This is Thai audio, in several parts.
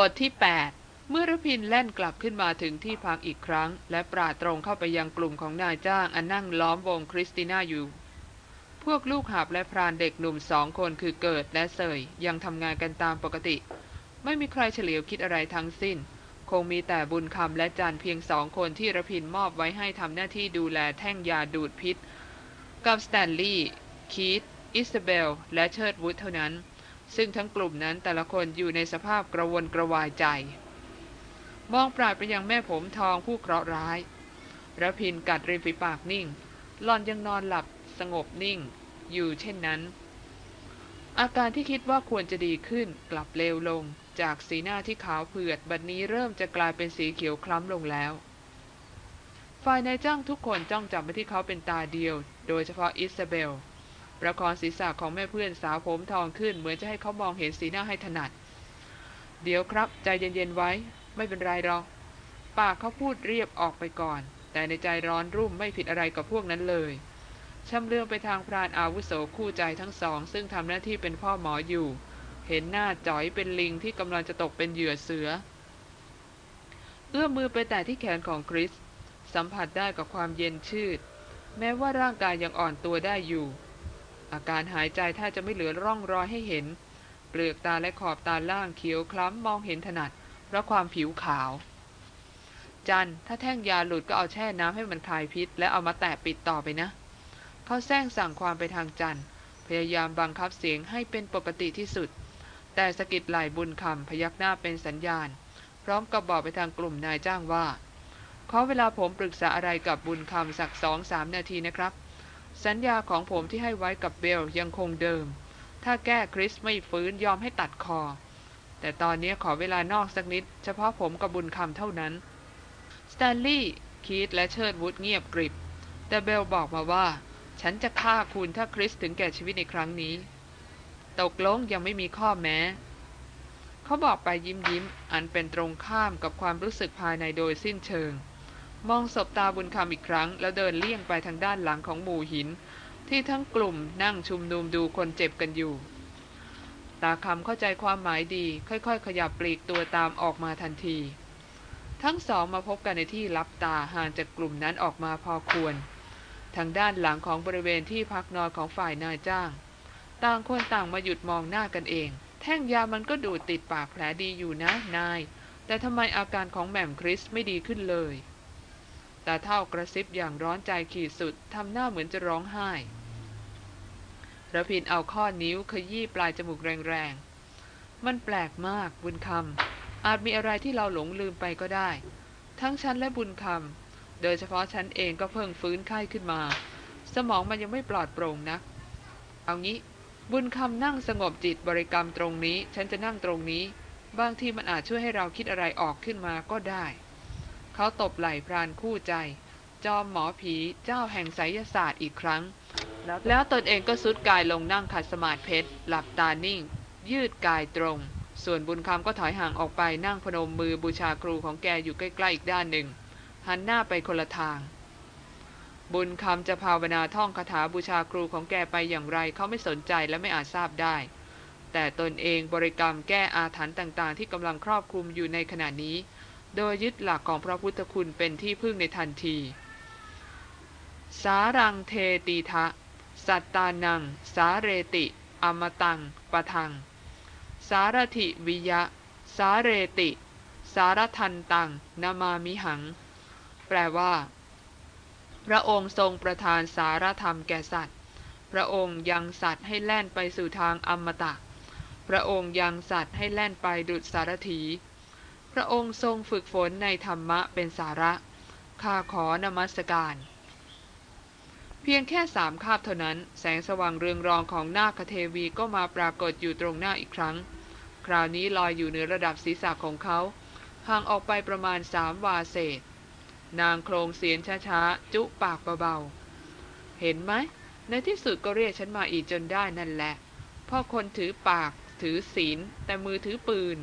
บทที่ 8 เมื่อรพินทร์แล่นกลับขึ้นมาถึงที่พักอีกครั้ง และปราดตรงเข้าไปยังกลุ่มของนายจ้างอันนั่งล้อมวงคริสติน่าอยู่ พวกลูกหาบและพรานเด็กหนุ่มสองคนคือเกิดและเสยยังทำงานกันตามปกติ ไม่มีใครเฉลียวคิดอะไรทั้งสิ้น คงมีแต่บุญคำและจันเพียงสองคนที่รพินทร์มอบไว้ให้ทำหน้าที่ดูแลแท่งยาดูดพิษ กับสแตนลีย์คีธ อิซาเบล และเชิร์ดวูดเท่านั้น ซึ่งทั้งกลุ่มนั้นแต่ละคนอยู่ในสภาพกระวนกระวายใจ มองปราดไปยังแม่ผมทองผู้เคราะห์ร้ายระพินกัดริมฝีปากนิ่งหลอนยังนอนหลับสงบนิ่ง อยู่เช่นนั้น อาการที่คิดว่าควรจะดีขึ้นกลับเลวลง จากสีหน้าที่ขาวเผือดบัดนี้เริ่มจะกลายเป็นสีเขียวคล้ำลงแล้วฝ่ายนายจ้างทุกคนจ้องจับไปที่เขาเป็นตาเดียว โดยเฉพาะอิซาเบล ประคองศีรษะของแม่เพื่อนสาวผมทองขึ้น เหมือนจะให้เขามองเห็นสีหน้าให้ถนัด เดี๋ยวครับ ใจเย็นๆไว้ ไม่เป็นไรหรอกปากเขาพูดเรียบออกไปก่อน แต่ในใจร้อนรุ่มไม่ผิดอะไรกับพวกนั้นเลยชำเลืองไปทางพรานอาวุโสคู่ใจทั้งสอง ซึ่งทำหน้าที่เป็นพ่อหมออยู่ เห็นหน้าจ๋อยเป็นลิงที่กำลังจะตกเป็นเหยื่อเสือ เอื้อมมือไปแต่ที่แขนของคริส สัมผัสได้กับความเย็นชืด แม้ว่าร่างกายยังอ่อนตัวได้อยู่ อาการหายใจถ้าจะไม่เหลือร่องรอยให้เห็น เปลือกตาและขอบตาล่างเขียวคล้ำมองเห็นถนัด เพราะความผิวขาว จันถ้าแท่งยาหลุดก็เอาแช่น้ำให้มันคลายพิษ และเอามาแตะปิดต่อไปนะเขาแซงสั่งความไปทางจันพยายามบังคับเสียงให้เป็นปกติที่สุด แต่สกิดไหลบุญคำพยักหน้าเป็นสัญญาณ พร้อมกับบอกไปทางกลุ่มนายจ้างว่าขอเวลาผมปรึกษาอะไรกับบุญคำสักสองสามนาทีนะครับ สัญญาของผมที่ให้ไว้กับเบลยังคงเดิม ถ้าแก้คริสไม่ฟื้นยอมให้ตัดคอ แต่ตอนนี้ขอเวลานอกสักนิด เฉพาะผมกับบุญคำเท่านั้น สแตนลีย์คีธ และเชิร์ดวูดเงียบกริบ แต่เบลบอกมาว่า ฉันจะฆ่าคุณถ้าคริสถึงแก่ชีวิตในครั้งนี้ ตกลงยังไม่มีข้อแม้ เขาบอกไปยิ้มยิ้ม อันเป็นตรงข้ามกับความรู้สึกภายในโดยสิ้นเชิง มองศบตาบุญคำอีกครั้ง แล้วเดินเลี่ยงไปทางด้านหลังของหมู่หิน ที่ทั้งกลุ่มนั่งชุมนุมดูคนเจ็บกันอยู่ ตาคำเข้าใจความหมายดี ค่อยๆ ขยับปลีกตัวตามออกมาทันที ทั้งสองมาพบกันในที่ลับตาห่างจากกลุ่มนั้นออกมาพอควร ทางด้านหลังของบริเวณที่พักนอนของฝ่ายนายจ้าง ต่างคนต่างมาหยุดมองหน้ากันเอง แท่งยามันก็ดูดติดปากแผลดีอยู่นะนาย แต่ทำไมอาการของแหม่มคริสไม่ดีขึ้นเลย แต่เท่ากระซิบอย่างร้อนใจขีดสุดทำหน้าเหมือนจะร้องไห้ระพินเอาข้อนิ้วขยี้ปลายจมูกแรงๆ มันแปลกมากบุญคำอาจมีอะไรที่เราหลงลืมไปก็ได้ ทั้งฉันและบุญคำโดยเฉพาะฉันเองก็เพิ่งฟื้นไข้ขึ้นมา สมองมันยังไม่ปลอดโปร่งนัก เอางี้บุญคำนั่งสงบจิตบริกรรมตรงนี้ ฉันจะนั่งตรงนี้ บางทีมันอาจช่วยให้เราคิดอะไรออกขึ้นมาก็ได้ เขาตบไหล่พรานคู่ใจ จอมหมอผีเจ้าแห่งไสยศาสตร์อีกครั้ง แล้วตนเองก็สุดกายลงนั่งขัดสมาธิเพชร หลับตานิ่ง ยืดกายตรง ส่วนบุญคำก็ถอยห่างออกไปนั่งพนมมือบูชาครูของแกอยู่ใกล้ๆอีกด้านหนึ่ง หันหน้าไปคนละทาง บุญคำจะภาวนาท่องคาถาบูชาครูของแกไปอย่างไรเขาไม่สนใจและไม่อาจทราบได้แต่ตนเองบริกรรมแก้อาถรรพ์ต่างๆ ที่กำลังครอบคลุมอยู่ในขณะนี้ โดยยึดหลักของพระพุทธคุณเป็นที่พึ่งในทันที สารังเทตีทะ สัตตานัง สาเรติ อมตังปะทัง สารถิวิยะ สาเรติ สารทันตังนามามิหัง แปลว่า พระองค์ทรงประทานสารธรรมแก่สัตว์ พระองค์ยังสัตว์ให้แล่นไปสู่ทางอมตะ พระองค์ยังสัตว์ให้แล่นไปดุจสารถี ระองค์ทรงฝึกฝนในธรรมะเป็นสาระ ข้าขอนมัสการ เพียงแค่สามคาบเท่านั้น แสงสว่างเรืองรองของนาคเทวีก็มาปรากฏอยู่ตรงหน้าอีกครั้ง คราวนี้ลอยอยู่เหนือระดับศีรษะของเขา ห่างออกไปประมาณสามวาเศษ นางโครงเสียงช้าๆ จุปากเบาๆ เห็นไหม ในที่สุดก็เรียกฉันมาอีกจนได้นั่นแหละพ่อคนถือปากถือศีลแต่มือถือปืน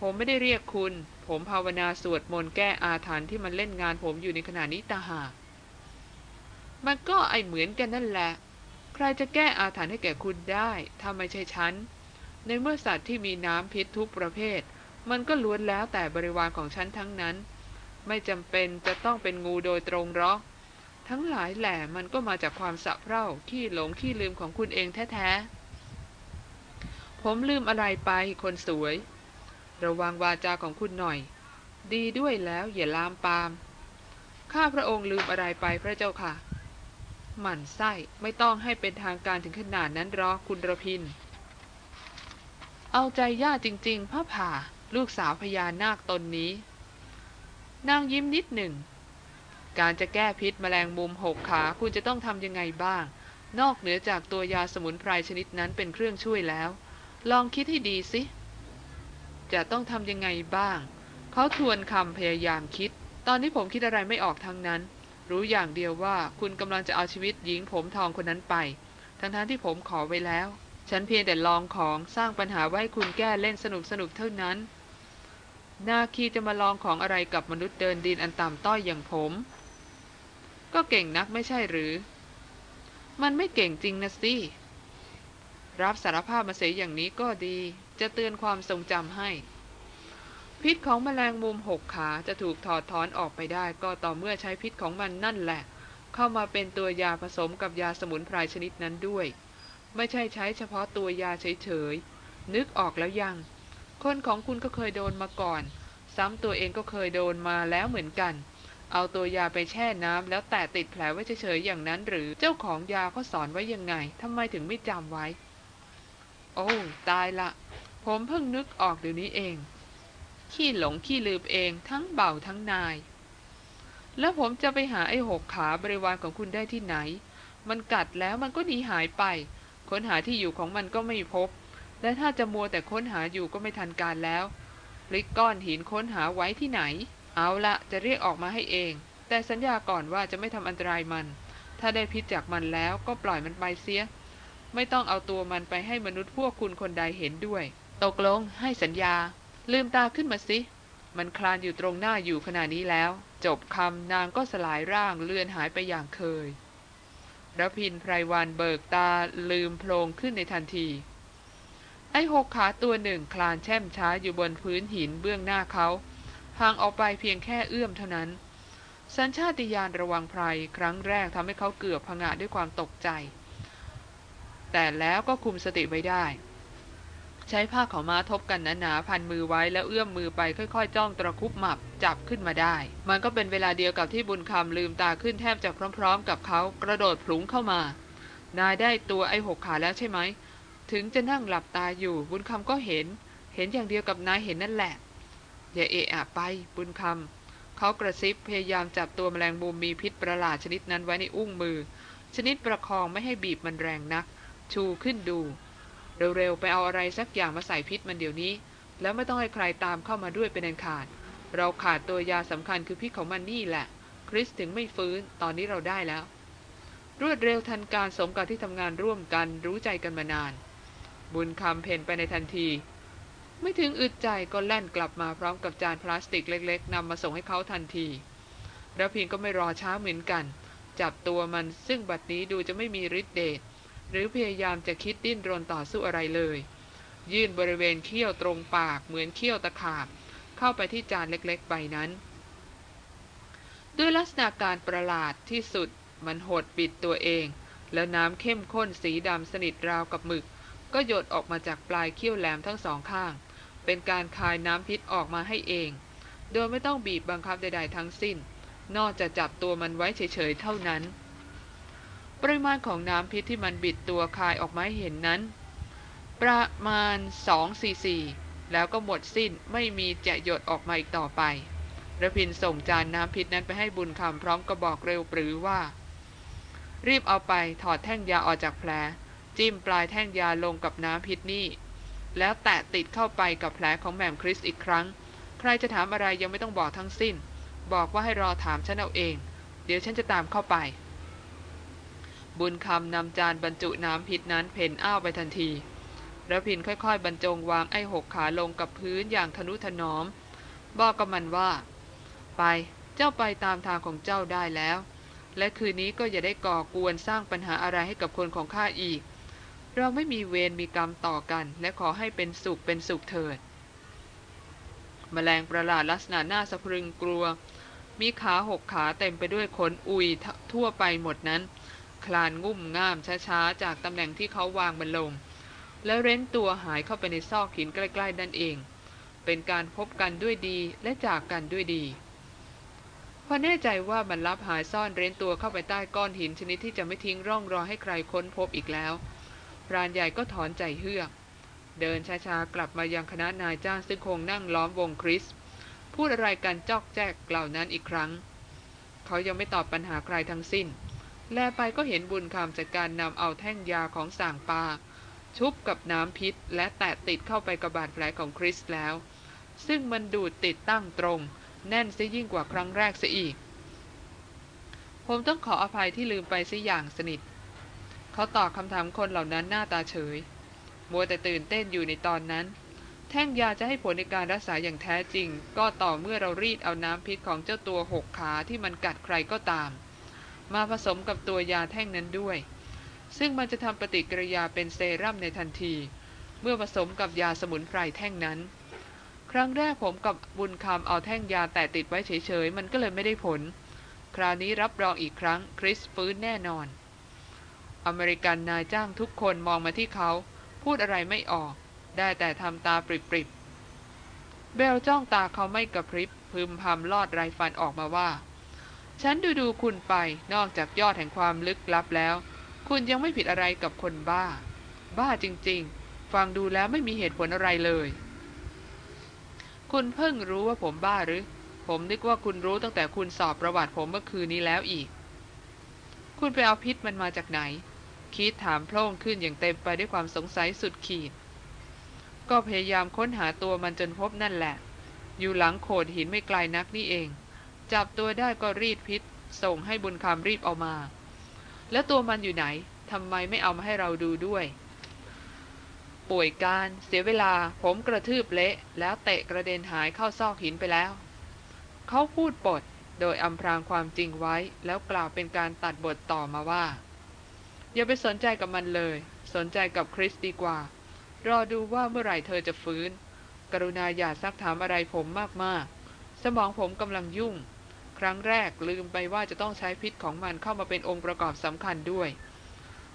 ผมไม่ได้เรียกคุณ ผมภาวนาสวดมนต์แก้อาถรรพ์ที่มันเล่นงานผมอยู่ในขณะนี้ตาหากมันก็ไอเหมือนกันนั่นแหละ ใครจะแก้อาถรรพ์ให้แก่คุณได้ถ้าไม่ใช่ฉัน ในเมื่อสัตว์ที่มีน้ำพิษทุกประเภท มันก็ล้วนแล้วแต่บริวารของฉันทั้งนั้น ไม่จำเป็นจะต้องเป็นงูโดยตรงหรอก ทั้งหลายแหล่มันก็มาจากความสะเพร่าขี้หลงขี้ลืมของคุณเองแท้ๆ ผมลืมอะไรไปคนสวย ระวังวาจาของคุณหน่อย ดีด้วยแล้วอย่าลามปาม ข้าพระองค์ลืมอะไรไปพระเจ้าค่ะ หมั่นไส้ไม่ต้องให้เป็นทางการถึงขนาดนั้นหรอกคุณระพิน เอาใจย่าจริงๆพระผ่าลูกสาวพญานาคตนนี้ นางยิ้มนิดหนึ่ง การจะแก้พิษแมลงมุมหกขาคุณจะต้องทำยังไงบ้าง นอกเหนือจากตัวยาสมุนไพรชนิดนั้นเป็นเครื่องช่วยแล้ว ลองคิดให้ดีสิ จะต้องทำยังไงบ้าง เขาทวนคำพยายามคิด ตอนนี้ผมคิดอะไรไม่ออกทั้งนั้น รู้อย่างเดียวว่าคุณกำลังจะเอาชีวิตหญิงผมทองคนนั้นไป ทั้งๆทที่ผมขอไว้แล้ว ฉันเพียงแต่ลองของสร้างปัญหาไว้ให้คุณแก้เล่นสนุกสนุกเท่านั้น นาคีจะมาลองของอะไรกับมนุษย์เดินดินอันต่ำต้อยอย่างผม ก็เก่งนักไม่ใช่หรือ มันไม่เก่งจริงนะสิรับสารภาพมาเสียอย่างนี้ก็ดี จะเตือนความทรงจำให้ พิษของแมลงมุมหกขาจะถูกถอดถอนออกไปได้ ก็ต่อเมื่อใช้พิษของมันนั่นแหละ เข้ามาเป็นตัวยาผสมกับยาสมุนไพรชนิดนั้นด้วย ไม่ใช่ใช้เฉพาะตัวยาเฉยๆ นึกออกแล้วยัง คนของคุณก็เคยโดนมาก่อน ซ้ำตัวเองก็เคยโดนมาแล้วเหมือนกันเอาตัวยาไปแช่น้ำแล้วแต่ติดแผลไว้เฉยๆอย่างนั้นหรือเจ้าของยาเขาสอนไว้ยังไงทำไมถึงไม่จำไว้ โอ้ ตายละ ผมเพิ่งนึกออกเดี๋ยวนี้เอง ขี้หลงขี้ลืมเองทั้งเบาทั้งนาย แล้วผมจะไปหาไอ้หกขาบริวารของคุณได้ที่ไหน มันกัดแล้วมันก็หนีหายไป ค้นหาที่อยู่ของมันก็ไม่พบ และถ้าจะมัวแต่ค้นหาอยู่ก็ไม่ทันการแล้วพลิกก้อนหินค้นหาไว้ที่ไหน เอาละจะเรียกออกมาให้เอง แต่สัญญาก่อนว่าจะไม่ทำอันตรายมัน ถ้าได้พิษจากมันแล้วก็ปล่อยมันไปเสีย ไม่ต้องเอาตัวมันไปให้มนุษย์พวกคุณคนใดเห็นด้วย ตกลงให้สัญญา ลืมตาขึ้นมาสิ มันคลานอยู่ตรงหน้าอยู่ขณะนี้แล้ว จบคำนางก็สลายร่างเลือนหายไปอย่างเคยระพินไพรวันเบิกตาลืมโพลงขึ้นในทันที ไอ้หกขาตัวหนึ่งคลานแช่มช้าอยู่บนพื้นหินเบื้องหน้าเขาห่างออกไปเพียงแค่เอื้อมเท่านั้น สัญชาติญาณระวังไพรครั้งแรกทำให้เขาเกือบผงะด้วยความตกใจ แต่แล้วก็คุมสติไว้ได้ ใช้ผ้าขาวม้าทบกันหนาๆพันมือไว้แล้วเอื้อมมือไปค่อยๆ จ้องตะคุบหมับจับขึ้นมาได้ มันก็เป็นเวลาเดียวกับที่บุญคำลืมตาขึ้นแทบจะพร้อม ๆ กับเขากระโดดพลุงเข้ามา นายได้ตัวไอ้หกขาแล้วใช่ไหม ถึงจะนั่งหลับตาอยู่ บุญคำก็เห็น เห็นอย่างเดียวกับนายเห็นนั่นแหละ อย่าเอะอะไป บุญคำเขากระซิบพยายามจับตัวแมลงมุมมีพิษประหลาดชนิดนั้นไว้ในอุ้งมือ ชนิดประคองไม่ให้บีบมันแรงนัก ชูขึ้นดู เร็วๆ ไปเอาอะไรสักอย่างมาใส่พิษมันเดี๋ยวนี้ แล้วไม่ต้องให้ใครตามเข้ามาด้วยเป็นอันขาด เราขาดตัวยาสำคัญคือพิษของมันนี่แหละ คริสถึงไม่ฟื้นตอนนี้เราได้แล้ว รวดเร็วทันการสมกับที่ทำงานร่วมกันรู้ใจกันมานาน บุญคำเพนไปในทันที ไม่ถึงอึดใจก็แล่นกลับมาพร้อมกับจานพลาสติกเล็ก ๆนำมาส่งให้เขาทันทีระพินก็ไม่รอช้าเหมือนกัน จับตัวมันซึ่งบัดนี้ดูจะไม่มีฤทธิ์เดช หรือพยายามจะคิดดิ้นรนต่อสู้อะไรเลย ยื่นบริเวณเขี้ยวตรงปากเหมือนเขี้ยวตะขาบ เข้าไปที่จานเล็กๆใบนั้น ด้วยลักษณะการประหลาดที่สุดมันหดปิดตัวเอง แล้วน้ำเข้มข้นสีดำสนิทราวกับหมึก ก็หยดออกมาจากปลายเขี้ยวแหลมทั้งสองข้าง เป็นการคายน้ำพิษออกมาให้เอง โดยไม่ต้องบีบบังคับใด ๆ ทั้งสิ้น นอกจากจับตัวมันไว้เฉยๆเท่านั้น ปริมาณของน้ำพิษที่มันบิดตัวคายออกมาให้เห็นนั้น ประมาณ2ซีซีแล้วก็หมดสิ้นไม่มีจะหยดออกมาอีกต่อไประพินส่งจานน้ำพิษนั้นไปให้บุญคำพร้อมกระบอกเร็วปรือว่า รีบเอาไปถอดแท่งยาออกจากแผล จิ้มปลายแท่งยาลงกับน้ำพิษนี่ แล้วแตะติดเข้าไปกับแผลของแหม่มคริสอีกครั้ง ใครจะถามอะไรยังไม่ต้องบอกทั้งสิ้น บอกว่าให้รอถามฉันเอาเอง เดี๋ยวฉันจะตามเข้าไป บุญคำนำจานบรรจุน้ำพิษนั้นเพ่นอ้าวไปทันทีระพินค่อยๆ บรรจงวางไอ้หกขาลงกับพื้นอย่างทนุถนอม บอกกับมันว่า ไปเจ้าไปตามทางของเจ้าได้แล้ว และคืนนี้ก็อย่าได้ก่อกวนสร้างปัญหาอะไรให้กับคนของข้าอีก เราไม่มีเวรมีกรรมต่อกัน และขอให้เป็นสุขเป็นสุขเถิดแมลงประหลาดลักษณะหน้าสะพรึงกลัว มีขาหกขาเต็มไปด้วยขนอุยทั่วไปหมดนั้น ลานงุ่มง่ามช้าๆ จากตำแหน่งที่เขาวางมันลง แล้วเร้นตัวหายเข้าไปในซอกหินใกล้ๆนั่นเอง เป็นการพบกันด้วยดีและจากกันด้วยดี พอแน่ใจว่ามันลับหายซ่อนเร้นตัวเข้าไปใต้ก้อนหินชนิดที่จะไม่ทิ้งร่องรอยให้ใครค้นพบอีกแล้วพรานใหญ่ก็ถอนใจเฮือก เดินช้าๆกลับมายังคณะนายจ้างซึ่งคงนั่งล้อมวงคริส พูดอะไรกันจอกแจกเหล่านั้นอีกครั้ง เขายังไม่ตอบปัญหาใครทั้งสิ้น แลไปก็เห็นบุญคำจากการนำเอาแท่งยาของส่างปา ชุบกับน้ำพิษ และแตะติดเข้าไปกับบาดแผลของคริสแล้ว ซึ่งมันดูดติดตั้งตรง แน่นซะยิ่งกว่าครั้งแรกซะอีก ผมต้องขออภัยที่ลืมไปซะอย่างสนิท เขาตอบคำถามคนเหล่านั้นหน้าตาเฉย มัวแต่ตื่นเต้นอยู่ในตอนนั้น แท่งยาจะให้ผลในการรักษาอย่างแท้จริง ก็ต่อเมื่อเรารีดเอาน้ำพิษของเจ้าตัวหกขาที่มันกัดใครก็ตาม มาผสมกับตัวยาแท่งนั้นด้วย ซึ่งมันจะทำปฏิกิริยาเป็นเซรั่มในทันที เมื่อผสมกับยาสมุนไพรแท่งนั้น ครั้งแรกผมกับบุญคำเอาแท่งยาแตะติดไว้เฉยๆ มันก็เลยไม่ได้ผล คราวนี้รับรองอีกครั้งคริสฟื้นแน่นอน อเมริกันนายจ้างทุกคนมองมาที่เขา พูดอะไรไม่ออก ได้แต่ทำตาปริบๆเบลจ้องตาเขาไม่กระพริบพึมพำลอดไรฟันออกมาว่า ฉันดูดูคุณไปนอกจากยอดแห่งความลึกลับแล้ว คุณยังไม่ผิดอะไรกับคนบ้า บ้าจริงๆ ฟังดูแล้วไม่มีเหตุผลอะไรเลย คุณเพิ่งรู้ว่าผมบ้าหรือ ผมนึกว่าคุณรู้ตั้งแต่คุณสอบประวัติผมเมื่อคืนนี้แล้วอีก คุณไปเอาพิษมันมาจากไหน คิดถามโพล่งขึ้นอย่างเต็มไปด้วยความสงสัยสุดขีด ก็พยายามค้นหาตัวมันจนพบนั่นแหละ อยู่หลังโขดหินไม่ไกลนักนี่เอง จับตัวได้ก็รีดพิษ ส่งให้บุญคำรีบเอามา แล้วตัวมันอยู่ไหนทำไมไม่เอามาให้เราดูด้วย ป่วยการเสียเวลาผมกระทืบเละ แล้วเตะกระเด็นหายเข้าซอกหินไปแล้ว เขาพูดปดโดยอำพรางความจริงไว้แล้วกล่าวเป็นการตัดบทต่อมาว่า อย่าไปสนใจกับมันเลย สนใจกับคริสดีกว่า รอดูว่าเมื่อไหร่เธอจะฟื้น กรุณาอย่าซักถามอะไรผมมากๆ สมองผมกำลังยุ่ง ครั้งแรกลืมไปว่าจะต้องใช้พิษของมันเข้ามาเป็นองค์ประกอบสำคัญด้วย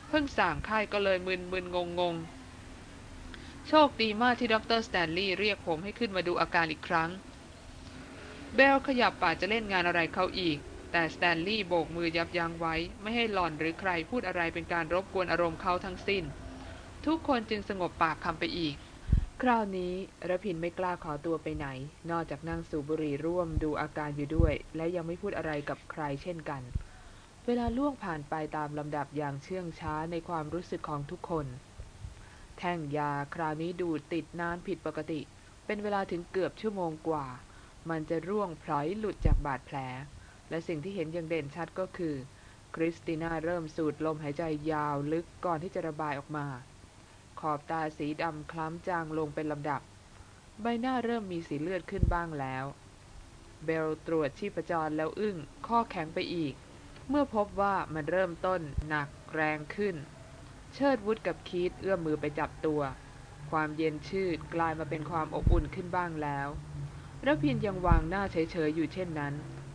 เพิ่งสั่งค่ายก็เลยมึนมึนงงงโชคดีมากที่ดรสแตนลีย์เรียกผมให้ขึ้นมาดูอาการอีกครั้ง เบลขยับปากจะเล่นงานอะไรเขาอีก แต่สแตนลีย์โบกมือยับยั้งไว้ ไม่ให้หล่อนหรือใครพูดอะไรเป็นการรบกวนอารมณ์เขาทั้งสิ้น ทุกคนจึงสงบปากคำไปอีก คราวนี้ระพินไม่กล้าขอตัวไปไหน นอกจากนั่งสูบบุหรี่ร่วมดูอาการอยู่ด้วย และยังไม่พูดอะไรกับใครเช่นกัน เวลาล่วงผ่านไปตามลำดับอย่างเชื่องช้าในความรู้สึกของทุกคน แท่งยาคราวนี้ดูดติดนานผิดปกติ เป็นเวลาถึงเกือบชั่วโมงกว่า มันจะร่วงพลอยหลุดจากบาดแผล และสิ่งที่เห็นอย่างเด่นชัดก็คือ คริสติน่าเริ่มสูดลมหายใจยาวลึกก่อนที่จะระบายออกมา อบตาสีดำคล้ำจางลงเป็นลำดับ ใบหน้าเริ่มมีสีเลือดขึ้นบ้างแล้ว เบลตรวจชีพจรแล้วอึ้ง ข้อแข็งไปอีก เมื่อพบว่ามันเริ่มต้นหนักแรงขึ้น เชิดวุฒกับคีตเอื้อมมือไปจับตัว ความเย็นชืดกลายมาเป็นความอบอุ่นขึ้นบ้างแล้วระพินยังวางหน้าเฉยๆอยู่เช่นนั้น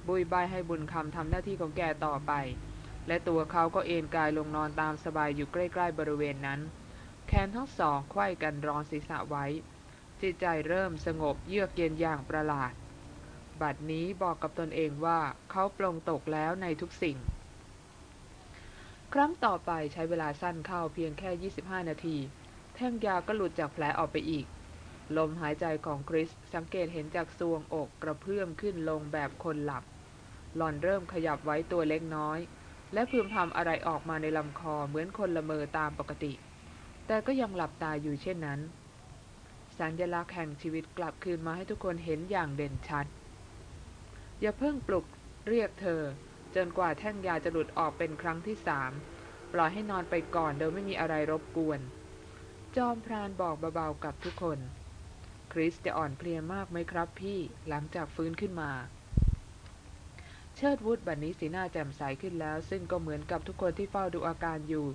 บุยบายให้บุญคำทำหน้าที่ของแกต่อไป และตัวเขาก็เอนกายลงนอนตามสบายอยู่ใกล้ๆบริเวณนั้น แขนทั้งสองไขว้กันรองศีรษะไว้ จิตใจเริ่มสงบเยือกเย็นอย่างประหลาด บัดนี้บอกกับตนเองว่าเขาปลงตกแล้วในทุกสิ่ง ครั้งต่อไปใช้เวลาสั้นเข้าเพียงแค่ 25 นาที แท่งยาก็หลุดจากแผลออกไปอีก ลมหายใจของคริสสังเกตเห็นจากซวงอกกระเพื่อมขึ้นลงแบบคนหลับ หล่อนเริ่มขยับไว้ตัวเล็กน้อย และพึมพำอะไรออกมาในลำคอเหมือนคนละเมอตามปกติ แต่ก็ยังหลับตาอยู่เช่นนั้น สัญลักษณ์แห่งชีวิตกลับคืนมาให้ทุกคนเห็นอย่างเด่นชัด อย่าเพิ่งปลุกเรียกเธอ จนกว่าแท่งยาจะหลุดออกเป็นครั้งที่สามปล่อยให้นอนไปก่อนโดยไม่มีอะไรรบกวน จอมพรานบอกเบาๆกับทุกคน คริสจะอ่อนเพลียมากไหมครับพี่หลังจากฟื้นขึ้นมา เชิดวุฒบัดนนี้สีหน้าแจ่มใสขึ้นแล้ว ซึ่งก็เหมือนกับทุกคนที่เฝ้าดูอาการอยู่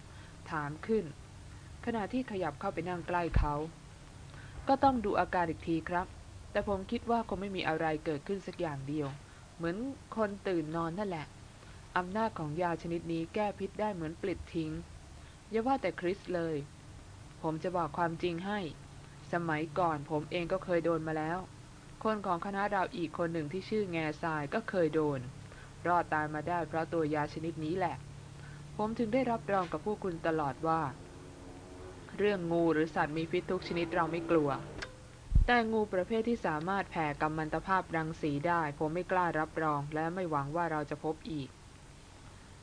ถามขึ้น ขณะที่ขยับเข้าไปนั่งใกล้เขา ก็ต้องดูอาการอีกทีครับ แต่ผมคิดว่าคงไม่มีอะไรเกิดขึ้นสักอย่างเดียว เหมือนคนตื่นนอนนั่นแหละอำนาจของยาชนิดนี้แก้พิษได้เหมือนปลิดทิ้ง อย่าว่าแต่คริสเลย ผมจะบอกความจริงให้ สมัยก่อนผมเองก็เคยโดนมาแล้ว คนของคณะเราอีกคนหนึ่งที่ชื่อแง่ทรายก็เคยโดน รอดตายมาได้เพราะตัวยาชนิดนี้แหละ ผมถึงได้รับรองกับพวกคุณตลอดว่า เรื่องงูหรือสัตว์มีพิษทุกชนิดเราไม่กลัว แต่งูประเภทที่สามารถแผ่กัมมันตภาพรังสีได้ ผมไม่กล้ารับรอง และไม่หวังว่าเราจะพบอีก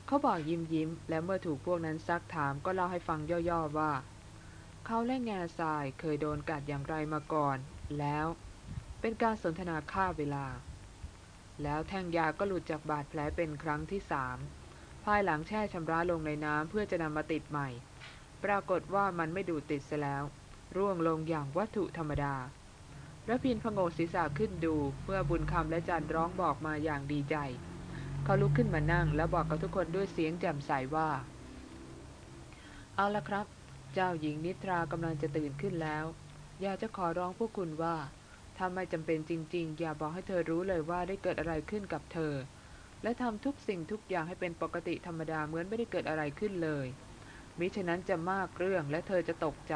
เขาบอกยิ้มยิ้ม และเมื่อถูกพวกนั้นซักถามก็เล่าให้ฟังย่อๆว่า เขาและแง่ทรายเคยโดนกัดอย่างไรมาก่อน แล้วเป็นการสนทนาฆ่าเวลา แล้วแท่งยาก็หลุดจากบาดแผลเป็นครั้งที่สามภายหลังแช่ชำระลงในน้ำเพื่อจะนำมาติดใหม่ ปรากฏว่ามันไม่ดูติดเสียแล้ว ร่วงลงอย่างวัตถุธรรมดาระพินพงกศีรษะขึ้นดูเมื่อบุญคำและจันร้องบอกมาอย่างดีใจ เขาลุกขึ้นมานั่งแล้วบอกกับทุกคนด้วยเสียงแจ่มใสว่า เอาละครับ เจ้าหญิงนิทรากำลังจะตื่นขึ้นแล้ว อยากจะขอร้องพวกคุณว่าถ้าไม่จำเป็นจริง ๆ อย่าบอกให้เธอรู้เลยว่าได้เกิดอะไรขึ้นกับเธอ และทำทุกสิ่งทุกอย่างให้เป็นปกติธรรมดาเหมือนไม่ได้เกิดอะไรขึ้นเลย มิฉะนั้นจะมากเรื่องและเธอจะตกใจ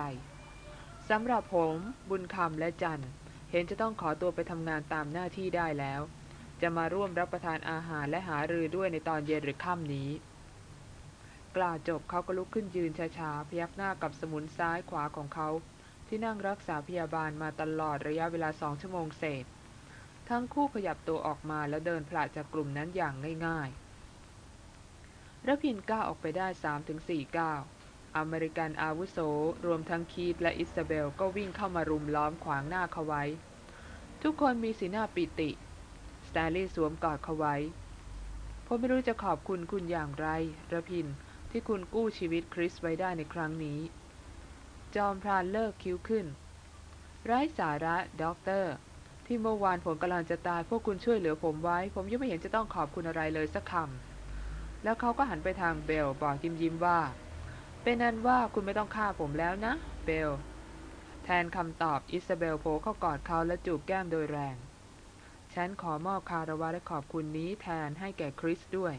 สำหรับผมบุญคำและจันเห็นจะต้องขอตัวไปทำงานตามหน้าที่ได้แล้ว จะมาร่วมรับประทานอาหารและหารือด้วยในตอนเย็นหรือค่ำนี้ กล่าวจบเขาก็ลุกขึ้นยืนช้าๆพยักหน้ากับสมุนซ้ายขวาของเขา ที่นั่งรักษาพยาบาลมาตลอดระยะเวลาสองชั่วโมงเศษ ทั้งคู่ขยับตัวออกมาแล้วเดินผลาจากกลุ่มนั้นอย่างง่ายๆระพินก้าวออกไปได้สามถึงสี่ก้าว อเมริกันอาวุโส รวมทั้งคีตและอิสเบลก็วิ่งเข้ามารุมล้อมขวางหน้าเขาไว้ ทุกคนมีสีหน้าปิติ สแตลลี่สวมกอดเขาไว้ ผมไม่รู้จะขอบคุณคุณอย่างไรระพิน ที่คุณกู้ชีวิตคริสไว้ได้ในครั้งนี้ จอมพรานเลิกคิ้วขึ้น ไร้สาระด็อกเตอร์ ที่เมื่อวานผมกำลังจะตายพวกคุณช่วยเหลือผมไว้ ผมยังไม่เห็นจะต้องขอบคุณอะไรเลยสักคำแล้วเขาก็หันไปทางเบลบอกยิ้มยิ้มว่า เป็นอันว่าคุณไม่ต้องฆ่าผมแล้วนะ เบล แทนคำตอบอิซาเบลโผเข้ากอดเขาและจูบแก้มโดยแรง ฉันขอมอบคารวะและขอบคุณนี้แทนให้แก่คริสด้วย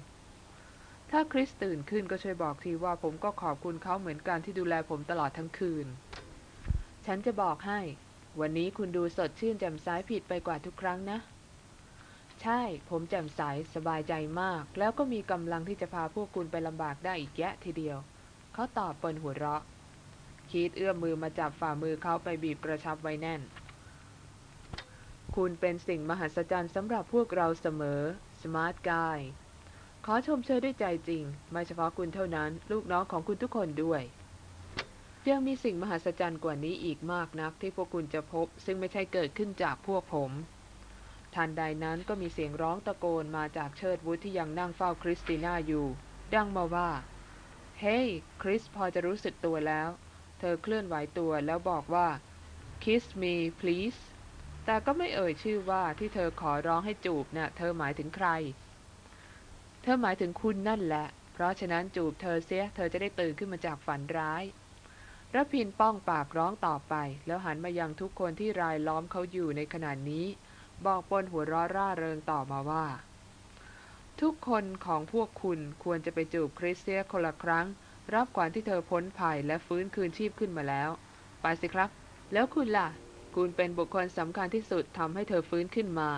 ถ้าคริสตื่นขึ้นก็ช่วยบอกทีว่าผมก็ขอบคุณเขาเหมือนกันที่ดูแลผมตลอดทั้งคืน ฉันจะบอกให้ วันนี้คุณดูสดชื่นแจ่มใสผิดไปกว่าทุกครั้งนะใช่ ผมแจ่มใส สบายใจมาก แล้วก็มีกำลังที่จะพาพวกคุณไปลำบากได้อีกแยะทีเดียว เขาตอบเปินหัวเราะ คีดเอื้อมมือมาจับฝ่ามือเขาไปบีบกระชับไว้แน่น คุณเป็นสิ่งมหัศจรรย์สำหรับพวกเราเสมอ สมาร์ทกายขอชมเชยด้วยใจจริง ไม่เฉพาะคุณเท่านั้น ลูกน้องของคุณทุกคนด้วย ยังมีสิ่งมหัศจรรย์กว่านี้อีกมากนักที่พวกคุณจะพบ ซึ่งไม่ใช่เกิดขึ้นจากพวกผมทันใดนั้นก็มีเสียงร้องตะโกนมาจากเชิดวุฒที่ยังนั่งเฝ้าคริสติน่าอยู่ ดังมาว่า เฮ้ยคริสพอจะรู้สึกตัวแล้ว เธอเคลื่อนไหวตัวแล้วบอกว่า kiss me please แต่ก็ไม่เอ่ยชื่อว่าที่เธอขอร้องให้จูบนะ่ะเธอหมายถึงใคร เธอหมายถึงคุณนั่นแหละ เพราะฉะนั้นจูบเธอเสีย เธอจะได้ตื่นขึ้นมาจากฝันร้ายรพินป้องปากร้องต่อไป แล้วหันมายังทุกคนที่รายล้อมเขาอยู่ในขณะนี้ บอกปนหัวร้อร่าเริงต่อมาว่า ทุกคนของพวกคุณควรจะไปจูบคริสเซียคนละครั้ง รับขวัญที่เธอพ้นภัยและฟื้นคืนชีพขึ้นมาแล้ว ไปสิครับ แล้วคุณล่ะ คุณเป็นบุคคลสำคัญที่สุดทำให้เธอฟื้นขึ้นมา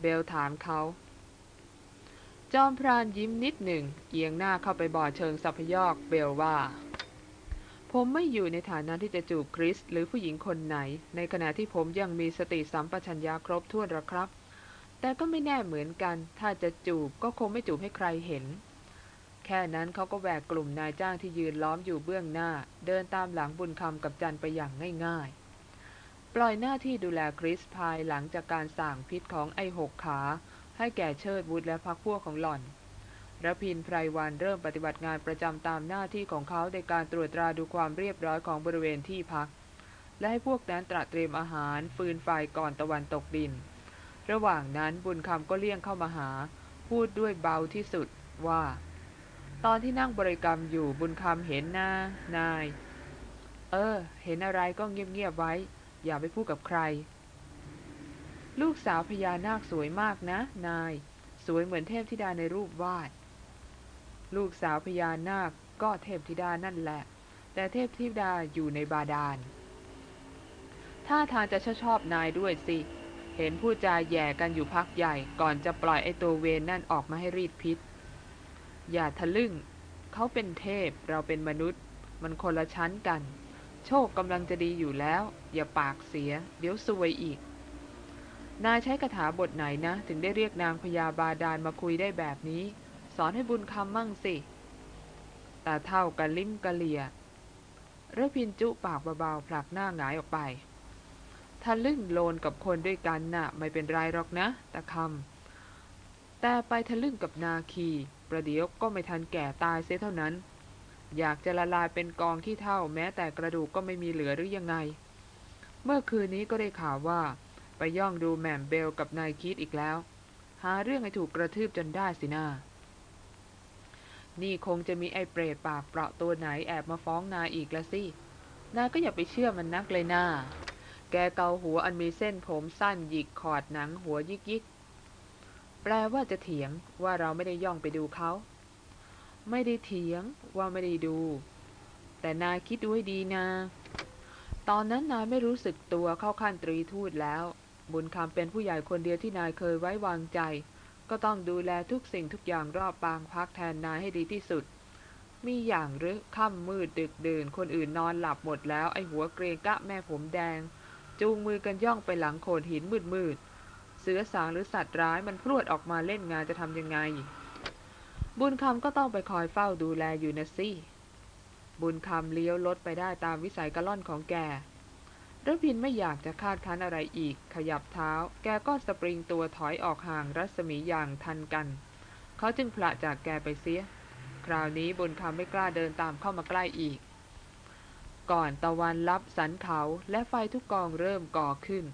เบลถามเขาจอมพรานยิ้มนิดหนึ่ง เอียงหน้าเข้าไปบ่อเชิงสัพยอกเบลว่า ผมไม่อยู่ในฐานะที่จะจูบคริส หรือผู้หญิงคนไหน ในขณะที่ผมยังมีสติสัมปชัญญะครบถ้วนหรอครับ แต่ก็ไม่แน่เหมือนกัน ถ้าจะจูบก็คงไม่จูบให้ใครเห็น แค่นั้นเขาก็แหวกกลุ่มนายจ้างที่ยืนล้อมอยู่เบื้องหน้า เดินตามหลังบุญคำกับจันไปอย่างง่ายๆ ปล่อยหน้าที่ดูแลคริสพายหลังจากการสั่งพิษของไอ้หกขา ให้แก่เชิดวุฒและพักพวกของหล่อนระพินไพรวันเริ่มปฏิบัติงานประจำตามหน้าที่ของเขาในการตรวจตราดูความเรียบร้อยของบริเวณที่พัก และให้พวกนั้นตระเตรียมอาหารฟืนไฟก่อนตะวันตกดิน ระหว่างนั้นบุญคำก็เลี่ยงเข้ามาหา พูดด้วยเบาที่สุดว่า ตอนที่นั่งบริกรรมอยู่บุญคำเห็นหน้านาย เออ เห็นอะไรก็เงียบๆไว้ อย่าไปพูดกับใคร ลูกสาวพญานาคสวยมากนะ นาย สวยเหมือนเทพธิดาในรูปวาด ลูกสาวพญานาคก็เทพธิดานั่นแหละ แต่เทพธิดาอยู่ในบาดาลท่าทางจะชอบชอบนายด้วยสิ เห็นผู้จาแย่กันอยู่พักใหญ่ก่อนจะปล่อยไอ้ตัวเวนนั่นออกมาให้รีดพิษ อย่าทะลึ่ง เขาเป็นเทพเราเป็นมนุษย์ มันคนละชั้นกัน โชคกำลังจะดีอยู่แล้ว อย่าปากเสีย เดี๋ยวซวยอีก นายใช้คาถาบทไหนนะ ถึงได้เรียกนางพญาบาดาลมาคุยได้แบบนี้ สอนให้บุญคำมั่งสิตาเท่ากันลิ้มกะเลียเระพินจุปากเบาๆผลักหน้าหงายออกไป ทะลึ่งโลนกับคนด้วยกันน่ะไม่เป็นไรหรอกนะตะคำแต่ไปทะลึ่งกับนาคี ประเดี๋ยวก็ไม่ทันแก่ตายเสียเท่านั้น อยากจะละลายเป็นกองขี้เท่าแม้แต่กระดูกก็ไม่มีเหลือหรือยังไง เมื่อคืนนี้ก็ได้ข่าวว่า ไปย่องดูแหม่มเบลกับนายคิดอีกแล้ว หาเรื่องให้ถูกกระทืบจนได้สินานี่คงจะมีไอ้เปรตปากเปราะตัวไหนแอบมาฟ้องนายอีกละสินายก็อย่าไปเชื่อมันนักเลยนา แกเกาหัวอันมีเส้นผมสั้นหยิกขอดหนังหัวยิกยิกแปลว่าจะเถียงว่าเราไม่ได้ย่องไปดูเขา ไม่ได้เถียงว่าไม่ได้ดู แต่นายคิดดูให้ดีนะตอนนั้นนายไม่รู้สึกตัวเข้าขั้นตรีทูตแล้ว บุญคำเป็นผู้ใหญ่คนเดียวที่นายเคยไว้วางใจ ก็ต้องดูแลทุกสิ่งทุกอย่างรอบปางพักแทนนายให้ดีที่สุด มีอย่างหรือค่ำมืดดึกดื่นคนอื่นนอนหลับหมดแล้วไอหัวเกรงกะแม่ผมแดง จูงมือกันย่องไปหลังโขดหินมืดๆเสือสางหรือสัตว์ร้ายมันพรวดออกมาเล่นงานจะทำยังไง บุญคำก็ต้องไปคอยเฝ้าดูแลอยู่นะสิบุญคำเลี้ยวรถไปได้ตามวิสัยกระล่อนของแกระพินไม่อยากจะคาดคั้นอะไรอีก ขยับเท้า แกก็สปริงตัวถอยออกห่างรัศมีอย่างทันกัน เขาจึงพละจากแกไปเสีย คราวนี้บุญคำไม่กล้าเดินตามเข้ามาใกล้อีก ก่อนตะวันลับสันเขาและไฟทุกกองเริ่มก่อขึ้น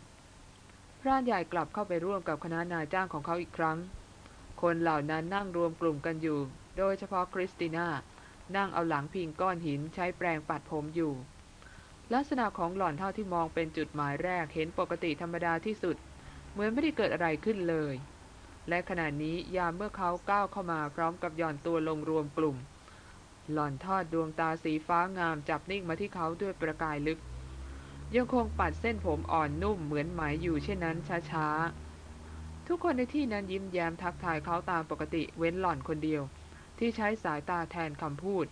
พระใหญ่กลับเข้าไปร่วมกับคณะนายจ้างของเขาอีกครั้ง คนเหล่านั้นนั่งรวมกลุ่มกันอยู่ โดยเฉพาะคริสติน่า นั่งเอาหลังพิงก้อนหินใช้แปรงปัดผมอยู่ ลักษณะของหล่อนเท่าที่มองเป็นจุดหมายแรกเห็นปกติธรรมดาที่สุด เหมือนไม่ได้เกิดอะไรขึ้นเลย และขณะนี้ยามเมื่อเขาก้าวเข้ามาพร้อมกับหย่อนตัวลงรวมกลุ่ม หล่อนทอดดวงตาสีฟ้างามจับนิ่งมาที่เขาด้วยประกายลึก ยังคงปัดเส้นผมอ่อนนุ่มเหมือนไหมอยู่เช่นนั้นช้าๆ ทุกคนในที่นั้นยิ้มแย้มทักทายเขาตามปกติเว้นหล่อนคนเดียว ที่ใช้สายตาแทนคำพูด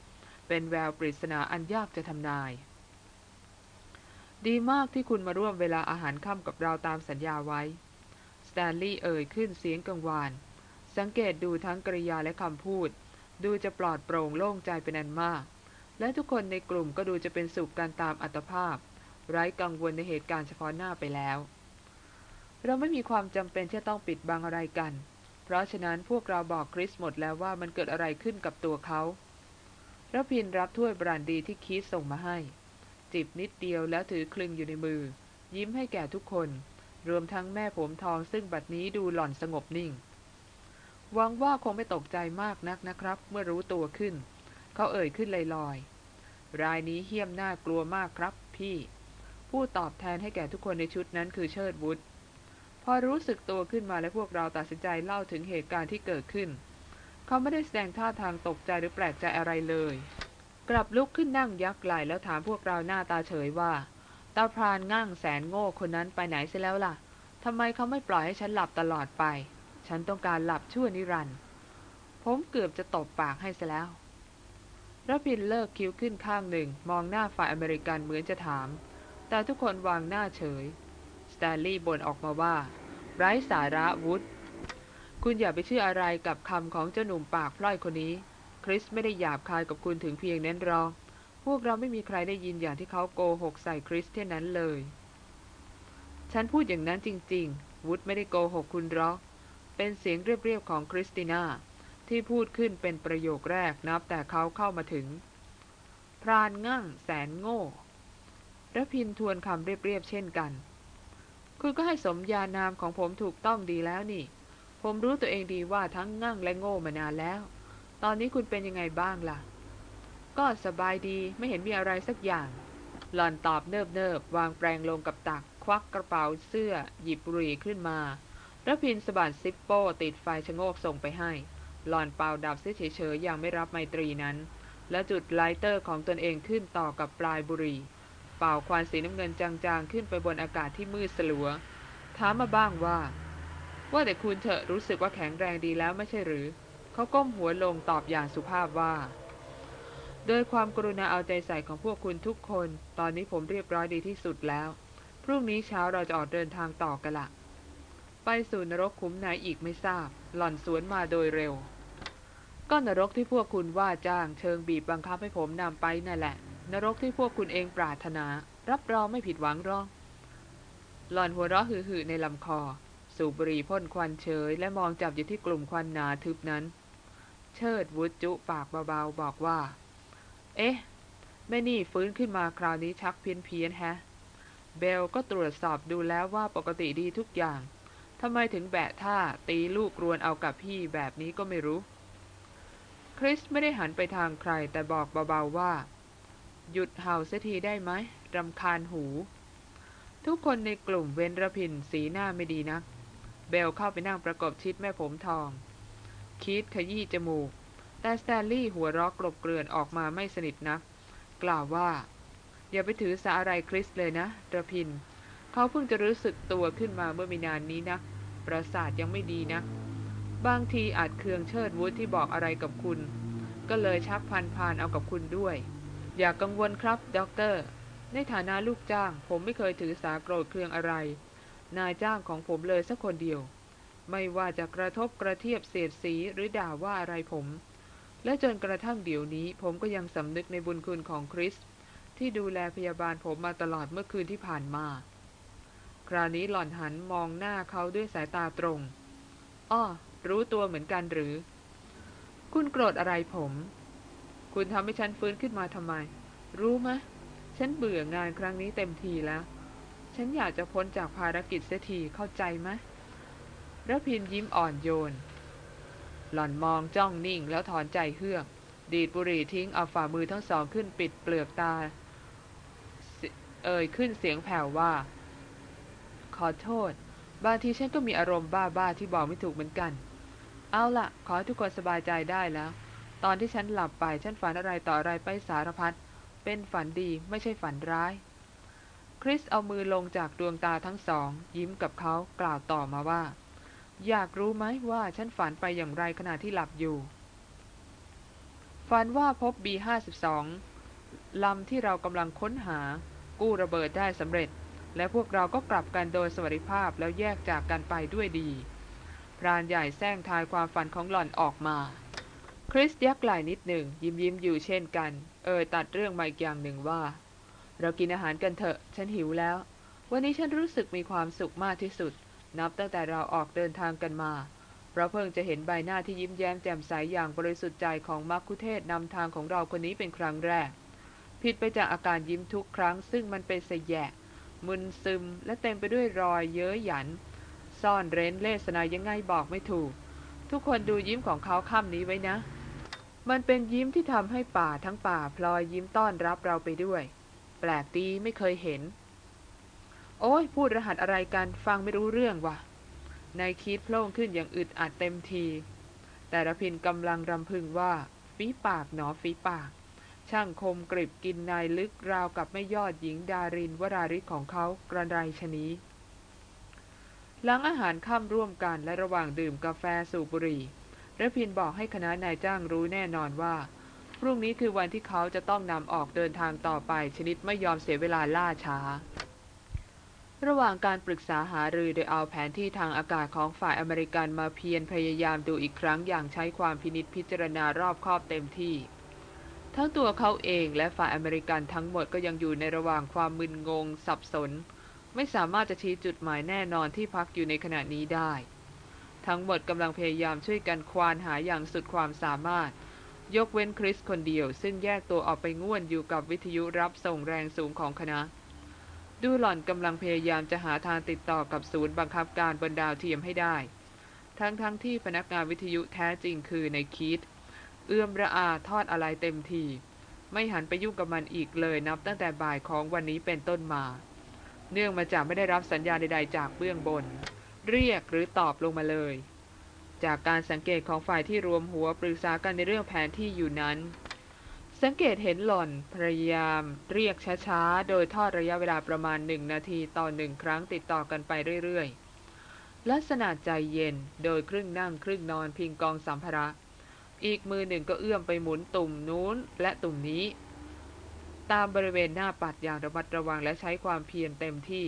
เป็นแววปริศนาอันยากจะทำนาย ดีมากที่คุณมาร่วมเวลาอาหารค่ำกับเราตามสัญญาไว้สแตนลีย์เอ่ยขึ้นเสียงกังวาน สังเกตดูทั้งกริยาและคำพูด ดูจะปลอดโปร่งโล่งใจเป็นอันมาก และทุกคนในกลุ่มก็ดูจะเป็นสุขกันตามอัตภาพ ไร้กังวลในเหตุการณ์เฉพาะหน้าไปแล้ว เราไม่มีความจำเป็นที่ต้องปิดบังอะไรกัน เพราะฉะนั้นพวกเราบอกคริสหมดแล้วว่ามันเกิดอะไรขึ้นกับตัวเขาระพินรับถ้วยบรันดีที่คีสส่งมาให้ จิบนิดเดียวแล้วถือคลึงอยู่ในมือ ยิ้มให้แก่ทุกคน รวมทั้งแม่ผมทองซึ่งบัดนี้ดูหล่อนสงบนิ่ง หวังว่าคงไม่ตกใจมากนักนะครับ เมื่อรู้ตัวขึ้น เขาเอ่ยขึ้นลอยๆ รายนี้เหี้ยมน่ากลัวมากครับ พี่ ผู้ตอบแทนให้แก่ทุกคนในชุดนั้นคือเชิดบุตรพอรู้สึกตัวขึ้นมาและพวกเราตัดสินใจเล่าถึงเหตุการณ์ที่เกิดขึ้น เขาไม่ได้แสดงท่าทางตกใจหรือแปลกใจอะไรเลย กลับลุกขึ้นนั่งยักไหล่แล้วถามพวกเราหน้าตาเฉยว่าตาพรานง่างแสนโง่คนนั้นไปไหนเสียแล้วล่ะทำไมเขาไม่ปล่อยให้ฉันหลับตลอดไป ฉันต้องการหลับชั่วนิรันดร์ผมเกือบจะตบปากให้ซะแล้วรพินเลิกคิ้วขึ้นข้างหนึ่ง มองหน้าฝ่ายอเมริกันเหมือนจะถาม แต่ทุกคนวางหน้าเฉย สแตนลีย์บ่นออกมาว่า ไร้สาระวุฒคุณอย่าไปเชื่ออะไรกับคำของเจ้าหนุ่มปากพล่อยคนนี้ คริสไม่ได้หยาบคายกับคุณถึงเพียงนั้นหรอกพวกเราไม่มีใครได้ยินอย่างที่เขาโกหกใส่คริสเท่านั้นเลย ฉันพูดอย่างนั้นจริง ๆ วุฒไม่ได้โกหกคุณหรอก เป็นเสียงเรียบๆของคริสติน่า ที่พูดขึ้นเป็นประโยคแรกนับแต่เขาเข้ามาถึง พรานงั่งแสนโง่ระพินทวนคำเรียบๆเช่นกัน คุณก็ให้สมญานามของผมถูกต้องดีแล้วนี่ ผมรู้ตัวเองดีว่าทั้งงั่งและโง่มานานแล้ว ตอนนี้คุณเป็นยังไงบ้างล่ะ ก็สบายดีไม่เห็นมีอะไรสักอย่าง หล่อนตอบเนิบๆ วางแปรงลงกับตักควักกระเป๋าเสื้อ หยิบบุหรี่ขึ้นมา รพินทร์สะบัดซิปโป้ติดไฟชะโงกส่งไปให้ หล่อนเป่าดับเสียเฉยๆอย่างไม่รับไมตรีนั้น และจุด lighter ของตนเองขึ้นต่อกับปลายบุหรี่ เป่าควันสีน้ำเงินจางๆ ขึ้นไปบนอากาศที่มืดสลัว ถามมาบ้างว่า ว่าแต่คุณเถอะรู้สึกว่าแข็งแรงดีแล้วไม่ใช่หรือ เขาก้มหัวลงตอบอย่างสุภาพว่า โดยความกรุณาเอาใจใส่ของพวกคุณทุกคน ตอนนี้ผมเรียบร้อยดีที่สุดแล้ว พรุ่งนี้เช้าเราจะออกเดินทางต่อกันละ ไปสู่นรกคุ้มไหนอีกไม่ทราบ หล่อนสวนมาโดยเร็ว ก็นรกที่พวกคุณว่าจ้างเชิงบีบบังคับให้ผมนำไปนั่นแหละ นรกที่พวกคุณเองปรารถนา รับรองไม่ผิดหวังรอกหล่อนหัวเราะหือๆในลำคอ สูบบุหรี่พ่นควันเฉย และมองจับอยู่ที่กลุ่มควันหนาทึบนั้น เชิดวุฒจุปากเบาๆบอกว่า เอ๊ะแม่นี่ฟื้นขึ้นมาคราวนี้ชักเพี้ยนเพียนแฮะ เบลก็ตรวจสอบดูแล้วว่าปกติดีทุกอย่าง ทำไมถึงแบะท่าตีลูกรวนเอากับพี่แบบนี้ก็ไม่รู้ คริสไม่ได้หันไปทางใครแต่บอกเบาๆว่า หยุดเห่าเสียทีได้ไหมรำคาญหู ทุกคนในกลุ่มเวนรพินสีหน้าไม่ดีนัก เบลเข้าไปนั่งประกบชิดแม่ผมทองคิดขยี้จมูก แต่สแตนลี่หัวรอกกลบเกลื่อนออกมาไม่สนิทนัก กล่าวว่า อย่าไปถือสาอะไรคริสเลยนะระพิน เขาเพิ่งจะรู้สึกตัวขึ้นมาเมื่อมีนานนี้นะ ประสาทยังไม่ดีนะ บางทีอาจเคืองเชิดวุฒที่บอกอะไรกับคุณ ก็เลยชักพันพานเอากับคุณด้วย อย่ากกังวลครับด็อกเตอร์ ในฐานะลูกจ้าง ผมไม่เคยถือสาโกรธเคืองอะไร นายจ้างของผมเลยสักคนเดียว ไม่ว่าจะกระทบกระเทียบเสียดสีหรือด่าว่าอะไรผม และจนกระทั่งเดี๋ยวนี้ ผมก็ยังสำนึกในบุญคุณของคริสที่ดูแลพยาบาลผมมาตลอดเมื่อคืนที่ผ่านมา คราวนี้หล่อนหันมองหน้าเขาด้วยสายตาตรง อ้อ รู้ตัวเหมือนกันหรือ คุณโกรธอะไรผม คุณทำให้ฉันฟื้นขึ้นมาทำไม รู้ไหมฉันเบื่องานครั้งนี้เต็มทีแล้ว ฉันอยากจะพ้นจากภารกิจเสียทีเข้าใจไหมระพินยิ้มอ่อนโยน หล่อนมองจ้องนิ่งแล้วถอนใจเฮือก ดีดบุหรี่ทิ้งเอาฝ่ามือทั้งสองขึ้นปิดเปลือกตา เอ่ยขึ้นเสียงแผ่วว่า ขอโทษ บางทีฉันก็มีอารมณ์บ้าๆที่บอกไม่ถูกเหมือนกัน เอาละขอให้ทุกคนสบายใจได้แล้ว ตอนที่ฉันหลับไปฉันฝันอะไรต่ออะไรไปสารพัดเป็นฝันดีไม่ใช่ฝันร้าย คริสเอามือลงจากดวงตาทั้งสอง ยิ้มกับเขากล่าวต่อมาว่า อยากรู้ไหมว่าฉันฝันไปอย่างไรขณะที่หลับอยู่ฝันว่าพบ B52 ลำที่เรากำลังค้นหา กู้ระเบิดได้สำเร็จ และพวกเราก็กลับกันโดยสวัสดิภาพแล้วแยกจากกันไปด้วยดี พรานใหญ่แซงทายความฝันของหล่อนออกมา คริสยักไหล่นิดหนึ่ง ยิ้มยิ้มอยู่เช่นกัน เออตัดเรื่องมาอีกอย่างหนึ่งว่า เรากินอาหารกันเถอะ ฉันหิวแล้ว วันนี้ฉันรู้สึกมีความสุขมากที่สุด นับตั้งแต่เราออกเดินทางกันมาเราเพิ่งจะเห็นใบหน้าที่ยิ้มแย้มแจ่มใสอย่างบริสุทธิ์ใจของมักคุเทศนำทางของเราคนนี้เป็นครั้งแรก ผิดไปจากอาการยิ้มทุกครั้ง ซึ่งมันเป็นเสยแยะ มึนซึม และเต็มไปด้วยรอยเย้ยหยัน ซ่อนเร้นเลสนายังไงบอกไม่ถูก ทุกคนดูยิ้มของเขาค่ำนี้ไว้นะ มันเป็นยิ้มที่ทำให้ป่าทั้งป่าพลอยยิ้มต้อนรับเราไปด้วย แปลกดีไม่เคยเห็น โอ้ยพูดรหัสอะไรกันฟังไม่รู้เรื่องวะนายคิดโพล่งขึ้นอย่างอึดอัดเต็มที แต่ระพินกำลังรำพึงว่าฝีปากหนอฝีปาก ช่างคมกริบกินนายลึกราวกับไม่ยอดหญิงดารินวราริศของเขากระไดชนีหลังอาหารค่ำร่วมกันและระหว่างดื่มกาแฟสูบบุหรี่ระพินบอกให้คณะนายจ้างรู้แน่นอนว่า พรุ่งนี้คือวันที่เขาจะต้องนำออกเดินทางต่อไปชนิดไม่ยอมเสียเวลาล่าช้า ระหว่างการปรึกษาหารือโดยเอาแผนที่ทางอากาศของฝ่ายอเมริกันมาเพียรพยายามดูอีกครั้งอย่างใช้ความพินิษพิจารณารอบคอบเต็มที่ ทั้งตัวเขาเองและฝ่ายอเมริกันทั้งหมดก็ยังอยู่ในระหว่างความมึนงง สับสน ไม่สามารถจะชี้จุดหมายแน่นอนที่พักอยู่ในขณะนี้ได้ ทั้งหมดกำลังพยายามช่วยกันควานหาอย่างสุดความสามารถ ยกเว้นคริสคนเดียว ซึ่งแยกตัวออกไปง่วนอยู่กับวิทยุรับส่งแรงสูงของคณะ ดูหล่อนกำลังพยายามจะหาทางติดต่อกับศูนย์บังคับการบนดาวเทียมให้ได้ ทั้งๆทที่พนักงานวิทยุแท้จริงคือในคิด เอื้อมระอาทอดอะไรเต็มที ไม่หันไปยุ่งกับมันอีกเลยนับตั้งแต่บ่ายของวันนี้เป็นต้นมา เนื่องมาจากไม่ได้รับสัญญาณใดๆจากเบื้องบน เรียกหรือตอบลงมาเลย จากการสังเกตของฝ่ายที่รวมหัวปรึกษากันในเรื่องแผนที่อยู่นั้น สังเกตเห็นหล่อนพยายาม เรียกช้าๆ โดยทอดระยะเวลาประมาณหนึ่งนาทีต่อหนึ่งครั้งติดต่อกันไปเรื่อยๆ ลักษณะใจเย็นโดยครึ่งนั่งครึ่งนอนพิงกองสัมภาระ อีกมือหนึ่งก็เอื้อมไปหมุนตุ่มนู้นและตุ่มนี้ ตามบริเวณหน้าปัดอย่างระมัดระวังและใช้ความเพียรเต็มที่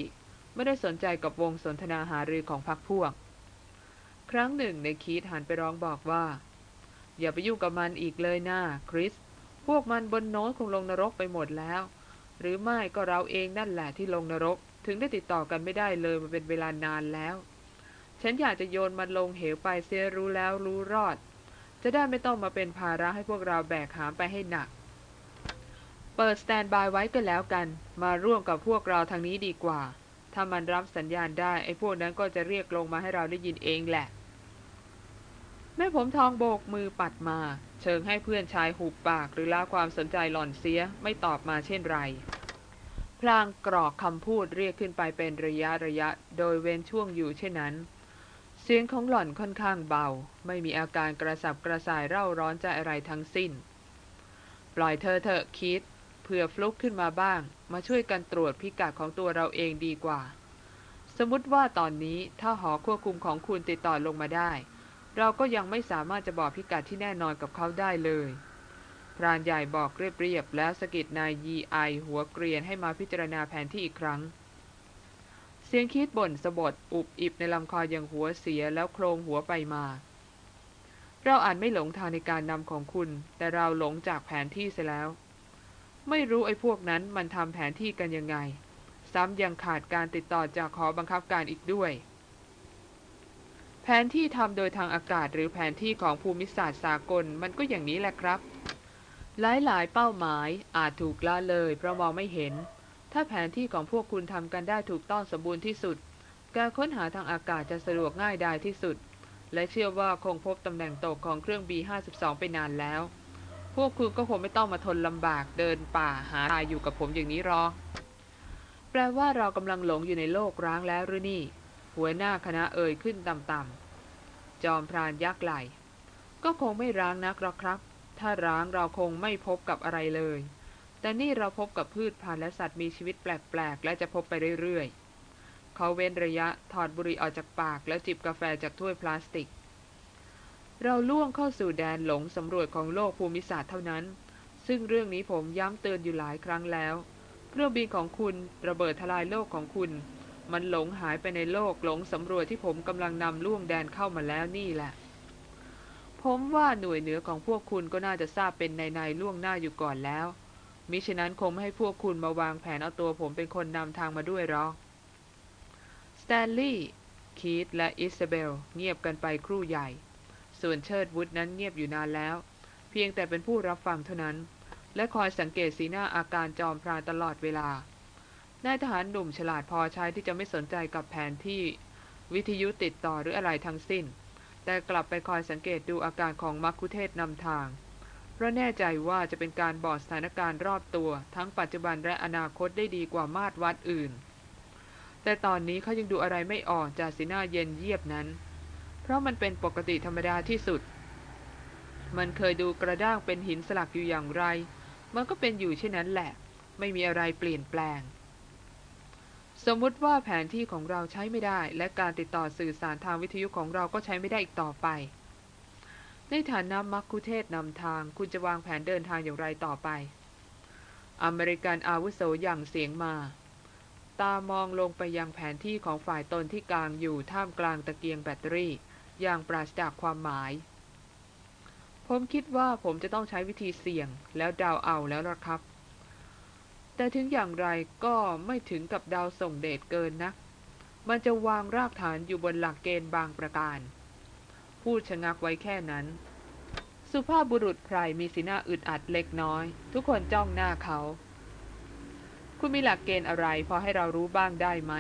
ไม่ได้สนใจกับวงสนทนาหารือของพรรคพวก ครั้งหนึ่งในคีดหันไปร้องบอกว่า อย่าไปยุ่งกับมันอีกเลยนะคริส พวกมันบนโน้นคงลงนรกไปหมดแล้ว หรือไม่ก็เราเองนั่นแหละที่ลงนรก ถึงได้ติดต่อกันไม่ได้เลยมาเป็นเวลานานแล้ว ฉันอยากจะโยนมันลงเหวไปเสียรู้แล้วรู้รอด จะได้ไม่ต้องมาเป็นภาระให้พวกเราแบกหามไปให้หนัก เปิดสแตนบายไว้ก็แล้วกัน มาร่วมกับพวกเราทางนี้ดีกว่า ถ้ามันรับสัญญาณได้ไอ้พวกนั้นก็จะเรียกลงมาให้เราได้ยินเองแหละ แม่ผมทองโบกมือปัดมา เชิงให้เพื่อนชายหุบปากหรือละความสนใจหล่อนเสียไม่ตอบมาเช่นไรพลางกรอกคำพูดเรียกขึ้นไปเป็นระยะระยะ โดยเว้นช่วงอยู่เช่นนั้น เสียงของหล่อนค่อนข้างเบา ไม่มีอาการกระสับกระส่ายเร่าร้อนใจอะไรทั้งสิ้น ปล่อยเธอเถอะคิดเผื่อฟลุกขึ้นมาบ้าง มาช่วยกันตรวจพิกัดของตัวเราเองดีกว่า สมมติว่าตอนนี้ถ้าหอควบคุมของคุณติดต่อลงมาได้ เราก็ยังไม่สามารถจะบอกพิกัดที่แน่นอนกับเขาได้เลยพรานใหญ่บอกเรียบๆแล้วสกิดนายยีไอหัวเกรียนให้มาพิจารณาแผนที่อีกครั้ง เสียงคิดบ่นสะบดอุบอิบในลำคออย่างหัวเสียแล้วโครงหัวไปมา เราอาจไม่หลงทางในการนำของคุณ แต่เราหลงจากแผนที่เสียแล้ว ไม่รู้ไอ้พวกนั้นมันทำแผนที่กันยังไง ซ้ำยังขาดการติดต่อจากขอบังคับการอีกด้วย แผนที่ทำโดยทางอากาศหรือแผนที่ของภูมิศาสตร์สากลมันก็อย่างนี้แหละครับ หลายๆ เป้าหมายอาจถูกละเลยเพราะมองไม่เห็น ถ้าแผนที่ของพวกคุณทำกันได้ถูกต้องสมบูรณ์ที่สุด การค้นหาทางอากาศจะสะดวกง่ายดายที่สุด และเชื่อว่าคงพบตำแหน่งตกของเครื่อง B52 ไปนานแล้ว พวกคุณก็คงไม่ต้องมาทนลำบากเดินป่าหาตายอยู่กับผมอย่างนี้หรอกแปลว่าเรากำลังหลงอยู่ในโลกร้างแล้วหรือนี่ หัวหน้าคณะเอ่ยขึ้นต่ำๆจอมพรานยักไหล ก็คงไม่ร้างนักหรอกครับ ถ้าร้างเราคงไม่พบกับอะไรเลย แต่นี่เราพบกับพืชพันธุ์และสัตว์มีชีวิตแปลกๆ และจะพบไปเรื่อยๆ เขาเว้นระยะถอดบุหรี่ออกจากปากแล้วจิบกาแฟจากถ้วยพลาสติก เราล่วงเข้าสู่แดนหลงสำรวจของโลกภูมิศาสตร์เท่านั้น ซึ่งเรื่องนี้ผมย้ำเตือนอยู่หลายครั้งแล้ว เครื่องบินของคุณระเบิดทลายโลกของคุณ มันหลงหายไปในโลกหลงสำรวจที่ผมกำลังนำล่วงแดนเข้ามาแล้วนี่แหละ ผมว่าหน่วยเหนือของพวกคุณก็น่าจะทราบเป็นนัยๆ ล่วงหน้าอยู่ก่อนแล้ว มิฉะนั้นคงไม่ให้พวกคุณมาวางแผนเอาตัวผมเป็นคนนำทางมาด้วยหรอกสแตนลีย์คีตและอิซาเบล เงียบกันไปครู่ใหญ่ ส่วนเชิดวุฒนั้นเงียบอยู่นานแล้ว เพียงแต่เป็นผู้รับฟังเท่านั้น และคอยสังเกตสีหน้าอาการจอมพรานตลอดเวลานายทหารหนุ่มฉลาดพอใช้ที่จะไม่สนใจกับแผนที่วิทยุติดต่อหรืออะไรทั้งสิ้น แต่กลับไปคอยสังเกตดูอาการของมักคุเทศนำทาง เพราะแน่ใจว่าจะเป็นการบอกสถานการณ์รอบตัว ทั้งปัจจุบันและอนาคตได้ดีกว่ามาตรวัดอื่น แต่ตอนนี้เขายังดูอะไรไม่ออกจากสีหน้าเย็นเยียบนั้น เพราะมันเป็นปกติธรรมดาที่สุด มันเคยดูกระด้างเป็นหินสลักอยู่อย่างไร มันก็เป็นอยู่เช่นนั้นแหละ ไม่มีอะไรเปลี่ยนแปลงสมมุติว่าแผนที่ของเราใช้ไม่ได้ และการติดต่อสื่อสารทางวิทยุของเราก็ใช้ไม่ได้อีกต่อไป ในฐานะมักคุเทศนำทางคุณจะวางแผนเดินทางอย่างไรต่อไป อเมริกันอาวุโสอย่างเสียงมา ตามองลงไปยังแผนที่ของฝ่ายตนที่กลางอยู่ท่ามกลางตะเกียงแบตเตอรี่ อย่างปราศจากความหมาย ผมคิดว่าผมจะต้องใช้วิธีเสี่ยงแล้วดาวเอาแล้วละครับ แต่ถึงอย่างไรก็ไม่ถึงกับดาวส่งเดชเกินนะ มันจะวางรากฐานอยู่บนหลักเกณฑ์บางประการ พูดชะงักไว้แค่นั้น สุภาพบุรุษไพรมีสีหน้าอึดอัดเล็กน้อย ทุกคนจ้องหน้าเขา คุณมีหลักเกณฑ์อะไร พอให้เรารู้บ้างได้ไหม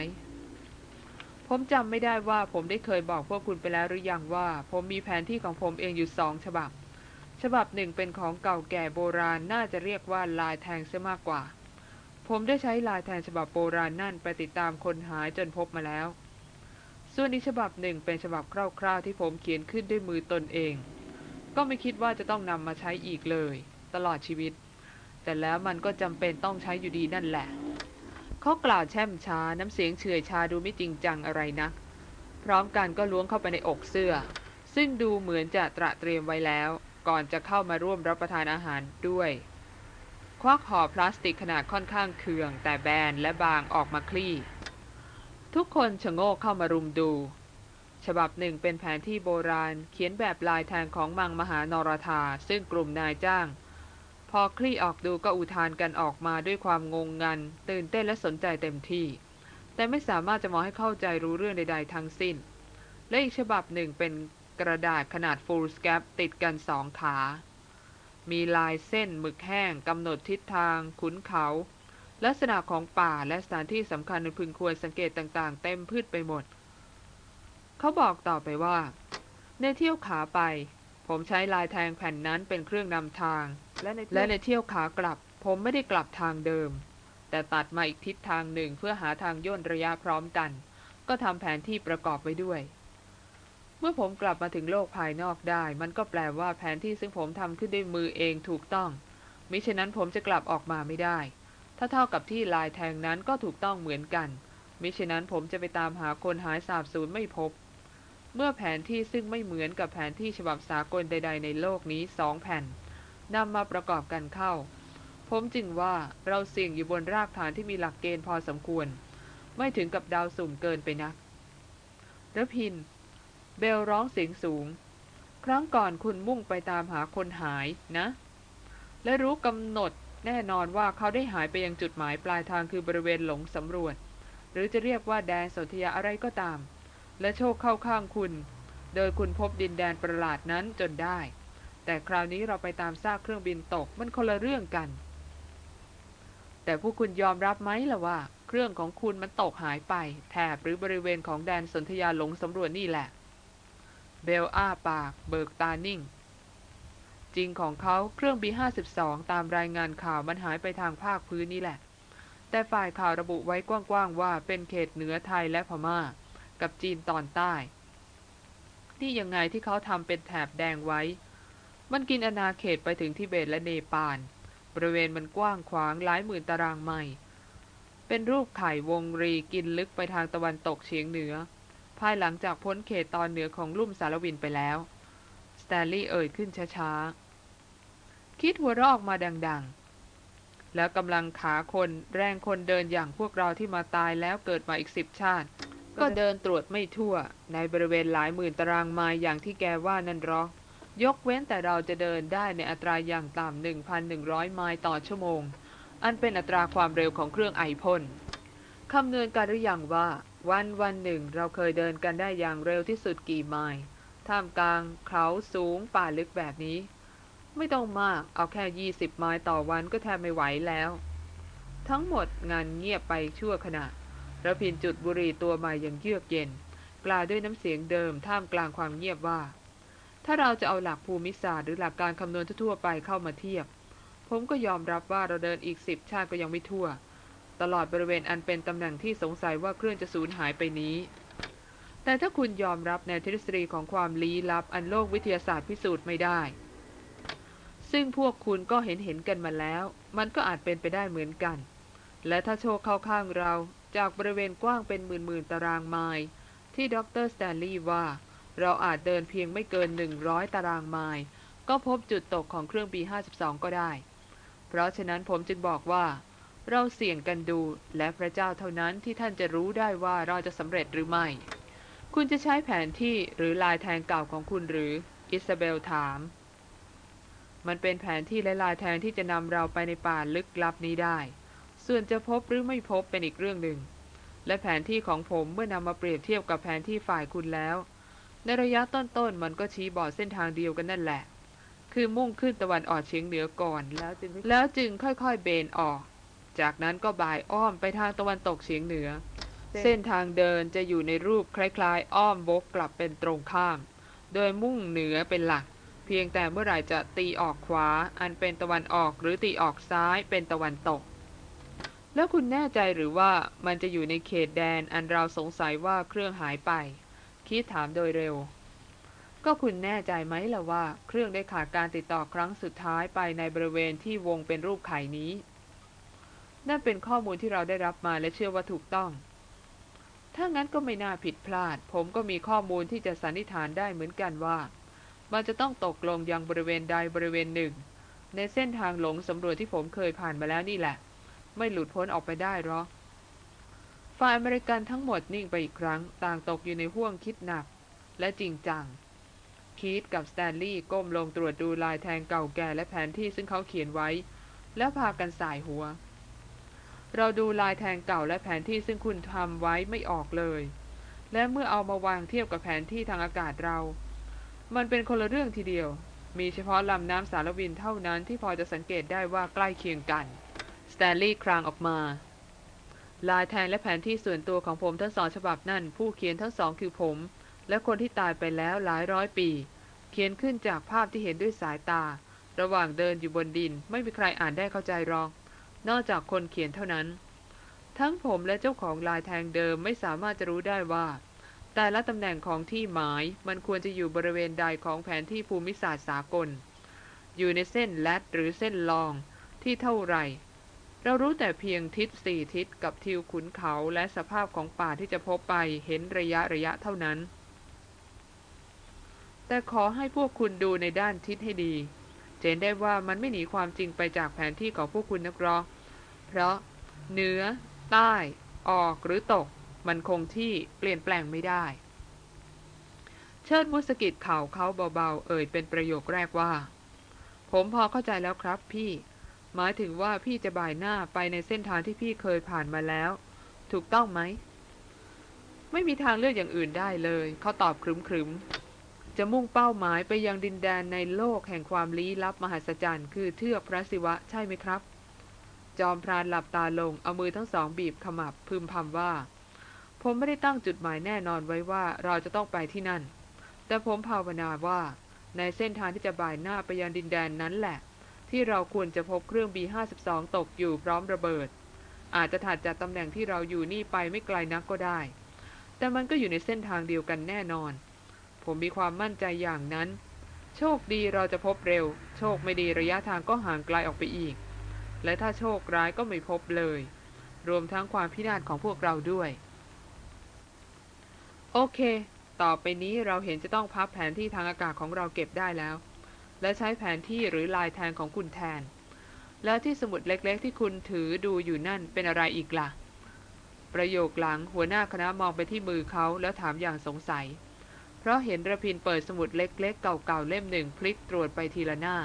ผมจำไม่ได้ว่าผมได้เคยบอกพวกคุณไปแล้วหรือยังว่า ผมมีแผนที่ของผมเองอยู่สองฉบับ ฉบับหนึ่งเป็นของเก่าแก่โบราณน่าจะเรียกว่าลายแทงเสียมากกว่า ผมได้ใช้ลายแทนฉบับโบราณนั่นไปติดตามคนหายจนพบมาแล้ว ส่วนอีกฉบับหนึ่งเป็นฉบับคร่าวๆที่ผมเขียนขึ้นด้วยมือตนเอง ก็ไม่คิดว่าจะต้องนำมาใช้อีกเลย ตลอดชีวิต แต่แล้วมันก็จำเป็นต้องใช้อยู่ดีนั่นแหละ เขากล่าวแช่มช้าน้ำเสียงเฉื่อยชาดูไม่จริงจังอะไรนัก พร้อมกันก็ล้วงเข้าไปในอกเสื้อ ซึ่งดูเหมือนจะตระเตรียมไว้แล้ว ก่อนจะเข้ามาร่วมรับประทานอาหารด้วย ควักห่อพลาสติกขนาดค่อนข้างเคือง แต่แบนและบางออกมาคลี่ ทุกคนชะโงกเข้ามารุมดู ฉบับหนึ่งเป็นแผนที่โบราณเขียนแบบลายแทงของมังมหานรธาซึ่งกลุ่มนายจ้าง พอคลี่ออกดูก็อุทานกันออกมาด้วยความงงงัน ตื่นเต้นและสนใจเต็มที่ แต่ไม่สามารถจะมองให้เข้าใจรู้เรื่องใด ๆ ทั้งสิ้น และอีกฉบับหนึ่งเป็นกระดาษขนาด full scap ติดกันสองขา มีลายเส้นหมึกแห้งกำหนดทิศทาง ขุนเขา ลักษณะของป่าและสถานที่สำคัญพึงควรสังเกตต่างๆ เต็มพืชไปหมด เขาบอกต่อไปว่า ในเที่ยวขาไป ผมใช้ลายแทงแผ่นนั้นเป็นเครื่องนำทางและในและในเที่ยวขากลับ ผมไม่ได้กลับทางเดิม แต่ตัดมาอีกทิศทางหนึ่งเพื่อหาทางย่นระยะพร้อมกัน ก็ทำแผนที่ประกอบไว้ด้วย เมื่อผมกลับมาถึงโลกภายนอกได้ มันก็แปลว่าแผนที่ซึ่งผมทำขึ้นด้วยมือเองถูกต้องมิฉะนั้นผมจะกลับออกมาไม่ได้ ถ้าเท่ากับที่ลายแทงนั้นก็ถูกต้องเหมือนกัน มิฉะนั้นผมจะไปตามหาคนหายสาบสูญไม่พบ เมื่อแผนที่ซึ่งไม่เหมือนกับแผนที่ฉบับสากลใด ๆ ในโลกนี้สองแผ่นนำมาประกอบกันเข้า ผมจึงว่าเราเสี่ยงอยู่บนรากฐานที่มีหลักเกณฑ์พอสมควร ไม่ถึงกับดาวสุ่มเกินไปนักระพิน เบลร้องเสียงสูง ครั้งก่อนคุณมุ่งไปตามหาคนหายนะ และรู้กำหนด แน่นอนว่าเขาได้หายไปยังจุดหมายปลายทางคือบริเวณหลงสำรวจ หรือจะเรียกว่าแดนสนธยาอะไรก็ตาม และโชคเข้าข้างคุณ โดยคุณพบดินแดนประหลาดนั้นจนได้ แต่คราวนี้เราไปตามซากเครื่องบินตกมันคนละเรื่องกัน แต่พวกคุณยอมรับไหมล่ะว่า เครื่องของคุณมันตกหายไป แถบหรือบริเวณของแดนสนธยาหลงสำรวจนี่แหละ เบลอ้าปาก เบิกตานิ่ง จริงของเขาเครื่อง B52 ตามรายงานข่าวมันหายไปทางภาคพื้นนี่แหละ แต่ฝ่ายข่าวระบุไว้กว้างๆว่าเป็นเขตเหนือไทยและพม่า กับจีนตอนใต้ นี่ยังไงที่เขาทำเป็นแถบแดงไว้ มันกินอาณาเขตไปถึงทิเบตและเนปาล บริเวณมันกว้างขวางหลายหมื่นตารางไมล์เป็นรูปไข่วงรีกินลึกไปทางตะวันตกเฉียงเหนือ ภายหลังจากพ้นเขตตอนเหนือของลุ่มสารวินไปแล้ว แตนลีย์เอ่ยขึ้นช้าๆ คิดหัวเราะออกมาดังๆ แล้วกำลังขาคนแรงคนเดินอย่างพวกเราที่มาตายแล้วเกิดมาอีกสิบชาติ ก็เดินตรวจไม่ทั่ว ในบริเวณหลายหมื่นตารางไมล์อย่างที่แกว่านั่นหรอกยกเว้นแต่เราจะเดินได้ในอัตราอย่างต่ำ1,100 ไมล์ต่อชั่วโมง อันเป็นอัตราความเร็วของเครื่องไอพ่นคำนวณกันหรือยังว่า วันวันหนึ่งเราเคยเดินกันได้อย่างเร็วที่สุดกี่ไมล์ ท่ามกลางเขาสูงป่าลึกแบบนี้ ไม่ต้องมากเอาแค่ 20 ไมล์ต่อวันก็แทบไม่ไหวแล้ว ทั้งหมดงานเงียบไปชั่วขณะระพินจุดบุหรี่ตัวใหม่อย่างเยือกเย็น กล่าวด้วยน้ำเสียงเดิมท่ามกลางความเงียบว่า ถ้าเราจะเอาหลักภูมิศาสตร์หรือหลักการคำนวณทั่วไปเข้ามาเทียบ ผมก็ยอมรับว่าเราเดินอีกสิบชาติก็ยังไม่ทั่ว ตลอดบริเวณอันเป็นตำแหน่งที่สงสัยว่าเครื่องจะสูญหายไปนี้ แต่ถ้าคุณยอมรับในทฤษฎีของความลี้ลับอันโลกวิทยาศาสตร์พิสูจน์ไม่ได้ ซึ่งพวกคุณก็เห็นเห็นกันมาแล้ว มันก็อาจเป็นไปได้เหมือนกัน และถ้าโชคเข้าข้างเราจากบริเวณกว้างเป็นหมื่นๆตารางไมล์ที่ดรสแตนลีย์ว่า เราอาจเดินเพียงไม่เกิน 100 ตารางไมล์ก็พบจุดตกของเครื่อง B52 ก็ได้ เพราะฉะนั้นผมจึงบอกว่า เราเสี่ยงกันดูและพระเจ้าเท่านั้นที่ท่านจะรู้ได้ว่าเราจะสำเร็จหรือไม่ คุณจะใช้แผนที่หรือลายแทงเก่าของคุณหรือ อิซาเบลถาม มันเป็นแผนที่และลายแทงที่จะนำเราไปในป่าลึกลับนี้ได้ ส่วนจะพบหรือไม่พบเป็นอีกเรื่องหนึ่ง และแผนที่ของผมเมื่อนำมาเปรียบเทียบกับแผนที่ฝ่ายคุณแล้ว ในระยะต้นๆมันก็ชี้บอกเส้นทางเดียวกันนั่นแหละ คือมุ่งขึ้นตะวันออกเฉียงเหนือก่อน แล้วจึงแล้วจึงค่อยๆเบนออก จากนั้นก็บ่ายอ้อมไปทางตะวันตกเฉียงเหนือ เส้นทางเดินจะอยู่ในรูปคล้ายๆ อ้อมวกกลับเป็นตรงข้าม โดยมุ่งเหนือเป็นหลัก เพียงแต่เมื่อไหร่จะตีออกขวา อันเป็นตะวันออกหรือตีออกซ้ายเป็นตะวันตก แล้วคุณแน่ใจหรือว่ามันจะอยู่ในเขตแดนอันเราสงสัยว่าเครื่องหายไป คิดถามโดยเร็ว ก็คุณแน่ใจไหมล่ะว่า เครื่องได้ขาดการติดต่อครั้งสุดท้ายไปในบริเวณที่วงเป็นรูปไข่นี้ นั่นเป็นข้อมูลที่เราได้รับมาและเชื่อว่าถูกต้อง ถ้างั้นก็ไม่น่าผิดพลาด ผมก็มีข้อมูลที่จะสันนิษฐานได้เหมือนกันว่า มันจะต้องตกลงยังบริเวณใดบริเวณหนึ่ง ในเส้นทางหลงสำรวจที่ผมเคยผ่านมาแล้วนี่แหละ ไม่หลุดพ้นออกไปได้หรอกฝ่ายอเมริกันทั้งหมดนิ่งไปอีกครั้ง ต่างตกอยู่ในห่วงคิดหนัก และจริงจัง คีตกับสแตนลีย์ก้มลงตรวจดูลายแทงเก่าแก่และแผนที่ซึ่งเขาเขียนไว้ แล้วพากันสายหัว เราดูลายแทงเก่าและแผนที่ซึ่งคุณทำไว้ไม่ออกเลย และเมื่อเอามาวางเทียบกับแผนที่ทางอากาศเรา มันเป็นคนละเรื่องทีเดียว มีเฉพาะลำน้ำสารวินเท่านั้นที่พอจะสังเกตได้ว่าใกล้เคียงกัน สแตนลีย์ครางออกมา ลายแทงและแผนที่ส่วนตัวของผมทั้งสองฉบับนั่น ผู้เขียนทั้งสองคือผม และคนที่ตายไปแล้วหลายร้อยปี เขียนขึ้นจากภาพที่เห็นด้วยสายตา ระหว่างเดินอยู่บนดิน ไม่มีใครอ่านได้เข้าใจหรอก นอกจากคนเขียนเท่านั้น ทั้งผมและเจ้าของลายแทงเดิมไม่สามารถจะรู้ได้ว่า แต่ละตำแหน่งของที่หมายมันควรจะอยู่บริเวณใดของแผนที่ภูมิศาสตร์สากล อยู่ในเส้นแลดหรือเส้นลองที่เท่าไหร่ เรารู้แต่เพียงทิศสี่ทิศกับทิวขุนเขาและสภาพของป่าที่จะพบไปเห็นระยะระยะเท่านั้น แต่ขอให้พวกคุณดูในด้านทิศให้ดีเห็นได้ว่ามันไม่หนีความจริงไปจากแผนที่ของพวกคุณนักหรอก เพราะเหนือ ใต้ ออกหรือตก มันคงที่เปลี่ยนแปลงไม่ได้ เชิดมุสกิดเข่าเขาเบาๆ เอ่ยเป็นประโยคแรกว่า ผมพอเข้าใจแล้วครับพี่ หมายถึงว่าพี่จะบ่ายหน้าไปในเส้นทางที่พี่เคยผ่านมาแล้ว ถูกต้องไหม ไม่มีทางเลือกอย่างอื่นได้เลย เขาตอบครึมๆจะมุ่งเป้าหมายไปยังดินแดนในโลกแห่งความลี้ลับมหัศจรรย์ คือเทือกพระศิวะใช่ไหมครับ จอมพรานหลับตาลง เอามือทั้งสองบีบขมับพึมพำว่า ผมไม่ได้ตั้งจุดหมายแน่นอนไว้ว่าเราจะต้องไปที่นั่น แต่ผมภาวนาว่า ในเส้นทางที่จะบ่ายหน้าไปยังดินแดนนั้นแหละ ที่เราควรจะพบเครื่อง B52 ตกอยู่พร้อมระเบิด อาจจะถัดจากตำแหน่งที่เราอยู่นี่ไปไม่ไกลนักก็ได้ แต่มันก็อยู่ในเส้นทางเดียวกันแน่นอน ผมมีความมั่นใจอย่างนั้น โชคดีเราจะพบเร็ว โชคไม่ดีระยะทางก็ห่างไกลออกไปอีก และถ้าโชคร้ายก็ไม่พบเลย รวมทั้งความพินาศของพวกเราด้วย โอเค ต่อไปนี้เราเห็นจะต้องพับแผนที่ทางอากาศของเราเก็บได้แล้ว และใช้แผนที่หรือลายแทนของคุณแทน แล้วที่สมุดเล็กๆ ที่คุณถือดูอยู่นั่นเป็นอะไรอีกละ่ะ ประโยคหลังหัวหน้าคณะมองไปที่มือเขาแล้วถามอย่างสงสัย เพราะเห็นระพินเปิดสมุดเล็กๆ เก่าๆเล่มหนึ่งพลิกตรวจไปทีละหน้า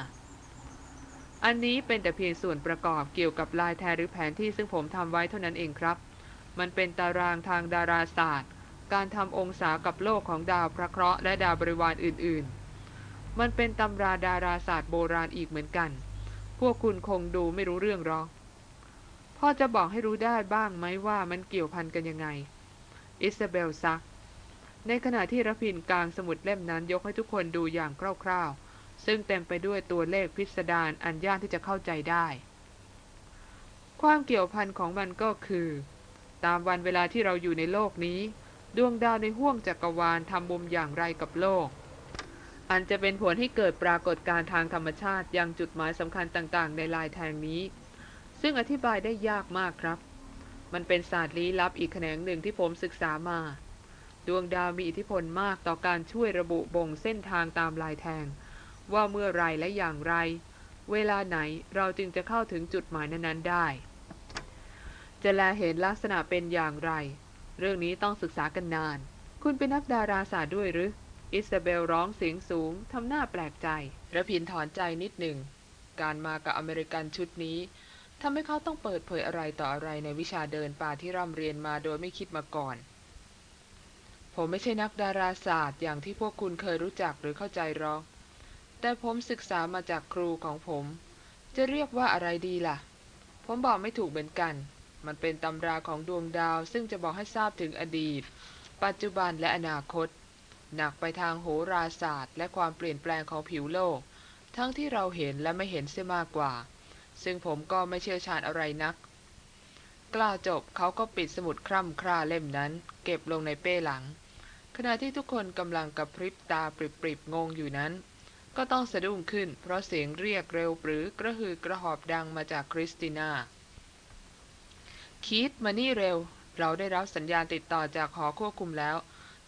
อันนี้เป็นแต่เพียงส่วนประกอบเกี่ยวกับลายแทนหรือแผนที่ซึ่งผมทำไว้เท่านั้นเองครับ มันเป็นตารางทางดาราศาสตร์ การทำองศากับโลกของดาวพระเคราะห์และดาวบริวารอื่นๆ มันเป็นตำราดาราศาสตร์โบราณอีกเหมือนกัน พวกคุณคงดูไม่รู้เรื่องหรอกพ่อจะบอกให้รู้ได้บ้างไหมว่ามันเกี่ยวพันกันยังไง อิซาเบลซัก ในขณะที่รพินกลางสมุดเล่มนั้นยกให้ทุกคนดูอย่างคร่าวๆ ซึ่งเต็มไปด้วยตัวเลขพิสดารอันยากที่จะเข้าใจได้ ความเกี่ยวพันของมันก็คือ ตามวันเวลาที่เราอยู่ในโลกนี้ ดวงดาวในห้วงจักรวาลทำมุมอย่างไรกับโลก อันจะเป็นผลให้เกิดปรากฏการณ์ทางธรรมชาติยังจุดหมายสำคัญต่างๆ ในลายแทงนี้ ซึ่งอธิบายได้ยากมากครับ มันเป็นศาสตร์ลี้ลับอีกแขนงหนึ่งที่ผมศึกษามาดวงดาวมีอิทธิพลมากต่อการช่วยระบุบ่งเส้นทางตามลายแทง ว่าเมื่อไรและอย่างไร เวลาไหนเราจึงจะเข้าถึงจุดหมายนั้นๆได้ จะแลเห็นลักษณะเป็นอย่างไร เรื่องนี้ต้องศึกษากันนาน คุณเป็นนักดาราศาสตร์ด้วยหรือ อิซาเบลร้องเสียงสูงทำหน้าแปลกใจระพินถอนใจนิดหนึ่ง การมากับอเมริกันชุดนี้ทำให้เขาต้องเปิดเผยอะไรต่ออะไรในวิชาเดินป่าที่ร่ำเรียนมาโดยไม่คิดมาก่อน ผมไม่ใช่นักดาราศาสตร์อย่างที่พวกคุณเคยรู้จักหรือเข้าใจหรอก แต่ผมศึกษามาจากครูของผม จะเรียกว่าอะไรดีล่ะ ผมบอกไม่ถูกเหมือนกัน มันเป็นตำราของดวงดาว ซึ่งจะบอกให้ทราบถึงอดีต ปัจจุบันและอนาคต หนักไปทางโหราศาสตร์ และความเปลี่ยนแปลงของผิวโลก ทั้งที่เราเห็นและไม่เห็นเสียมากกว่า ซึ่งผมก็ไม่เชี่ยวชาญอะไรนัก กล่าวจบเขาก็ปิดสมุดคร่ำคร่าเล่มนั้น เก็บลงในเป้หลัง ขณะที่ทุกคนกำลังกระพริบตาปริบๆงงอยู่นั้น ก็ต้องสะดุ้งขึ้น เพราะเสียงเรียกเร็วปรือกระหือกระหอบดังมาจากคริสติน่าคิดมานี่เร็ว เราได้รับสัญญาณติดต่อจากหอควบคุมแล้ว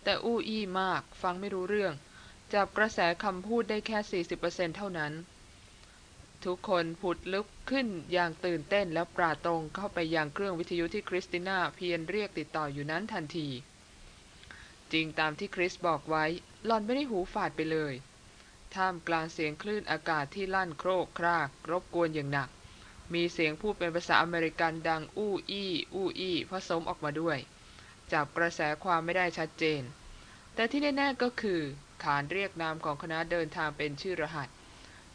แต่อู้อี้มาก ฟังไม่รู้เรื่อง จับกระแสคำพูดได้แค่ 40%เท่านั้น ทุกคนผุดลุกขึ้นอย่างตื่นเต้นแล้วปราตรงเข้าไปยังเครื่องวิทยุที่คริสติน่าเพียรเรียกติดต่ออยู่นั้นทันที จริงตามที่คริสบอกไว้หลอนไม่ได้หูฝาดไปเลย ท่ามกลางเสียงคลื่นอากาศที่ลั่นโครกคราก รบกวนอย่างหนัก มีเสียงพูดเป็นภาษาอเมริกันดังอู้อี้อู้อี้ผสมออกมาด้วย จับกระแสความไม่ได้ชัดเจน แต่ที่แน่ๆก็คือ ขานเรียกนามของคณะเดินทางเป็นชื่อรหัส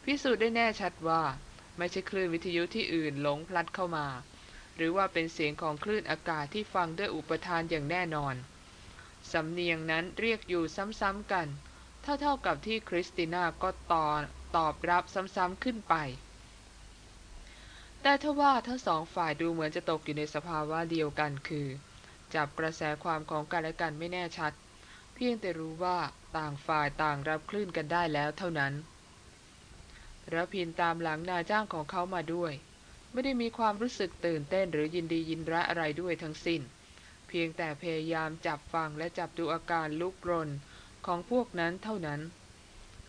พิสูจน์ได้แน่ชัดว่า ไม่ใช่คลื่นวิทยุที่อื่นหลงพลัดเข้ามา หรือว่าเป็นเสียงของคลื่นอากาศที่ฟังด้วยอุปทานอย่างแน่นอนสำเนียงนั้นเรียกอยู่ซ้ำๆกัน เท่าๆกับที่คริสติน่าก็ตอตอบรับซ้ำๆขึ้นไป แต่ทว่าทั้งสองฝ่ายดูเหมือนจะตกอยู่ในสภาวะเดียวกันคือ จับกระแสความของกันและกันไม่แน่ชัด เพียงแต่รู้ว่าต่างฝ่ายต่างรับคลื่นกันได้แล้วเท่านั้นระพินตามหลังนายจ้างของเขามาด้วย ไม่ได้มีความรู้สึกตื่นเต้นหรือยินดียินร้ายอะไรด้วยทั้งสิ้น เพียงแต่พยายามจับฟังและจับดูอาการลุกรน ของพวกนั้นเท่านั้น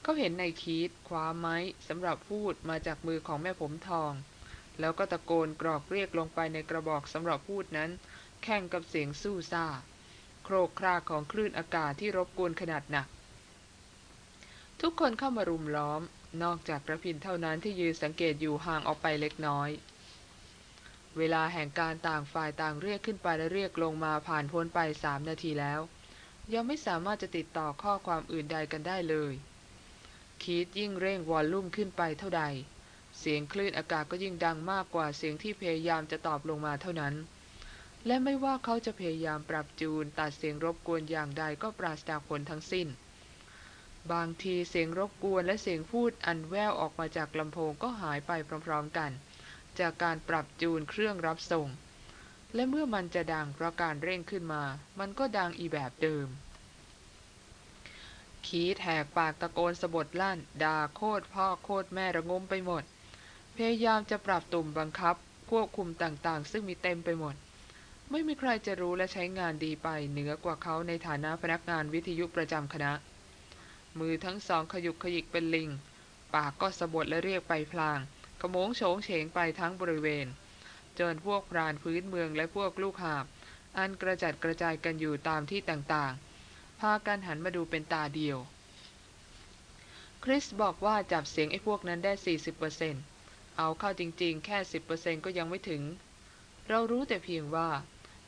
เขาเห็นในคีดคว้าไม้สำหรับพูดมาจากมือของแม่ผมทอง แล้วก็ตะโกนกรอกเรียกลงไปในกระบอกสำหรับพูดนั้น แข่งกับเสียงสู้ซ่า โครกครากของคลื่นอากาศที่รบกวนขนาดหนัก ทุกคนเข้ามารุมล้อม นอกจากระพินเท่านั้นที่ยืนสังเกตอยู่ห่างออกไปเล็กน้อยเวลาแห่งการต่างฝ่ายต่างเรียกขึ้นไปและเรียกลงมาผ่านพ้นไปสามนาทีแล้ว ยังไม่สามารถจะติดต่อข้อความอื่นใดกันได้เลยคีดยิ่งเร่งวอลลุ่มขึ้นไปเท่าใด เสียงคลื่นอากาศก็ยิ่งดังมากกว่าเสียงที่พยายามจะตอบลงมาเท่านั้น และไม่ว่าเขาจะพยายามปรับจูนตัดเสียงรบกวนอย่างใดก็ปราศจากผลทั้งสิ้น บางทีเสียงรบกวนและเสียงพูดอันแววออกมาจากลำโพงก็หายไปพร้อมๆกัน จากการปรับจูนเครื่องรับส่ง และเมื่อมันจะดังเพราะการเร่งขึ้นมา มันก็ดังอีแบบเดิม คีดแหกปากตะโกนสะบดลั่น ด่าโคตรพ่อโคตรแม่ระงมไปหมด พยายามจะปรับตุ่มบังคับ ควบคุมต่างๆ ซึ่งมีเต็มไปหมด ไม่มีใครจะรู้และใช้งานดีไปเหนือกว่าเขาในฐานะพนักงานวิทยุประจำคณะ มือทั้งสองขยุกขยิกเป็นลิง ปากก็สะบดและเรียกไปพลางขโมงโฉงเฉงไปทั้งบริเวณ จนพวกพรานพื้นเมืองและพวกลูกหาบ อันกระจัดกระจายกันอยู่ตามที่ต่างๆ พากันหันมาดูเป็นตาเดียว คริสบอกว่าจับเสียงไอ้พวกนั้นได้ 40%เอาเข้าจริงๆ แค่ 10%ก็ยังไม่ถึง เรารู้แต่เพียงว่า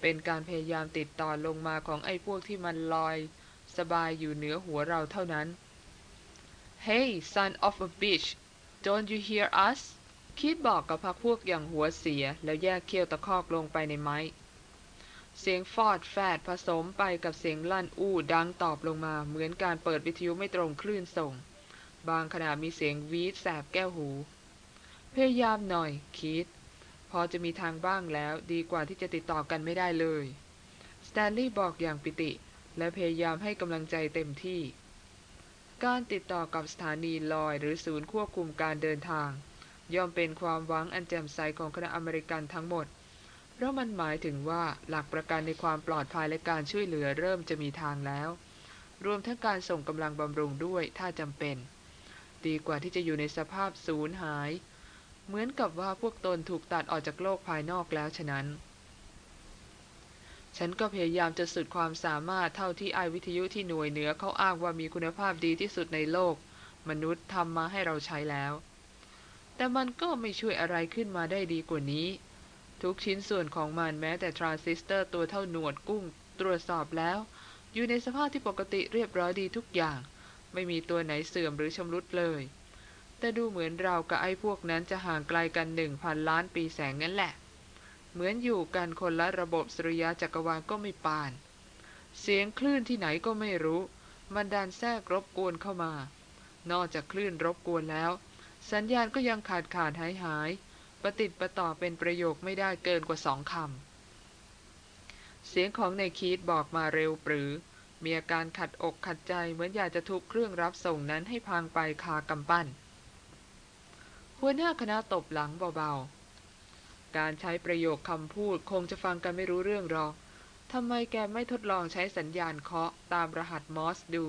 เป็นการพยายามติดต่อลงมาของไอ้พวกที่มันลอย สบายอยู่เหนือหัวเราเท่านั้น Hey son of a bitch don't you hear us คิดบอกกับพักพวกอย่างหัวเสียแล้วแยกเขี้ยวตะคอกลงไปในไม้ เสียงฟอดแฟดผสมไปกับเสียงลั่นอู้ดังตอบลงมา เหมือนการเปิดวิทยุไม่ตรงคลื่นส่ง บางขณะมีเสียงวีดแสบแก้วหู พยายามหน่อยคิด พอจะมีทางบ้างแล้วดีกว่าที่จะติดต่อกันไม่ได้เลยสแตนลีย์บอกอย่างปิติ และพยายามให้กำลังใจเต็มที่ การติดต่อกับสถานีลอยหรือศูนย์ควบคุมการเดินทาง ย่อมเป็นความหวังอันแจ่มใสของคณะอเมริกันทั้งหมด เพราะมันหมายถึงว่าหลักประกันในความปลอดภัยและการช่วยเหลือเริ่มจะมีทางแล้ว รวมทั้งการส่งกำลังบำรุงด้วยถ้าจำเป็น ดีกว่าที่จะอยู่ในสภาพสูญหาย เหมือนกับว่าพวกตนถูกตัดออกจากโลกภายนอกแล้วฉะนั้น ฉันก็พยายามจะสุดความสามารถเท่าที่ไอ้วิทยุที่หน่วยเหนือเขาอ้างว่ามีคุณภาพดีที่สุดในโลก มนุษย์ทำมาให้เราใช้แล้ว แต่มันก็ไม่ช่วยอะไรขึ้นมาได้ดีกว่านี้ ทุกชิ้นส่วนของมันแม้แต่ทรานซิสเตอร์ตัวเท่าหนวดกุ้ง ตรวจสอบแล้ว อยู่ในสภาพที่ปกติเรียบร้อยดีทุกอย่าง ไม่มีตัวไหนเสื่อมหรือชำรุดเลย แต่ดูเหมือนเรากับไอ้พวกนั้นจะห่างไกลกันหนึ่งพันล้านปีแสงนั่นแหละ เหมือนอยู่กันคนละระบบสุริยะจักรวาลก็ไม่ปาน เสียงคลื่นที่ไหนก็ไม่รู้ มันดันแทรกรบกวนเข้ามานอกจากคลื่นรบกวนแล้ว สัญญาณก็ยังขาดขาดหายหายประติดประต่อเป็นประโยคไม่ได้เกินกว่าสองคำ เสียงของในคีตบอกมาเร็วปรือ มีอาการขัดอกขัดใจเหมือนอยากจะทุบเครื่องรับส่งนั้นให้พังไปคากำปั้น หัวหน้าคณะตบหลังเบาๆ การใช้ประโยคคำพูดคงจะฟังกันไม่รู้เรื่องหรอกทำไมแกไม่ทดลองใช้สัญญาณเคาะตามรหัสมอสดู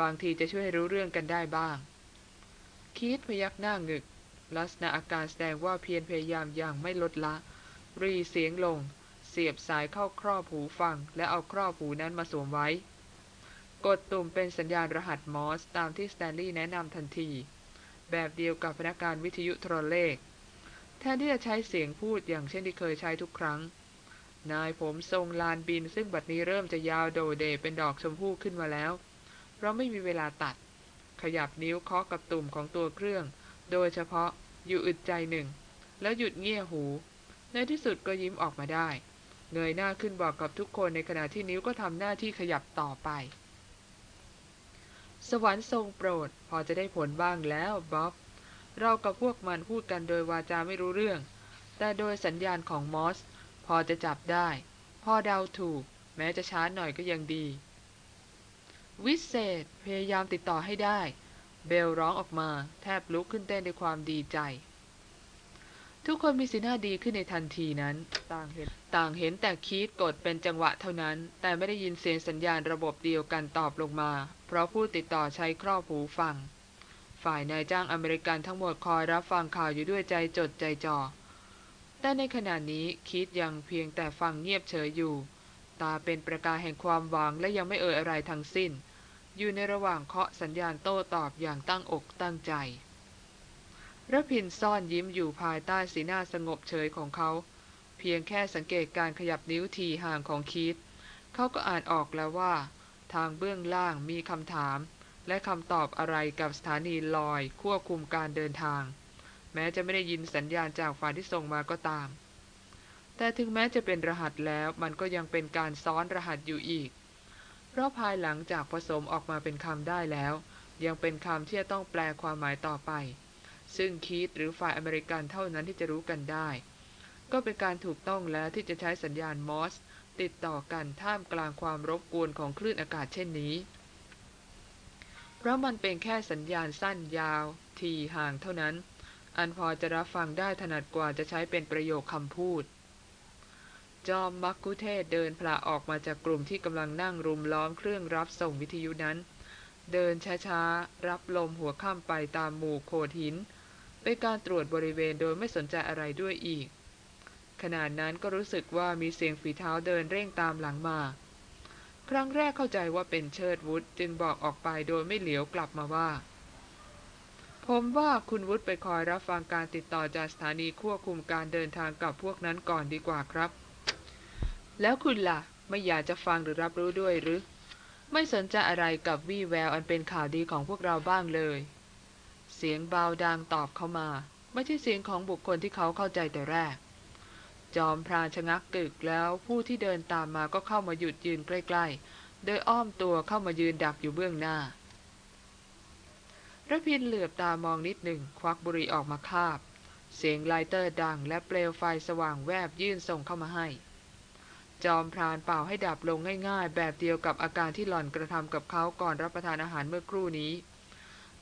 บางทีจะช่วยรู้เรื่องกันได้บ้าง คีตพยักหน้างึก ลักษณะอาการแสดงว่าเพียรพยายามอย่างไม่ลดละ รีเสียงลง เสียบสายเข้าครอบหูฟัง และเอาครอบหูนั้นมาสวมไว้ กดตุ่มเป็นสัญญาณรหัสมอส ตามที่สแตนลีย์แนะนำทันที แบบเดียวกับพนักงานวิทยุโทรเลข แทนที่จะใช้เสียงพูดอย่างเช่นที่เคยใช้ทุกครั้ง นายผมทรงลานบินซึ่งบัดนี้เริ่มจะยาวโดเดเป็นดอกชมพู่ขึ้นมาแล้วเราไม่มีเวลาตัด ยับนิ้วเคาะกับตุ่มของตัวเครื่อง โดยเฉพาะอยู่อึดใจหนึ่ง แล้วหยุดเงี่ยหู ในที่สุดก็ยิ้มออกมาได้ เงยหน้าขึ้นบอกกับทุกคนในขณะที่นิ้วก็ทำหน้าที่ขยับต่อไป สวรรค์ทรงโปรด พอจะได้ผลบ้างแล้วบ๊อบ เรากับพวกมันพูดกันโดยวาจาไม่รู้เรื่อง แต่โดยสัญญาณของมอส พอจะจับได้ พอเดาถูก แม้จะช้าหน่อยก็ยังดี วิเศษ พยายามติดต่อให้ได้ เบลร้องออกมา แทบลุกขึ้นเต้นด้วยความดีใจ ทุกคนมีสีหน้าดีขึ้นในทันทีนั้น ต่างเห็นต่างเห็นแต่คีดกดเป็นจังหวะเท่านั้น แต่ไม่ได้ยินเสียงสัญญาณระบบเดียวกันตอบลงมา เพราะผู้ติดต่อใช้ครอบหูฟัง ฝ่ายนายจ้างอเมริกันทั้งหมดคอยรับฟังข่าวอยู่ด้วยใจจดใจจ่อแต่ในขณะนี้คีดยังเพียงแต่ฟังเงียบเฉยอยู่ ตาเป็นประกายแห่งความหวังและยังไม่เอ่ยอะไรทั้งสิ้น อยู่ในระหว่างเคาะสัญญาณโต้ตอบอย่างตั้งอกตั้งใจระพินซ่อนยิ้มอยู่ภายใต้สีหน้าสงบเฉยของเขา เพียงแค่สังเกตการขยับนิ้วทีห่างของคีตเขาก็อ่านออกแล้วว่า ทางเบื้องล่างมีคำถาม และคำตอบอะไรกับสถานีลอยควบคุมการเดินทาง แม้จะไม่ได้ยินสัญญาณจากฝ่ายที่ส่งมาก็ตาม แต่ถึงแม้จะเป็นรหัสแล้วมันก็ยังเป็นการซ้อนรหัสอยู่อีก เพราะภายหลังจากผสมออกมาเป็นคำได้แล้ว ยังเป็นคำที่จะต้องแปลความหมายต่อไป ซึ่งคีตหรือฝ่ายอเมริกันเท่านั้นที่จะรู้กันได้ ก็เป็นการถูกต้องแล้วที่จะใช้สัญญาณมอส ติดต่อกันท่ามกลางความรบกวนของคลื่นอากาศเช่นนี้ เพราะมันเป็นแค่สัญญาณสั้นยาว ทีห่างเท่านั้น อันพอจะรับฟังได้ถนัดกว่าจะใช้เป็นประโยคคำพูด จอมมักคุเทศเดินพละออกมาจากกลุ่มที่กำลังนั่งรุมล้อมเครื่องรับส่งวิทยุนั้น เดินช้าๆ รับลมหัวข้ามไปตามหมู่โขดหินเป็นการตรวจบริเวณโดยไม่สนใจอะไรด้วยอีก ขณะนั้นก็รู้สึกว่ามีเสียงฝีเท้าเดินเร่งตามหลังมา ครั้งแรกเข้าใจว่าเป็นเชิดวุฒจึงบอกออกไปโดยไม่เหลียวกลับมาว่า ผมว่าคุณวุฒไปคอยรับฟังการติดต่อจากสถานีควบคุมการเดินทางกับพวกนั้นก่อนดีกว่าครับ แล้วคุณล่ะ ไม่อยากจะฟังหรือรับรู้ด้วยหรือ ไม่สนใจอะไรกับวี่แววอันเป็นข่าวดีของพวกเราบ้างเลย เสียงเบาดังตอบเข้ามา ไม่ใช่เสียงของบุคคลที่เขาเข้าใจแต่แรก จอมพรานชะงักกึกแล้วผู้ที่เดินตามมาก็เข้ามาหยุดยืนใกล้ๆ โดยอ้อมตัวเข้ามายืนดักอยู่เบื้องหน้าระพินเหลือบตามองนิดหนึ่งควักบุหรี่ออกมาคาบ เสียงไลเตอร์ดังและเปลวไฟสว่างแวบยื่นส่งเข้ามาให้ จอมพรานเป่าให้ดับลงง่าย ๆ แบบเดียวกับอาการที่หล่อนกระทำกับเขาก่อนรับประทานอาหารเมื่อครู่นี้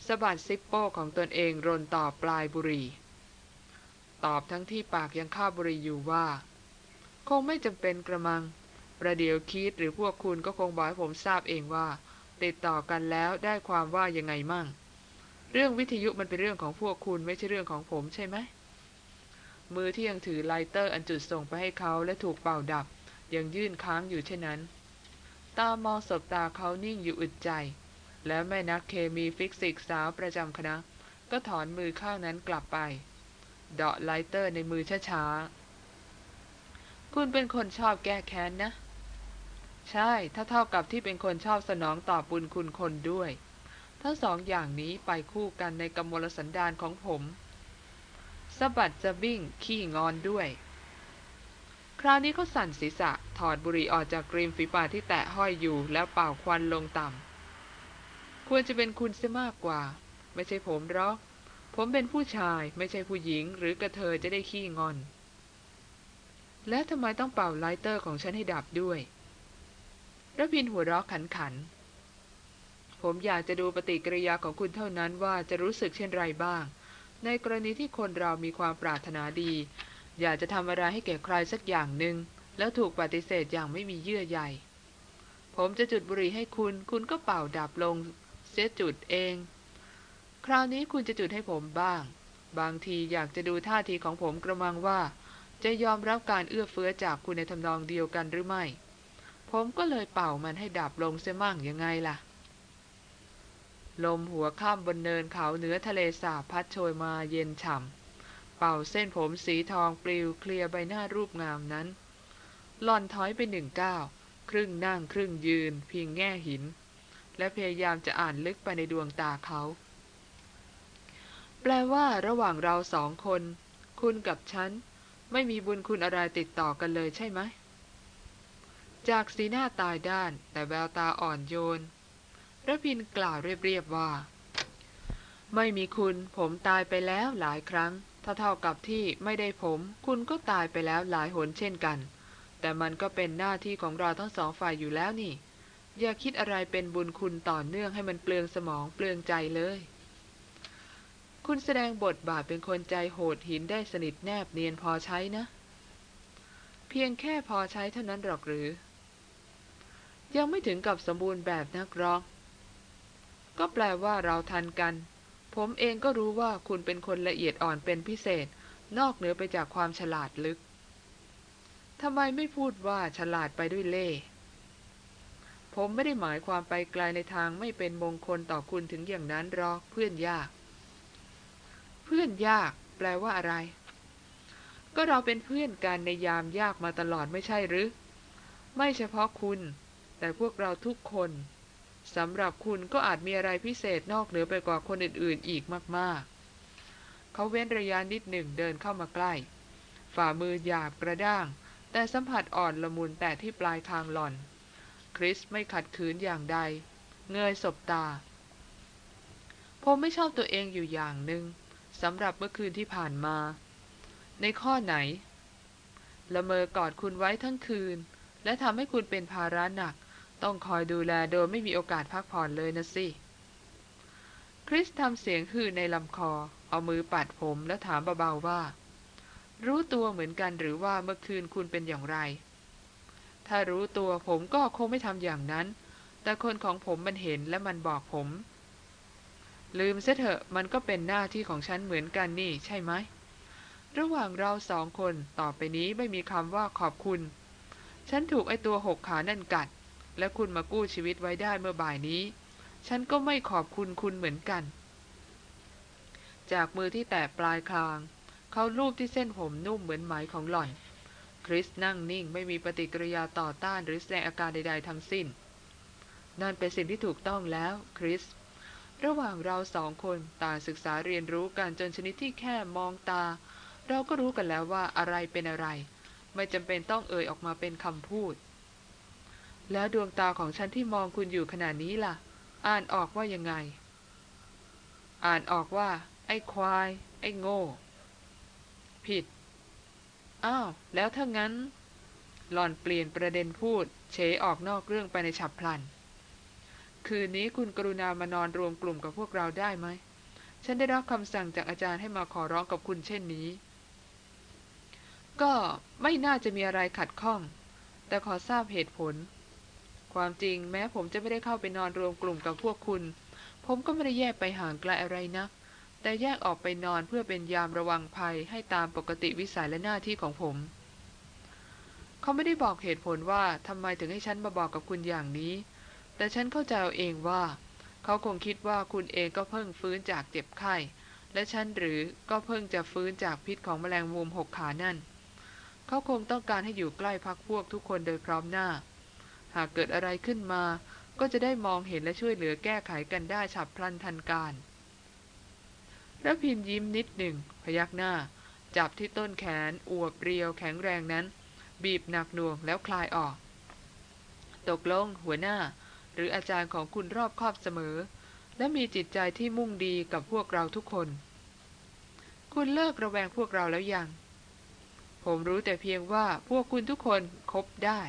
สะบัดซิปโป้ของตนเองรนต่อปลายบุหรี่ตอบทั้งที่ปากยังคาบบุหรี่อยู่ว่า คงไม่จำเป็นกระมัง ประเดี๋ยวคิดหรือพวกคุณก็คงบอกให้ผมทราบเองว่า ติดต่อกันแล้วได้ความว่ายังไงมั่ง เรื่องวิทยุมันเป็นเรื่องของพวกคุณไม่ใช่เรื่องของผมใช่ไหมมือที่ยังถือไลเตอร์อันจุดส่งไปให้เขาและถูกเป่าดับ ยังยื่นค้างอยู่เช่นนั้น ตามองสบตาเขานิ่งอยู่อึดใจ แล้วแม่นักเคมีฟิสิกส์สาวประจำคณะ ก็ถอนมือข้างนั้นกลับไป เดาะไลเตอร์ในมือช้าๆ คุณเป็นคนชอบแก้แค้นนะ ใช่ถ้าเท่ากับที่เป็นคนชอบสนองตอบบุญคุณคนด้วย ทั้งสองอย่างนี้ไปคู่กันในกำมลสันดานของผมสะบัดจะบิ้งขี้งอนด้วย คราวนี้เขาสั่นศีรษะถอดบุหรี่ออกจากริมฝีปากที่แตะห้อยอยู่แล้วเป่าควันลงต่ำควรจะเป็นคุณเสียมากกว่า ไม่ใช่ผมหรอก ผมเป็นผู้ชายไม่ใช่ผู้หญิง หรือกะเทยจะได้ขี้งอน และทำไมต้องเป่า lighter ของฉันให้ดับด้วยรพินทร์หัวเราะขันขัน ผมอยากจะดูปฏิกิริยาของคุณเท่านั้นว่าจะรู้สึกเช่นไรบ้าง ในกรณีที่คนเรามีความปรารถนาดี อยากจะทำอะไรให้แก่ใครสักอย่างหนึ่งแล้วถูกปฏิเสธอย่างไม่มีเยื่อใยผมจะจุดบุหรี่ให้คุณ คุณก็เป่าดับลง เสียจุดเอง คราวนี้คุณจะจุดให้ผมบ้าง บางทีอยากจะดูท่าทีของผมกระมังว่า จะยอมรับการเอื้อเฟื้อจากคุณในทำนองเดียวกันหรือไม่ ผมก็เลยเป่ามันให้ดับลงเสียมั่งยังไงล่ะ ลมหัวข้ามบนเนินเขาเหนือทะเลสาบพัดโชยมาเย็นฉ่ำ เป่าเส้นผมสีทองปลิวเคลียใบหน้ารูปงามนั้นหล่อนถอยไปหนึ่งก้าวครึ่งนั่งครึ่งยืนพียงแง่หิน และพยายามจะอ่านลึกไปในดวงตาเขา แปลว่าระหว่างเราสองคน คุณกับฉัน ไม่มีบุญคุณอะไรติดต่อกันเลยใช่ไหม จากสีหน้าตายด้าน แต่แววตาอ่อนโยนระพินกล่าวเรียบๆว่า ไม่มีคุณผมตายไปแล้วหลายครั้ง เท่ากับที่ไม่ได้ผม คุณก็ตายไปแล้วหลายหนเช่นกัน แต่มันก็เป็นหน้าที่ของเราทั้งสองฝ่ายอยู่แล้วนี่ อย่าคิดอะไรเป็นบุญคุณต่อเนื่องให้มันเปลืองสมองเปลืองใจเลย คุณแสดงบทบาทเป็นคนใจโหดหินได้สนิทแนบเนียนพอใช้นะ เพียงแค่พอใช้เท่านั้นหรอกหรือ ยังไม่ถึงกับสมบูรณ์แบบนักร้อง ก็แปลว่าเราทันกัน ผมเองก็รู้ว่าคุณเป็นคนละเอียดอ่อนเป็นพิเศษ นอกเหนือไปจากความฉลาดลึกทำไมไม่พูดว่าฉลาดไปด้วยเล่ ผมไม่ได้หมายความไปไกลในทางไม่เป็นมงคลต่อคุณถึงอย่างนั้นหรอกเพื่อนยาก เพื่อนยาก แปลว่าอะไร ก็เราเป็นเพื่อนกันในยามยากมาตลอดไม่ใช่หรือ ไม่เฉพาะคุณ แต่พวกเราทุกคน สำหรับคุณก็อาจมีอะไรพิเศษนอกเหนือไปกว่าคนอื่นๆ อีกมากๆ เขาเว้นระยะนิดหนึ่งเดินเข้ามาใกล้ ฝ่ามือหยาบกระด้าง แต่สัมผัสอ่อนละมุนแต่ที่ปลายทางหล่อน คริสไม่ขัดขืนอย่างใด เงยศบตา ผมไม่ชอบตัวเองอยู่อย่างหนึ่งสำหรับเมื่อคืนที่ผ่านมา ในข้อไหน ละเมอกอดคุณไว้ทั้งคืน และทำให้คุณเป็นภาระหนัก ต้องคอยดูแลโดยไม่มีโอกาสพักผ่อนเลยนะสิ คริสทำเสียงฮือในลำคอ เอามือปัดผมและถามเบาๆว่า รู้ตัวเหมือนกันหรือว่าเมื่อคืนคุณเป็นอย่างไร ถ้ารู้ตัวผมก็คงไม่ทำอย่างนั้น แต่คนของผมมันเห็นและมันบอกผม ลืมเสเถอะมันก็เป็นหน้าที่ของฉันเหมือนกันนี่ใช่ไหม ระหว่างเราสองคนต่อไปนี้ไม่มีคำว่าขอบคุณ ฉันถูกไอตัวหกขานั่นกัด และคุณมากู้ชีวิตไว้ได้เมื่อบ่ายนี้ ฉันก็ไม่ขอบคุณคุณเหมือนกัน จากมือที่แตะปลายคาง เขาลูบที่เส้นผมนุ่มเหมือนไหมของหล่อน คริสนั่งนิ่งไม่มีปฏิกิริยาต่อต้านหรือแสดงอาการใด ๆ ทั้งสิ้น นั่นเป็นสิ่งที่ถูกต้องแล้ว คริส ระหว่างเราสองคนต่างศึกษาเรียนรู้กันจนชนิดที่แค่มองตา เราก็รู้กันแล้วว่าอะไรเป็นอะไร ไม่จำเป็นต้องเอ่ยออกมาเป็นคำพูด แล้วดวงตาของฉันที่มองคุณอยู่ขนาดนี้ล่ะ อ่านออกว่ายังไง อ่านออกว่า ไอ้ควาย ไอ้โง่ ผิด อ้าว แล้วถ้างั้น หล่อนเปลี่ยนประเด็นพูด เฉยออกนอกเรื่องไปในฉับพลัน คืนนี้คุณกรุณามานอนรวมกลุ่มกับพวกเราได้ไหม ฉันได้รับคำสั่งจากอาจารย์ให้มาขอร้องกับคุณเช่นนี้ ก็ไม่น่าจะมีอะไรขัดข้อง แต่ขอทราบเหตุผล ความจริงแม้ผมจะไม่ได้เข้าไปนอนรวมกลุ่มกับพวกคุณ ผมก็ไม่ได้แยกไปห่างไกลอะไรนะัก แต่แยกออกไปนอนเพื่อเป็นยามระวังภัยให้ตามปกติวิสัยและหน้าที่ของผม เขาไม่ได้บอกเหตุผลว่าทำไมถึงให้ฉันมาบอกกับคุณอย่างนี้ แต่ฉันเข้าใจเอาเองว่า เขาคงคิดว่าคุณเองก็เพิ่งฟื้นจากเจ็บไข้ และฉันหรือก็เพิ่งจะฟื้นจากพิษของแมลงมุมหกขานั่น เขาคงต้องการให้อยู่ใกล้พักพวกทุกคนโดยพร้อมหน้า หากเกิดอะไรขึ้นมา ก็จะได้มองเห็นและช่วยเหลือแก้ไขกันได้ฉับพลันทันการแล้วพินยิ้มนิดหนึ่ง พยักหน้า จับที่ต้นแขน อวบเรียวแข็งแรงนั้น บีบหนักหน่วงแล้วคลายออก ตกลงหัวหน้า หรืออาจารย์ของคุณรอบคอบเสมอ และมีจิตใจที่มุ่งดีกับพวกเราทุกคน คุณเลิกระแวงพวกเราแล้วยังผผมรู้แต่เพียงว่าพวกคุณทุกคนคบได้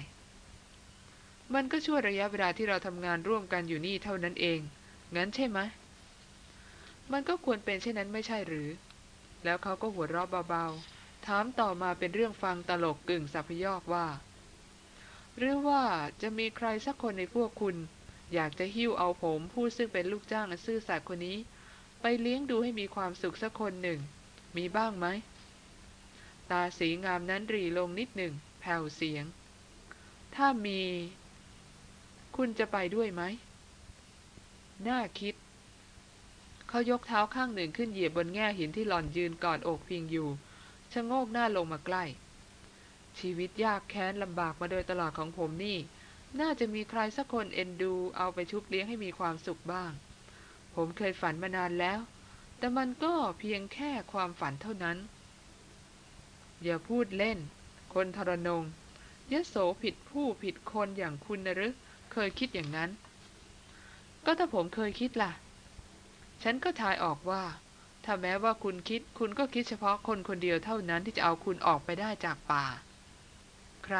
มันก็ช่วระยะเวลาที่เราทำงานร่วมกันอยู่นี่เท่านั้นเอง งั้นใช่ไหม มันก็ควรเป็นเช่นนั้นไม่ใช่หรือ แล้วเขาก็หัวเราะเบาๆ ถามต่อมาเป็นเรื่องฟังตลกกึ่งสัพยอกว่า หรือว่าจะมีใครสักคนในพวกคุณ อยากจะหิ้วเอาผมผู้ซึ่งเป็นลูกจ้างซื่อสัตย์คนนี้ ไปเลี้ยงดูให้มีความสุขสักคนหนึ่ง มีบ้างไหม ตาสีงามนั้นรีลงนิดหนึ่งแผ่วเสียง ถ้ามี คุณจะไปด้วยไหม น่าคิด เขายกเท้าข้างหนึ่งขึ้นเหยียบบนแง่หินที่หล่อนยืนกอดอกพิงอยู่ ชะโงกหน้าลงมาใกล้ ชีวิตยากแค้นลำบากมาโดยตลอดของผมนี่ น่าจะมีใครสักคนเอ็นดู เอาไปชุบเลี้ยงให้มีความสุขบ้าง ผมเคยฝันมานานแล้ว แต่มันก็เพียงแค่ความฝันเท่านั้น อย่าพูดเล่น คนทรนงยโสผิดผู้ผิดคนอย่างคุณนะหรือ เคยคิดอย่างนั้น ก็ถ้าผมเคยคิดล่ะ ฉันก็ทายออกว่า ถ้าแม้ว่าคุณคิด คุณก็คิดเฉพาะคนคนเดียวเท่านั้นที่จะเอาคุณออกไปได้จากป่า ใคร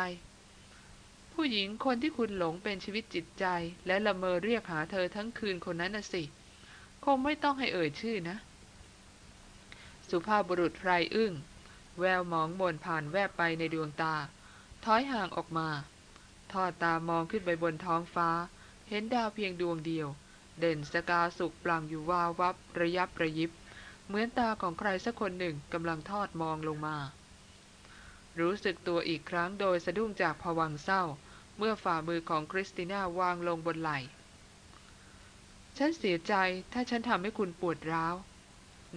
ผู้หญิงคนที่คุณหลงเป็นชีวิตจิตใจ และละเมอเรียกหาเธอทั้งคืนคนนั้นน่ะสิ คงไม่ต้องให้เอ่ยชื่อนะ สุภาพบุรุษไรอึ้ง แววมองมนผ่านแวบไปในดวงตา ถอยห่างออกมา ทอดตามองขึ้นไปบนท้องฟ้า เห็นดาวเพียงดวงเดียว เด่นสกาสุกปลังอยู่วาววับระยับระยิบ เหมือนตาของใครสักคนหนึ่งกำลังทอดมองลงมา รู้สึกตัวอีกครั้งโดยสะดุ้งจากผวังเศร้า เมื่อฝ่ามือของคริสติน่าวางลงบนไหล่ฉันเสียใจถ้าฉันทำให้คุณปวดร้าว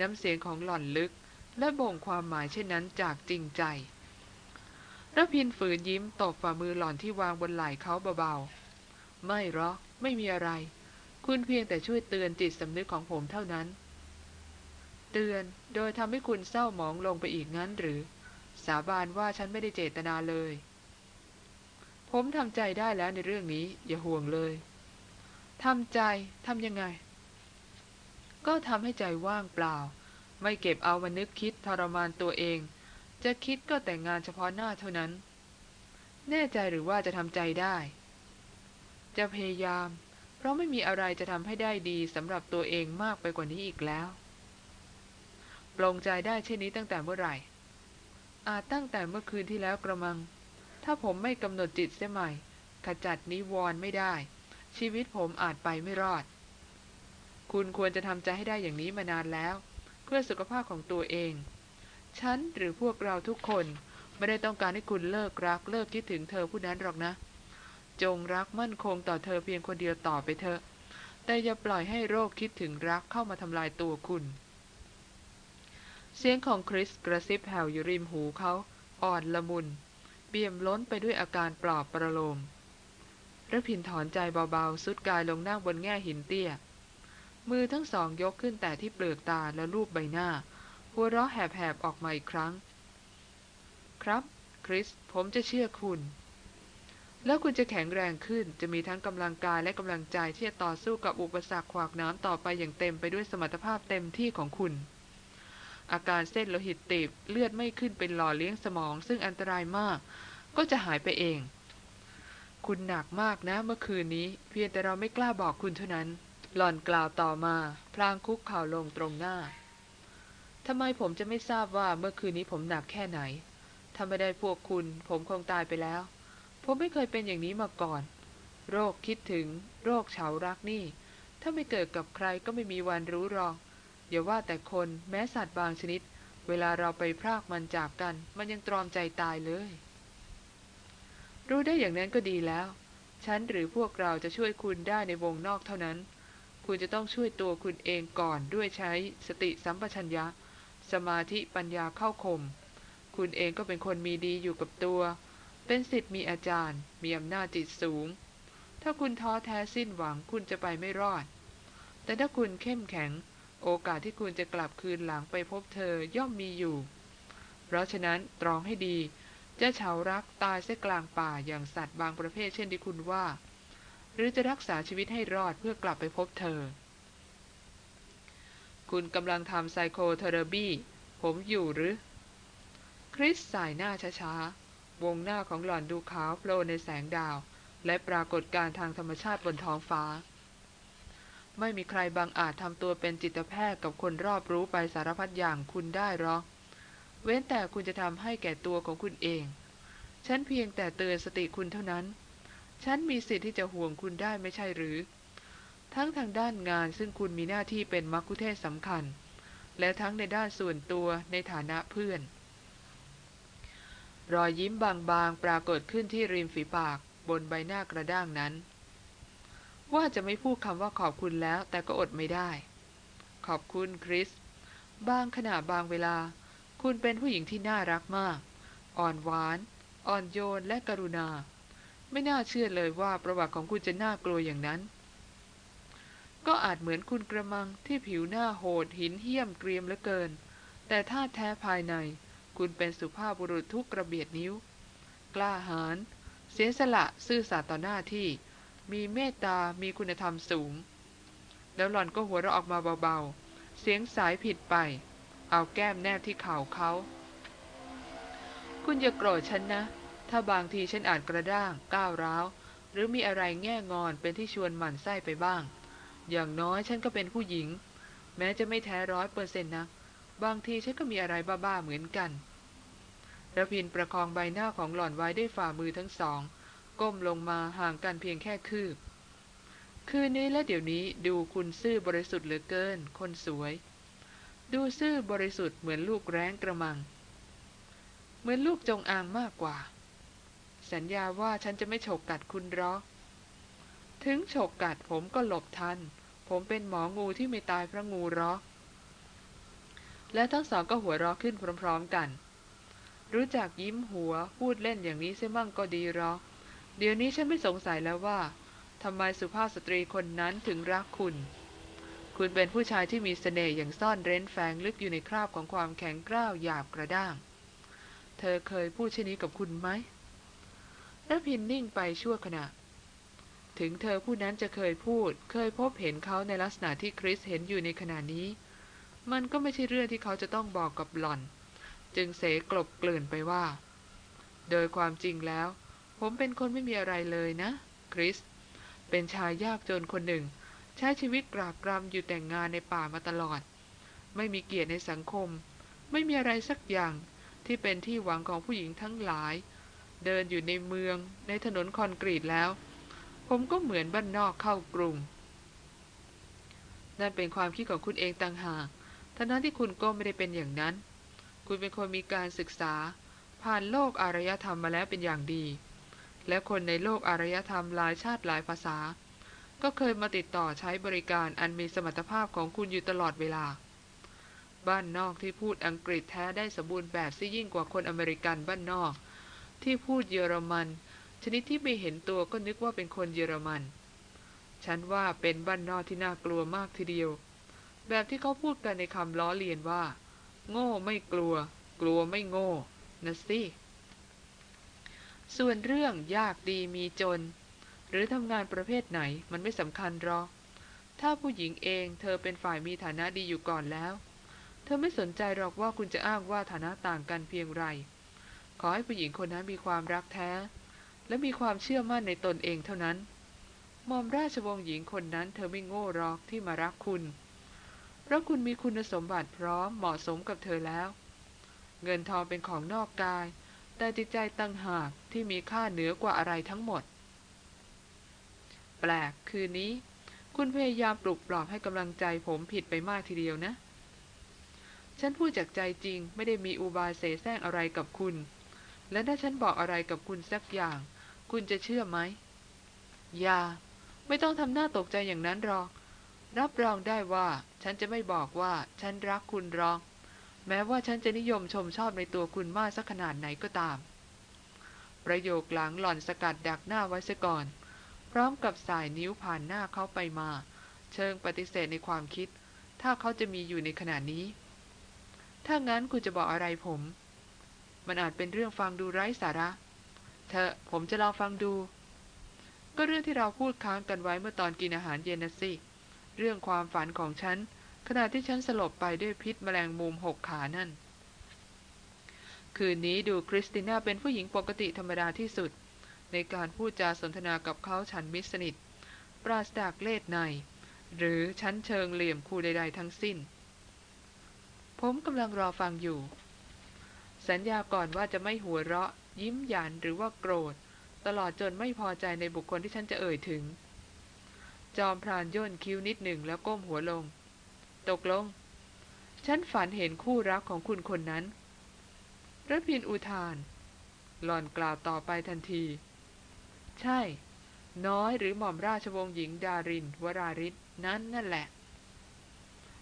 น้ำเสียงของหล่อนลึกและบ่งความหมายเช่นนั้นจากจริงใจ ระพินฝืนยิ้มตบฝ่ามือหล่อนที่วางบนไหล่เขาเบาๆ ไม่หรอก ไม่มีอะไร คุณเพียงแต่ช่วยเตือนจิตสำนึกของผมเท่านั้น เตือนโดยทำให้คุณเศร้าหมองลงไปอีกงั้นหรือ สาบานว่าฉันไม่ได้เจตนาเลย ผมทำใจได้แล้วในเรื่องนี้ อย่าห่วงเลยทำใจทำยังไง ก็ทำให้ใจว่างเปล่า ไม่เก็บเอามานึกคิดทรมานตัวเอง จะคิดก็แต่งงานเฉพาะหน้าเท่านั้น แน่ใจหรือว่าจะทำใจได้ จะพยายาม เพราะไม่มีอะไรจะทำให้ได้ดีสำหรับตัวเองมากไปกว่านี้อีกแล้วปลงใจได้เช่นนี้ตั้งแต่เมื่อไหร่ อาจตั้งแต่เมื่อคืนที่แล้วกระมัง ถ้าผมไม่กำหนดจิตเสียใหม่ ขจัดนิวรณ์ไม่ได้ ชีวิตผมอาจไปไม่รอด คุณควรจะทำใจให้ได้อย่างนี้มานานแล้ว เพื่อสุขภาพของตัวเอง ฉันหรือพวกเราทุกคน ไม่ได้ต้องการให้คุณเลิกรักเลิกคิดถึงเธอผู้นั้นหรอกนะ จงรักมั่นคงต่อเธอเพียงคนเดียวต่อไปเถอะ แต่อย่าปล่อยให้โรคคิดถึงรักเข้ามาทำลายตัวคุณ เสียงของคริสกระซิบแผ่วอยู่ริมหูเขาอ่อนละมุน เบี่ยมล้นไปด้วยอาการปลอบประโลมระพินถอนใจเบาๆ สุดกายลงนั่งบนแง่หินเตี้ย มือทั้งสองยกขึ้นแต่ที่เปลือกตาและรูปใบหน้า หัวเราะแหบๆออกมาอีกครั้ง ครับ คริส ผมจะเชื่อคุณ แล้วคุณจะแข็งแรงขึ้น จะมีทั้งกำลังกายและกำลังใจที่จะต่อสู้กับอุปสรรคขวากน้ำต่อไปอย่างเต็มไปด้วยสมรรถภาพเต็มที่ของคุณ อาการเส้นโลหิตตีบเลือดไม่ขึ้นเป็นหล่อเลี้ยงสมอง ซึ่งอันตรายมาก ก็จะหายไปเอง คุณหนักมากนะเมื่อคืนนี้ เพียงแต่เราไม่กล้าบอกคุณเท่านั้นหล่อนกล่าวต่อมา พลางคุกเข่าลงตรงหน้า ทำไมผมจะไม่ทราบว่าเมื่อคืนนี้ผมหนักแค่ไหน ถ้าไม่ได้พวกคุณ ผมคงตายไปแล้ว ผมไม่เคยเป็นอย่างนี้มาก่อน โรคคิดถึง โรคเฉารักนี่ ถ้าไม่เกิดกับใครก็ไม่มีวันรู้หรอก อย่าว่าแต่คนแม้สัตว์บางชนิด เวลาเราไปพรากมันจากกัน มันยังตรอมใจตายเลย รู้ได้อย่างนั้นก็ดีแล้ว ฉันหรือพวกเราจะช่วยคุณได้ในวงนอกเท่านั้น คุณจะต้องช่วยตัวคุณเองก่อนด้วยใช้สติสัมปชัญญะ สมาธิปัญญาเข้าคม คุณเองก็เป็นคนมีดีอยู่กับตัว เป็นสิทธิ์มีอาจารย์ มีอำนาจจิตสูง ถ้าคุณท้อแท้สิ้นหวังคุณจะไปไม่รอด แต่ถ้าคุณเข้มแข็ง โอกาสที่คุณจะกลับคืนหลังไปพบเธอย่อมมีอยู่ เพราะฉะนั้นตรองให้ดี จะเฉารักตายเสียกลางป่าอย่างสัตว์บางประเภทเช่นที่คุณว่า หรือจะรักษาชีวิตให้รอดเพื่อกลับไปพบเธอ คุณกำลังทำไซโคเทอราบีผมอยู่หรือคคริสสายหน้าช้าๆ วงหน้าของหล่อนดูขาวโพลนในแสงดาว และปรากฏการทางธรรมชาติบนท้องฟ้า ไม่มีใครบางอาจทำตัวเป็นจิตแพทย์กับคนรอบรู้ไปสารพัดอย่างคุณได้หรอก เว้นแต่คุณจะทำให้แก่ตัวของคุณเอง ฉันเพียงแต่เตือนสติคุณเท่านั้น ฉันมีสิทธิ์ที่จะห่วงคุณได้ไม่ใช่หรือ ทั้งทางด้านงานซึ่งคุณมีหน้าที่เป็นมักคุเทศสำคัญ และทั้งในด้านส่วนตัวในฐานะเพื่อน รอยยิ้มบางๆ ปรากฏขึ้นที่ริมฝีปากบนใบหน้ากระด้างนั้น ว่าจะไม่พูดคำว่าขอบคุณแล้วแต่ก็อดไม่ได้ ขอบคุณคริส บางขณะบางเวลา คุณเป็นผู้หญิงที่น่ารักมาก อ่อนหวาน อ่อนโยนและกรุณา ไม่น่าเชื่อเลยว่าประวัติของคุณจะน่ากลัวอย่างนั้น ก็อาจเหมือนคุณกระมังที่ผิวหน้าโหดหินเหี้ยมเกรียมเหลือเกิน แต่ท่าแท้ภายในคุณเป็นสุภาพบุรุษทุกกระเบียดนิ้ว กล้าหาญเสียสละซื่อสัตย์ต่อหน้าที่ มีเมตตามีคุณธรรมสูง แล้วหล่อนก็หัวเราะออกมาเบาๆ เสียงสายผิดไป เอาแก้มแนบที่เข่าเขา คุณอย่าโกรธฉันนะ ถ้าบางทีฉันอาจกระด้างก้าวร้าว หรือมีอะไรแง่งอนเป็นที่ชวนหมั่นไส้ไปบ้าง อย่างน้อยฉันก็เป็นผู้หญิง แม้จะไม่แท้ร้อยเปอร์เซ็นต์นะ บางทีฉันก็มีอะไรบ้าๆเหมือนกันระพินประคองใบหน้าของหล่อนไว้ด้วยฝ่ามือทั้งสอง ก้มลงมาห่างกันเพียงแค่คืบ คืนนี้และเดี๋ยวนี้ดูคุณซื่อบริสุทธิ์เหลือเกิน คนสวย ดูซื่อบริสุทธิ์เหมือนลูกแร้งกระมัง เหมือนลูกจงอางมากกว่า สัญญาว่าฉันจะไม่ฉกกัดคุณหรอก ถึงฉกกัดผมก็หลบทัน ผมเป็นหมองูที่ไม่ตายเพราะงูหรอกและทั้งสองก็หัวเราะขึ้นพร้อมๆกัน รู้จักยิ้มหัวพูดเล่นอย่างนี้เสียมั่งก็ดีหรอก เดี๋ยวนี้ฉันไม่สงสัยแล้วว่าทำไมสุภาพสตรีคนนั้นถึงรักคุณ คุณเป็นผู้ชายที่มีเสน่ห์อย่างซ่อนเร้นแฝงลึกอยู่ในคราบของความแข็งกร้าวหยาบกระด้าง เธอเคยพูดเช่นนี้กับคุณไหมระพินนิ่งไปชั่วขณะ ถึงเธอผู้นั้นจะเคยพูด เคยพบเห็นเขาในลักษณะที่คริสเห็นอยู่ในขณะนี้ มันก็ไม่ใช่เรื่องที่เขาจะต้องบอกกับหล่อน จึงเสกลบเกลื่อนไปว่า โดยความจริงแล้ว ผมเป็นคนไม่มีอะไรเลยนะ คริส เป็นชายยากจนคนหนึ่ง ใช้ชีวิตกราบกรำอยู่แต่งงานในป่ามาตลอด ไม่มีเกียรติในสังคม ไม่มีอะไรสักอย่างที่เป็นที่หวังของผู้หญิงทั้งหลาย เดินอยู่ในเมืองในถนนคอนกรีตแล้ว ผมก็เหมือนบ้านนอกเข้ากรุง นั่นเป็นความคิดของคุณเองต่างหากท่านั้นที่คุณก็ไม่ได้เป็นอย่างนั้น คุณเป็นคนมีการศึกษา ผ่านโลกอารยธรรมมาแล้วเป็นอย่างดี และคนในโลกอารยธรรมหลายชาติหลายภาษา ก็เคยมาติดต่อใช้บริการอันมีสมรรถภาพของคุณอยู่ตลอดเวลา บ้านนอกที่พูดอังกฤษแท้ได้สมบูรณ์แบบซิยิ่งกว่าคนอเมริกันบ้านนอก ที่พูดเยอรมัน ชนิดที่ไม่เห็นตัวก็นึกว่าเป็นคนเยอรมัน ฉันว่าเป็นบ้านนอกที่น่ากลัวมากทีเดียว แบบที่เขาพูดกันในคำล้อเลียนว่า โง่ไม่กลัว กลัวไม่โง่นะสิส่วนเรื่องยากดีมีจน หรือทำงานประเภทไหนมันไม่สำคัญหรอก ถ้าผู้หญิงเองเธอเป็นฝ่ายมีฐานะดีอยู่ก่อนแล้ว เธอไม่สนใจหรอกว่าคุณจะอ้างว่าฐานะต่างกันเพียงไร ขอให้ผู้หญิงคนนั้นมีความรักแท้ และมีความเชื่อมั่นในตนเองเท่านั้นมอมราชวงศ์หญิงคนนั้นเธอไม่โง่หรอกที่มารักคุณ เพราะคุณมีคุณสมบัติพร้อมเหมาะสมกับเธอแล้ว เงินทองเป็นของนอกกาย แต่จิตใจตั้งหากที่มีค่าเหนือกว่าอะไรทั้งหมด แปลกคืนนี้ คุณพยายามปลุกปลอบให้กำลังใจผมผิดไปมากทีเดียวนะ ฉันพูดจากใจจริงไม่ได้มีอุบายเสแสร้งอะไรกับคุณ และถ้าฉันบอกอะไรกับคุณสักอย่าง คุณจะเชื่อไหม อย่า ไม่ต้องทำหน้าตกใจอย่างนั้นหรอก รับรองได้ว่า ฉันจะไม่บอกว่าฉันรักคุณรอกแม้ว่าฉันจะนิยมชมชอบในตัวคุณมากสักขนาดไหนก็ตาม ประโยคหลังหล่อนสกัดดักหน้าไว้ซะก่อน พร้อมกับสายนิ้วผ่านหน้าเขาไปมา เชิงปฏิเสธในความคิด ถ้าเขาจะมีอยู่ในขณะนี้ ถ้างั้นคุณจะบอกอะไรผม มันอาจเป็นเรื่องฟังดูไร้สาระ เธอผมจะลองฟังดู ก็เรื่องที่เราพูดค้างกันไว้เมื่อตอนกินอาหารเย็นนะสิ เรื่องความฝันของฉัน ขณะที่ฉันสลบไปด้วยพิษแมลงมุมหกขานั่น คืนนี้ดูคริสติน่าเป็นผู้หญิงปกติธรรมดาที่สุด ในการพูดจาสนทนากับเขาฉันมิสนิท ปราศจากเล่ห์ใน หรือชั้นเชิงเหลี่ยมคูใด ๆ ทั้งสิ้น ผมกำลังรอฟังอยู่ สัญญาก่อนว่าจะไม่หัวเราะ ยิ้มหยันหรือว่าโกรธ ตลอดจนไม่พอใจในบุคคลที่ฉันจะเอ่ยถึง จอมพรานย่นคิ้วนิดหนึ่งแล้วก้มหัวลง ตกลง ฉันฝันเห็นคู่รักของคุณคนนั้นระพินอุทาน หล่อนกล่าวต่อไปทันที ใช่ น้อยหรือหม่อมราชวงศ์หญิงดาริน วราริศนั้นนั่นแหละ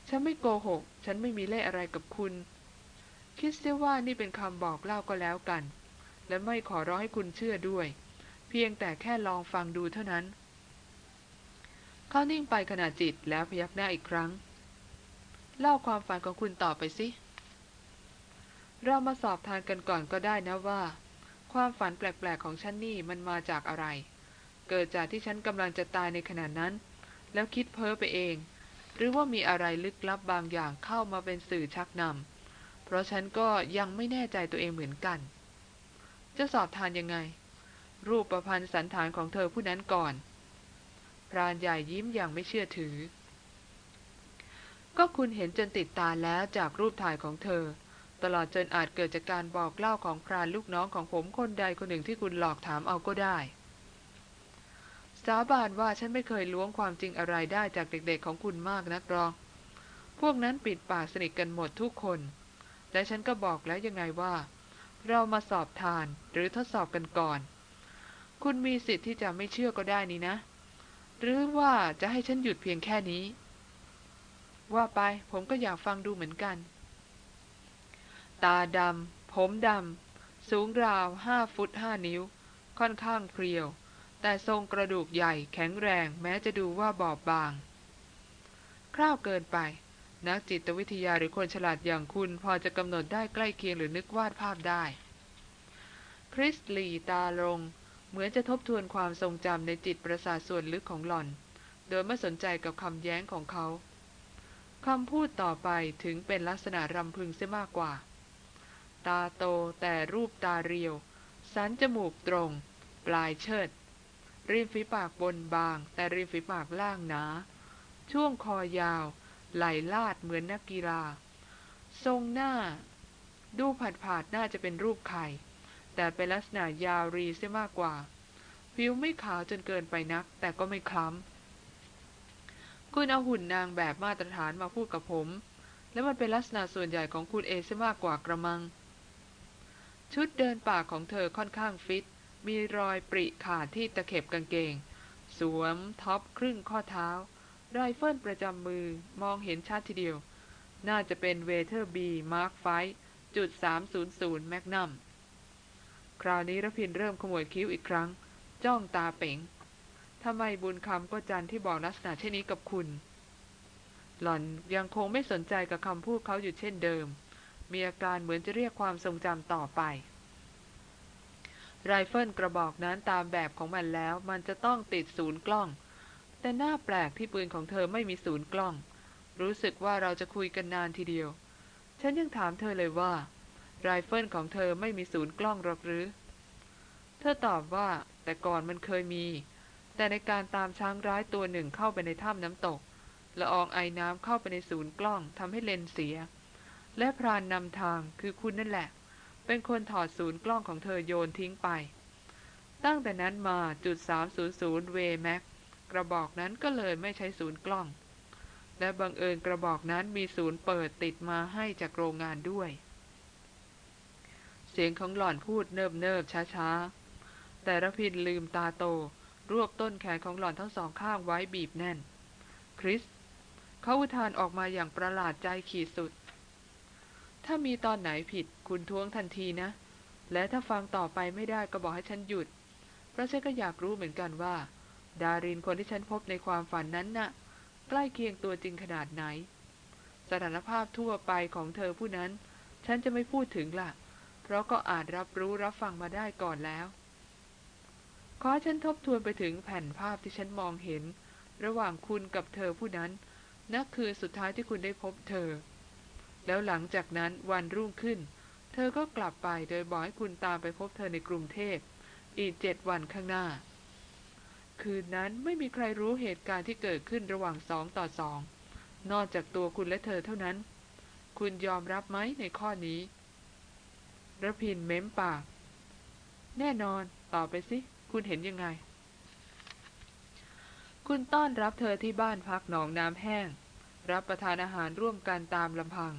ฉันไม่โกหก ฉันไม่มีเล่อะไรกับคุณ คิดเสียว่านี่เป็นคำบอกเล่าก็แล้วกัน และไม่ขอร้องให้คุณเชื่อด้วย เพียงแต่แค่ลองฟังดูเท่านั้น เขานิ่งไปขณะจิตแล้วพยักหน้าอีกครั้ง เล่าความฝันของคุณต่อไปสิเรามาสอบทานกันก่อนก็ได้นะว่า ความฝันแปลกๆของฉันนี่มันมาจากอะไร เกิดจากที่ฉันกำลังจะตายในขณะนั้น แล้วคิดเพ้อไปเอง หรือว่ามีอะไรลึกลับบางอย่างเข้ามาเป็นสื่อชักนำเพราะฉันก็ยังไม่แน่ใจตัวเองเหมือนกัน จะสอบทานยังไง รูปประพันธ์สันฐานของเธอผู้นั้นก่อน พรานใหญ่ยิ้มอย่างไม่เชื่อถือ ก็คุณเห็นจนติดตาแล้วจากรูปถ่ายของเธอ ตลอดจนอาจเกิดจากการบอกเล่าของพรานลูกน้องของผมคนใดคนหนึ่งที่คุณหลอกถามเอาก็ได้สาบานว่าฉันไม่เคยล้วงความจริงอะไรได้จากเด็กๆของคุณมากนักหรอกพวกนั้นปิดปากสนิทกันหมดทุกคน และฉันก็บอกแล้วยังไงว่า เรามาสอบทานหรือทดสอบกันก่อน คุณมีสิทธิ์ที่จะไม่เชื่อก็ได้นี่นะ หรือว่าจะให้ฉันหยุดเพียงแค่นี้ ว่าไปผมก็อยากฟังดูเหมือนกัน ตาดำผมดำสูงราวห้าฟุตห้านิ้ว ค่อนข้างเพรียว แต่ทรงกระดูกใหญ่แข็งแรงแม้จะดูว่าบอบบาง คร่าวเกินไป นักจิตวิทยาหรือคนฉลาดอย่างคุณพอจะกำหนดได้ใกล้เคียงหรือนึกวาดภาพได้ คริสลีตาลง เหมือนจะทบทวนความทรงจำในจิตประสาทส่วนลึกของหล่อน โดยไม่สนใจกับคำแย้งของเขาคำพูดต่อไปถึงเป็นลักษณะรำพึงเสียมากกว่า ตาโตแต่รูปตาเรียว สันจมูกตรง ปลายเชิด ริมฝีปากบนบาง แต่ริมฝีปากล่างหนา ช่วงคอยาว ไหลลาดเหมือนนักกีฬา ทรงหน้า ดูผัดผาดน่าจะเป็นรูปไข่ แต่เป็นลักษณะยาวรีเสียมากกว่า ผิวไม่ขาวจนเกินไปนัก แต่ก็ไม่คล้ำคุณเอาหุ่นนางแบบมาตรฐานมาพูดกับผม และมันเป็นลักษณะส่วนใหญ่ของคุณเองเสียมากกว่ากระมัง ชุดเดินป่าของเธอค่อนข้างฟิต มีรอยปริขาดที่ตะเข็บกางเกง สวม top ครึ่งข้อเท้า ไรเฟิลประจำมือมองเห็นชัดทีเดียว น่าจะเป็น Weatherby Mark Five จุด300 Magnum คราวนี้รพินทร์เริ่มขมวดคิ้วอีกครั้ง จ้องตาเป๋งทำไมบุญคำก็จันที่บอกลักษณะเช่นนี้กับคุณ หล่อนยังคงไม่สนใจกับคำพูดเขาอยู่เช่นเดิม มีอาการเหมือนจะเรียกความทรงจำต่อไป ไรเฟิลกระบอกนั้นตามแบบของมันแล้ว มันจะต้องติดศูนย์กล้อง แต่น่าแปลกที่ปืนของเธอไม่มีศูนย์กล้อง รู้สึกว่าเราจะคุยกันนานทีเดียว ฉันยังถามเธอเลยว่าไรเฟิลของเธอไม่มีศูนย์กล้องหรอกหรือ เธอตอบว่าแต่ก่อนมันเคยมี แต่ในการตามช้างร้ายตัวหนึ่งเข้าไปในถ้ำน้ำตกละอองไอน้ำเข้าไปในศูนย์กล้องทำให้เลนเสีย และพรานนำทางคือคุณนั่นแหละ เป็นคนถอดศูนย์กล้องของเธอโยนทิ้งไป ตั้งแต่นั้นมาจุด300 เวแม็ก กระบอกนั้นก็เลยไม่ใช้ศูนย์กล้อง และบังเอิญกระบอกนั้นมีศูนย์เปิดติดมาให้จากโรงงานด้วย เสียงของหล่อนพูดเนิบเนิบช้าช้าแต่ระพินลืมตาโต รวบต้นแขนของหล่อนทั้งสองข้างไว้บีบแน่น คริสเขาอุทานออกมาอย่างประหลาดใจขีดสุด ถ้ามีตอนไหนผิดคุณท้วงทันทีนะ และถ้าฟังต่อไปไม่ได้ก็บอกให้ฉันหยุด เพราะฉันก็อยากรู้เหมือนกันว่า ดารินคนที่ฉันพบในความฝันนั้นนะ่ะ ใกล้เคียงตัวจริงขนาดไหน สถานภาพทั่วไปของเธอผู้นั้น ฉันจะไม่พูดถึงละ่ะ เพราะก็อาจรับรู้รับฟังมาได้ก่อนแล้ว ขอฉันทบทวนไปถึงแผ่นภาพที่ฉันมองเห็น ระหว่างคุณกับเธอผู้นั้นนักคือสุดท้ายที่คุณได้พบเธอ แล้วหลังจากนั้นวันรุ่งขึ้น เธอก็กลับไปโดยบอกให้คุณตามไปพบเธอในกรุงเทพ อีกเจ็ดวันข้างหน้า คืนนั้นไม่มีใครรู้เหตุการณ์ที่เกิดขึ้นระหว่างสองต่อสอง นอกจากตัวคุณและเธอเท่านั้น คุณยอมรับไหมในข้อนี้ระพินเม้มปาก แน่นอน ต่อไปสิ คุณเห็นยังไง คุณต้อนรับเธอที่บ้านพักหนองน้ำแห้ง รับประทานอาหารร่วมกันตามลำพัง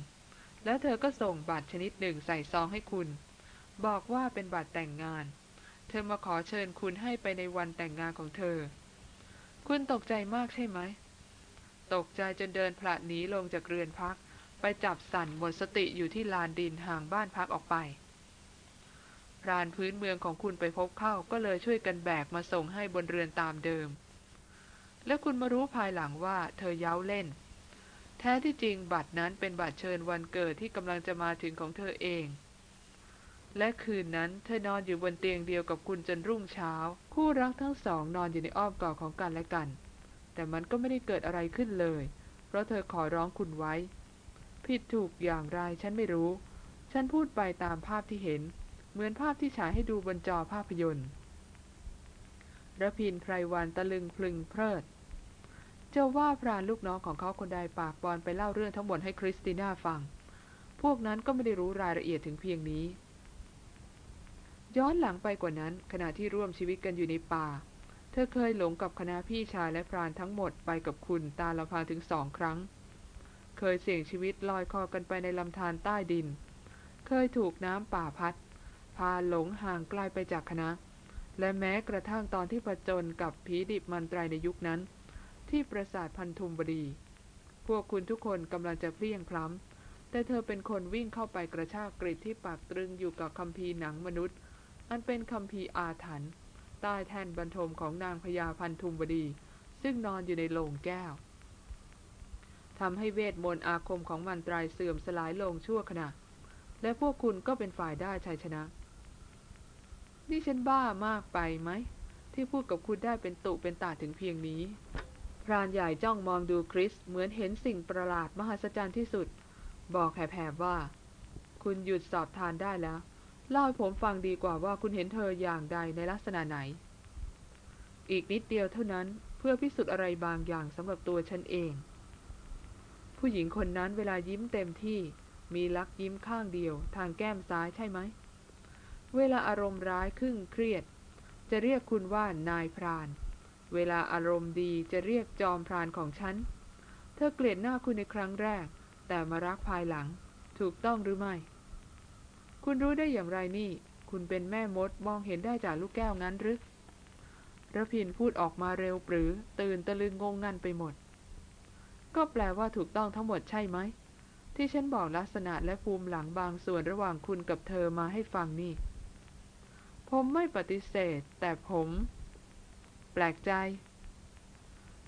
แล้วเธอก็ส่งบัตรชนิดหนึ่งใส่ซองให้คุณ บอกว่าเป็นบัตรแต่งงาน เธอมาขอเชิญคุณให้ไปในวันแต่งงานของเธอ คุณตกใจมากใช่ไหม ตกใจจนเดินผละหนีลงจากเรือนพัก ไปจับสั่นหมดสติอยู่ที่ลานดินห่างบ้านพักออกไป พรานพื้นเมืองของคุณไปพบเข้าก็เลยช่วยกันแบกมาส่งให้บนเรือนตามเดิม แล้วคุณมารู้ภายหลังว่าเธอเย้าเล่น แท้ที่จริงบัตรนั้นเป็นบัตรเชิญวันเกิดที่กำลังจะมาถึงของเธอเอง และคืนนั้นเธอนอนอยู่บนเตียงเดียวกับคุณจนรุ่งเช้า คู่รักทั้งสองนอนอยู่ในอ้อมกอดของกันและกัน แต่มันก็ไม่ได้เกิดอะไรขึ้นเลย เพราะเธอขอร้องคุณไว้ ผิดถูกอย่างไรฉันไม่รู้ ฉันพูดไปตามภาพที่เห็น เหมือนภาพที่ฉายให้ดูบนจอภาพยนตร์ระพินไพรวันตะลึงพลึงเพลิดเจ้าว่าพรานลูกน้องของเขาคนใดปากบอลไปเล่าเรื่องทั้งหมดให้คริสติน่าฟัง พวกนั้นก็ไม่ได้รู้รายละเอียดถึงเพียงนี้ ย้อนหลังไปกว่านั้น ขณะที่ร่วมชีวิตกันอยู่ในป่า เธอเคยหลงกับคณะพี่ชายและพรานทั้งหมดไปกับคุณตาละพาถึงสองครั้ง เคยเสี่ยงชีวิตลอยคอกันไปในลำธารใต้ดิน เคยถูกน้ำป่าพัด พาหลงห่างไกลไปจากคณะ และแม้กระทั่งตอนที่ผจญกับผีดิบมันตรายในยุคนั้น ที่ปราสาทพันธุมบดี พวกคุณทุกคนกำลังจะเพลียงพล้ำแต่เธอเป็นคนวิ่งเข้าไปกระชากกริดที่ปากตรึงอยู่กับคำพีร์หนังมนุษย์ อันเป็นคำพีอาถรรพ์ใต้แท่นบรรทมของนางพญาพันธุมบดี ซึ่งนอนอยู่ในโลงแก้วทำให้เวทมนต์อาคมของมันตรายเสื่อมสลายลงชั่วขณะ และพวกคุณก็เป็นฝ่ายได้ชัยชนะ นี่ฉันบ้ามากไปไหม ที่พูดกับคุณได้เป็นตุเป็นตาถึงเพียงนี้ พรานใหญ่จ้องมองดูคริสเหมือนเห็นสิ่งประหลาดมหัศจรรย์ที่สุด บอกแผบๆว่า คุณหยุดสอบทานได้แล้ว เล่าให้ผมฟังดีกว่าว่าคุณเห็นเธออย่างใดในลักษณะไหน อีกนิดเดียวเท่านั้นเพื่อพิสูจน์อะไรบางอย่างสำหรับตัวฉันเอง ผู้หญิงคนนั้นเวลายิ้มเต็มที่มีลักยิ้มข้างเดียว ทางแก้มซ้ายใช่ไหม เวลาอารมณ์ร้ายครึ่งเครียด จะเรียกคุณว่านายพราน เวลาอารมณ์ดีจะเรียกจอมพรานของฉัน เธอเกลียดหน้าคุณในครั้งแรก แต่มารักภายหลัง ถูกต้องหรือไม่ คุณรู้ได้อย่างไรนี่ คุณเป็นแม่มดมองเห็นได้จากลูกแก้วงั้นหรือระพินพูดออกมาเร็วปรือ ตื่นตะลึงงงงันไปหมด ก็แปลว่าถูกต้องทั้งหมดใช่ไหม ที่ฉันบอกลักษณะและภูมิหลังบางส่วนระหว่างคุณกับเธอมาให้ฟังนี่ ผมไม่ปฏิเสธ แต่ผม แปลกใจ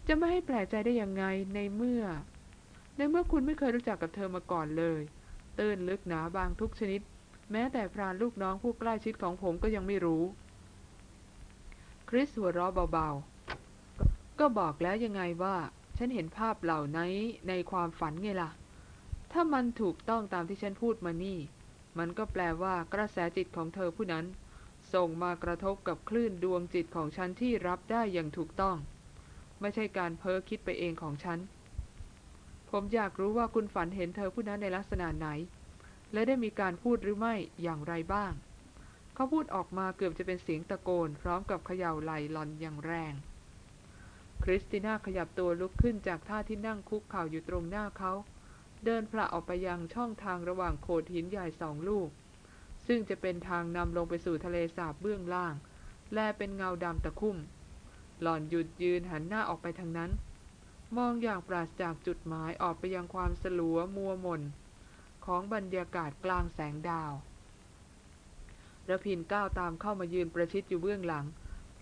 จะไม่ให้แปลกใจได้ยังไงในเมื่อ ในเมื่อคุณไม่เคยรู้จักกับเธอมาก่อนเลย ตื้นลึกหนาบางทุกชนิด แม้แต่พรานลูกน้องผู้ใกล้ชิดของผมก็ยังไม่รู้ คริสหัวเราะเบาๆ ก็บอกแล้วยังไงว่า ฉันเห็นภาพเหล่านี้ในความฝันไงล่ะ ถ้ามันถูกต้องตามที่ฉันพูดมานี่ มันก็แปลว่ากระแสจิตของเธอผู้นั้น ส่งมากระทบกับคลื่นดวงจิตของฉันที่รับได้อย่างถูกต้อง ไม่ใช่การเพ้อคิดไปเองของฉัน ผมอยากรู้ว่าคุณฝันเห็นเธอผู้นั้นในลักษณะไหน และได้มีการพูดหรือไม่อย่างไรบ้าง เขาพูดออกมาเกือบจะเป็นเสียงตะโกน พร้อมกับเขย่าไหลหลอนอย่างแรง คริสติน่าขยับตัวลุกขึ้นจากท่าที่นั่งคุกเข่าอยู่ตรงหน้าเขา เดินพละออกไปยังช่องทางระหว่างโขดหินใหญ่สองลูก ซึ่งจะเป็นทางนำลงไปสู่ทะเลสาบเบื้องล่าง แลเป็นเงาดำตะคุ่ม หล่อนหยุดยืนหันหน้าออกไปทางนั้น มองอย่างปราศจากจุดหมายออกไปยังความสลัวมัวมน ของบรรยากาศกลางแสงดาวระพินก้าวตามเข้ามายืนประชิดอยู่เบื้องหลัง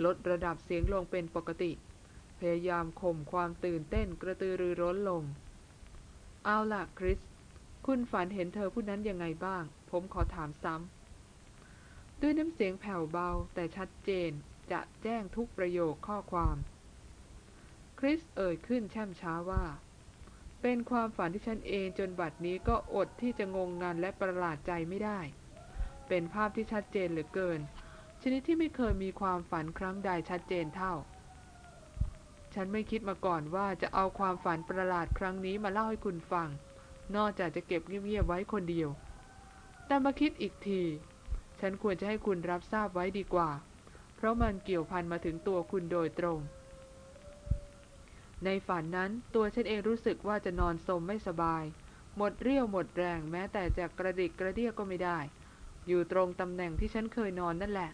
ลดระดับเสียงลงเป็นปกติ พยายามข่มความตื่นเต้นกระตือรือร้นลง เอาล่ะคริส คุณฝันเห็นเธอผู้นั้นยังไงบ้าง ผมขอถามซ้ำ ด้วยน้ำเสียงแผ่วเบาแต่ชัดเจนจะแจ้งทุกประโยคข้อความ คริสเอ่ยขึ้นแช่มช้าว่า เป็นความฝันที่ฉันเองจนบัดนี้ก็อดที่จะงงงันและประหลาดใจไม่ได้ เป็นภาพที่ชัดเจนเหลือเกิน ชนิดที่ไม่เคยมีความฝันครั้งใดชัดเจนเท่า ฉันไม่คิดมาก่อนว่าจะเอาความฝันประหลาดครั้งนี้มาเล่าให้คุณฟัง นอกจากจะเก็บเงียบๆไว้คนเดียว แต่มาคิดอีกที ฉันควรจะให้คุณรับทราบไว้ดีกว่า เพราะมันเกี่ยวพันมาถึงตัวคุณโดยตรง ในฝันนั้นตัวฉันเองรู้สึกว่าจะนอนสมไม่สบาย หมดเรี่ยวหมดแรงแม้แต่จะกระดิกกระเดียก็ไม่ได้ อยู่ตรงตำแหน่งที่ฉันเคยนอนนั่นแหละ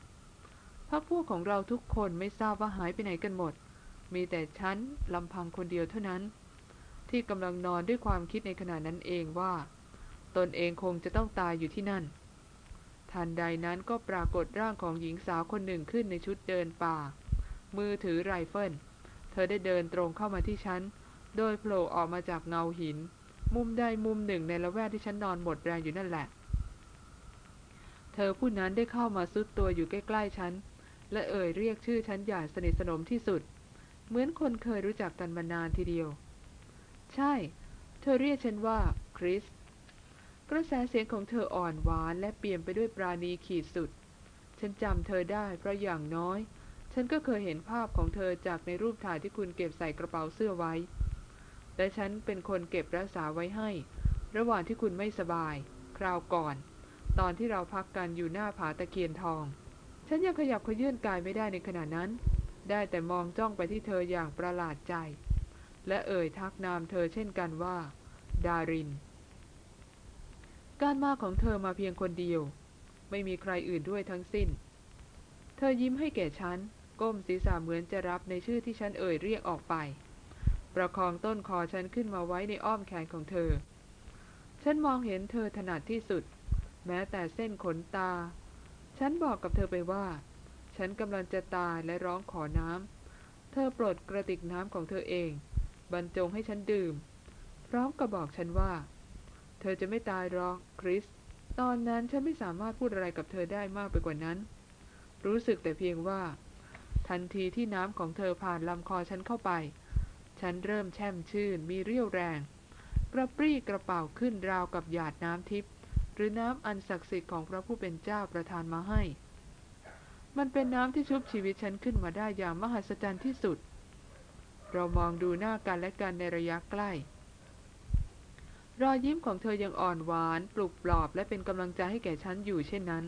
พักพวกของเราทุกคนไม่ทราบว่าหายไปไหนกันหมด มีแต่ฉันลำพังคนเดียวเท่านั้น ที่กำลังนอนด้วยความคิดในขณะนั้นเองว่า ตนเองคงจะต้องตายอยู่ที่นั่น ทันใดนั้นก็ปรากฏร่างของหญิงสาวคนหนึ่งขึ้นในชุดเดินป่า มือถือไรเฟิล เธอได้เดินตรงเข้ามาที่ฉัน โดยโผล่ออกมาจากเงาหิน มุมใดมุมหนึ่งในละแวกที่ฉันนอนหมดแรงอยู่นั่นแหละ เธอผู้นั้นได้เข้ามาซุดตัวอยู่ใกล้ๆฉัน และเอ่ยเรียกชื่อฉันอย่างสนิทสนมที่สุด เหมือนคนเคยรู้จักกันมานานทีเดียว ใช่ เธอเรียกฉันว่าคริส กระแสเสียงของเธออ่อนหวานและเปลี่ยมไปด้วยปราณีขีดสุด ฉันจำเธอได้เพราะอย่างน้อย ฉันก็เคยเห็นภาพของเธอจากในรูปถ่ายที่คุณเก็บใส่กระเป๋าเสื้อไว้ และฉันเป็นคนเก็บรักษาไว้ให้ ระหว่างที่คุณไม่สบาย คราวก่อน ตอนที่เราพักกันอยู่หน้าผาตะเคียนทอง ฉันยังขยับขยื่นกายไม่ได้ในขณะนั้น ได้แต่มองจ้องไปที่เธออย่างประหลาดใจ และเอ่ยทักนามเธอเช่นกันว่า ดาริน การมาของเธอมาเพียงคนเดียว ไม่มีใครอื่นด้วยทั้งสิ้น เธอยิ้มให้แก่ฉัน ก้มศีรษะเหมือนจะรับในชื่อที่ฉันเอ่ยเรียกออกไป ประคองต้นคอฉันขึ้นมาไว้ในอ้อมแขนของเธอ ฉันมองเห็นเธอถนัดที่สุด แม้แต่เส้นขนตา ฉันบอกกับเธอไปว่า ฉันกำลังจะตายและร้องขอน้ำ เธอปลดกระติกน้ำของเธอเอง บรรจงให้ฉันดื่ม พร้อมกับบอกฉันว่า เธอจะไม่ตายหรอกคริส ตอนนั้นฉันไม่สามารถพูดอะไรกับเธอได้มากไปกว่านั้น รู้สึกแต่เพียงว่า ทันทีที่น้ำของเธอผ่านลำคอฉันเข้าไป ฉันเริ่มแช่มชื่นมีเรี่ยวแรง กระปรี้กระเป๋าขึ้นราวกับหยาดน้ำทิพย์หรือน้ำอันศักดิ์สิทธิ์ของพระผู้เป็นเจ้าประทานมาให้ มันเป็นน้ำที่ชุบชีวิตฉันขึ้นมาได้อย่างมหัศจรรย์ที่สุด เรามองดูหน้ากันและกันในระยะใกล้ รอยยิ้มของเธอยังอ่อนหวาน ปลุกปลอบและเป็นกำลังใจให้แก่ฉันอยู่เช่นนั้น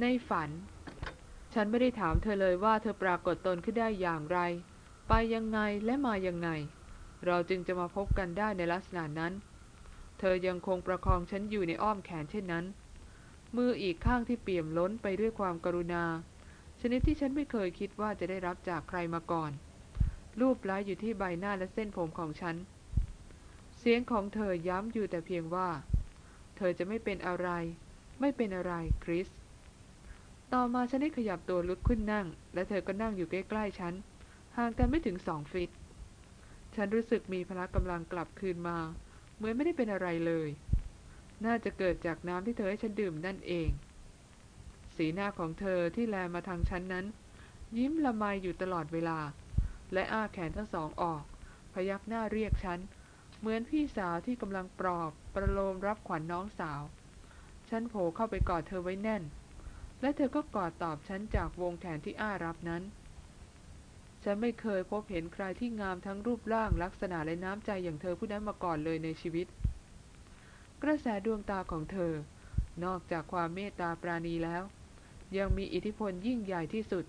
ในฝัน ฉันไม่ได้ถามเธอเลยว่าเธอปรากฏตนขึ้นได้อย่างไร ไปยังไงและมายังไง เราจึงจะมาพบกันได้ในลักษณะนั้น เธอยังคงประคองฉันอยู่ในอ้อมแขนเช่นนั้น มืออีกข้างที่เปี่ยมล้นไปด้วยความกรุณา ชนิดที่ฉันไม่เคยคิดว่าจะได้รับจากใครมาก่อน รูปไล้อยู่ที่ใบหน้าและเส้นผมของฉัน เสียงของเธอย้ำอยู่แต่เพียงว่า เธอจะไม่เป็นอะไร ไม่เป็นอะไรคริส ต่อมาฉันได้ขยับตัวลุกขึ้นนั่ง และเธอก็นั่งอยู่ใกล้ๆฉัน ห่างกันไม่ถึงสองฟิต ฉันรู้สึกมีพละกำลังกลับคืนมา เหมือนไม่ได้เป็นอะไรเลย น่าจะเกิดจากน้ำที่เธอให้ฉันดื่มนั่นเอง สีหน้าของเธอที่แลมาทางฉันนั้น ยิ้มละไมอยู่ตลอดเวลา และอ้าแขนทั้งสองออก พยักหน้าเรียกฉัน เหมือนพี่สาวที่กำลังปลอบ ประโลมรับขวัญนน้องสาว ฉันโผล่เข้าไปกอดเธอไว้แน่น และเธอก็กอดตอบฉันจากวงแขนที่อ้ารับนั้น ฉันไม่เคยพบเห็นใครที่งามทั้งรูปร่างลักษณะและน้ำใจอย่างเธอผู้นั้นมาก่อนเลยในชีวิต กระแสดวงตาของเธอ นอกจากความเมตตาปราณีแล้ว ยังมีอิทธิพลยิ่งใหญ่ที่สุด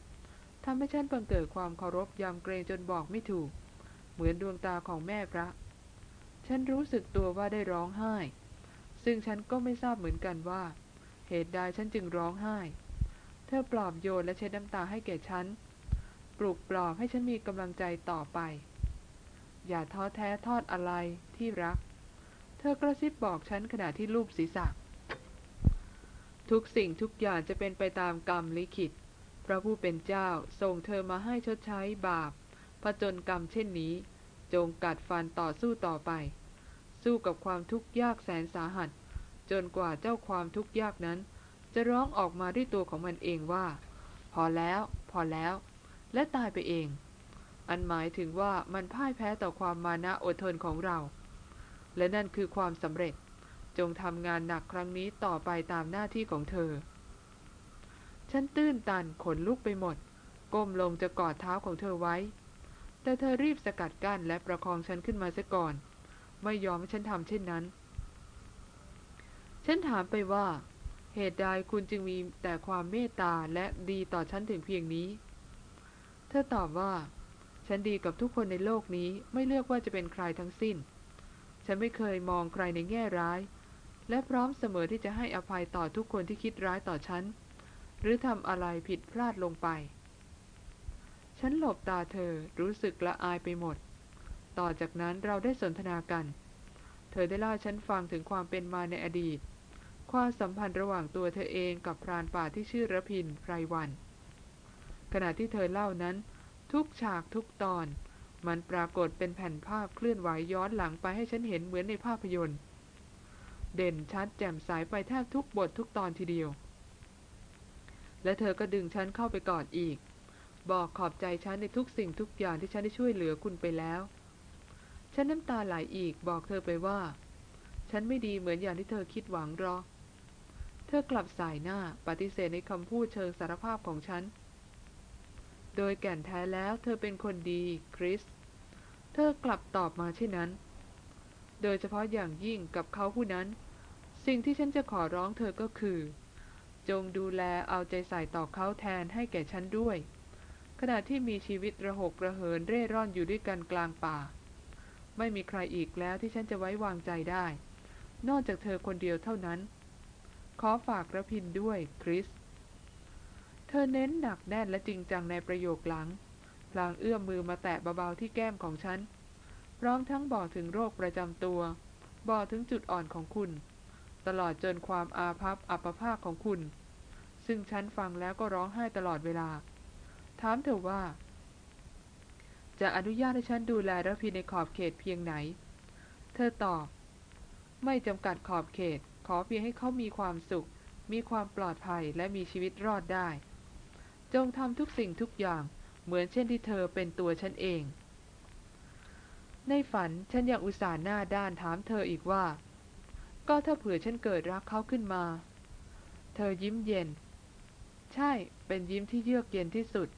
ทำให้ฉันบังเกิดความเคารพยำเกรงจนบอกไม่ถูก เหมือนดวงตาของแม่พระ ฉันรู้สึกตัวว่าได้ร้องไห้ ซึ่งฉันก็ไม่ทราบเหมือนกันว่า เหตุใดฉันจึงร้องไห้ เธอปลอบโยนและเช็ดน้ำตาให้แก่ฉัน ปลุกปลอบให้ฉันมีกำลังใจต่อไป อย่าท้อแท้ทอดอะไรที่รัก เธอกระซิบบอกฉันขณะที่ลูบศีรษะ ทุกสิ่งทุกอย่างจะเป็นไปตามกรรมลิขิต พระผู้เป็นเจ้าส่งเธอมาให้ชดใช้บาปผจญกรรมเช่นนี้ จงกัดฟันต่อสู้ต่อไป สู้กับความทุกข์ยากแสนสาหัส จนกว่าเจ้าความทุกข์ยากนั้น จะร้องออกมาด้วยตัวของมันเองว่า พอแล้ว พอแล้ว และตายไปเอง อันหมายถึงว่ามันพ่ายแพ้ต่อความมานะอดทนของเรา และนั่นคือความสำเร็จจงทำงานหนักครั้งนี้ต่อไปตามหน้าที่ของเธอ ฉันตื้นตันขนลุกไปหมด ก้มลงจะกอดเท้าของเธอไว้ แต่เธอรีบสกัดกั้นและประคองฉันขึ้นมาซะก่อน ไม่ยอมให้ฉันทำเช่นนั้น ฉันถามไปว่า เหตุใดคุณจึงมีแต่ความเมตตาและดีต่อฉันถึงเพียงนี้ เธอตอบว่า ฉันดีกับทุกคนในโลกนี้ไม่เลือกว่าจะเป็นใครทั้งสิ้น ฉันไม่เคยมองใครในแง่ร้าย และพร้อมเสมอที่จะให้อภัยต่อทุกคนที่คิดร้ายต่อฉัน หรือทำอะไรผิดพลาดลงไป ฉันหลบตาเธอรู้สึกละอายไปหมด ต่อจากนั้นเราได้สนทนากัน เธอได้เล่าฉันฟังถึงความเป็นมาในอดีต ความสัมพันธ์ระหว่างตัวเธอเองกับพรานป่าที่ชื่อระพินไพรวัน ขณะที่เธอเล่านั้น ทุกฉากทุกตอน มันปรากฏเป็นแผ่นภาพเคลื่อนไหวย้อนหลังไปให้ฉันเห็นเหมือนในภาพยนตร์ เด่นชัดแจ่มใสไปแทบทุกบททุกตอนทีเดียว และเธอก็ดึงฉันเข้าไปกอดอีก บอกขอบใจฉันในทุกสิ่งทุกอย่างที่ฉันได้ช่วยเหลือคุณไปแล้ว ฉันน้ำตาไหลอีกบอกเธอไปว่า ฉันไม่ดีเหมือนอย่างที่เธอคิดหวังหรอก เธอกลับสายหน้าปฏิเสธในคำพูดเชิงสารภาพของฉัน โดยแก่นแท้แล้วเธอเป็นคนดีคริส เธอกลับตอบมาเช่นนั้น โดยเฉพาะอย่างยิ่งกับเขาผู้นั้น สิ่งที่ฉันจะขอร้องเธอก็คือ จงดูแลเอาใจใส่ต่อเขาแทนให้แก่ฉันด้วย ขณะที่มีชีวิตระหกระเหินเร่ร่อนอยู่ด้วยกันกลางป่า ไม่มีใครอีกแล้วที่ฉันจะไว้วางใจได้ นอกจากเธอคนเดียวเท่านั้น ขอฝากระพินด้วยคริส เธอเน้นหนักแน่นและจริงจังในประโยคหลัง พลางเอื้อมมือมาแตะเบาๆที่แก้มของฉัน พร้อมทั้งบอกถึงโรคประจำตัว บอกถึงจุดอ่อนของคุณ ตลอดจนความอาภัพอัปภาคของคุณ ซึ่งฉันฟังแล้วก็ร้องไห้ตลอดเวลา ถามเธอว่า จะอนุญาตให้ฉันดูแลระพินในขอบเขตเพียงไหน เธอตอบ ไม่จำกัดขอบเขต ขอเพียงให้เขามีความสุข มีความปลอดภัยและมีชีวิตรอดได้ จงทำทุกสิ่งทุกอย่างเหมือนเช่นที่เธอเป็นตัวฉันเอง ในฝันฉันยังอุตส่าห์หน้าด้านถามเธออีกว่า ก็ถ้าเผื่อฉันเกิดรักเขาขึ้นมา เธอยิ้มเย็น ใช่ เป็นยิ้มที่เยือกเย็นที่สุด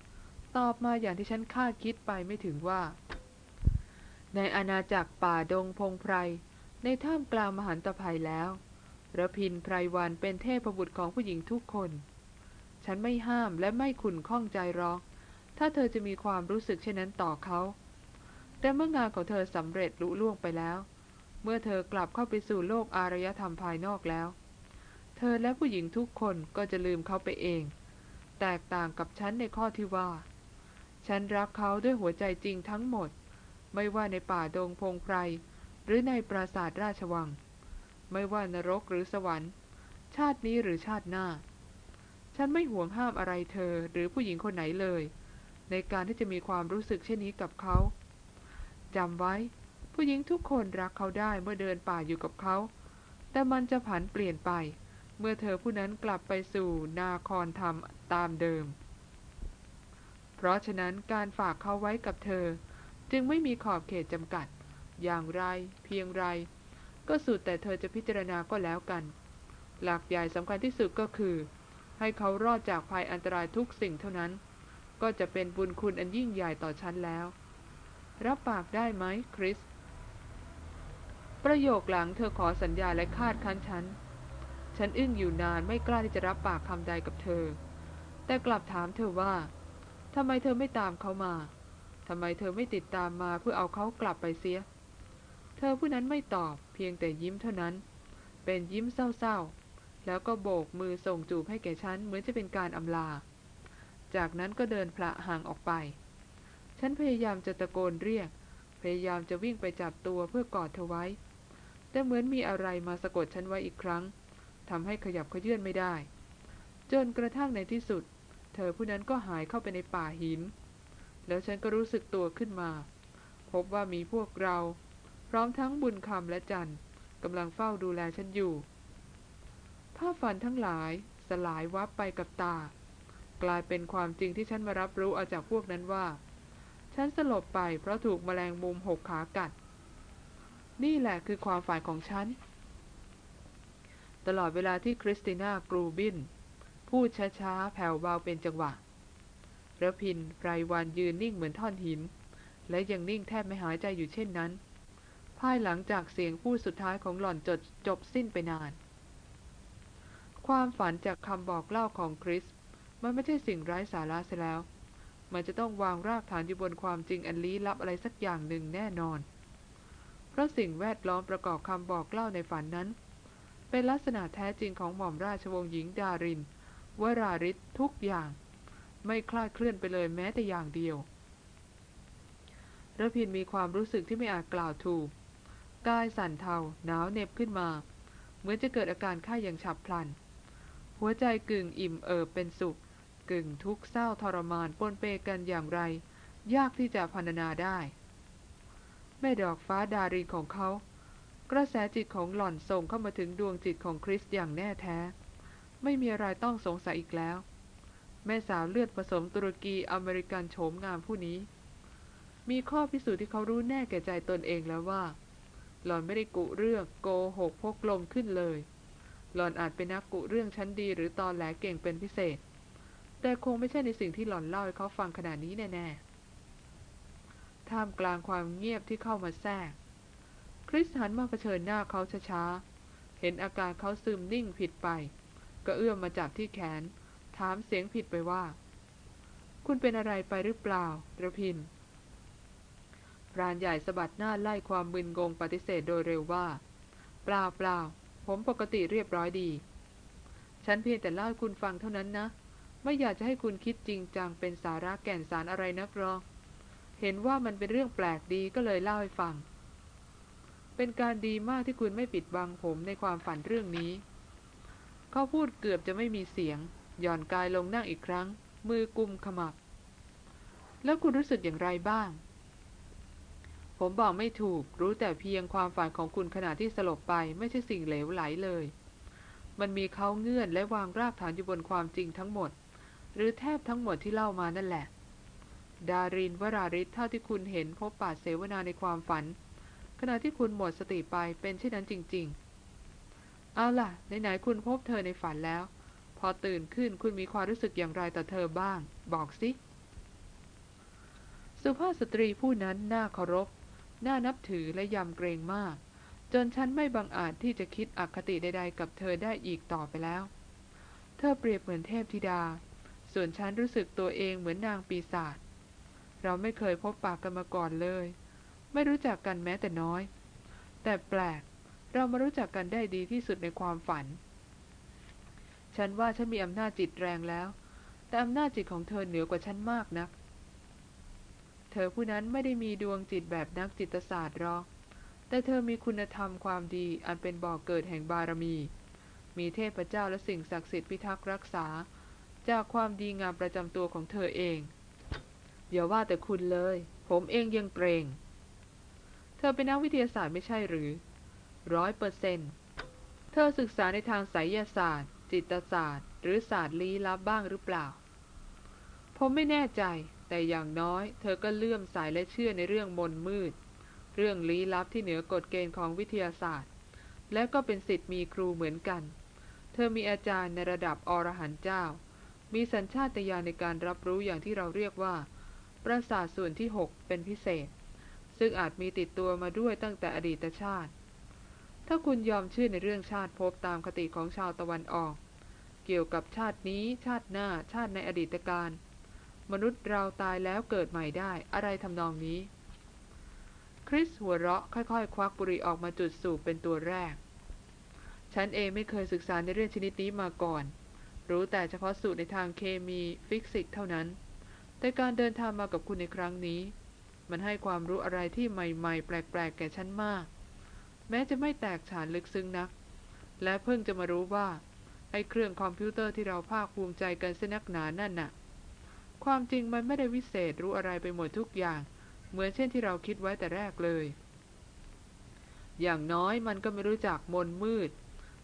ตอบมาอย่างที่ฉันคาดคิดไปไม่ถึงว่า ในอาณาจักรป่าดงพงไพรในท่ามกลางมหันตภัยแล้ว ระพินไพรวันเป็นเทพบุตรของผู้หญิงทุกคน ฉันไม่ห้ามและไม่ขุนข้องใจรอก ถ้าเธอจะมีความรู้สึกเช่นนั้นต่อเขา แต่เมื่องานของเธอสำเร็จลุล่วงไปแล้ว เมื่อเธอกลับเข้าไปสู่โลกอารยธรรมภายนอกแล้ว เธอและผู้หญิงทุกคนก็จะลืมเขาไปเอง แตกต่างกับฉันในข้อที่ว่า ฉันรักเขาด้วยหัวใจจริงทั้งหมด ไม่ว่าในป่าดงพงไพรหรือในปราสาทราชวัง ไม่ว่านรกหรือสวรรค์ ชาตินี้หรือชาติหน้า ฉันไม่ห่วงห้ามอะไรเธอหรือผู้หญิงคนไหนเลย ในการที่จะมีความรู้สึกเช่นนี้กับเขาจำไว้ ผู้หญิงทุกคนรักเขาได้เมื่อเดินป่าอยู่กับเขา แต่มันจะผันเปลี่ยนไป เมื่อเธอผู้นั้นกลับไปสู่นาครธรรมตามเดิม เพราะฉะนั้นการฝากเขาไว้กับเธอ จึงไม่มีขอบเขตจำกัด อย่างไร เพียงไร ก็สุดแต่เธอจะพิจารณาก็แล้วกัน หลักใหญ่สำคัญที่สุดก็คือ ให้เขารอดจากภัยอันตรายทุกสิ่งเท่านั้น ก็จะเป็นบุญคุณอันยิ่งใหญ่ต่อฉันแล้ว รับปากได้ไหมคริส ประโยคหลังเธอขอสัญญาและคาดคั้นฉัน ฉันอึ้งอยู่นานไม่กล้าที่จะรับปากคำใดกับเธอ แต่กลับถามเธอว่าทำไมเธอไม่ตามเขามาทำไมเธอไม่ติดตามมาเพื่อเอาเขากลับไปเสีย เธอผู้นั้นไม่ตอบ พียงแต่ยิ้มเท่านั้น เป็นยิ้มเศร้าๆ แล้วก็โบกมือส่งจูบให้แก่ฉันเหมือนจะเป็นการอำลา จากนั้นก็เดินพละห่างออกไป ฉันพยายามจะตะโกนเรียก พยายามจะวิ่งไปจับตัวเพื่อกอดเธอไว้ แต่เหมือนมีอะไรมาสะกดฉันไว้อีกครั้งทำให้ขยับขยื่นไม่ได้ จนกระทั่งในที่สุด เธอผู้นั้นก็หายเข้าไปในป่าหิน แล้วฉันก็รู้สึกตัวขึ้นมา พบว่ามีพวกเรา พร้อมทั้งบุญคำและจันกำลังเฝ้าดูแลฉันอยู่ ภาพฝันทั้งหลายสลายวับไปกับตา กลายเป็นความจริงที่ฉันมารับรู้เอาจากพวกนั้นว่า ฉันสลบไปเพราะถูกแมลงมุมหกขากัด นี่แหละคือความฝันของฉัน ตลอดเวลาที่คริสติน่ากรูบิน พูดช้าๆ แผ่วเบาเป็นจังหวะระพินไพรวันยืนนิ่งเหมือนท่อนหิน และยังนิ่งแทบไม่หายใจอยู่เช่นนั้น ภายหลังจากเสียงพูดสุดท้ายของหล่อนจดจบสิ้นไปนาน ความฝันจากคำบอกเล่าของคริส มันไม่ใช่สิ่งไร้สาระเสียแล้ว มันจะต้องวางรากฐานอยู่บนความจริงอันลี้ลับอะไรสักอย่างหนึ่งแน่นอน เพราะสิ่งแวดล้อมประกอบคำบอกเล่าในฝันนั้น เป็นลักษณะแท้จริงของหม่อมราชวงศ์หญิงดารินวราริศทุกอย่าง ไม่คลาดเคลื่อนไปเลยแม้แต่อย่างเดียวระพินมีความรู้สึกที่ไม่อาจกล่าวถูก กายสั่นเทาหนาวเหน็บขึ้นมา เหมือนจะเกิดอาการไข้อย่างฉับพลัน หัวใจกึ่งอิ่มเอิบเป็นสุข กึ่งทุกข์เศร้าทรมานปนเปกันอย่างไร ยากที่จะพรรณนาได้ แม่ดอกฟ้าดารีของเขา กระแสจิตของหล่อนส่งเข้ามาถึงดวงจิตของคริสอย่างแน่แท้ ไม่มีอะไรต้องสงสัยอีกแล้ว แม่สาวเลือดผสมตุรกีอเมริกันโฉมงามผู้นี้ มีข้อพิสูจน์ที่เขารู้แน่แก่ใจตนเองแล้วว่า หล่อนไม่ได้กุเรื่องโกหกพกลมขึ้นเลย หล่อนอาจเป็นนักกุเรื่องชั้นดีหรือตอนแหลเก่งเป็นพิเศษ แต่คงไม่ใช่ในสิ่งที่หล่อนเล่าให้เขาฟังขนาดนี้แน่ๆ ท่ามกลางความเงียบที่เข้ามาแทรก คริสหันมาเผชิญหน้าเขาช้าๆ เห็นอาการเขาซึมนิ่งผิดไป ก็เอื้อมมาจับที่แขน ถามเสียงผิดไปว่า คุณเป็นอะไรไปหรือเปล่าระพิน พรานใหญ่สะบัดหน้าไล่ความมึนงงปฏิเสธโดยเร็วว่า เปล่าเปล่าผมปกติเรียบร้อยดี ฉันเพียงแต่เล่าให้คุณฟังเท่านั้นนะ ไม่อยากจะให้คุณคิดจริงจังเป็นสาระแก่นสารอะไรนักหรอกเห็นว่ามันเป็นเรื่องแปลกดีก็เลยเล่าให้ฟัง เป็นการดีมากที่คุณไม่ปิดบังผมในความฝันเรื่องนี้ เขาพูดเกือบจะไม่มีเสียง หย่อนกายลงนั่งอีกครั้ง มือกุมขมับ แล้วคุณรู้สึกอย่างไรบ้าง ผมบอกไม่ถูก รู้แต่เพียงความฝันของคุณขณะที่สลบไป ไม่ใช่สิ่งเหลวไหลเลย มันมีเขาเงื่อนและวางรากฐานอยู่บนความจริงทั้งหมด หรือแทบทั้งหมดที่เล่ามานั่นแหละ ดารินวราริศเท่าที่คุณเห็นพบปาเสวนาในความฝัน ขณะที่คุณหมดสติไปเป็นเช่นนั้นจริง ๆ เอาล่ะไหนๆคุณพบเธอในฝันแล้ว พอตื่นขึ้นคุณมีความรู้สึกอย่างไรต่อเธอบ้าง บอกสิสุภาพสตรีผู้นั้นน่าเคารพ น่านับถือและยำเกรงมาก จนฉันไม่บังอาจที่จะคิดอคติใด ๆ กับเธอได้อีกต่อไปแล้ว เธอเปรียบเหมือนเทพธิดา ส่วนฉันรู้สึกตัวเองเหมือนนางปีศาจเราไม่เคยพบปากกันมาก่อนเลย ไม่รู้จักกันแม้แต่น้อย แต่แปลกเรามารู้จักกันได้ดีที่สุดในความฝัน ฉันว่าฉันมีอำนาจจิตแรงแล้ว แต่อำนาจจิตของเธอเหนือกว่าฉันมากนัก เธอผู้นั้นไม่ได้มีดวงจิตแบบนักจิตศาสตร์หรอก แต่เธอมีคุณธรรมความดีอันเป็นบ่อกเกิดแห่งบารมี มีเทพเจ้าและสิ่งศักดิ์สิทธิ์พิทักษ์รักษา จากความดีงามประจำตัวของเธอเอง อย่าว่าแต่คุณเลย ผมเองยังเกรง เธอเป็นนักวิทยาศาสตร์ไม่ใช่หรือร้อยเปอร์เซนต์เธอศึกษาในทางไสยศาสตร์ จิตศาสตร์ หรือศาสตร์ลี้ลับบ้างหรือเปล่า ผมไม่แน่ใจ แต่อย่างน้อยเธอก็เลื่อมใสและเชื่อในเรื่องมนมืด เรื่องลี้ลับที่เหนือกฎเกณฑ์ของวิทยาศาสตร์ และก็เป็นสิทธิ์มีครูเหมือนกัน เธอมีอาจารย์ในระดับอรหันต์เจ้า มีสัญชาตญาณในการรับรู้อย่างที่เราเรียกว่า ประสาทส่วนที่ 6 เป็นพิเศษ ซึ่งอาจมีติดตัวมาด้วยตั้งแต่อดีตชาติ ถ้าคุณยอมเชื่อในเรื่องชาติภพตามคติของชาวตะวันออก เกี่ยวกับชาตินี้ ชาติหน้า ชาติในอดีตการ มนุษย์เราตายแล้วเกิดใหม่ได้ อะไรทำนองนี้ คริสหัวเราะค่อยๆ ควักบุหรี่ออกมาจุดสูบเป็นตัวแรก ฉันเองไม่เคยศึกษาในเรื่องชนิดนี้มาก่อน รู้แต่เฉพาะสูตรในทางเคมีฟิสิกส์เท่านั้น แต่การเดินทางมากับคุณในครั้งนี้ มันให้ความรู้อะไรที่ใหม่ๆ แปลกๆ แก่ฉันมาก แม้จะไม่แตกฉานลึกซึ้งนัก และเพิ่งจะมารู้ว่าไอ้เครื่องคอมพิวเตอร์ที่เราภาคภูมิใจกันเสียนักหนานั่นน่ะ ความจริงมันไม่ได้วิเศษรู้อะไรไปหมดทุกอย่าง เหมือนเช่นที่เราคิดไว้แต่แรกเลย อย่างน้อยมันก็ไม่รู้จักมนมืด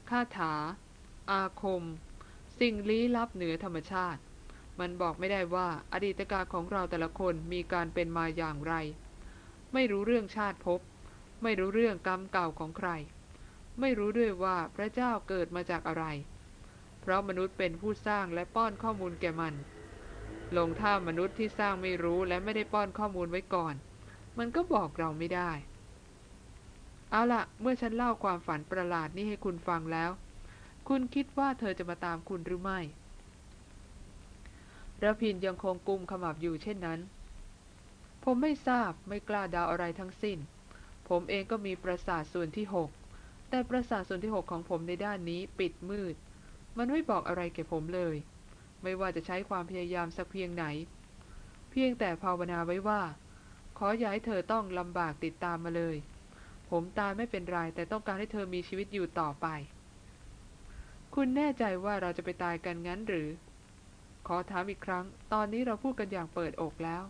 คาถา อาคม สิ่งลี้ลับเหนือธรรมชาติ มันบอกไม่ได้ว่าอดีตกาของเราแต่ละคนมีการเป็นมาอย่างไร ไม่รู้เรื่องชาติภพไม่รู้เรื่องกรรมเก่าของใคร ไม่รู้ด้วยว่าพระเจ้าเกิดมาจากอะไร เพราะมนุษย์เป็นผู้สร้างและป้อนข้อมูลแก่มัน ลงท่ามนุษย์ที่สร้างไม่รู้และไม่ได้ป้อนข้อมูลไว้ก่อน มันก็บอกเราไม่ได้ เอาละเมื่อฉันเล่าความฝันประหลาดนี้ให้คุณฟังแล้ว คุณคิดว่าเธอจะมาตามคุณหรือไม่ระพินยังคงกุมขมับอยู่เช่นนั้น ผมไม่ทราบไม่กล้าดาวอะไรทั้งสิ้น ผมเองก็มีประสาทส่วนที่หกแต่ประสาทส่วนที่หกของผมในด้านนี้ปิดมืด มันไม่บอกอะไรแก่ผมเลย ไม่ว่าจะใช้ความพยายามสักเพียงไหน เพียงแต่ภาวนาไว้ว่า ขออย่าให้เธอต้องลำบากติดตามมาเลย ผมตายไม่เป็นไรแต่ต้องการให้เธอมีชีวิตอยู่ต่อไป คุณแน่ใจว่าเราจะไปตายกันงั้นหรือ ขอถามอีกครั้ง ตอนนี้เราพูดกันอย่างเปิดอกแล้ว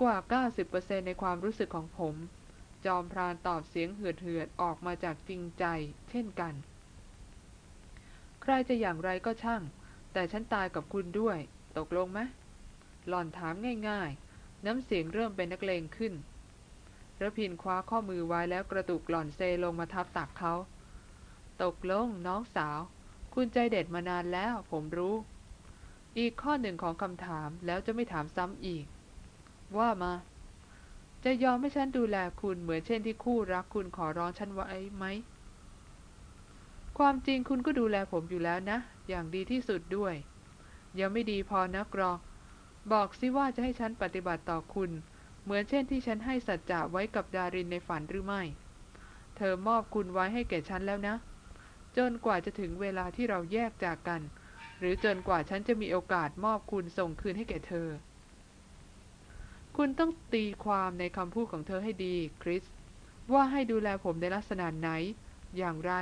กว่า 90%ในความรู้สึกของผม จอมพรานตอบเสียงเหือดๆออกมาจากจริงใจ เช่นกันใครจะอย่างไรก็ช่าง แต่ฉันตายกับคุณด้วย ตกลงไหมหล่อนถามง่ายๆ น้ำเสียงเริ่มเป็นนักเลงขึ้นระพินคว้าข้อมือไว้แล้วกระตุกหล่อนเซลงมาทับตักเขา ตกลงน้องสาว คุณใจเด็ดมานานแล้ว ผมรู้ อีกข้อหนึ่งของคำถามแล้วจะไม่ถามซ้ำอีก ว่ามา จะยอมให้ฉันดูแลคุณเหมือนเช่นที่คู่รักคุณขอร้องฉันไว้ไหม ความจริงคุณก็ดูแลผมอยู่แล้วนะ อย่างดีที่สุดด้วย ยังไม่ดีพอนักรอก บอกสิว่าจะให้ฉันปฏิบัติต่อคุณ เหมือนเช่นที่ฉันให้สัจจะไว้กับดารินในฝันหรือไม่ เธอมอบคุณไว้ให้แก่ฉันแล้วนะ จนกว่าจะถึงเวลาที่เราแยกจากกัน หรือจนกว่าฉันจะมีโอกาสมอบคุณส่งคืนให้แก่เธอ คุณต้องตีความในคำพูดของเธอให้ดีคริสว่าให้ดูแลผมในลักษณะไหน อย่างไร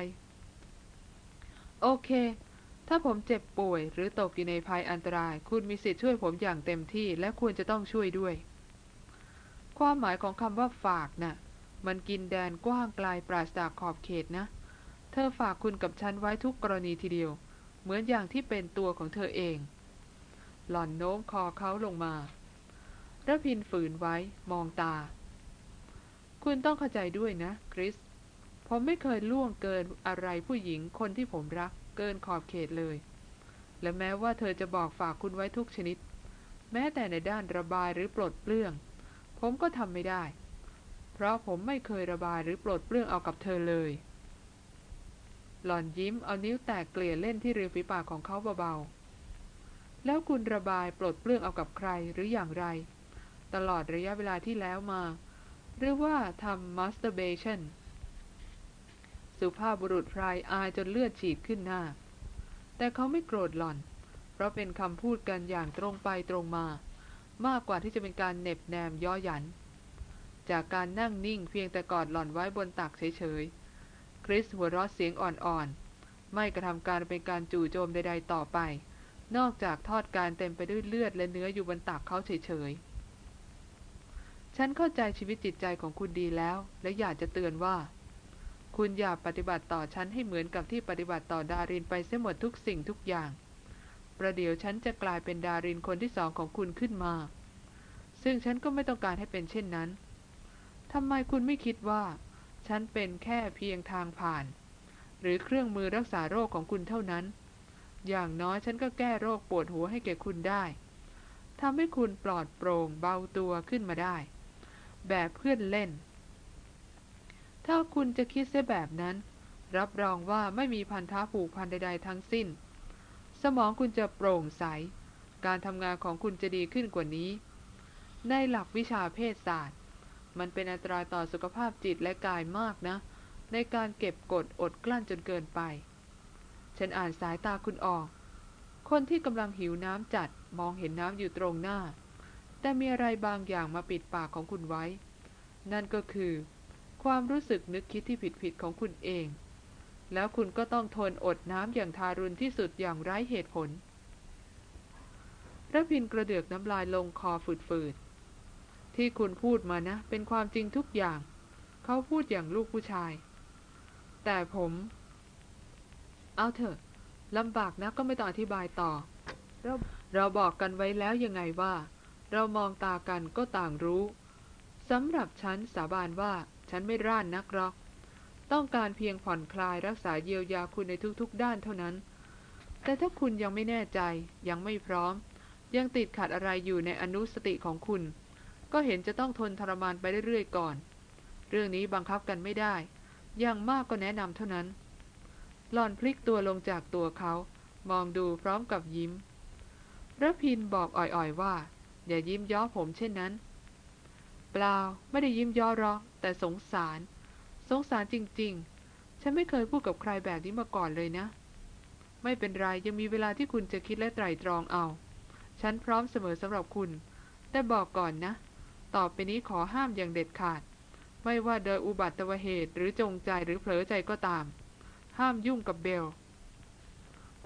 โอเค ถ้าผมเจ็บป่วย หรือตกอยู่ในภัยอันตราย คุณมีสิทธิ์ช่วยผมอย่างเต็มที่และควรจะต้องช่วยด้วย ความหมายของคำว่าฝากนะ่ะ มันกินแดนกว้างไกลปราศจากขอบเขตนะ เธอฝากคุณกับฉันไว้ทุกกรณีทีเดียว เหมือนอย่างที่เป็นตัวของเธอเอง หล่อนโน้มคอเขาลงมาระพินฝืนไว้ มองตา คุณต้องเข้าใจด้วยนะ คริส ผมไม่เคยล่วงเกินอะไรผู้หญิงคนที่ผมรัก เกินขอบเขตเลย และแม้ว่าเธอจะบอกฝากคุณไว้ทุกชนิด แม้แต่ในด้านระบายหรือปลดเปลื้อง ผมก็ทำไม่ได้ เพราะผมไม่เคยระบายหรือปลดเปลื้องเอากับเธอเลย หล่อนยิ้มเอานิ้วแตกเกลี่ยเล่นที่ริมฝีปากของเขาเบาๆ แล้วคุณระบายปลดเปลื้องเอากับใครหรืออย่างไร ตลอดระยะเวลาที่แล้วมา หรือว่าทำ masturbation สุภาพบุรุษพรายอายจนเลือดฉีดขึ้นหน้า แต่เขาไม่โกรธหล่อน เพราะเป็นคำพูดกันอย่างตรงไปตรงมา มากกว่าที่จะเป็นการเน็บแนมย่อหยัน จากการนั่งนิ่งเพียงแต่กอดหล่อนไว้บนตักเฉยๆ คริสหัวเราะเสียงอ่อนๆ ไม่กระทำการเป็นการจู่โจมใดๆต่อไป นอกจากทอดการเต็มไปด้วยเลือดและเนื้ออยู่บนตักเขาเฉยๆ ฉันเข้าใจชีวิตจิตใจของคุณดีแล้ว และอยากจะเตือนว่า คุณอย่าปฏิบัติต่อฉันให้เหมือนกับที่ปฏิบัติต่อดารินไปเสียหมดทุกสิ่งทุกอย่าง ประเดี๋ยวฉันจะกลายเป็นดารินคนที่สองของคุณขึ้นมา ซึ่งฉันก็ไม่ต้องการให้เป็นเช่นนั้นทำไมคุณไม่คิดว่า ฉันเป็นแค่เพียงทางผ่าน หรือเครื่องมือรักษาโรคของคุณเท่านั้น อย่างน้อยฉันก็แก้โรคปวดหัวให้แก่คุณได้ทำให้คุณปลอดโปร่งเบาตัวขึ้นมาได้ แบบเพื่อนเล่น ถ้าคุณจะคิดเสียแบบนั้น รับรองว่าไม่มีพันธะผูกพันใดๆทั้งสิ้น สมองคุณจะโปร่งใส การทำงานของคุณจะดีขึ้นกว่านี้ ในหลักวิชาเพศศาสตร์ มันเป็นอันตรายต่อสุขภาพจิตและกายมากนะ ในการเก็บกดอดกลั้นจนเกินไป ฉันอ่านสายตาคุณออก คนที่กำลังหิวน้ำจัดมองเห็นน้ำอยู่ตรงหน้า แต่มีอะไรบางอย่างมาปิดปากของคุณไว้ นั่นก็คือ ความรู้สึกนึกคิดที่ผิดๆของคุณเอง แล้วคุณก็ต้องทนอดน้ำอย่างทารุณที่สุดอย่างไร้เหตุผลระพินกระเดือกน้ำลายลงคอฝืดๆ ที่คุณพูดมานะ เป็นความจริงทุกอย่าง เขาพูดอย่างลูกผู้ชาย แต่ผม เอาเถอะลำบากนะก็ไม่ต้องอธิบายต่อ เราเราบอกกันไว้แล้วยังไงว่า เรามองตากันก็ต่างรู้สำหรับฉันสาบานว่า ฉันไม่ร่านนักหรอก ต้องการเพียงผ่อนคลายรักษาเยียวยาคุณในทุกๆ ด้านเท่านั้น แต่ถ้าคุณยังไม่แน่ใจยังไม่พร้อม ยังติดขัดอะไรอยู่ในอนุสติของคุณ ก็เห็นจะต้องทนทรมานไปเรื่อยๆก่อน เรื่องนี้บังคับกันไม่ได้อย่างมากก็แนะนำเท่านั้น หลอนพลิกตัวลงจากตัวเขา มองดูพร้อมกับยิ้มระพินบอกอ่อยๆว่า อย่ายิ้มย้อผมเช่นนั้น เปล่า ไม่ได้ยิ้มย้อหรอกแต่สงสาร สงสารจริง ๆ ฉันไม่เคยพูดกับใครแบบนี้มาก่อนเลยนะ ไม่เป็นไร ยังมีเวลาที่คุณจะคิดและไตร่ตรองเอา ฉันพร้อมเสมอสำหรับคุณ แต่บอกก่อนนะ ต่อไปนี้ขอห้ามอย่างเด็ดขาด ไม่ว่าโดยอุบัติเหตุหรือจงใจหรือเผลอใจก็ตาม ห้ามยุ่งกับเบล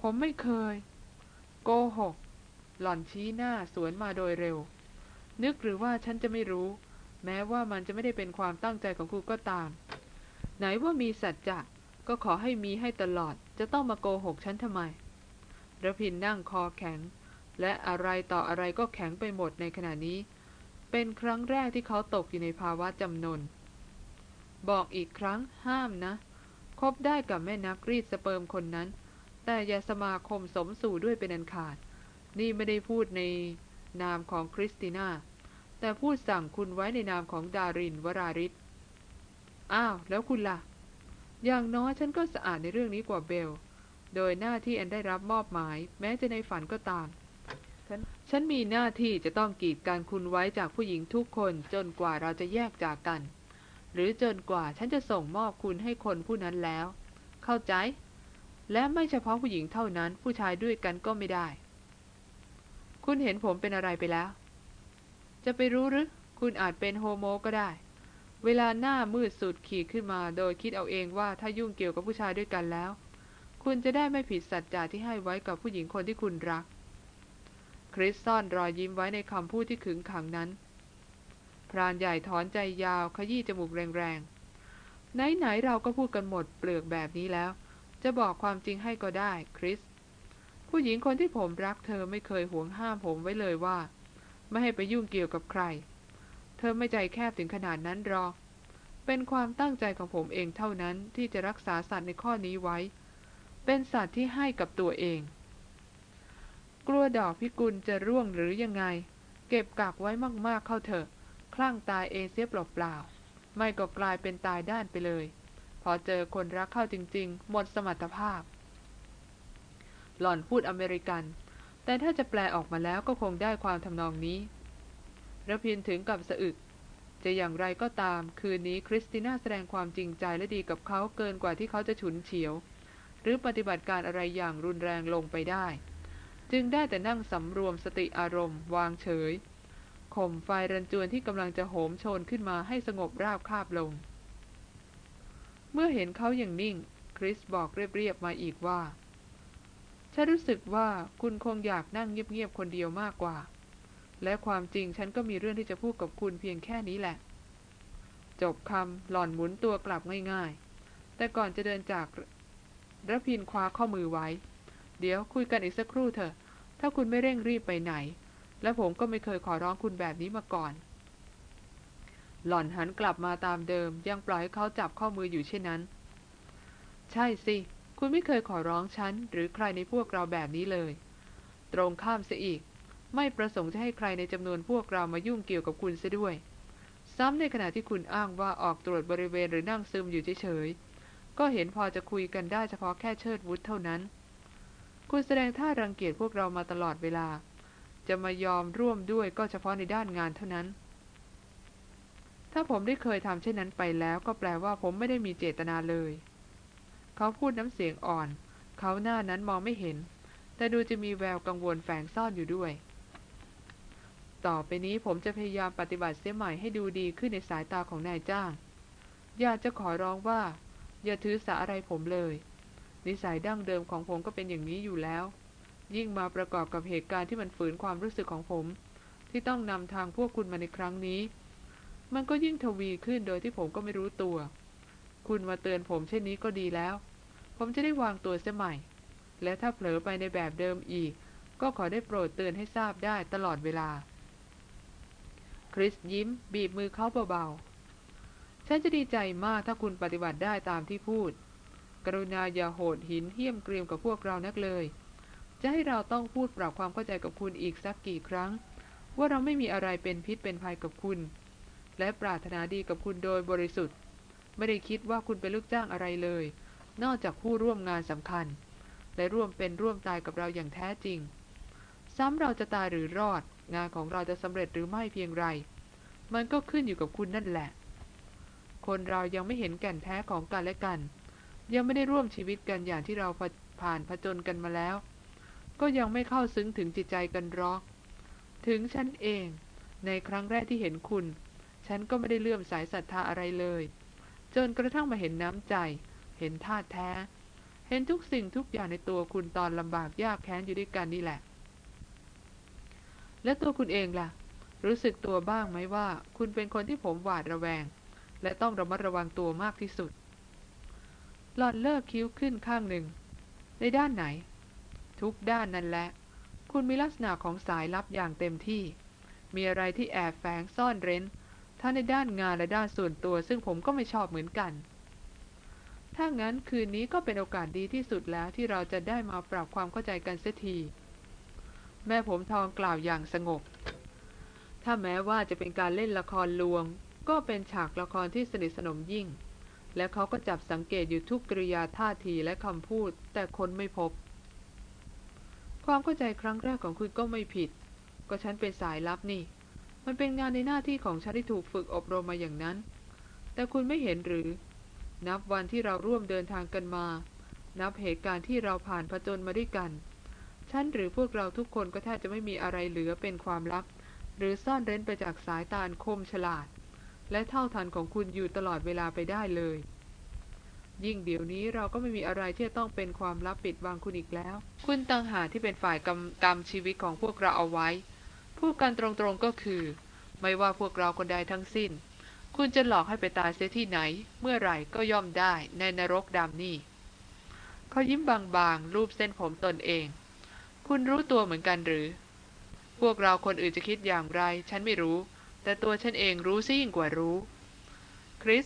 ผมไม่เคย โกหกหล่อนชี้หน้าสวนมาโดยเร็ว นึกหรือว่าฉันจะไม่รู้ แม้ว่ามันจะไม่ได้เป็นความตั้งใจของคุณก็ตาม ไหนว่ามีสัจจะก็ขอให้มีให้ตลอด จะต้องมาโกหกฉันทำไมระพินนั่งคอแข็ง และอะไรต่ออะไรก็แข็งไปหมดในขณะนี้ เป็นครั้งแรกที่เขาตกอยู่ในภาวะจำนน บอกอีกครั้งห้ามนะ คบได้กับแม่นักรีดสเปิร์มคนนั้น แต่อย่าสมาคมสมสู่ด้วยเป็นอันขาด นี่ไม่ได้พูดในนามของคริสติน่า แต่พูดสั่งคุณไว้ในนามของดารินวราริศอ้าว แล้วคุณละ่ะ อย่างน้อยฉันก็สะอาดในเรื่องนี้กว่าเบล โดยหน้าที่แอนได้รับมอบหมาย แม้จะในฝันก็ตามฉันมีหน้าที่จะต้องกีดการคุณไว้จากผู้หญิงทุกคนจนกว่าเราจะแยกจากกัน หรือจนกว่าฉันจะส่งมอบคุณให้คนผู้นั้นแล้ว เข้าใจ และไม่เฉพาะผู้หญิงเท่านั้น ผู้ชายด้วยกันก็ไม่ได้ คุณเห็นผมเป็นอะไรไปแล้ว จะไปรู้หรือ คุณอาจเป็นโฮโมก็ได้ เวลาหน้ามืดสุดขีดขึ้นมา โดยคิดเอาเองว่าถ้ายุ่งเกี่ยวกับผู้ชายด้วยกันแล้ว คุณจะได้ไม่ผิดสัจจะที่ให้ไว้กับผู้หญิงคนที่คุณรัก คริสซ่อนรอยยิ้มไว้ในคำพูดที่ขึงขังนั้น พรานใหญ่ถอนใจยาวขยี้จมูกแรงๆ ไหนๆเราก็พูดกันหมดเปลือกแบบนี้แล้ว จะบอกความจริงให้ก็ได้ คริสผู้หญิงคนที่ผมรักเธอไม่เคยหวงห้ามผมไว้เลยว่า ไม่ให้ไปยุ่งเกี่ยวกับใคร เธอไม่ใจแคบถึงขนาดนั้นหรอกเป็นความตั้งใจของผมเองเท่านั้นที่จะรักษาสัตว์ในข้อนี้ไว้ เป็นสัตว์ที่ให้กับตัวเอง กลัวดอกพิกุลจะร่วงหรือยังไง เก็บกักไว้มากๆเข้าเถอะ คลั่งตายเองเสียเปล่าๆไม่ก็กลายเป็นตายด้านไปเลย พอเจอคนรักเข้าจริง ๆ หมดสมรรถภาพ หล่อนพูดอเมริกัน แต่ถ้าจะแปลออกมาแล้วก็คงได้ความทำนองนี้ระพินถึงกับสะอึก จะอย่างไรก็ตาม คืนนี้คริสติน่าแสดงความจริงใจและดีกับเขาเกินกว่าที่เขาจะฉุนเฉียว หรือปฏิบัติการอะไรอย่างรุนแรงลงไปได้ จึงได้แต่นั่งสำรวมสติอารมณ์ วางเฉยข่มไฟรันจวนที่กำลังจะโหมโชนขึ้นมาให้สงบราบคาบลง เมื่อเห็นเขาอย่างนิ่ง คริสบอกเรียบๆมาอีกว่า ฉันรู้สึกว่าคุณคงอยากนั่งเงียบๆคนเดียวมากกว่า และความจริงฉันก็มีเรื่องที่จะพูดกับคุณเพียงแค่นี้แหละ จบคำหล่อนหมุนตัวกลับง่ายๆ แต่ก่อนจะเดินจากระพินคว้าข้อมือไว้ เดี๋ยวคุยกันอีกสักครู่เถอะ ถ้าคุณไม่เร่งรีบไปไหน และผมก็ไม่เคยขอร้องคุณแบบนี้มาก่อน หล่อนหันกลับมาตามเดิม ยังปล่อยให้เขาจับข้อมืออยู่เช่นนั้น ใช่สิ คุณไม่เคยขอร้องฉันหรือใครในพวกเราแบบนี้เลย ตรงข้ามเสียอีก ไม่ประสงค์จะให้ใครในจำนวนพวกเรามายุ่งเกี่ยวกับคุณเสียด้วย ซ้ำในขณะที่คุณอ้างว่าออกตรวจบริเวณหรือนั่งซึมอยู่เฉยๆก็เห็นพอจะคุยกันได้เฉพาะแค่เชิดวุฒเท่านั้น คุณแสดงท่ารังเกียจพวกเรามาตลอดเวลา จะมายอมร่วมด้วยก็เฉพาะในด้านงานเท่านั้น ถ้าผมได้เคยทำเช่นนั้นไปแล้วก็แปลว่าผมไม่ได้มีเจตนาเลย เขาพูดน้ำเสียงอ่อน เขาหน้านั้นมองไม่เห็น แต่ดูจะมีแววกังวลแฝงซ่อนอยู่ด้วย ต่อไปนี้ผมจะพยายามปฏิบัติเสียใหม่ให้ดูดีขึ้นในสายตาของนายจ้าง อยากจะขอร้องว่า อย่าถือสาอะไรผมเลย นิสัยดั้งเดิมของผมก็เป็นอย่างนี้อยู่แล้ว ยิ่งมาประกอบกับเหตุการณ์ที่มันฝืนความรู้สึกของผม ที่ต้องนำทางพวกคุณมาในครั้งนี้ มันก็ยิ่งทวีขึ้นโดยที่ผมก็ไม่รู้ตัวคุณมาเตือนผมเช่นนี้ก็ดีแล้ว ผมจะได้วางตัวเสียใหม่ และถ้าเผลอไปในแบบเดิมอีก ก็ขอได้โปรดเตือนให้ทราบได้ตลอดเวลา คริสยิ้ม บีบมือเขาเบาๆ ฉันจะดีใจมากถ้าคุณปฏิบัติได้ตามที่พูด กรุณาอย่าโหดหินเหี้ยมเกรียมกับพวกเรานักเลย จะให้เราต้องพูดปรับความเข้าใจกับคุณอีกสักกี่ครั้ง ว่าเราไม่มีอะไรเป็นพิษเป็นภัยกับคุณ และปรารถนาดีกับคุณโดยบริสุทธิ์ ไม่ได้คิดว่าคุณเป็นลูกจ้างอะไรเลย นอกจากผู้ร่วมงานสำคัญ และร่วมเป็นร่วมตายกับเราอย่างแท้จริง ซ้ำเราจะตายหรือรอด งานของเราจะสำเร็จหรือไม่เพียงไร มันก็ขึ้นอยู่กับคุณนั่นแหละ คนเรายังไม่เห็นแก่นแท้ของกันและกัน ยังไม่ได้ร่วมชีวิตกันอย่างที่เราผ่านผจญกันมาแล้ว ก็ยังไม่เข้าซึ้งถึงจิตใจกันรอก ถึงฉันเอง ในครั้งแรกที่เห็นคุณ ฉันก็ไม่ได้เลื่อมสายศรัทธาอะไรเลย จนกระทั่งมาเห็นน้ำใจ เห็นท่าแท้ เห็นทุกสิ่งทุกอย่างในตัวคุณตอนลำบากยากแค้นอยู่ด้วยกันนี่แหละ และตัวคุณเองล่ะ รู้สึกตัวบ้างไหมว่า คุณเป็นคนที่ผมหวาดระแวง และต้องระมัดระวังตัวมากที่สุด หลอนเลิกคิ้วขึ้นข้างหนึ่ง ในด้านไหน ทุกด้านนั่นแหละ คุณมีลักษณะของสายลับอย่างเต็มที่ มีอะไรที่แอบแฝงซ่อนเร้นทั้งในด้านงานและด้านส่วนตัว ซึ่งผมก็ไม่ชอบเหมือนกัน ถ้างั้นคืนนี้ก็เป็นโอกาสดีที่สุดแล้วที่เราจะได้มาปรับความเข้าใจกันเสียที แม่ผมทองกล่าวอย่างสงบ ถ้าแม้ว่าจะเป็นการเล่นละครลวง ก็เป็นฉากละครที่สนิทสนมยิ่ง และเขาก็จับสังเกตอยู่ทุกกริยาท่าทีและคำพูด แต่คนไม่พบ ความเข้าใจครั้งแรกของคุณก็ไม่ผิด ก็ฉันเป็นสายลับนี่ มันเป็นงานในหน้าที่ของฉันที่ถูกฝึกอบรมมาอย่างนั้น แต่คุณไม่เห็นหรือ นับวันที่เราร่วมเดินทางกันมา นับเหตุการณ์ที่เราผ่านผจญมาด้วยกันฉันหรือพวกเราทุกคนก็แทบจะไม่มีอะไรเหลือเป็นความลับ หรือซ่อนเร้นไปจากสายตาคมฉลาด และเท่าทันของคุณอยู่ตลอดเวลาไปได้เลย ยิ่งเดี๋ยวนี้เราก็ไม่มีอะไรที่จะต้องเป็นความลับปิดบังคุณอีกแล้ว คุณตังหาที่เป็นฝ่ายกำกำชีวิตของพวกเราเอาไว้ พูดกันตรงๆก็คือ ไม่ว่าพวกเราคนใดทั้งสิ้น คุณจะหลอกให้ไปตายเสียที่ไหน เมื่อไหร่ก็ย่อมได้ในนรกดำนี่ เขายิ้มบางๆ รูปเส้นผมตนเอง คุณรู้ตัวเหมือนกันหรือ พวกเราคนอื่นจะคิดอย่างไร ฉันไม่รู้ แต่ตัวฉันเองรู้ซิยิ่งกว่ารู้ คริส